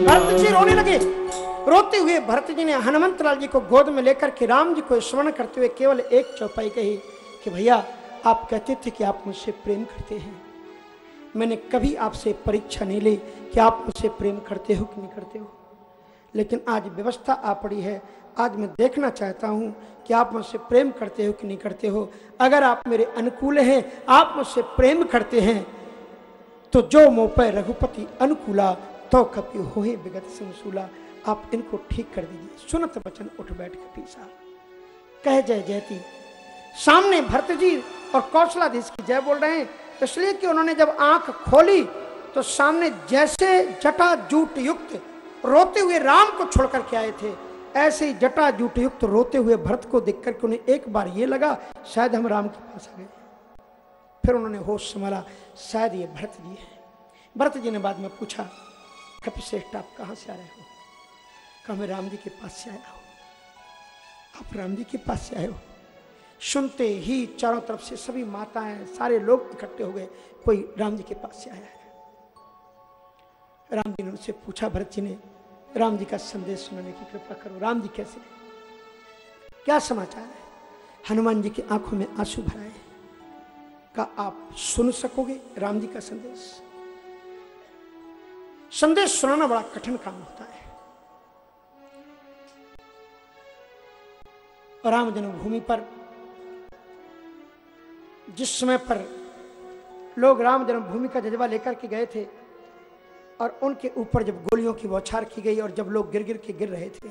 भरत जी रोने लगे। रोते हुए भरत जी ने हनुमंत लाल जी को गोद में लेकर के राम जी को स्मरण करते हुए केवल एक चौपाई कही कि भैया आप कहते थे कि आप मुझसे प्रेम करते हैं। मैंने कभी आपसे परीक्षा नहीं ली कि आप मुझसे प्रेम करते हो कि नहीं करते हो। लेकिन आज व्यवस्था आ पड़ी है। आज मैं देखना चाहता हूँ कि आप मुझसे प्रेम करते हो कि नहीं करते हो। अगर आप मेरे अनुकूल हैं, आप मुझसे प्रेम करते हैं तो जो मोह पर रघुपति अनुकूला तो कपि होए विगत समसूला। आप इनको ठीक कर दीजिए। सुनत वचन उठ बैठ के पीसा कह जय जयती। सामने भरत जी और कौशलाधीश की जय बोल रहे हैं। इसलिए कि उन्होंने जब आँख खोली तो सामने जैसे जटा जूट युक्त रोते हुए राम को छोड़ करके आए थे, ऐसे ही जटा जूट युक्त रोते हुए भरत को देख करके उन्हें एक बार ये लगा, शायद हम राम के पास आ गए। फिर उन्होंने होश संभाला शायद ये भरत जी है। भरत जी ने बाद में पूछा, कपिश्रेष्ठ, आप कहाँ से आ रहे हो? कहा मैं राम जी के पास से आया हूँ? आप राम जी के पास से आए हो? सुनते ही चारों तरफ़ से सभी माताएँ, सारे लोग इकट्ठे हो गए। कोई राम जी के पास से आया है। राम जी ने उनसे पूछा, भरत जी ने राम जी का संदेश सुनाने की कृपा करो। राम जी कैसे? क्या समाचार है? हनुमान जी की आँखों में आँसू भराए का आप सुन सकोगे राम जी का संदेश? संदेश सुनाना बड़ा कठिन काम होता है। राम जन्मभूमि पर जिस समय पर लोग राम जन्मभूमि का जज्बा लेकर के गए थे और उनके ऊपर जब गोलियों की बौछार की गई और जब लोग गिर गिर के गिर रहे थे,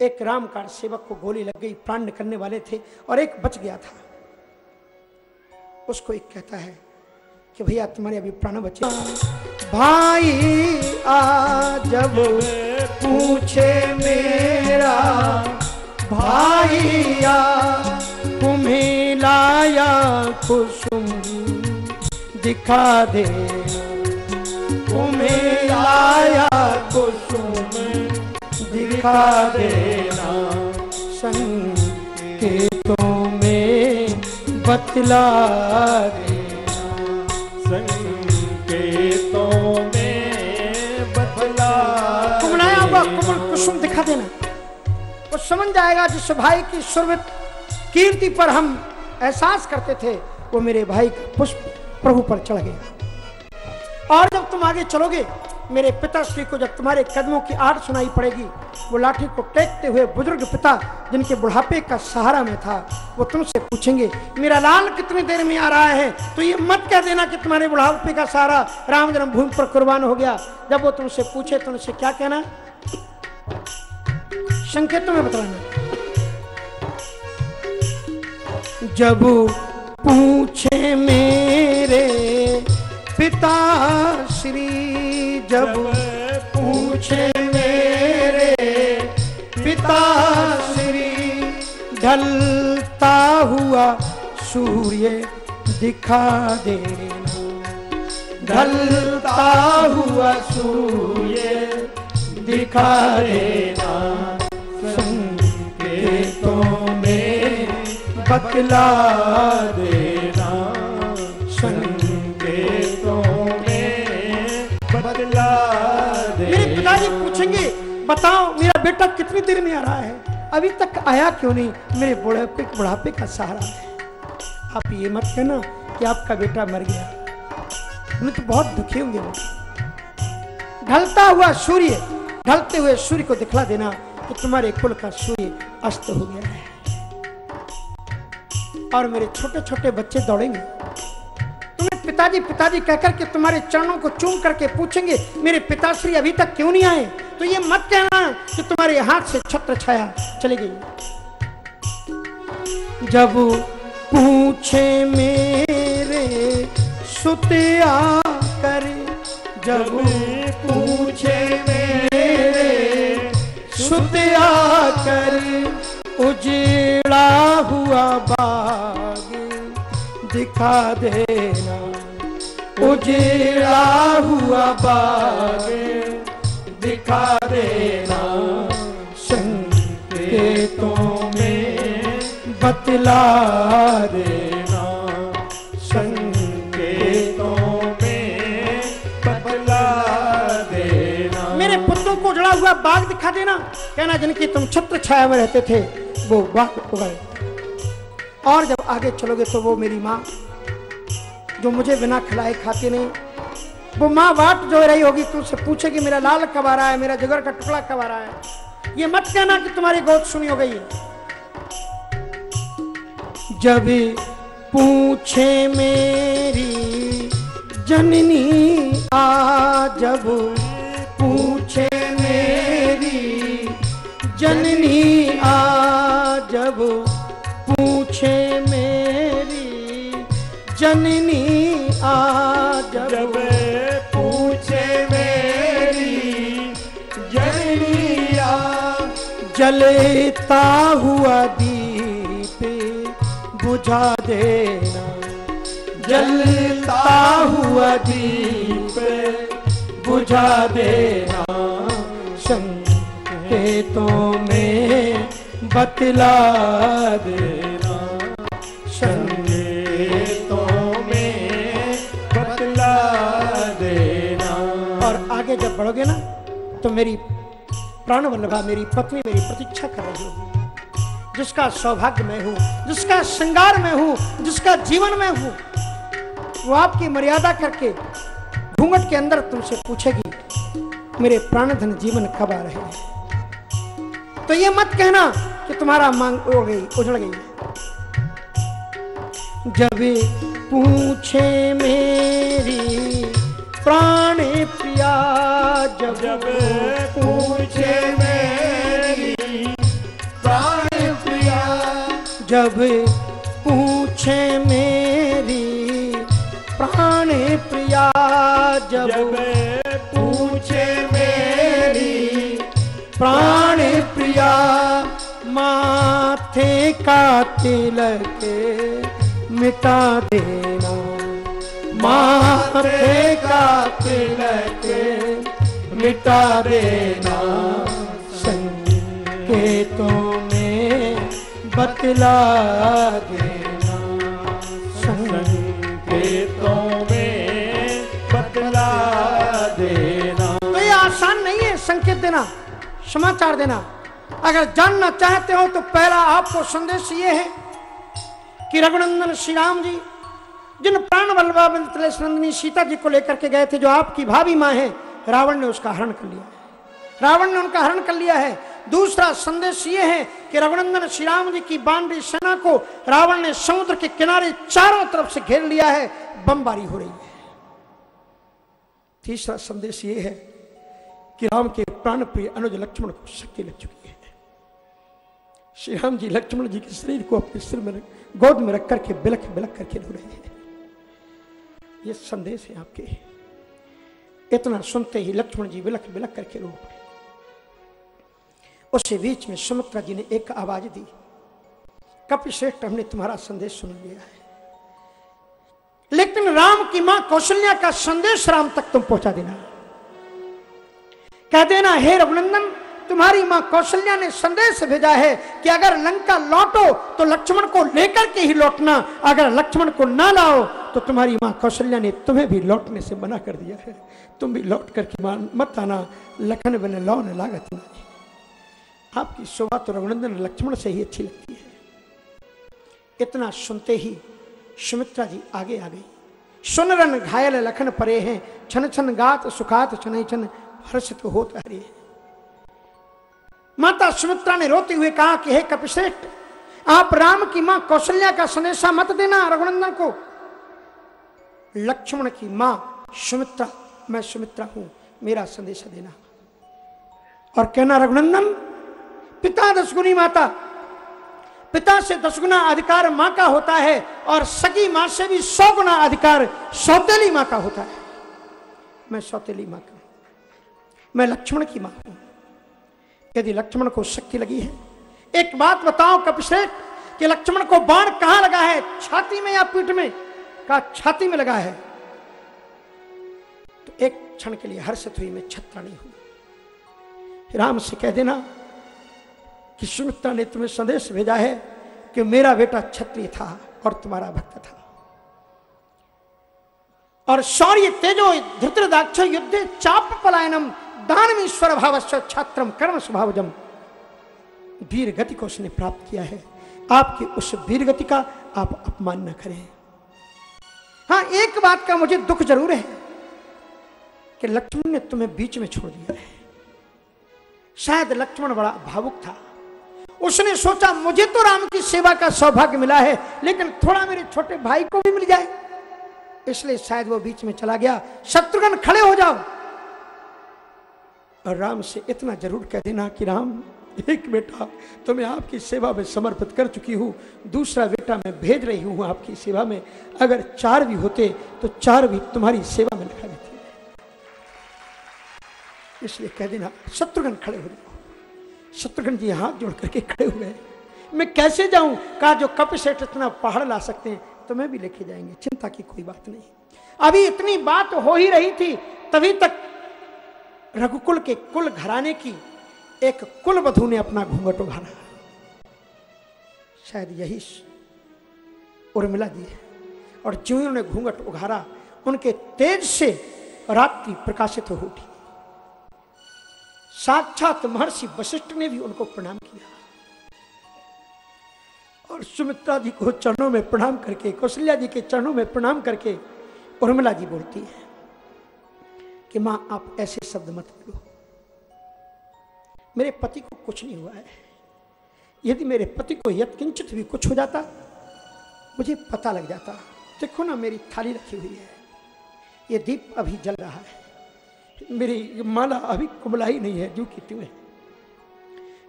एक राम कार सेवक को गोली लग गई, प्राण करने वाले थे और एक बच गया था। उसको एक कहता है कि भैया, तुम्हारे अभी प्राण बचे। भाई आ जब पूछे मेरा, भाई आ तुम्हें लाया कुसुम दिखा दे। तुम्हें लाया कुसुम दिखा देना। संकेतों में बतला देना। संकेतों में बतला कुमलाया हुआ कुसुम दिखा देना। वो समझ जाएगा जिस भाई की सुरवित कीर्ति पर हम एहसास करते थे, वो मेरे भाई का पुष्प प्रभु पर चढ़ गया। और जब तुम आगे चलोगे, मेरे पिताश्री को जब तुम्हारे कदमों की आड़ सुनाई पड़ेगी, वो लाठी को टेकते हुए बुज़ुर्ग पिता, जिनके बुढ़ापे का सहारा में था, वो तुमसे पूछेंगे, मेरा लाल कितनी देर में आ रहा है? तो ये मत कह देना कि तुम्हारे बुढ़ापे का सहारा राम जन्मभूमि पर कुर्बान हो गया। जब वो तुमसे पूछे तो उनसे क्या कहना? संकेतों में बतलाना। जब पूछे मेरे पिता श्री, जब पूछे मेरे पिता श्री, ढलता हुआ सूर्य दिखा देना। ढलता हुआ सूर्य दिखा देना। संकेतों में बतला देना। संकेतों में बतला दे मेरे पिताजी पूछेंगे बताओ मेरा बेटा कितनी देर में आ रहा है? अभी तक आया क्यों नहीं? मेरे बुढ़ापे बुढ़ापे का सहारा। है आप ये मत कहना कि आपका बेटा मर गया। मैं तो बहुत दुखी होंगे। ढलता हुआ सूर्य ढलते हुए सूर्य को दिखला देना कि तुम्हारे कुल का सूर्य अस्त हो गया है। और मेरे छोटे छोटे बच्चे दौड़ेंगे। तुम्हें पिताजी पिताजी कहकर के तुम्हारे चरणों को चूम करके पूछेंगे, मेरे पिताश्री अभी तक क्यों नहीं आए? तो ये मत कहना कि तुम्हारे हाथ से छत्र छाया चली गई। जब पूछे मेरे सुतिया कर जब पूछे मेरे सुतिया कर उजड़ा हुआ बाग दिखा देना। उजड़ा हुआ बाग दिखा देना। संकेतों में बतला देना बाग दिखा देना। कहना, जिनकी तुम छत्र छाया में रहते थे, वो बाग उगड़े और जब आगे चलोगे तो वो मेरी माँ, जो मुझे बिना खिलाए खाती नहीं, वो माँ बाट जो रही होगी, तुमसे पूछेगी, मेरा लाल कब आ रहा है, मेरा जिगर का टुकड़ा कब आ रहा है। ये मत कहना कि तुम्हारी गोद सुनी हो गई जब पूछे मेरी जननी, आ जब पूछे मेरी जननी आ जब पूछे मेरी जननी आ जब, पूछे मेरी जननिया जलता हुआ दीप बुझा देना। जलता हुआ दीप बुझा देना। संकेतों में बतला देना। संकेतों में बतला देना। और आगे जब बढ़ोगे ना तो मेरी प्राण वल्लभा मेरी पत्नी मेरी प्रतीक्षा कर रही होगी। जिसका सौभाग्य मैं हूँ, जिसका श्रृंगार मैं हूँ, जिसका जीवन मैं हूँ, वो आपकी मर्यादा करके घूंघट के अंदर तुमसे पूछेगी, मेरे प्राणधन जीवन कब आ रहे हैं? तो ये मत कहना कि तुम्हारा मांग हो गई उजड़ गई। जब पूछे मेरी प्राण प्रिया जब, जब पूछे मेरी प्राण प्रिया जब पूछे मेरी प्राण प्रिया जब, जब पूछे मेरी प्राण प्रिया माथे का तिलक मिटा देना। माथे का तिलक मिटा देना। संकेतों में बतला देना। संकेतों में बतला देना। तो ये आसान नहीं है संकेत देना, समाचार देना। अगर जानना चाहते हो तो पहला आपको संदेश ये है कि रघुनंदन श्री राम जी, जिन प्राण बल्लभा नंदिनी सीता जी को लेकर के गए थे, जो आपकी भाभी माँ है, रावण ने उसका हरण कर लिया रावण ने उनका हरण कर लिया है। दूसरा संदेश ये है कि रघुनंदन श्री राम जी की बानरी सेना को रावण ने समुद्र के किनारे चारों तरफ़ से घेर लिया है, बमबारी हो रही है। तीसरा संदेश ये है कि राम के प्राण प्रिय अनुज लक्ष्मण को शक्ति लग चुकी श्री राम जी, लक्ष्मण जी के शरीर को अपने सिर में गोद में रख करके बिलख बिलख करके रो रहे हैं। ये संदेश है आपके। इतना सुनते ही लक्ष्मण जी बिलख बिलख करके रो पड़े। उसी बीच में सुमित्रा जी ने एक आवाज़ दी, कपि श्रेष्ठ, हमने तुम्हारा संदेश सुन लिया है। लेकिन राम की माँ कौशल्या का संदेश राम तक तुम पहुँचा देना। कह देना, हे रघुनंदन तुम्हारी माँ कौशल्या ने संदेश भेजा है कि अगर लंका लौटो तो लक्ष्मण को लेकर के ही लौटना। अगर लक्ष्मण को ना लाओ तो तुम्हारी माँ कौशल्या ने तुम्हें भी लौटने से मना कर दिया है। तुम भी लौट करके मत आना। लखन बने लौ न लागत नहीं। आपकी शोभा तो रघुनंदन लक्ष्मण से ही अच्छी लगती है। इतना सुनते ही सुमित्रा जी आगे आ गई। सुन रन घायल लखन परे हैं। छन छन गात सुखात छन छन हर्षित होत हरे माता सुमित्रा ने रोते हुए कहा कि हे कपिश्रेष्ठ आप राम की माँ कौशल्या का संदेशा मत देना रघुनंदन को। लक्ष्मण की माँ सुमित्रा, मैं सुमित्रा हूँ, मेरा संदेशा देना। और कहना, रघुनंदन, पिता दसगुनी माता, पिता से दस गुना अधिकार माँ का होता है और सगी माँ से भी सौ गुना अधिकार सौतेली माँ का होता है। मैं सौतेली माँ का मैं लक्ष्मण की माँ हूँ। यदि लक्ष्मण को शक्ति लगी है? एक बात बताओ कपिश्रेष्ठ, कि लक्ष्मण को बाण कहाँ लगा है? छाती में या पीठ में? का छाती में लगा है। तो एक क्षण के लिए हर्षित हुई मैं छत्राणी हूँ राम से कह देना कि सुमित्रा ने तुम्हें संदेश भेजा है कि मेरा बेटा क्षत्रिय था और तुम्हारा भक्त था। और शौर्य तेजो धृतदाक्ष युद्ध चाप पलायनम दानवीश्वर भावस्व छात्रम कर्म स्वभावजम वीर गति को उसने प्राप्त किया है। आपकी उस वीर गति का आप अपमान न करें। हाँ एक बात का मुझे दुख ज़रूर है कि लक्ष्मण ने तुम्हें बीच में छोड़ दिया है। शायद लक्ष्मण बड़ा भावुक था। उसने सोचा, मुझे तो राम की सेवा का सौभाग्य मिला है, लेकिन थोड़ा मेरे छोटे भाई को भी मिल जाए। इसलिए शायद वो बीच में चला गया। शत्रुघ्न खड़े हो जाओ। और राम से इतना ज़रूर कह देना कि राम, एक बेटा तो मैं आपकी सेवा में समर्पित कर चुकी हूँ। दूसरा बेटा मैं भेज रही हूँ आपकी सेवा में। अगर चार भी होते तो चार भी तुम्हारी सेवा में लिखा देते। इसलिए कह देना, शत्रुघ्न खड़े हो जाओ। शत्रुघ्न जी हाथ जोड़ करके खड़े हुए मैं कैसे जाऊँ? कहा, जो कप सेठ इतना पहाड़ ला सकते हैं तो मैं भी लेके जाएँगे, चिंता की कोई बात नहीं। अभी इतनी बात हो ही रही थी, तभी तक रघुकुल के कुल घराने की एक कुल वधु ने अपना घूंघट उघारा। शायद यही उर्मिला जी है। और जो उन्होंने घूंघट उघारा, उनके तेज से रात्रि प्रकाशित हो उठी। साक्षात महर्षि वशिष्ठ ने भी उनको प्रणाम किया। और सुमित्रा जी को चरणों में प्रणाम करके, कौशल्या जी के चरणों में प्रणाम करके उर्मिला जी बोलती है कि माँ, आप ऐसे शब्द मत बोलो। मेरे पति को कुछ नहीं हुआ है। यदि मेरे पति को यत्किंचित भी कुछ हो जाता, मुझे पता लग जाता। देखो ना, मेरी थाली रखी हुई है। ये दीप अभी जल रहा है। मेरी माला अभी कुमलाई नहीं है, जो की त्यों है।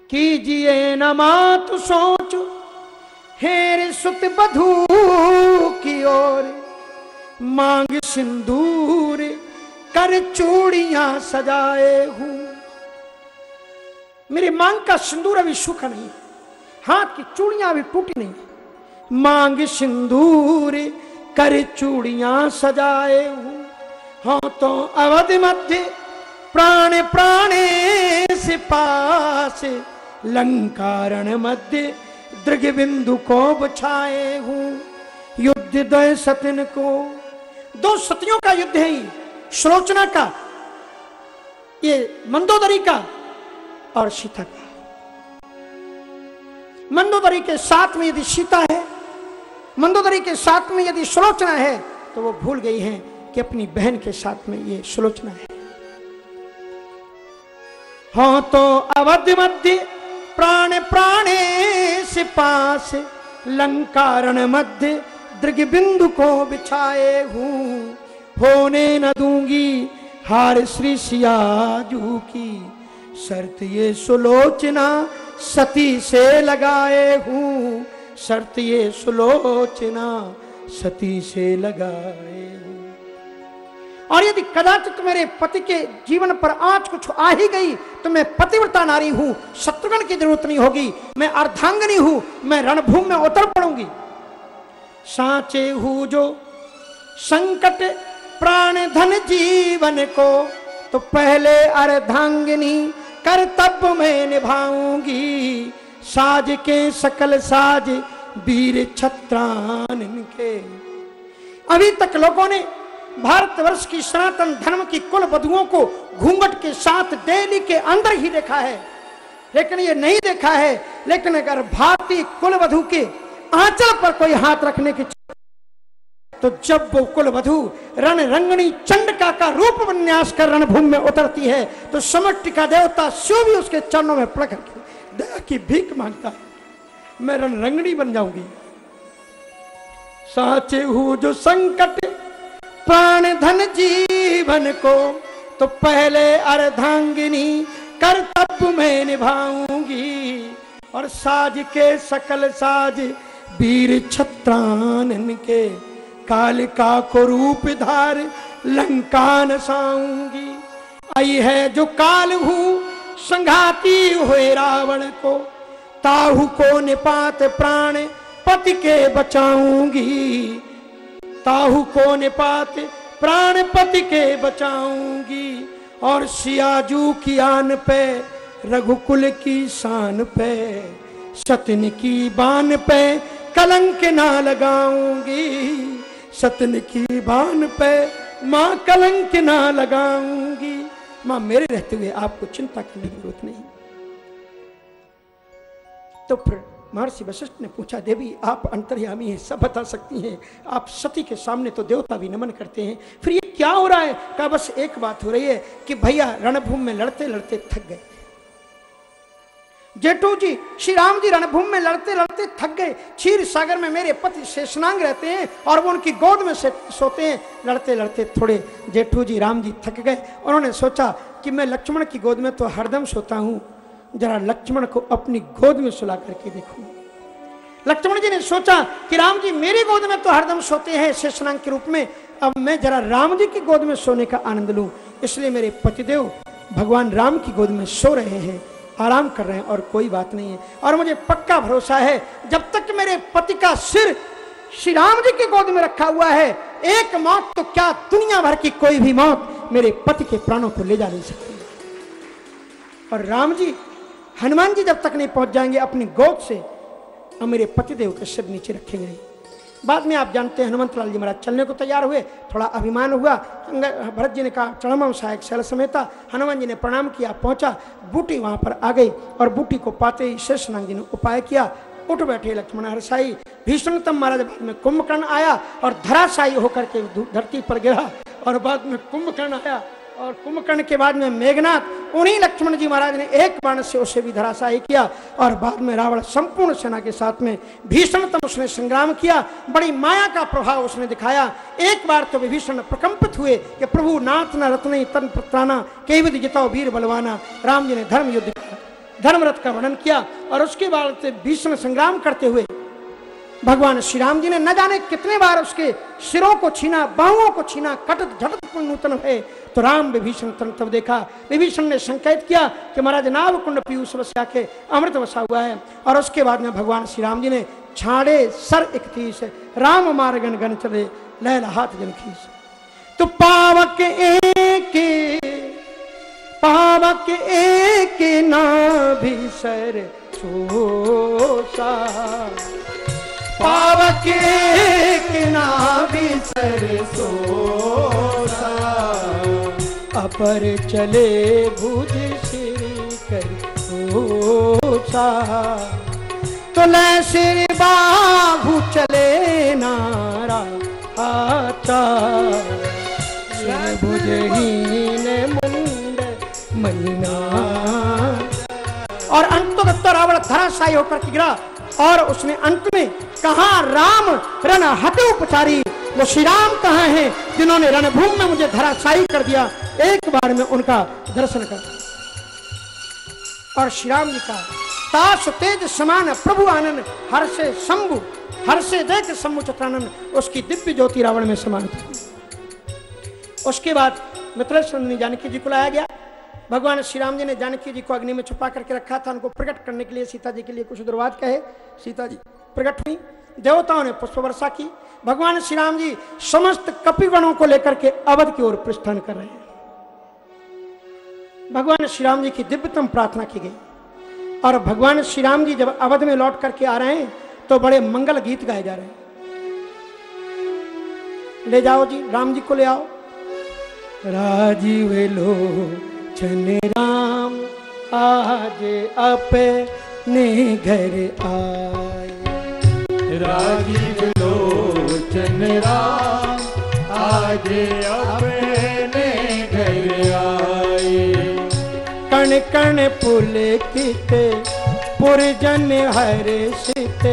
कीजिए न मात सोच, हेर सुत बधू की ओर। मांग सिंदूर कर चूड़ियाँ सजाए हूँ। मेरी मांग का सिंदूर अभी सूखा नहीं हाथ की चूड़ियाँ अभी टूटी नहीं मांग सिंदूर कर चूड़ियाँ सजाए हूँ। हाँ तो अवध मध्य प्राण प्राणे से पास लंकारण मध्य दृग बिंदु को बछाए हूँ। युद्ध दय सतिन को, दो सतियों का युद्ध है श्रोचना का, ये मंदोदरी का और सीता का। मंदोदरी के साथ में यदि सीता है, मंदोदरी के साथ में यदि सुलोचना है तो वो भूल गई है कि अपनी बहन के साथ में ये सुलोचना है। हाँ तो अवध मध्य प्राण प्राणे से पास, लंकारण मध्य दृग बिंदु को बिछाए हूँ। होने न दूँगी, हार श्री सियाजू की। शर्त ये सुलोचना सती से लगाए हूँ। शर्त ये सुलोचना सती से लगाए हूँ। और यदि कदाचित मेरे पति के जीवन पर आज कुछ आ ही गई तो मैं पतिव्रता नारी हूँ, शत्रुघ्न की ज़रूरत नहीं होगी। मैं अर्धांगनी हूँ, मैं रणभूमि में उतर पड़ूँगी। साचे हूँ जो संकट प्राण धन जीवन को तो पहले अर्धांगिनी कर्तव्य में निभाऊँगी। साज के सकल साज वीर छत्रान के अभी तक लोगों ने भारतवर्ष की सनातन धर्म की कुल वधुओं को घूंघट के साथ दिल्ली के अंदर ही देखा है। लेकिन ये नहीं देखा है, लेकिन अगर भारतीय कुल वधु के आंचल पर कोई हाथ रखने की तो जब वो कुलवधु रण रंगणी चंडका का रूप विन्यास कर रणभूमि में उतरती है तो समट्टी का देवता शिव भी उसके चरणों में करके दया की भीख माँगता है, मैं रण रंगणी बन जाऊँगी। साचे हूँ जो संकट, प्राण धन जीवन को तो पहले अर्धांगिनी कर्तव्य में निभाऊँगी। और साज के सकल साज वीर छत्रानन के कालिका को रूप धार, लंका साऊँगी। आई है जो काल हूँ, संघाती हुए रावण को। ताहु को निपात प्राण, पति के बचाऊँगी। ताहु को निपात प्राण, पति के बचाऊँगी। और सियाजू की आन पे, रघुकुल की शान पे, सतन की बान पे, कलंक ना लगाऊँगी। सतन की बान पे माँ कलंक ना लगाऊँगी। माँ, मेरे रहते हुए आपको चिंता करने की ज़रूरत नहीं। तो फिर महर्षि वशिष्ठ ने पूछा, देवी, आप अंतर्यामी हैं, सब बता सकती हैं। आप सती के सामने तो देवता भी नमन करते हैं। फिर ये क्या हो रहा है? कहा, बस एक बात हो रही है कि भैया रणभूमि में लड़ते लड़ते थक गए। जेठू जी, श्री राम जी रणभूमि में लड़ते लड़ते थक गए। क्षीर सागर में मेरे पति शेषनांग रहते हैं और वो उनकी गोद में सोते हैं। लड़ते लड़ते थोड़े जेठू जी, राम जी थक गए। उन्होंने सोचा कि मैं लक्ष्मण की गोद में तो हरदम सोता हूँ। जरा लक्ष्मण को अपनी गोद में सुला करके देखूँ। लक्ष्मण जी ने सोचा कि राम जी मेरी गोद में तो हरदम सोते हैं शेषनांग के रूप में। अब मैं जरा राम जी की गोद में सोने का आनंद लूँ। इसलिए मेरे पतिदेव भगवान राम की गोद में सो रहे हैं। आराम कर रहे हैं और कोई बात नहीं है। और मुझे पक्का भरोसा है, जब तक मेरे पति का सिर श्री राम जी की गोद में रखा हुआ है, एक मौत तो क्या दुनिया भर की कोई भी मौत मेरे पति के प्राणों को ले जा नहीं सकती। और राम जी, हनुमान जी जब तक नहीं पहुँच जाएँगे, अपनी गोद से और मेरे पतिदेव के सिर नीचे रखेंगे बाद में आप जानते हैं, हनुमंत लाल जी महाराज चलने को तैयार हुए, थोड़ा अभिमान हुआ। भरत जी ने कहा चरणम सहायक शैल समेता। हनुमान जी ने प्रणाम किया, पहुँचा। बूटी वहाँ पर आ गई और बूटी को पाते ही शेषनाग जी ने उपाय किया। उठ बैठे लक्ष्मण हरसाई। भीष्मतम महाराज बाद में कुंभकर्ण आया और धराशाई होकर के धरती पर गिरा और बाद में कुंभकर्ण आया। और कुंभकर्ण के बाद में मेघनाथ, उन्हीं लक्ष्मण जी महाराज ने एक बाण से उसे भी धराशाही किया और बाद में रावण संपूर्ण सेना के साथ में भीषणतम उसने संग्राम किया। बड़ी माया का प्रभाव उसने दिखाया। एक बार तो विभीषण प्रकंपित हुए कि प्रभु नाथ न रत्न तन पत्राना कई विधि जिताओ वीर बलवाना। राम जी ने धर्म युद्ध धर्मरथ का वर्णन किया और उसके बाद से भीषण संग्राम करते हुए भगवान श्री राम जी ने न जाने कितने बार उसके सिरों को छीना बाहुओं को छीना, कटत झटत नूतन है। तो राम विभीषण तब देखा। विभीषण ने संकेत किया कि महाराज नाव कुंड पीयूष वस्या के अमृत वसा हुआ है और उसके बाद में भगवान श्री राम जी ने छाड़े सर इकतीस राम मार्गन गण चले, लहल हाथ जन खीस। तो पावक एक पावक एक ना भी सर सोसा। पावक किना बिसर सोसा अपर चले भुज श्री कर सोसा तो सिर बाहु चले नारा आचा। भुजहीन मुंड महीना। और अंत तो रावण धराशायी होकर गिरा और उसने अंत में कहा, राम, रण हटे उपचारी वो श्री राम कहा है जिन्होंने रणभूमि में मुझे धराशायी कर दिया? एक बार में उनका दर्शन कर। और श्री राम जी का, ताश तेज समान प्रभु आनंद, हर से शंभु, हर से देख चत्रानंद। उसकी दिव्य ज्योति रावण में समान थी। उसके बाद मित्र जानकी जी को लाया गया। भगवान श्री राम जी ने जानकी जी को अग्नि में छुपा करके रखा था, उनको प्रकट करने के लिए सीता जी के लिए कुछ दुर्वाद कहे। सीता जी प्रकट हुई। देवताओं ने पुष्प वर्षा की। भगवान श्री राम जी समस्त कपिगणों को लेकर के अवध की ओर प्रस्थान कर रहे हैं। भगवान श्री राम जी की दिव्यतम प्रार्थना की गई। और भगवान श्री राम जी जब अवध में लौट करके आ रहे हैं तो बड़े मंगल गीत गाए जा रहे हैं। ले जाओ जी, राम जी को ले आओ। राजीव लो छन राम, आज अपने घर आए। राजीव लोचन राम, आज अपने घर आए। कण कण पुलकित पुरजन हर्षित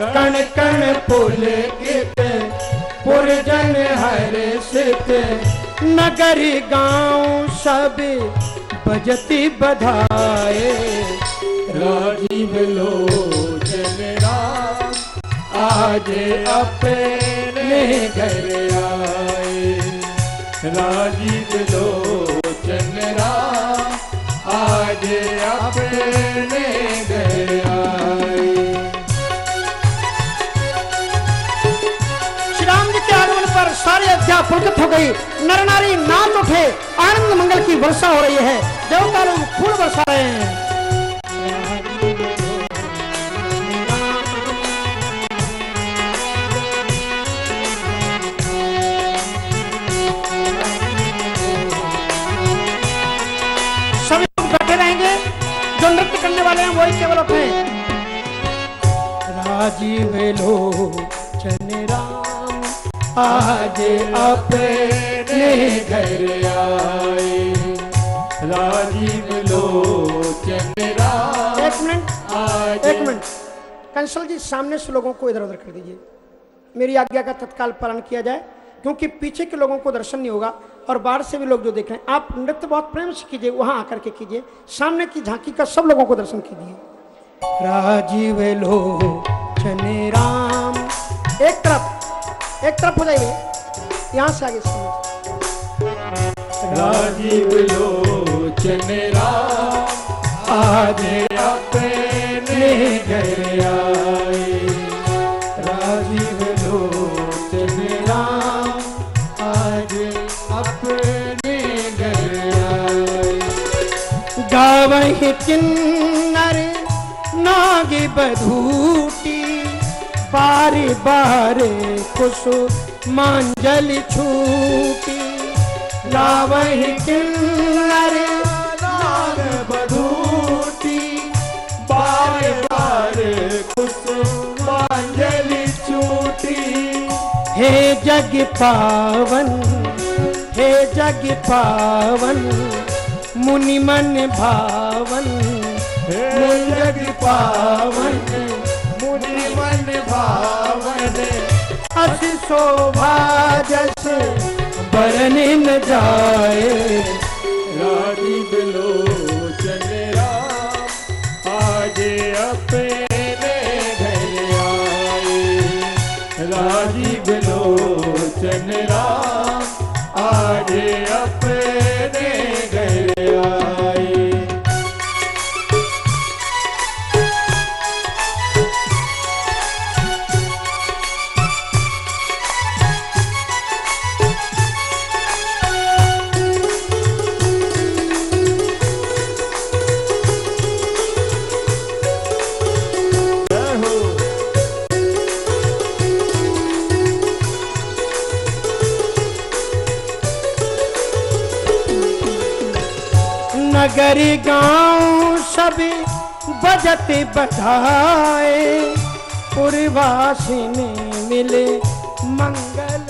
कण कण पुलकित पुरजन हर्षित नगर गाँव सब बजती बधाए। राजीव लोचन राम आज अपने घर आए। राजीव लोचन राम आज अपने पुलकित हो गई। नर नारी नाच उठे। आनंद मंगल की वर्षा हो रही है। देवता लोग फूल बरसा रहे हैं सभी लोग बैठे रहेंगे। जो नृत्य करने वाले हैं, वही केवल उठे राजीव लोचन राम आज अपने घर आए। राजीव लोचन एक मिनट एक मिनट। कंसल जी सामने से लोगों को इधर उधर कर दीजिए। मेरी आज्ञा का तत्काल पालन किया जाए क्योंकि पीछे के लोगों को दर्शन नहीं होगा और बाहर से भी लोग जो देख रहे हैं आप नृत्य बहुत प्रेम से कीजिए वहाँ आकर के कीजिए। सामने की झांकी का सब लोगों को दर्शन कीजिए। राजीव लोचन राम। एक तरफ़ एक तरफ़ हो जाइए। यहाँ से आगे सामने राजीव लोचन राम आज अपने घर आए राजीव लोचन राम आज अपने घर आए गावहि किन्नर नागी बधूटी बारी बारे कुसु मांजलि छूटी। गावहि किन्नर नाग बधूटी। बार बार कुसुमांजलि चूटी हे जग पावन, हे जग पावन, मुनि मन भावन, हे जग पावन। मुनि मन भावन अस शोभा जस बरन न जाए। राजीव लोचन राम आज अपने घर आए। राजीव लोचन राम आज अपने घर नगरी गाँव सभी बजत बधाए। पुरवासिनी मिले मंगल।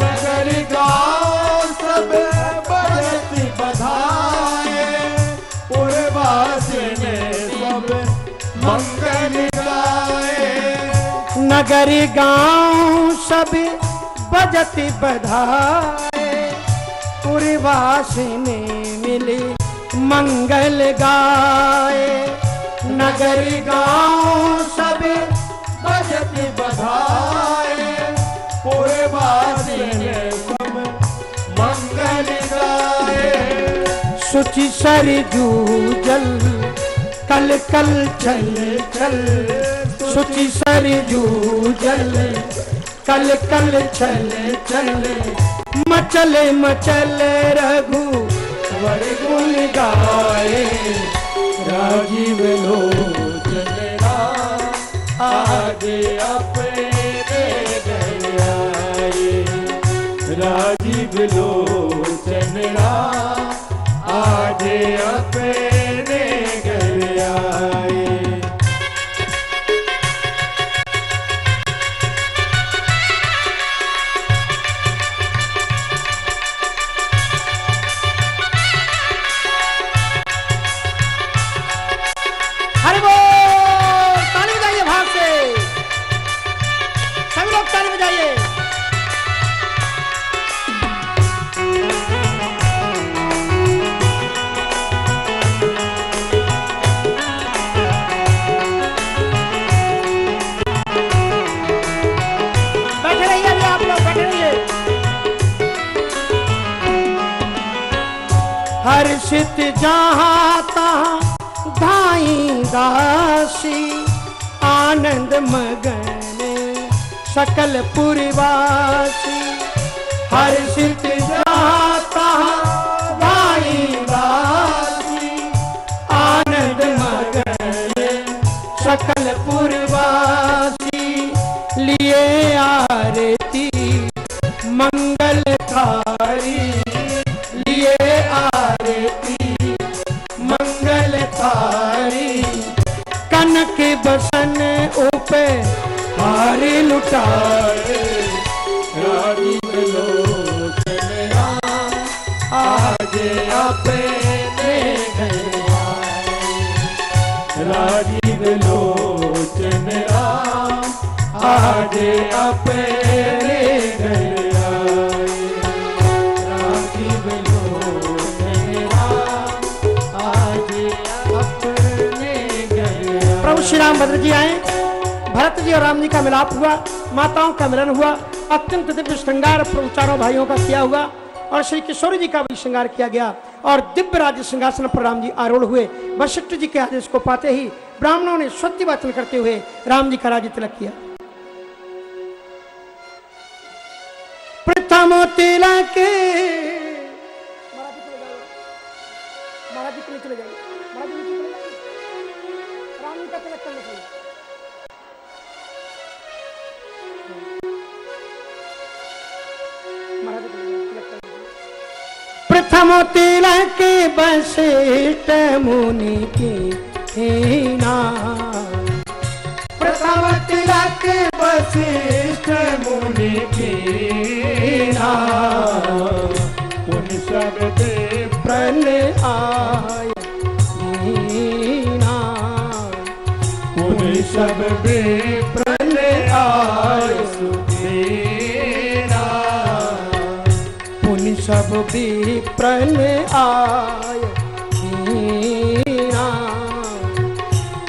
नगर गाँव सब बजती बधाए। पूर्वास में सब मंगल गाए नगरी गाँव सभी बजत बधाए। पुरवासिनी मिली मंगल गाए। नगरी गाँव सब बजती बधाए। पूर्वास में सब मंगल गाए। सुचि सरजू जल कल कल चल चल। सुचि सरजू जल कल कल चले चले। मचले मचले रघु वर गुण गाए। राजीव लोचन आज अपने आए राजीव लोचन आज अपने हर्षित जहाँ धाई दासी आनंद मगन सकल पुरवासी। हर्षित जहाँ का मिलन हुआ। अत्यंत दिव्य श्रृंगार चारों भाइयों का किया हुआ और श्री किशोरी जी का भी श्रृंगार किया गया और दिव्य राज्य सिंहासन पर राम जी आरूढ़ हुए। वशिष्ठ जी के आदेश को पाते ही ब्राह्मणों ने सत्य वचन करते हुए राम जी का राज्य तिलक किया। वशिष्ठ मुनि की हीना प्रथम वशिष्ठ मुनि की पुन सब देव प्रण आय हीना पुन सब विप्रन आय। पुनि भी प्रण आय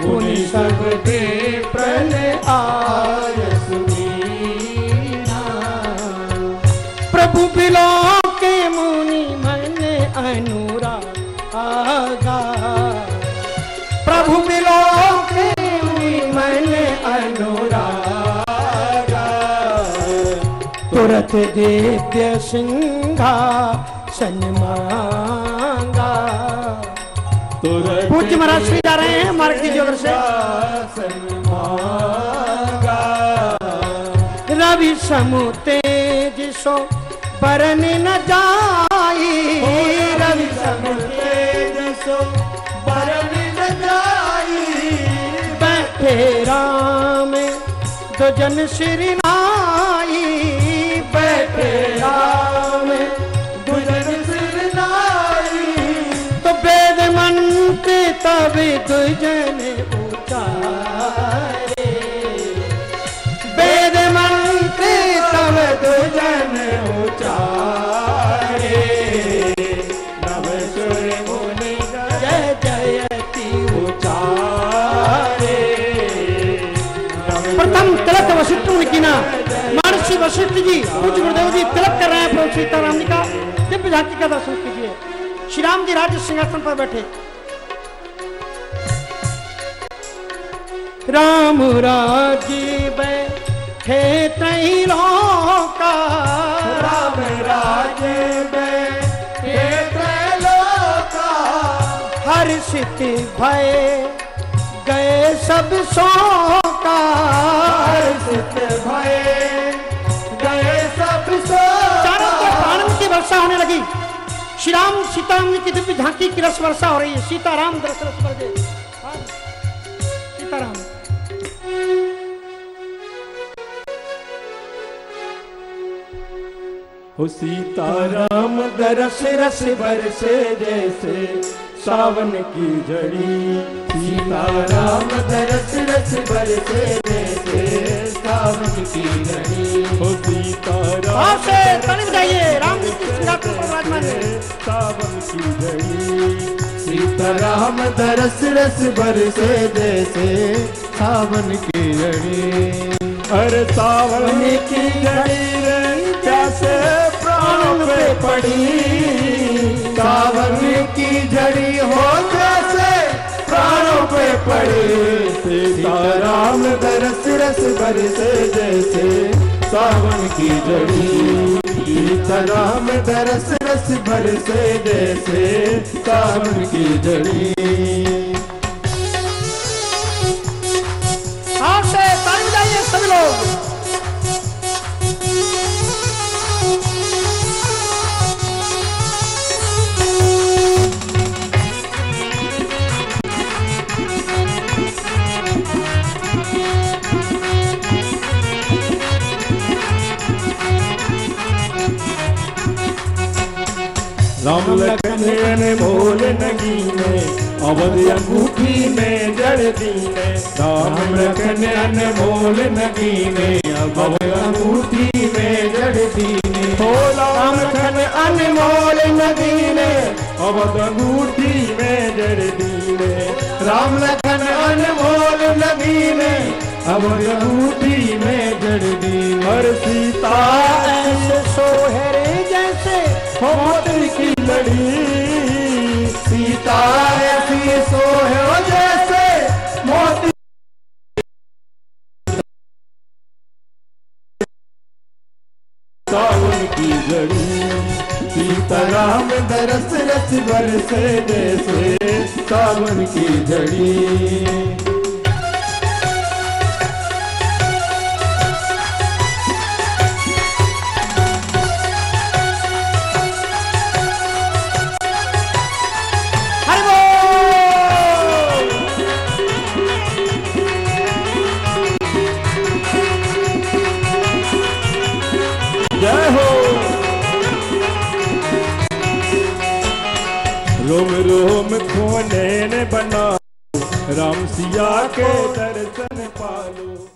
उन सब विप्रन तुरत सिंघा सिंहा मांगा। पूज्य महाराज श्री जा रहे हैं मार्ग की ज़ोर से। रवि समुते जिसो बरन न जाई। रवि समुते जसो बरन न जाई। बैठे राम दो जन श्री नाई वशिष्ठ जी पूज्य गुरुदेव जी तिलक कर रहे हैं प्रभु सीताराम जी का। दिव्य झांकी का दर्शन कीजिए। श्री राम जी राज्य सिंहासन पर बैठे। राम राज्य बैठे तई का। राम राज्य में हे त्रैलोका हर्षित भय गए सब शोका हर्षित भय वर्षा होने लगी। श्री राम सीताराम जी की दिव्य झांकी की रस वर्षा हो रही है। सीताराम दरस रस कर दे हाँ, सीताराम। हो सीताराम दरस रस बरसे जैसे सावन की जड़ी सीताराम दरस रस बरसे जैसे सीताराम दरस रस बरसे जैसे सावन की जड़ी अरे सावन की जड़ी रे जैसे प्राण पे पड़ी। सावन की झड़ी हो जैसे प्राणों पे पड़े। सीताराम दरस रस बरसे जैसे सावन की जड़ी। सीताराम दरस रस बरसे जैसे सावन की जड़ी। आप से ताली बजाइए सभी लोग। राम लखन मोल नगीने अवध अंगूठी में जड़ दीने। राम लखन मोल नगीने अवध अंगूठी में जड़ दीने। हो राम लखन अनमोल नगीने अवध अंगूठी में जड़ दीने। राम लखन अनमोल नगीने अवध अंगूठी में जड़ दीने। और सीता सोहरे होत की लड़ी। सीता ऐसी सोहे जैसे मोती। सावन की जड़ी सीताराम दरस रस बरसे जैसे सावन की जड़ी सिया के दर्शन पालो।